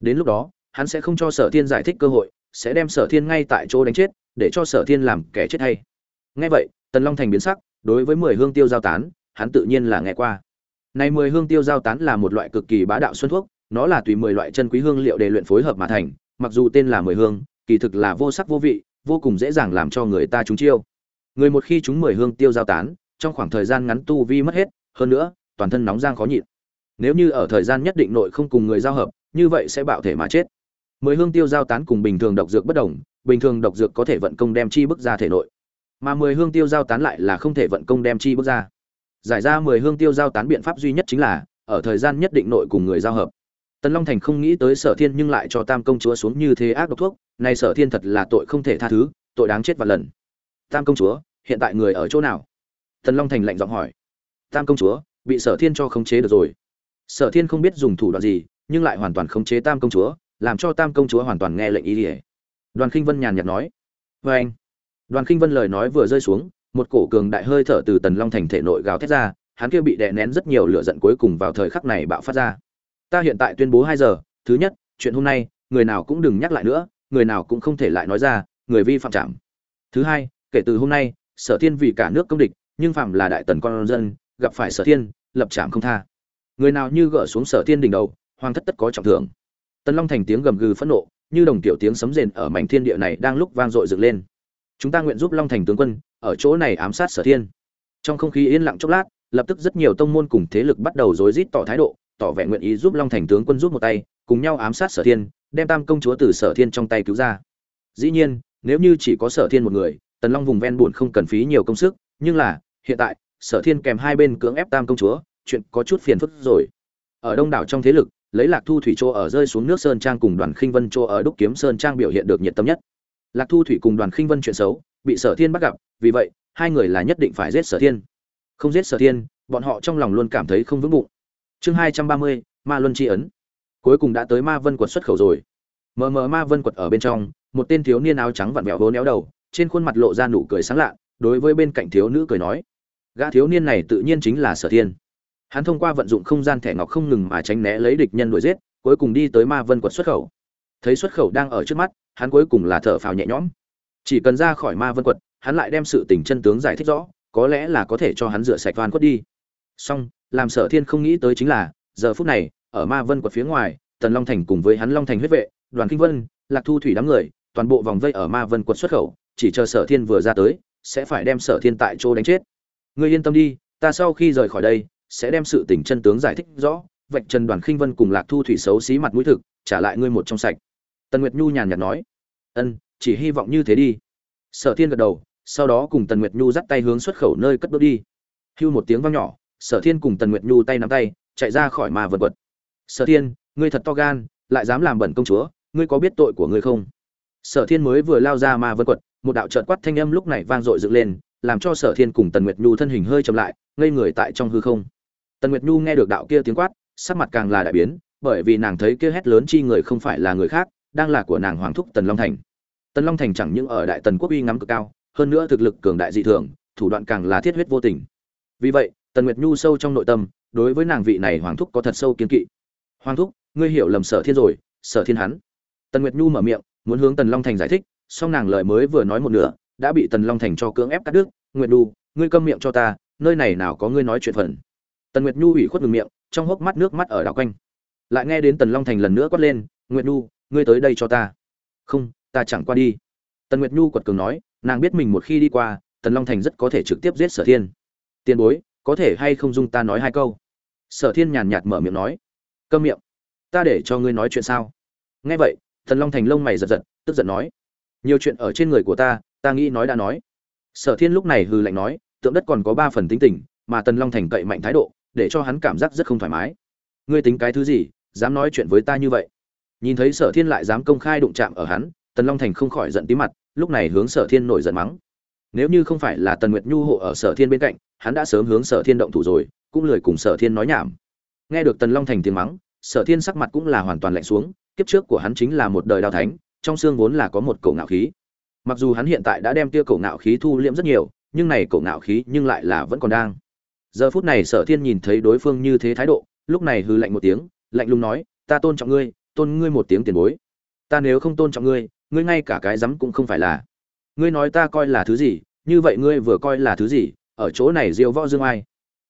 Đến lúc đó, hắn sẽ không cho sở thiên giải thích cơ hội, sẽ đem sở thiên ngay tại chỗ đánh chết, để cho sở thiên làm kẻ chết hay. Ngay vậy, tần long thành biến sắc, đối với mười hương tiêu giao tán, hắn tự nhiên là nghe qua. Này mười hương tiêu giao tán là một loại cực kỳ bá đạo xuân thuốc, nó là tùy mười loại chân quý hương liệu để luyện phối hợp mà thành, mặc dù tên là mười hương kỳ thực là vô sắc vô vị, vô cùng dễ dàng làm cho người ta trúng chiêu. Người một khi chúng mười hương tiêu giao tán, trong khoảng thời gian ngắn tu vi mất hết, hơn nữa, toàn thân nóng giang khó nhịn. Nếu như ở thời gian nhất định nội không cùng người giao hợp, như vậy sẽ bạo thể mà chết. Mười hương tiêu giao tán cùng bình thường độc dược bất đồng, bình thường độc dược có thể vận công đem chi bức ra thể nội. Mà mười hương tiêu giao tán lại là không thể vận công đem chi bức ra. Giải ra mười hương tiêu giao tán biện pháp duy nhất chính là, ở thời gian nhất định nội cùng người giao hợp. Tần long thành không nghĩ tới sở thiên nhưng lại cho tam công chúa xuống như thế ác độc thuốc nay sở thiên thật là tội không thể tha thứ, tội đáng chết và lần. Tam công chúa, hiện tại người ở chỗ nào? Tần long thành lạnh giọng hỏi. Tam công chúa, bị sở thiên cho khống chế được rồi. Sở thiên không biết dùng thủ đoạn gì, nhưng lại hoàn toàn khống chế tam công chúa, làm cho tam công chúa hoàn toàn nghe lệnh ý ỉa đoàn khinh vân nhàn nhạt nói. Vê anh, đoàn khinh vân lời nói vừa rơi xuống, một cổ cường đại hơi thở từ tần long thành thể nội gào thét ra, hắn kia bị đè nén rất nhiều lửa giận cuối cùng vào thời khắc này bạo phát ra. Ta hiện tại tuyên bố hai giờ, thứ nhất, chuyện hôm nay, người nào cũng đừng nhắc lại nữa người nào cũng không thể lại nói ra, người vi phạm trảm. Thứ hai, kể từ hôm nay, sở thiên vì cả nước công địch, nhưng phạm là đại tần con dân, gặp phải sở thiên, lập trảm không tha. Người nào như gỡ xuống sở thiên đỉnh đầu, hoàng thất tất có trọng thưởng. Tần long thành tiếng gầm gừ phẫn nộ, như đồng tiểu tiếng sấm rền ở mảnh thiên địa này đang lúc vang dội dựng lên. Chúng ta nguyện giúp long thành tướng quân, ở chỗ này ám sát sở thiên. Trong không khí yên lặng chốc lát, lập tức rất nhiều tông môn cùng thế lực bắt đầu rối rít tỏ thái độ, tỏ vẻ nguyện ý giúp long thành tướng quân giúp một tay cùng nhau ám sát sở thiên, đem tam công chúa từ sở thiên trong tay cứu ra. Dĩ nhiên, nếu như chỉ có sở thiên một người, tần long vùng ven buồn không cần phí nhiều công sức, nhưng là, hiện tại, sở thiên kèm hai bên cưỡng ép tam công chúa, chuyện có chút phiền phức rồi. Ở đông đảo trong thế lực, lấy lạc thu thủy chỗ ở rơi xuống nước sơn trang cùng đoàn khinh vân chỗ ở đúc kiếm sơn trang biểu hiện được nhiệt tâm nhất. Lạc thu thủy cùng đoàn khinh vân chuyện xấu, bị sở thiên bắt gặp, vì vậy, hai người là nhất định phải giết sở thiên. Không giết sở thiên, bọn họ trong lòng luôn cảm thấy không vững bụng. Chương hai trăm ba mươi, ma luân tri ấn cuối cùng đã tới ma vân quật xuất khẩu rồi. Mờ mờ ma vân quật ở bên trong, một tên thiếu niên áo trắng vặn vẹo hố néo đầu, trên khuôn mặt lộ ra nụ cười sáng lạ, đối với bên cạnh thiếu nữ cười nói, gã thiếu niên này tự nhiên chính là sở thiên. Hắn thông qua vận dụng không gian thẻ ngọc không ngừng mà tránh né lấy địch nhân đuổi giết, cuối cùng đi tới ma vân quật xuất khẩu. Thấy xuất khẩu đang ở trước mắt, hắn cuối cùng là thở phào nhẹ nhõm. Chỉ cần ra khỏi ma vân quật, hắn lại đem sự tình chân tướng giải thích rõ, có lẽ là có thể cho hắn rửa sạch van quất đi. Song làm sở thiên không nghĩ tới chính là, giờ phút này ở ma vân quật phía ngoài, tần long thành cùng với hắn long thành huyết vệ, đoàn kinh vân, lạc thu thủy đám người, toàn bộ vòng vây ở ma vân quật xuất khẩu, chỉ chờ sở thiên vừa ra tới, sẽ phải đem sở thiên tại chỗ đánh chết. Ngươi yên tâm đi, ta sau khi rời khỏi đây, sẽ đem sự tình chân tướng giải thích rõ, vạch trần đoàn khinh vân cùng lạc thu thủy xấu xí mặt mũi thực, trả lại ngươi một trong sạch. Tần nguyệt nhu nhàn nhạt nói. Ân, chỉ hy vọng như thế đi. Sở thiên gật đầu, sau đó cùng tần nguyệt nhu dắt tay hướng xuất khẩu nơi cất bước đi. Hưu một tiếng vang nhỏ, sở thiên cùng tần nguyệt nhu tay nắm tay, chạy ra khỏi mà vật vật sở thiên, ngươi thật to gan, lại dám làm bẩn công chúa, ngươi có biết tội của ngươi không? Sở thiên mới vừa lao ra ma vân quật, một đạo trợn quát thanh âm lúc này vang dội dựng lên, làm cho sở thiên cùng tần nguyệt nhu thân hình hơi chậm lại, ngây người tại trong hư không. Tần nguyệt nhu nghe được đạo kia tiếng quát, sắc mặt càng là đại biến, bởi vì nàng thấy kia hét lớn chi người không phải là người khác, đang là của nàng hoàng thúc tần long thành. Tần long thành chẳng những ở đại tần quốc uy ngắm cực cao, hơn nữa thực lực cường đại dị thường, thủ đoạn càng là thiết huyết vô tình. Vì vậy, tần nguyệt nhu sâu trong nội tâm, đối với nàng vị này hoàng thúc có thật sâu kiên kỵ hoàng thúc, ngươi hiểu lầm sở thiên rồi, sở thiên hắn. Tần nguyệt nhu mở miệng, muốn hướng tần long thành giải thích, song nàng lời mới vừa nói một nửa, đã bị tần long thành cho cưỡng ép cắt đứt. Nguyệt nhu, ngươi câm miệng cho ta, nơi này nào có ngươi nói chuyện phần? Tần nguyệt nhu ủy khuất ngừng miệng, trong hốc mắt nước mắt ở đảo quanh. Lại nghe đến tần long thành lần nữa quát lên, nguyệt nhu, ngươi tới đây cho ta. Không, ta chẳng qua đi. Tần nguyệt nhu quật cường nói, nàng biết mình một khi đi qua, tần long thành rất có thể trực tiếp giết sở thiên. Tiền bối, có thể hay không dung ta nói hai câu? Sở thiên nhàn nhạt mở miệng nói câm miệng. Ta để cho ngươi nói chuyện sao? Nghe vậy, thần long thành lông mày giật giật, tức giận nói. Nhiều chuyện ở trên người của ta ta nghĩ nói đã nói. Sở thiên lúc này hừ lạnh nói, tượng đất còn có ba phần tính tình, mà tần long thành cậy mạnh thái độ, để cho hắn cảm giác rất không thoải mái. Ngươi tính cái thứ gì, dám nói chuyện với ta như vậy? Nhìn thấy sở thiên lại dám công khai đụng chạm ở hắn, tần long thành không khỏi giận tí mặt, lúc này hướng sở thiên nổi giận mắng. Nếu như không phải là tần nguyệt nhu hộ ở sở thiên bên cạnh, hắn đã sớm hướng sở thiên động thủ rồi, cũng lười cùng sở thiên nói nhảm nghe được tần long thành tiếng mắng, sở thiên sắc mặt cũng là hoàn toàn lạnh xuống, kiếp trước của hắn chính là một đời đao thánh, trong xương vốn là có một cổ ngạo khí. Mặc dù hắn hiện tại đã đem tia cổ ngạo khí thu liễm rất nhiều, nhưng này cổ ngạo khí nhưng lại là vẫn còn đang. Giờ phút này sở thiên nhìn thấy đối phương như thế thái độ, lúc này hư lạnh một tiếng, lạnh lùng nói, ta tôn trọng ngươi, tôn ngươi một tiếng tiền bối. Ta nếu không tôn trọng ngươi ngươi ngay cả cái rắm cũng không phải là. Ngươi nói ta coi là thứ gì, như vậy ngươi vừa coi là thứ gì, ở chỗ này diêu võ dương ai?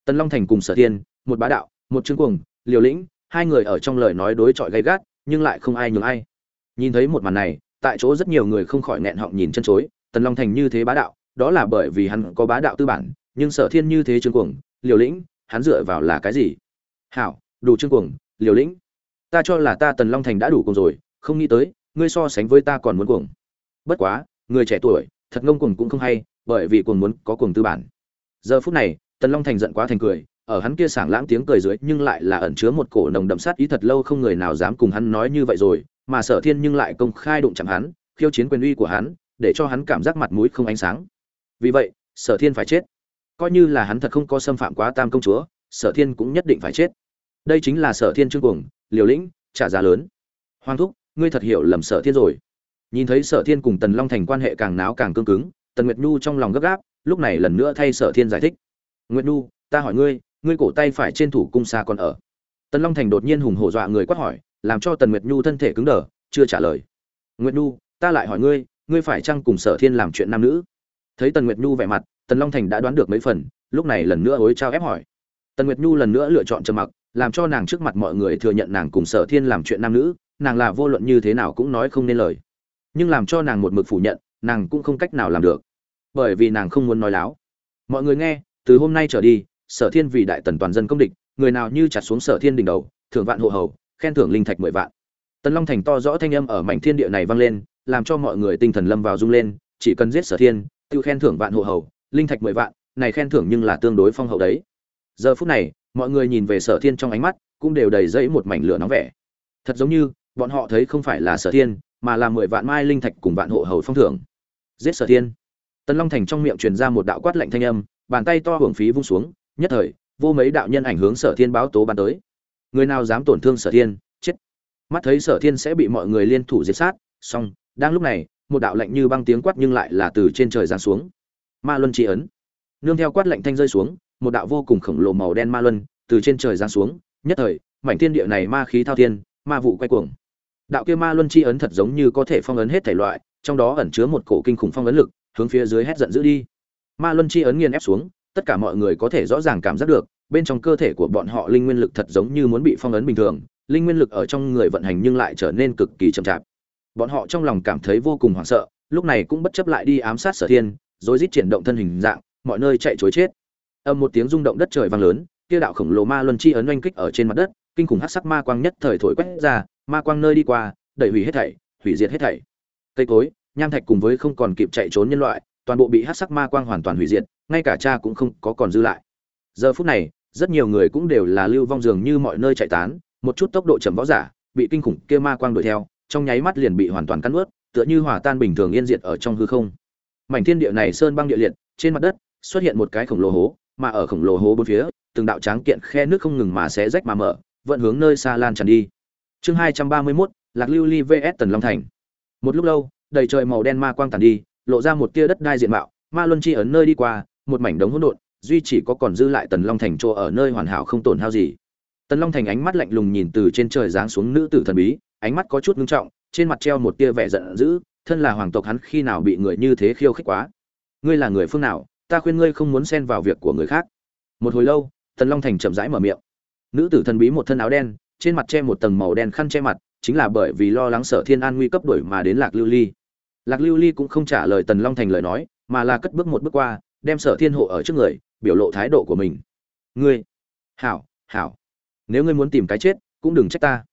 Tần long thành cùng sở thiên, một bá đạo một chương cuồng, liều lĩnh, hai người ở trong lời nói đối chọi gay gắt, nhưng lại không ai nhường ai. Nhìn thấy một màn này, tại chỗ rất nhiều người không khỏi nghẹn họng nhìn chân chối, tần long thành như thế bá đạo, đó là bởi vì hắn có bá đạo tư bản, nhưng sở thiên như thế chương cuồng, liều lĩnh, hắn dựa vào là cái gì? Hảo, đủ chương cuồng, liều lĩnh. Ta cho là ta tần long thành đã đủ cuồng rồi, không nghĩ tới, ngươi so sánh với ta còn muốn cuồng. Bất quá, người trẻ tuổi, thật ngông cuồng cũng không hay, bởi vì cuồng muốn có cuồng tư bản. Giờ phút này, tần long thành giận quá thành cười ở hắn kia sảng lãng tiếng cười dưới, nhưng lại là ẩn chứa một cổ nồng đậm sát ý thật lâu không người nào dám cùng hắn nói như vậy rồi, mà sở thiên nhưng lại công khai đụng chạm hắn, khiêu chiến quyền uy của hắn, để cho hắn cảm giác mặt mũi không ánh sáng. Vì vậy, sở thiên phải chết. Coi như là hắn thật không có xâm phạm quá tam công chúa, sở thiên cũng nhất định phải chết. Đây chính là sở thiên trương cuồng, liều lĩnh, trả giá lớn. Hoàng thúc, ngươi thật hiểu lầm sở thiên rồi. Nhìn thấy sở thiên cùng tần long thành quan hệ càng náo càng cương cứng, tần nguyệt nhu trong lòng gấp gáp, lúc này lần nữa thay sở thiên giải thích. Nguyệt nhu, ta hỏi ngươi ngươi cổ tay phải trên thủ cung xa còn ở. Tần long thành đột nhiên hùng hổ dọa người quát hỏi, làm cho tần nguyệt nhu thân thể cứng đờ, chưa trả lời. Nguyệt nhu, ta lại hỏi ngươi ngươi phải chăng cùng sở thiên làm chuyện nam nữ? Thấy tần nguyệt nhu vẻ mặt, tần long thành đã đoán được mấy phần, lúc này lần nữa hối trao ép hỏi. Tần nguyệt nhu lần nữa lựa chọn trầm mặc, làm cho nàng trước mặt mọi người thừa nhận nàng cùng sở thiên làm chuyện nam nữ, nàng là vô luận như thế nào cũng nói không nên lời. Nhưng làm cho nàng một mực phủ nhận, nàng cũng không cách nào làm được. Bởi vì nàng không muốn nói láo. Mọi người nghe, từ hôm nay trở đi sở thiên vì đại tần toàn dân công địch, người nào như chặt xuống sở thiên đỉnh đầu, thưởng vạn hộ hầu, khen thưởng linh thạch mười vạn. Tần long thành to rõ thanh âm ở mảnh thiên địa này vang lên, làm cho mọi người tinh thần lâm vào rung lên, chỉ cần giết sở thiên tự khen thưởng vạn hộ hầu, linh thạch mười vạn, này khen thưởng nhưng là tương đối phong hậu đấy. Giờ phút này, mọi người nhìn về sở thiên trong ánh mắt, cũng đều đầy dẫy một mảnh lửa nóng vẻ. Thật giống như, bọn họ thấy không phải là sở thiên, mà là mười vạn mai linh thạch cùng vạn hộ hầu phong thưởng. Giết sở thiên. Tần long thành trong miệng truyền ra một đạo quát lạnh thanh âm, bàn tay to hưởng phí vung xuống nhất thời, vô mấy đạo nhân ảnh hướng sở thiên báo tố ban tới. Người nào dám tổn thương sở thiên, chết. Mắt thấy sở thiên sẽ bị mọi người liên thủ diệt sát song đang lúc này, một đạo lạnh như băng tiếng quát nhưng lại là từ trên trời giáng xuống. Ma luân tri ấn. Nương theo quát lạnh thanh rơi xuống, một đạo vô cùng khổng lồ màu đen ma luân từ trên trời giáng xuống. Nhất thời, mảnh thiên địa này ma khí thao thiên, ma vụ quay cuồng. Đạo kia ma luân chi ấn thật giống như có thể phong ấn hết thể loại, trong đó ẩn chứa một cổ kinh khủng phong ấn lực, hướng phía dưới hét giận dữ đi. Ma luân chi ấn nghiền ép xuống tất cả mọi người có thể rõ ràng cảm giác được, bên trong cơ thể của bọn họ linh nguyên lực thật giống như muốn bị phong ấn bình thường, linh nguyên lực ở trong người vận hành nhưng lại trở nên cực kỳ chậm chạp. Bọn họ trong lòng cảm thấy vô cùng hoảng sợ, lúc này cũng bất chấp lại đi ám sát sở thiên, rồi rít triển động thân hình dạng, mọi nơi chạy chối chết. Âm một tiếng rung động đất trời vang lớn, kia đạo khổng lồ ma luân chi ấn oanh kích ở trên mặt đất, kinh khủng hắc sắc ma quang nhất thời thổi quét ra, ma quang nơi đi qua, đẩy hủy hết thảy, hủy diệt hết thảy. Cây cối, nham thạch cùng với không còn kịp chạy trốn nhân loại toàn bộ bị hắc sắc ma quang hoàn toàn hủy diệt ngay cả cha cũng không có còn dư lại. Giờ phút này rất nhiều người cũng đều là lưu vong dường như mọi nơi chạy tán một chút tốc độ chậm võ giả bị kinh khủng kia ma quang đuổi theo trong nháy mắt liền bị hoàn toàn cắn ướt tựa như hòa tan bình thường yên diệt ở trong hư không. Mảnh thiên địa này sơn băng địa liệt trên mặt đất xuất hiện một cái khổng lồ hố mà ở khổng lồ hố bốn phía từng đạo tráng kiện khe nước không ngừng mà xé rách mà mở vận hướng nơi xa lan tràn đi. Chương hai trăm ba mươi 231, lạc lưu ly vs tần long thành. Một lúc lâu đầy trời màu đen ma quang tàn đi lộ ra một tia đất đai diện mạo, ma luân chi ấn nơi đi qua, một mảnh đống hỗn độn, duy chỉ có còn dư lại tần long thành chỗ ở nơi hoàn hảo không tổn hao gì. Tần long thành ánh mắt lạnh lùng nhìn từ trên trời giáng xuống nữ tử thần bí, ánh mắt có chút nghiêm trọng, trên mặt treo một tia vẻ giận dữ, thân là hoàng tộc hắn khi nào bị người như thế khiêu khích quá. Ngươi là người phương nào, ta khuyên ngươi không muốn xen vào việc của người khác. Một hồi lâu, tần long thành chậm rãi mở miệng. Nữ tử thần bí một thân áo đen, trên mặt che một tầng màu đen khăn che mặt, chính là bởi vì lo lắng sở thiên an nguy cấp đổi mà đến lạc lưu ly lạc lưu ly cũng không trả lời tần long thành lời nói, mà là cất bước một bước qua, đem sở thiên hộ ở trước người, biểu lộ thái độ của mình. Ngươi, hảo hảo, nếu ngươi muốn tìm cái chết, cũng đừng trách ta.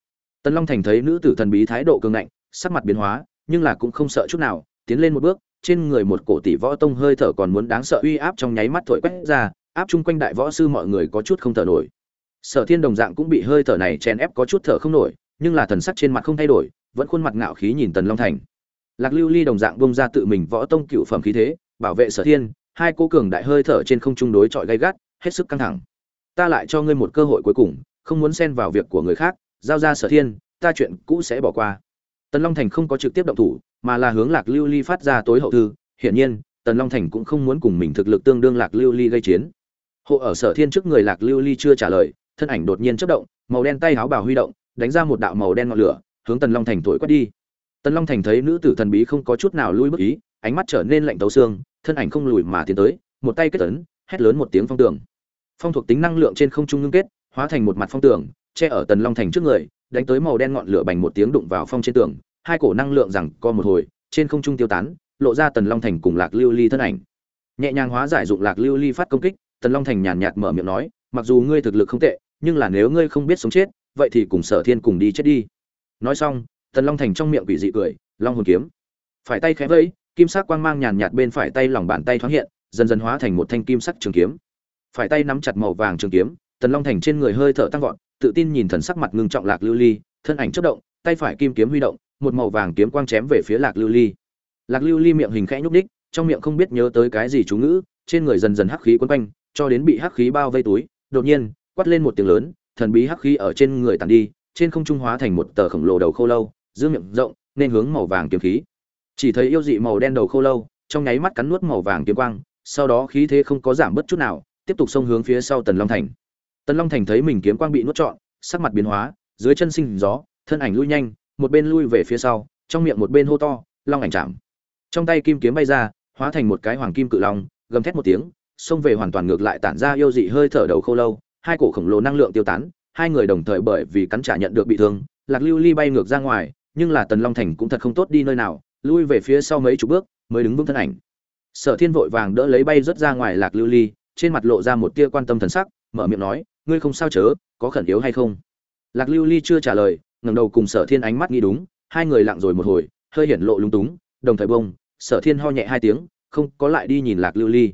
Tần long thành thấy nữ tử thần bí thái độ cường ngạnh, sắc mặt biến hóa, nhưng là cũng không sợ chút nào, tiến lên một bước, trên người một cổ tỷ võ tông hơi thở còn muốn đáng sợ uy áp trong nháy mắt thổi quét ra, áp chung quanh đại võ sư mọi người có chút không thở nổi. Sở thiên đồng dạng cũng bị hơi thở này chèn ép có chút thở không nổi, nhưng là thần sắc trên mặt không thay đổi, vẫn khuôn mặt ngạo khí nhìn tần long thành lạc lưu ly đồng dạng bông ra tự mình võ tông cựu phẩm khí thế, bảo vệ sở thiên, hai cô cường đại hơi thở trên không trung đối chọi gay gắt, hết sức căng thẳng. Ta lại cho ngươi một cơ hội cuối cùng, không muốn xen vào việc của người khác, giao ra sở thiên, ta chuyện cũ sẽ bỏ qua. Tần long thành không có trực tiếp động thủ, mà là hướng lạc lưu ly phát ra tối hậu thư, hiển nhiên, tần long thành cũng không muốn cùng mình thực lực tương đương lạc lưu ly gây chiến. Hộ ở sở thiên trước người lạc lưu ly chưa trả lời, thân ảnh đột nhiên chất động, màu đen tay háo bào huy động, đánh ra một đạo màu đen ngọn lửa, hướng tần long thành thổi quét đi tần long thành thấy nữ tử thần bí không có chút nào lui bước ý, ánh mắt trở nên lạnh tấu xương, thân ảnh không lùi mà tiến tới, một tay kết tấn hét lớn một tiếng phong tường. Phong thuộc tính năng lượng trên không trung ngưng kết, hóa thành một mặt phong tường, che ở tần long thành trước người, đánh tới màu đen ngọn lửa bành một tiếng đụng vào phong trên tường, hai cổ năng lượng rằng co một hồi, trên không trung tiêu tán, lộ ra tần long thành cùng lạc lưu ly thân ảnh. Nhẹ nhàng hóa giải dụng lạc lưu ly phát công kích, tần long thành nhàn nhạt mở miệng nói, mặc dù ngươi thực lực không tệ, nhưng là nếu ngươi không biết sống chết, vậy thì cùng sở thiên cùng đi chết đi. Nói xong tần long thành trong miệng quỷ dị cười, long hồn kiếm. Phải tay khẽ vẫy, kim sắc quang mang nhàn nhạt bên phải tay lòng bàn tay thoáng hiện, dần dần hóa thành một thanh kim sắc trường kiếm. Phải tay nắm chặt màu vàng trường kiếm, tần long thành trên người hơi thở tăng vọt, tự tin nhìn thần sắc mặt ngưng trọng lạc lưu ly, thân ảnh chất động, tay phải kim kiếm huy động, một màu vàng kiếm quang chém về phía lạc lưu ly. Lạc lưu ly miệng hình khẽ nhúc đích trong miệng không biết nhớ tới cái gì chú ngữ, trên người dần dần hắc khí quấn quanh, cho đến bị hắc khí bao vây túi, đột nhiên, quát lên một tiếng lớn, thần bí hắc khí ở trên người tàn đi, trên không trung hóa thành một tờ khổng lồ đầu khô lâu giữ miệng rộng, nên hướng màu vàng kiếm khí. Chỉ thấy yêu dị màu đen đầu khô lâu, trong nháy mắt cắn nuốt màu vàng kiếm quang, sau đó khí thế không có giảm bất chút nào, tiếp tục xông hướng phía sau tần long thành. Tần long thành thấy mình kiếm quang bị nuốt trọn, sắc mặt biến hóa, dưới chân sinh gió, thân ảnh lui nhanh, một bên lui về phía sau, trong miệng một bên hô to, long ảnh chạm. Trong tay kim kiếm bay ra, hóa thành một cái hoàng kim cự long, gầm thét một tiếng, xông về hoàn toàn ngược lại tản ra yêu dị hơi thở đầu khô lâu, hai cổ khổng lồ năng lượng tiêu tán, hai người đồng thời bởi vì cắn trả nhận được bị thương, lạc lưu ly bay ngược ra ngoài nhưng là tần long thành cũng thật không tốt đi nơi nào, lui về phía sau mấy chục bước, mới đứng vững thân ảnh. Sở thiên vội vàng đỡ lấy bay rớt ra ngoài lạc lưu ly, trên mặt lộ ra một tia quan tâm thần sắc, mở miệng nói, ngươi không sao chớ, có khẩn yếu hay không? Lạc lưu ly chưa trả lời, ngẩng đầu cùng sở thiên ánh mắt nghĩ đúng, hai người lặng rồi một hồi, hơi hiển lộ lung túng, đồng thời bông, sở thiên ho nhẹ hai tiếng, không, có lại đi nhìn lạc lưu ly.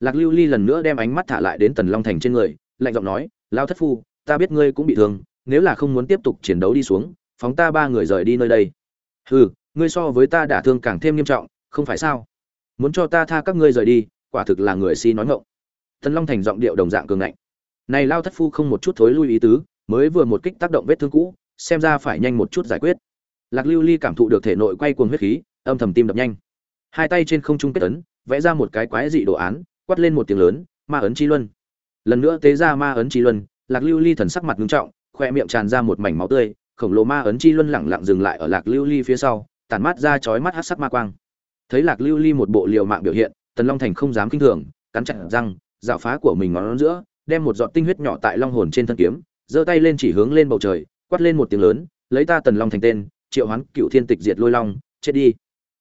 Lạc lưu ly lần nữa đem ánh mắt thả lại đến tần long thành trên người, lạnh giọng nói lao thất phu, ta biết ngươi cũng bị thương, nếu là không muốn tiếp tục chiến đấu đi xuống phóng ta ba người rời đi nơi đây. Hừ, ngươi so với ta đả thương càng thêm nghiêm trọng, không phải sao? Muốn cho ta tha các ngươi rời đi, quả thực là người si nói ngộng thần long thành giọng điệu đồng dạng cường ngạnh. Này lao thất phu không một chút thối lui ý tứ, mới vừa một kích tác động vết thương cũ, xem ra phải nhanh một chút giải quyết. Lạc lưu ly cảm thụ được thể nội quay cuồng huyết khí, âm thầm tim đập nhanh. Hai tay trên không trung kết ấn, vẽ ra một cái quái dị đồ án, quát lên một tiếng lớn, ma ấn chi luân. Lần nữa tế ra ma ấn chi luân, lạc lưu ly thần sắc mặt ngưng trọng khoe miệng tràn ra một mảnh máu tươi khổng lồ ma ấn chi luân lẳng lặng dừng lại ở lạc lưu ly phía sau, tản mát ra chói mắt hát sắc ma quang. Thấy lạc lưu ly một bộ liều mạng biểu hiện, tần long thành không dám kinh thường, cắn chặt răng dạo phá của mình ngón giữa, đem một giọt tinh huyết nhỏ tại long hồn trên thân kiếm, giơ tay lên chỉ hướng lên bầu trời, quát lên một tiếng lớn, lấy ta tần long thành tên, triệu hoán, cựu thiên tịch diệt lôi long, chết đi.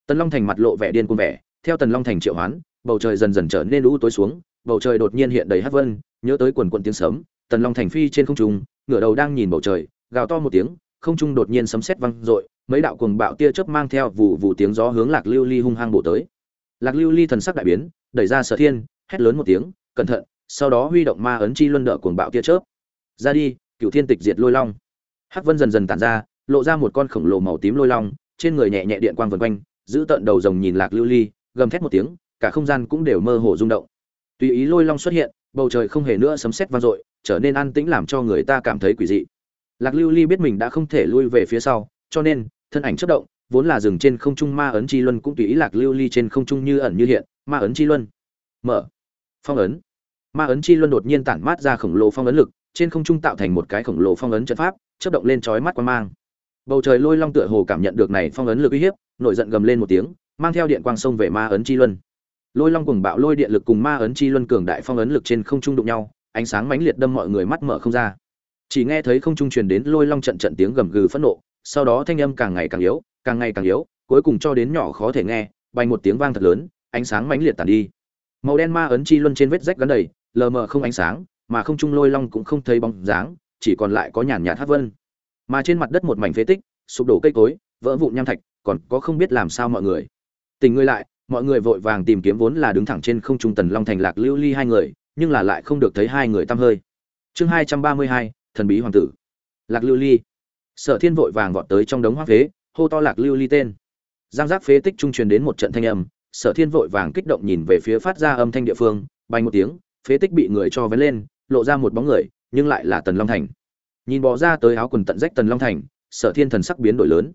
Tần long thành mặt lộ vẻ điên cuồng vẻ, theo tần long thành triệu hoán, bầu trời dần dần trở nên lũ tối xuống, bầu trời đột nhiên hiện đầy hắc vân, nhớ tới quần quần tiếng sớm tần long thành phi trên không trung, ngửa đầu đang nhìn bầu trời, gào to một tiếng không trung đột nhiên sấm sét vang rội mấy đạo cuồng bạo tia chớp mang theo vụ vụ tiếng gió hướng lạc lưu ly hung hăng bổ tới. Lạc lưu ly thần sắc đại biến, đẩy ra sở thiên, hét lớn một tiếng, cẩn thận! Sau đó huy động ma ấn chi luân đỡ cuồng bạo tia chớp. Ra đi, cửu thiên tịch diệt lôi long. Hắc vân dần dần tản ra, lộ ra một con khổng lồ màu tím lôi long, trên người nhẹ nhẹ điện quang vần quanh, giữ tận đầu rồng nhìn lạc lưu ly, gầm thét một tiếng, cả không gian cũng đều mơ hồ rung động. Tùy ý lôi long xuất hiện, bầu trời không hề nữa sấm sét vang dội, trở nên an tĩnh làm cho người ta cảm thấy quỷ dị lạc lưu ly biết mình đã không thể lui về phía sau, cho nên, thân ảnh chất động, vốn là dừng trên không trung ma ấn chi luân cũng tùy ý lạc lưu ly trên không trung như ẩn như hiện, ma ấn chi luân. Mở. Phong ấn. Ma ấn chi luân đột nhiên tản mát ra khổng lồ phong ấn lực, trên không trung tạo thành một cái khổng lồ phong ấn trận pháp, chớp động lên chói mắt quan mang. Bầu trời lôi long tựa hồ cảm nhận được này phong ấn lực uy hiếp, nổi giận gầm lên một tiếng, mang theo điện quang sông về ma ấn chi luân. Lôi long cùng bạo lôi điện lực cùng ma ấn chi luân cường đại phong ấn lực trên không trung đụng nhau, ánh sáng mãnh liệt đâm mọi người mắt mở không ra chỉ nghe thấy không trung truyền đến lôi long trận trận tiếng gầm gừ phẫn nộ, sau đó thanh âm càng ngày càng yếu, càng ngày càng yếu, cuối cùng cho đến nhỏ khó thể nghe, bay một tiếng vang thật lớn, ánh sáng mãnh liệt tàn đi. Màu đen ma ấn chi luân trên vết rách gắn đầy, lờ mờ không ánh sáng, mà không trung lôi long cũng không thấy bóng dáng, chỉ còn lại có nhàn nhạt hát vân. Mà trên mặt đất một mảnh phế tích, sụp đổ cây cối, vỡ vụn nham thạch, còn có không biết làm sao mọi người. Tình ngươi lại, mọi người vội vàng tìm kiếm vốn là đứng thẳng trên không trung tần long thành lạc lưu ly hai người, nhưng là lại không được thấy hai người tăm hơi. Chương hai trăm ba mươi hai thần bí hoàng tử. Lạc lưu ly. Sở thiên vội vàng vọt tới trong đống hoa phế, hô to lạc lưu ly tên. Giang giác phế tích trung truyền đến một trận thanh âm, sở thiên vội vàng kích động nhìn về phía phát ra âm thanh địa phương, bay một tiếng, phế tích bị người cho vén lên, lộ ra một bóng người, nhưng lại là tần long thành. Nhìn bò ra tới áo quần tận rách tần long thành, sở thiên thần sắc biến đổi lớn.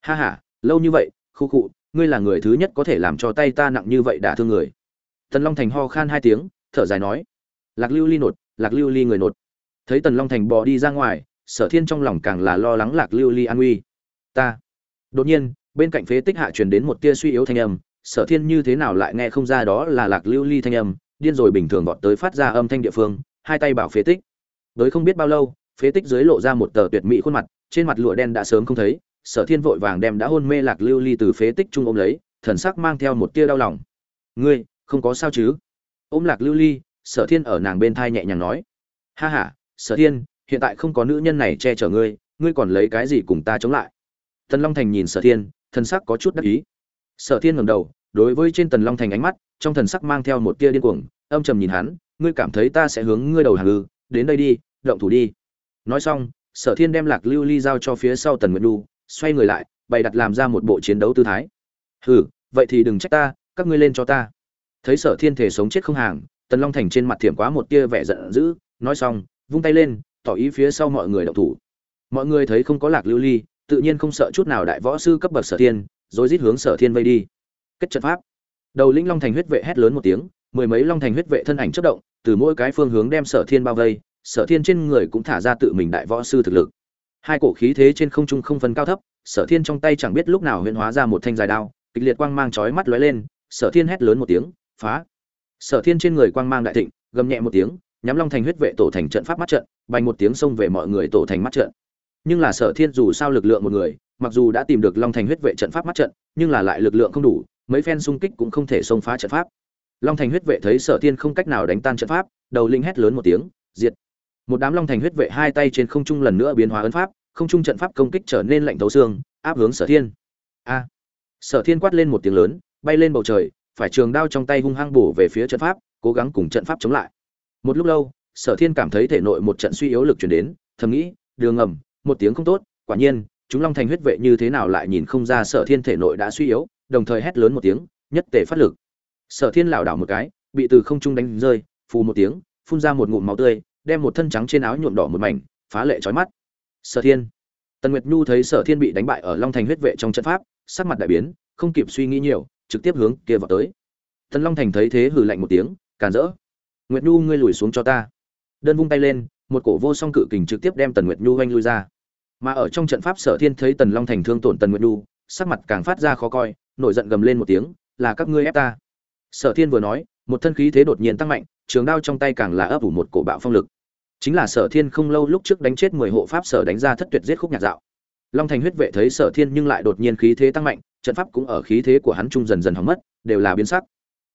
Ha ha, lâu như vậy, khu khụ ngươi là người thứ nhất có thể làm cho tay ta nặng như vậy đả thương người. Tần long thành ho khan hai tiếng, thở dài nói. Lạc lưu ly nột, lạc lưu ly người nột thấy tần long thành bò đi ra ngoài, sở thiên trong lòng càng là lo lắng lạc lưu ly an nguy. Ta. Đột nhiên, bên cạnh phế tích hạ truyền đến một tia suy yếu thanh âm, sở thiên như thế nào lại nghe không ra đó là lạc lưu ly thanh âm, điên rồi bình thường gọt tới phát ra âm thanh địa phương, hai tay bảo phế tích. Với không biết bao lâu, phế tích dưới lộ ra một tờ tuyệt mỹ khuôn mặt, trên mặt lụa đen đã sớm không thấy, sở thiên vội vàng đem đã hôn mê lạc lưu ly từ phế tích trung ôm lấy, thần sắc mang theo một tia đau lòng. Ngươi, không có sao chứ? Ôm lạc lưu ly, sở thiên ở nàng bên thai nhẹ nhàng nói. Ha ha sở thiên, hiện tại không có nữ nhân này che chở ngươi ngươi còn lấy cái gì cùng ta chống lại? Tần long thành nhìn sở thiên, thần sắc có chút đắc ý. Sở thiên ngẩng đầu, đối với trên tần long thành ánh mắt, trong thần sắc mang theo một tia điên cuồng, âm trầm nhìn hắn, ngươi cảm thấy ta sẽ hướng ngươi đầu hàng ư, đến đây đi, động thủ đi. Nói xong, sở thiên đem lạc lưu ly giao cho phía sau tần nguyệt đu xoay người lại, bày đặt làm ra một bộ chiến đấu tư thái. Hừ, vậy thì đừng trách ta, các ngươi lên cho ta. Thấy sở thiên thể sống chết không hàng, tần long thành trên mặt thiểm quá một tia vẻ giận dữ, nói xong vung tay lên, tỏ ý phía sau mọi người động thủ. Mọi người thấy không có lạc lưu ly, tự nhiên không sợ chút nào đại võ sư cấp bậc sở thiên, rồi rít hướng sở thiên vây đi. Kết trận pháp. Đầu lĩnh long thành huyết vệ hét lớn một tiếng, mười mấy long thành huyết vệ thân ảnh chất động, từ mỗi cái phương hướng đem sở thiên bao vây, sở thiên trên người cũng thả ra tự mình đại võ sư thực lực. Hai cổ khí thế trên không trung không phân cao thấp, sở thiên trong tay chẳng biết lúc nào huyễn hóa ra một thanh dài đao, kịch liệt quang mang chói mắt lóe lên, sở thiên hét lớn một tiếng, phá! Sở thiên trên người quang mang đại thịnh, gầm nhẹ một tiếng nhắm long thành huyết vệ tổ thành trận pháp mắt trận bành một tiếng xông về mọi người tổ thành mắt trận. Nhưng là sở thiên dù sao lực lượng một người, mặc dù đã tìm được long thành huyết vệ trận pháp mắt trận, nhưng là lại lực lượng không đủ, mấy phen xung kích cũng không thể xông phá trận pháp. Long thành huyết vệ thấy sở thiên không cách nào đánh tan trận pháp, đầu linh hét lớn một tiếng, diệt. Một đám long thành huyết vệ hai tay trên không trung lần nữa biến hóa ấn pháp, không trung trận pháp công kích trở nên lạnh thấu xương, áp hướng sở thiên. A! Sở thiên quát lên một tiếng lớn, bay lên bầu trời, phải trường đao trong tay hung hăng bổ về phía trận pháp, cố gắng cùng trận pháp chống lại một lúc lâu, sở thiên cảm thấy thể nội một trận suy yếu lực chuyển đến, thầm nghĩ, đường ngầm, một tiếng không tốt, quả nhiên, chúng long thành huyết vệ như thế nào lại nhìn không ra sở thiên thể nội đã suy yếu, đồng thời hét lớn một tiếng, nhất tề phát lực. Sở thiên lảo đảo một cái, bị từ không trung đánh rơi, phù một tiếng, phun ra một ngụm máu tươi, đem một thân trắng trên áo nhuộm đỏ một mảnh, phá lệ trói mắt. Sở thiên. Tần nguyệt nhu thấy sở thiên bị đánh bại ở long thành huyết vệ trong trận pháp, sắc mặt đại biến, không kịp suy nghĩ nhiều, trực tiếp hướng kia vào tới. Tần long thành thấy thế hừ lạnh một tiếng, càn rỡ nguyệt nhu ngươi lùi xuống cho ta. Đơn vung tay lên, một cổ vô song cự kình trực tiếp đem tần nguyệt nhu oanh lui ra. Mà ở trong trận pháp sở thiên thấy tần long thành thương tổn tần nguyệt nhu, sắc mặt càng phát ra khó coi, nổi giận gầm lên một tiếng, là các ngươi ép ta. Sở thiên vừa nói, một thân khí thế đột nhiên tăng mạnh, trường đao trong tay càng là ấp ủ một cổ bạo phong lực. Chính là sở thiên không lâu lúc trước đánh chết mười hộ pháp sở đánh ra thất tuyệt giết khúc nhạc dạo. Long thành huyết vệ thấy sở thiên nhưng lại đột nhiên khí thế tăng mạnh, trận pháp cũng ở khí thế của hắn trung dần dần hỏng mất, đều là biến sắc.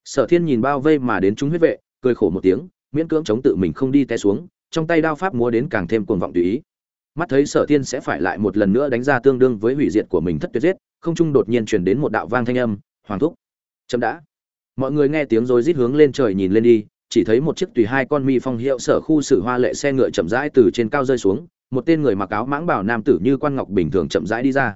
Sở thiên nhìn bao vây mà đến chúng huyết vệ cười khổ một tiếng, miễn cưỡng chống tự mình không đi té xuống, trong tay đao pháp múa đến càng thêm cuồng vọng tùy ý. Mắt thấy sở thiên sẽ phải lại một lần nữa đánh ra tương đương với hủy diệt của mình thất tuyệt giết, không trung đột nhiên truyền đến một đạo vang thanh âm, hoàng thúc, chậm đã. Mọi người nghe tiếng rồi rít hướng lên trời nhìn lên đi, chỉ thấy một chiếc tùy hai con mi phong hiệu sở khu sử hoa lệ xe ngựa chậm rãi từ trên cao rơi xuống, một tên người mặc áo mãng bảo nam tử như quan ngọc bình thường chậm rãi đi ra.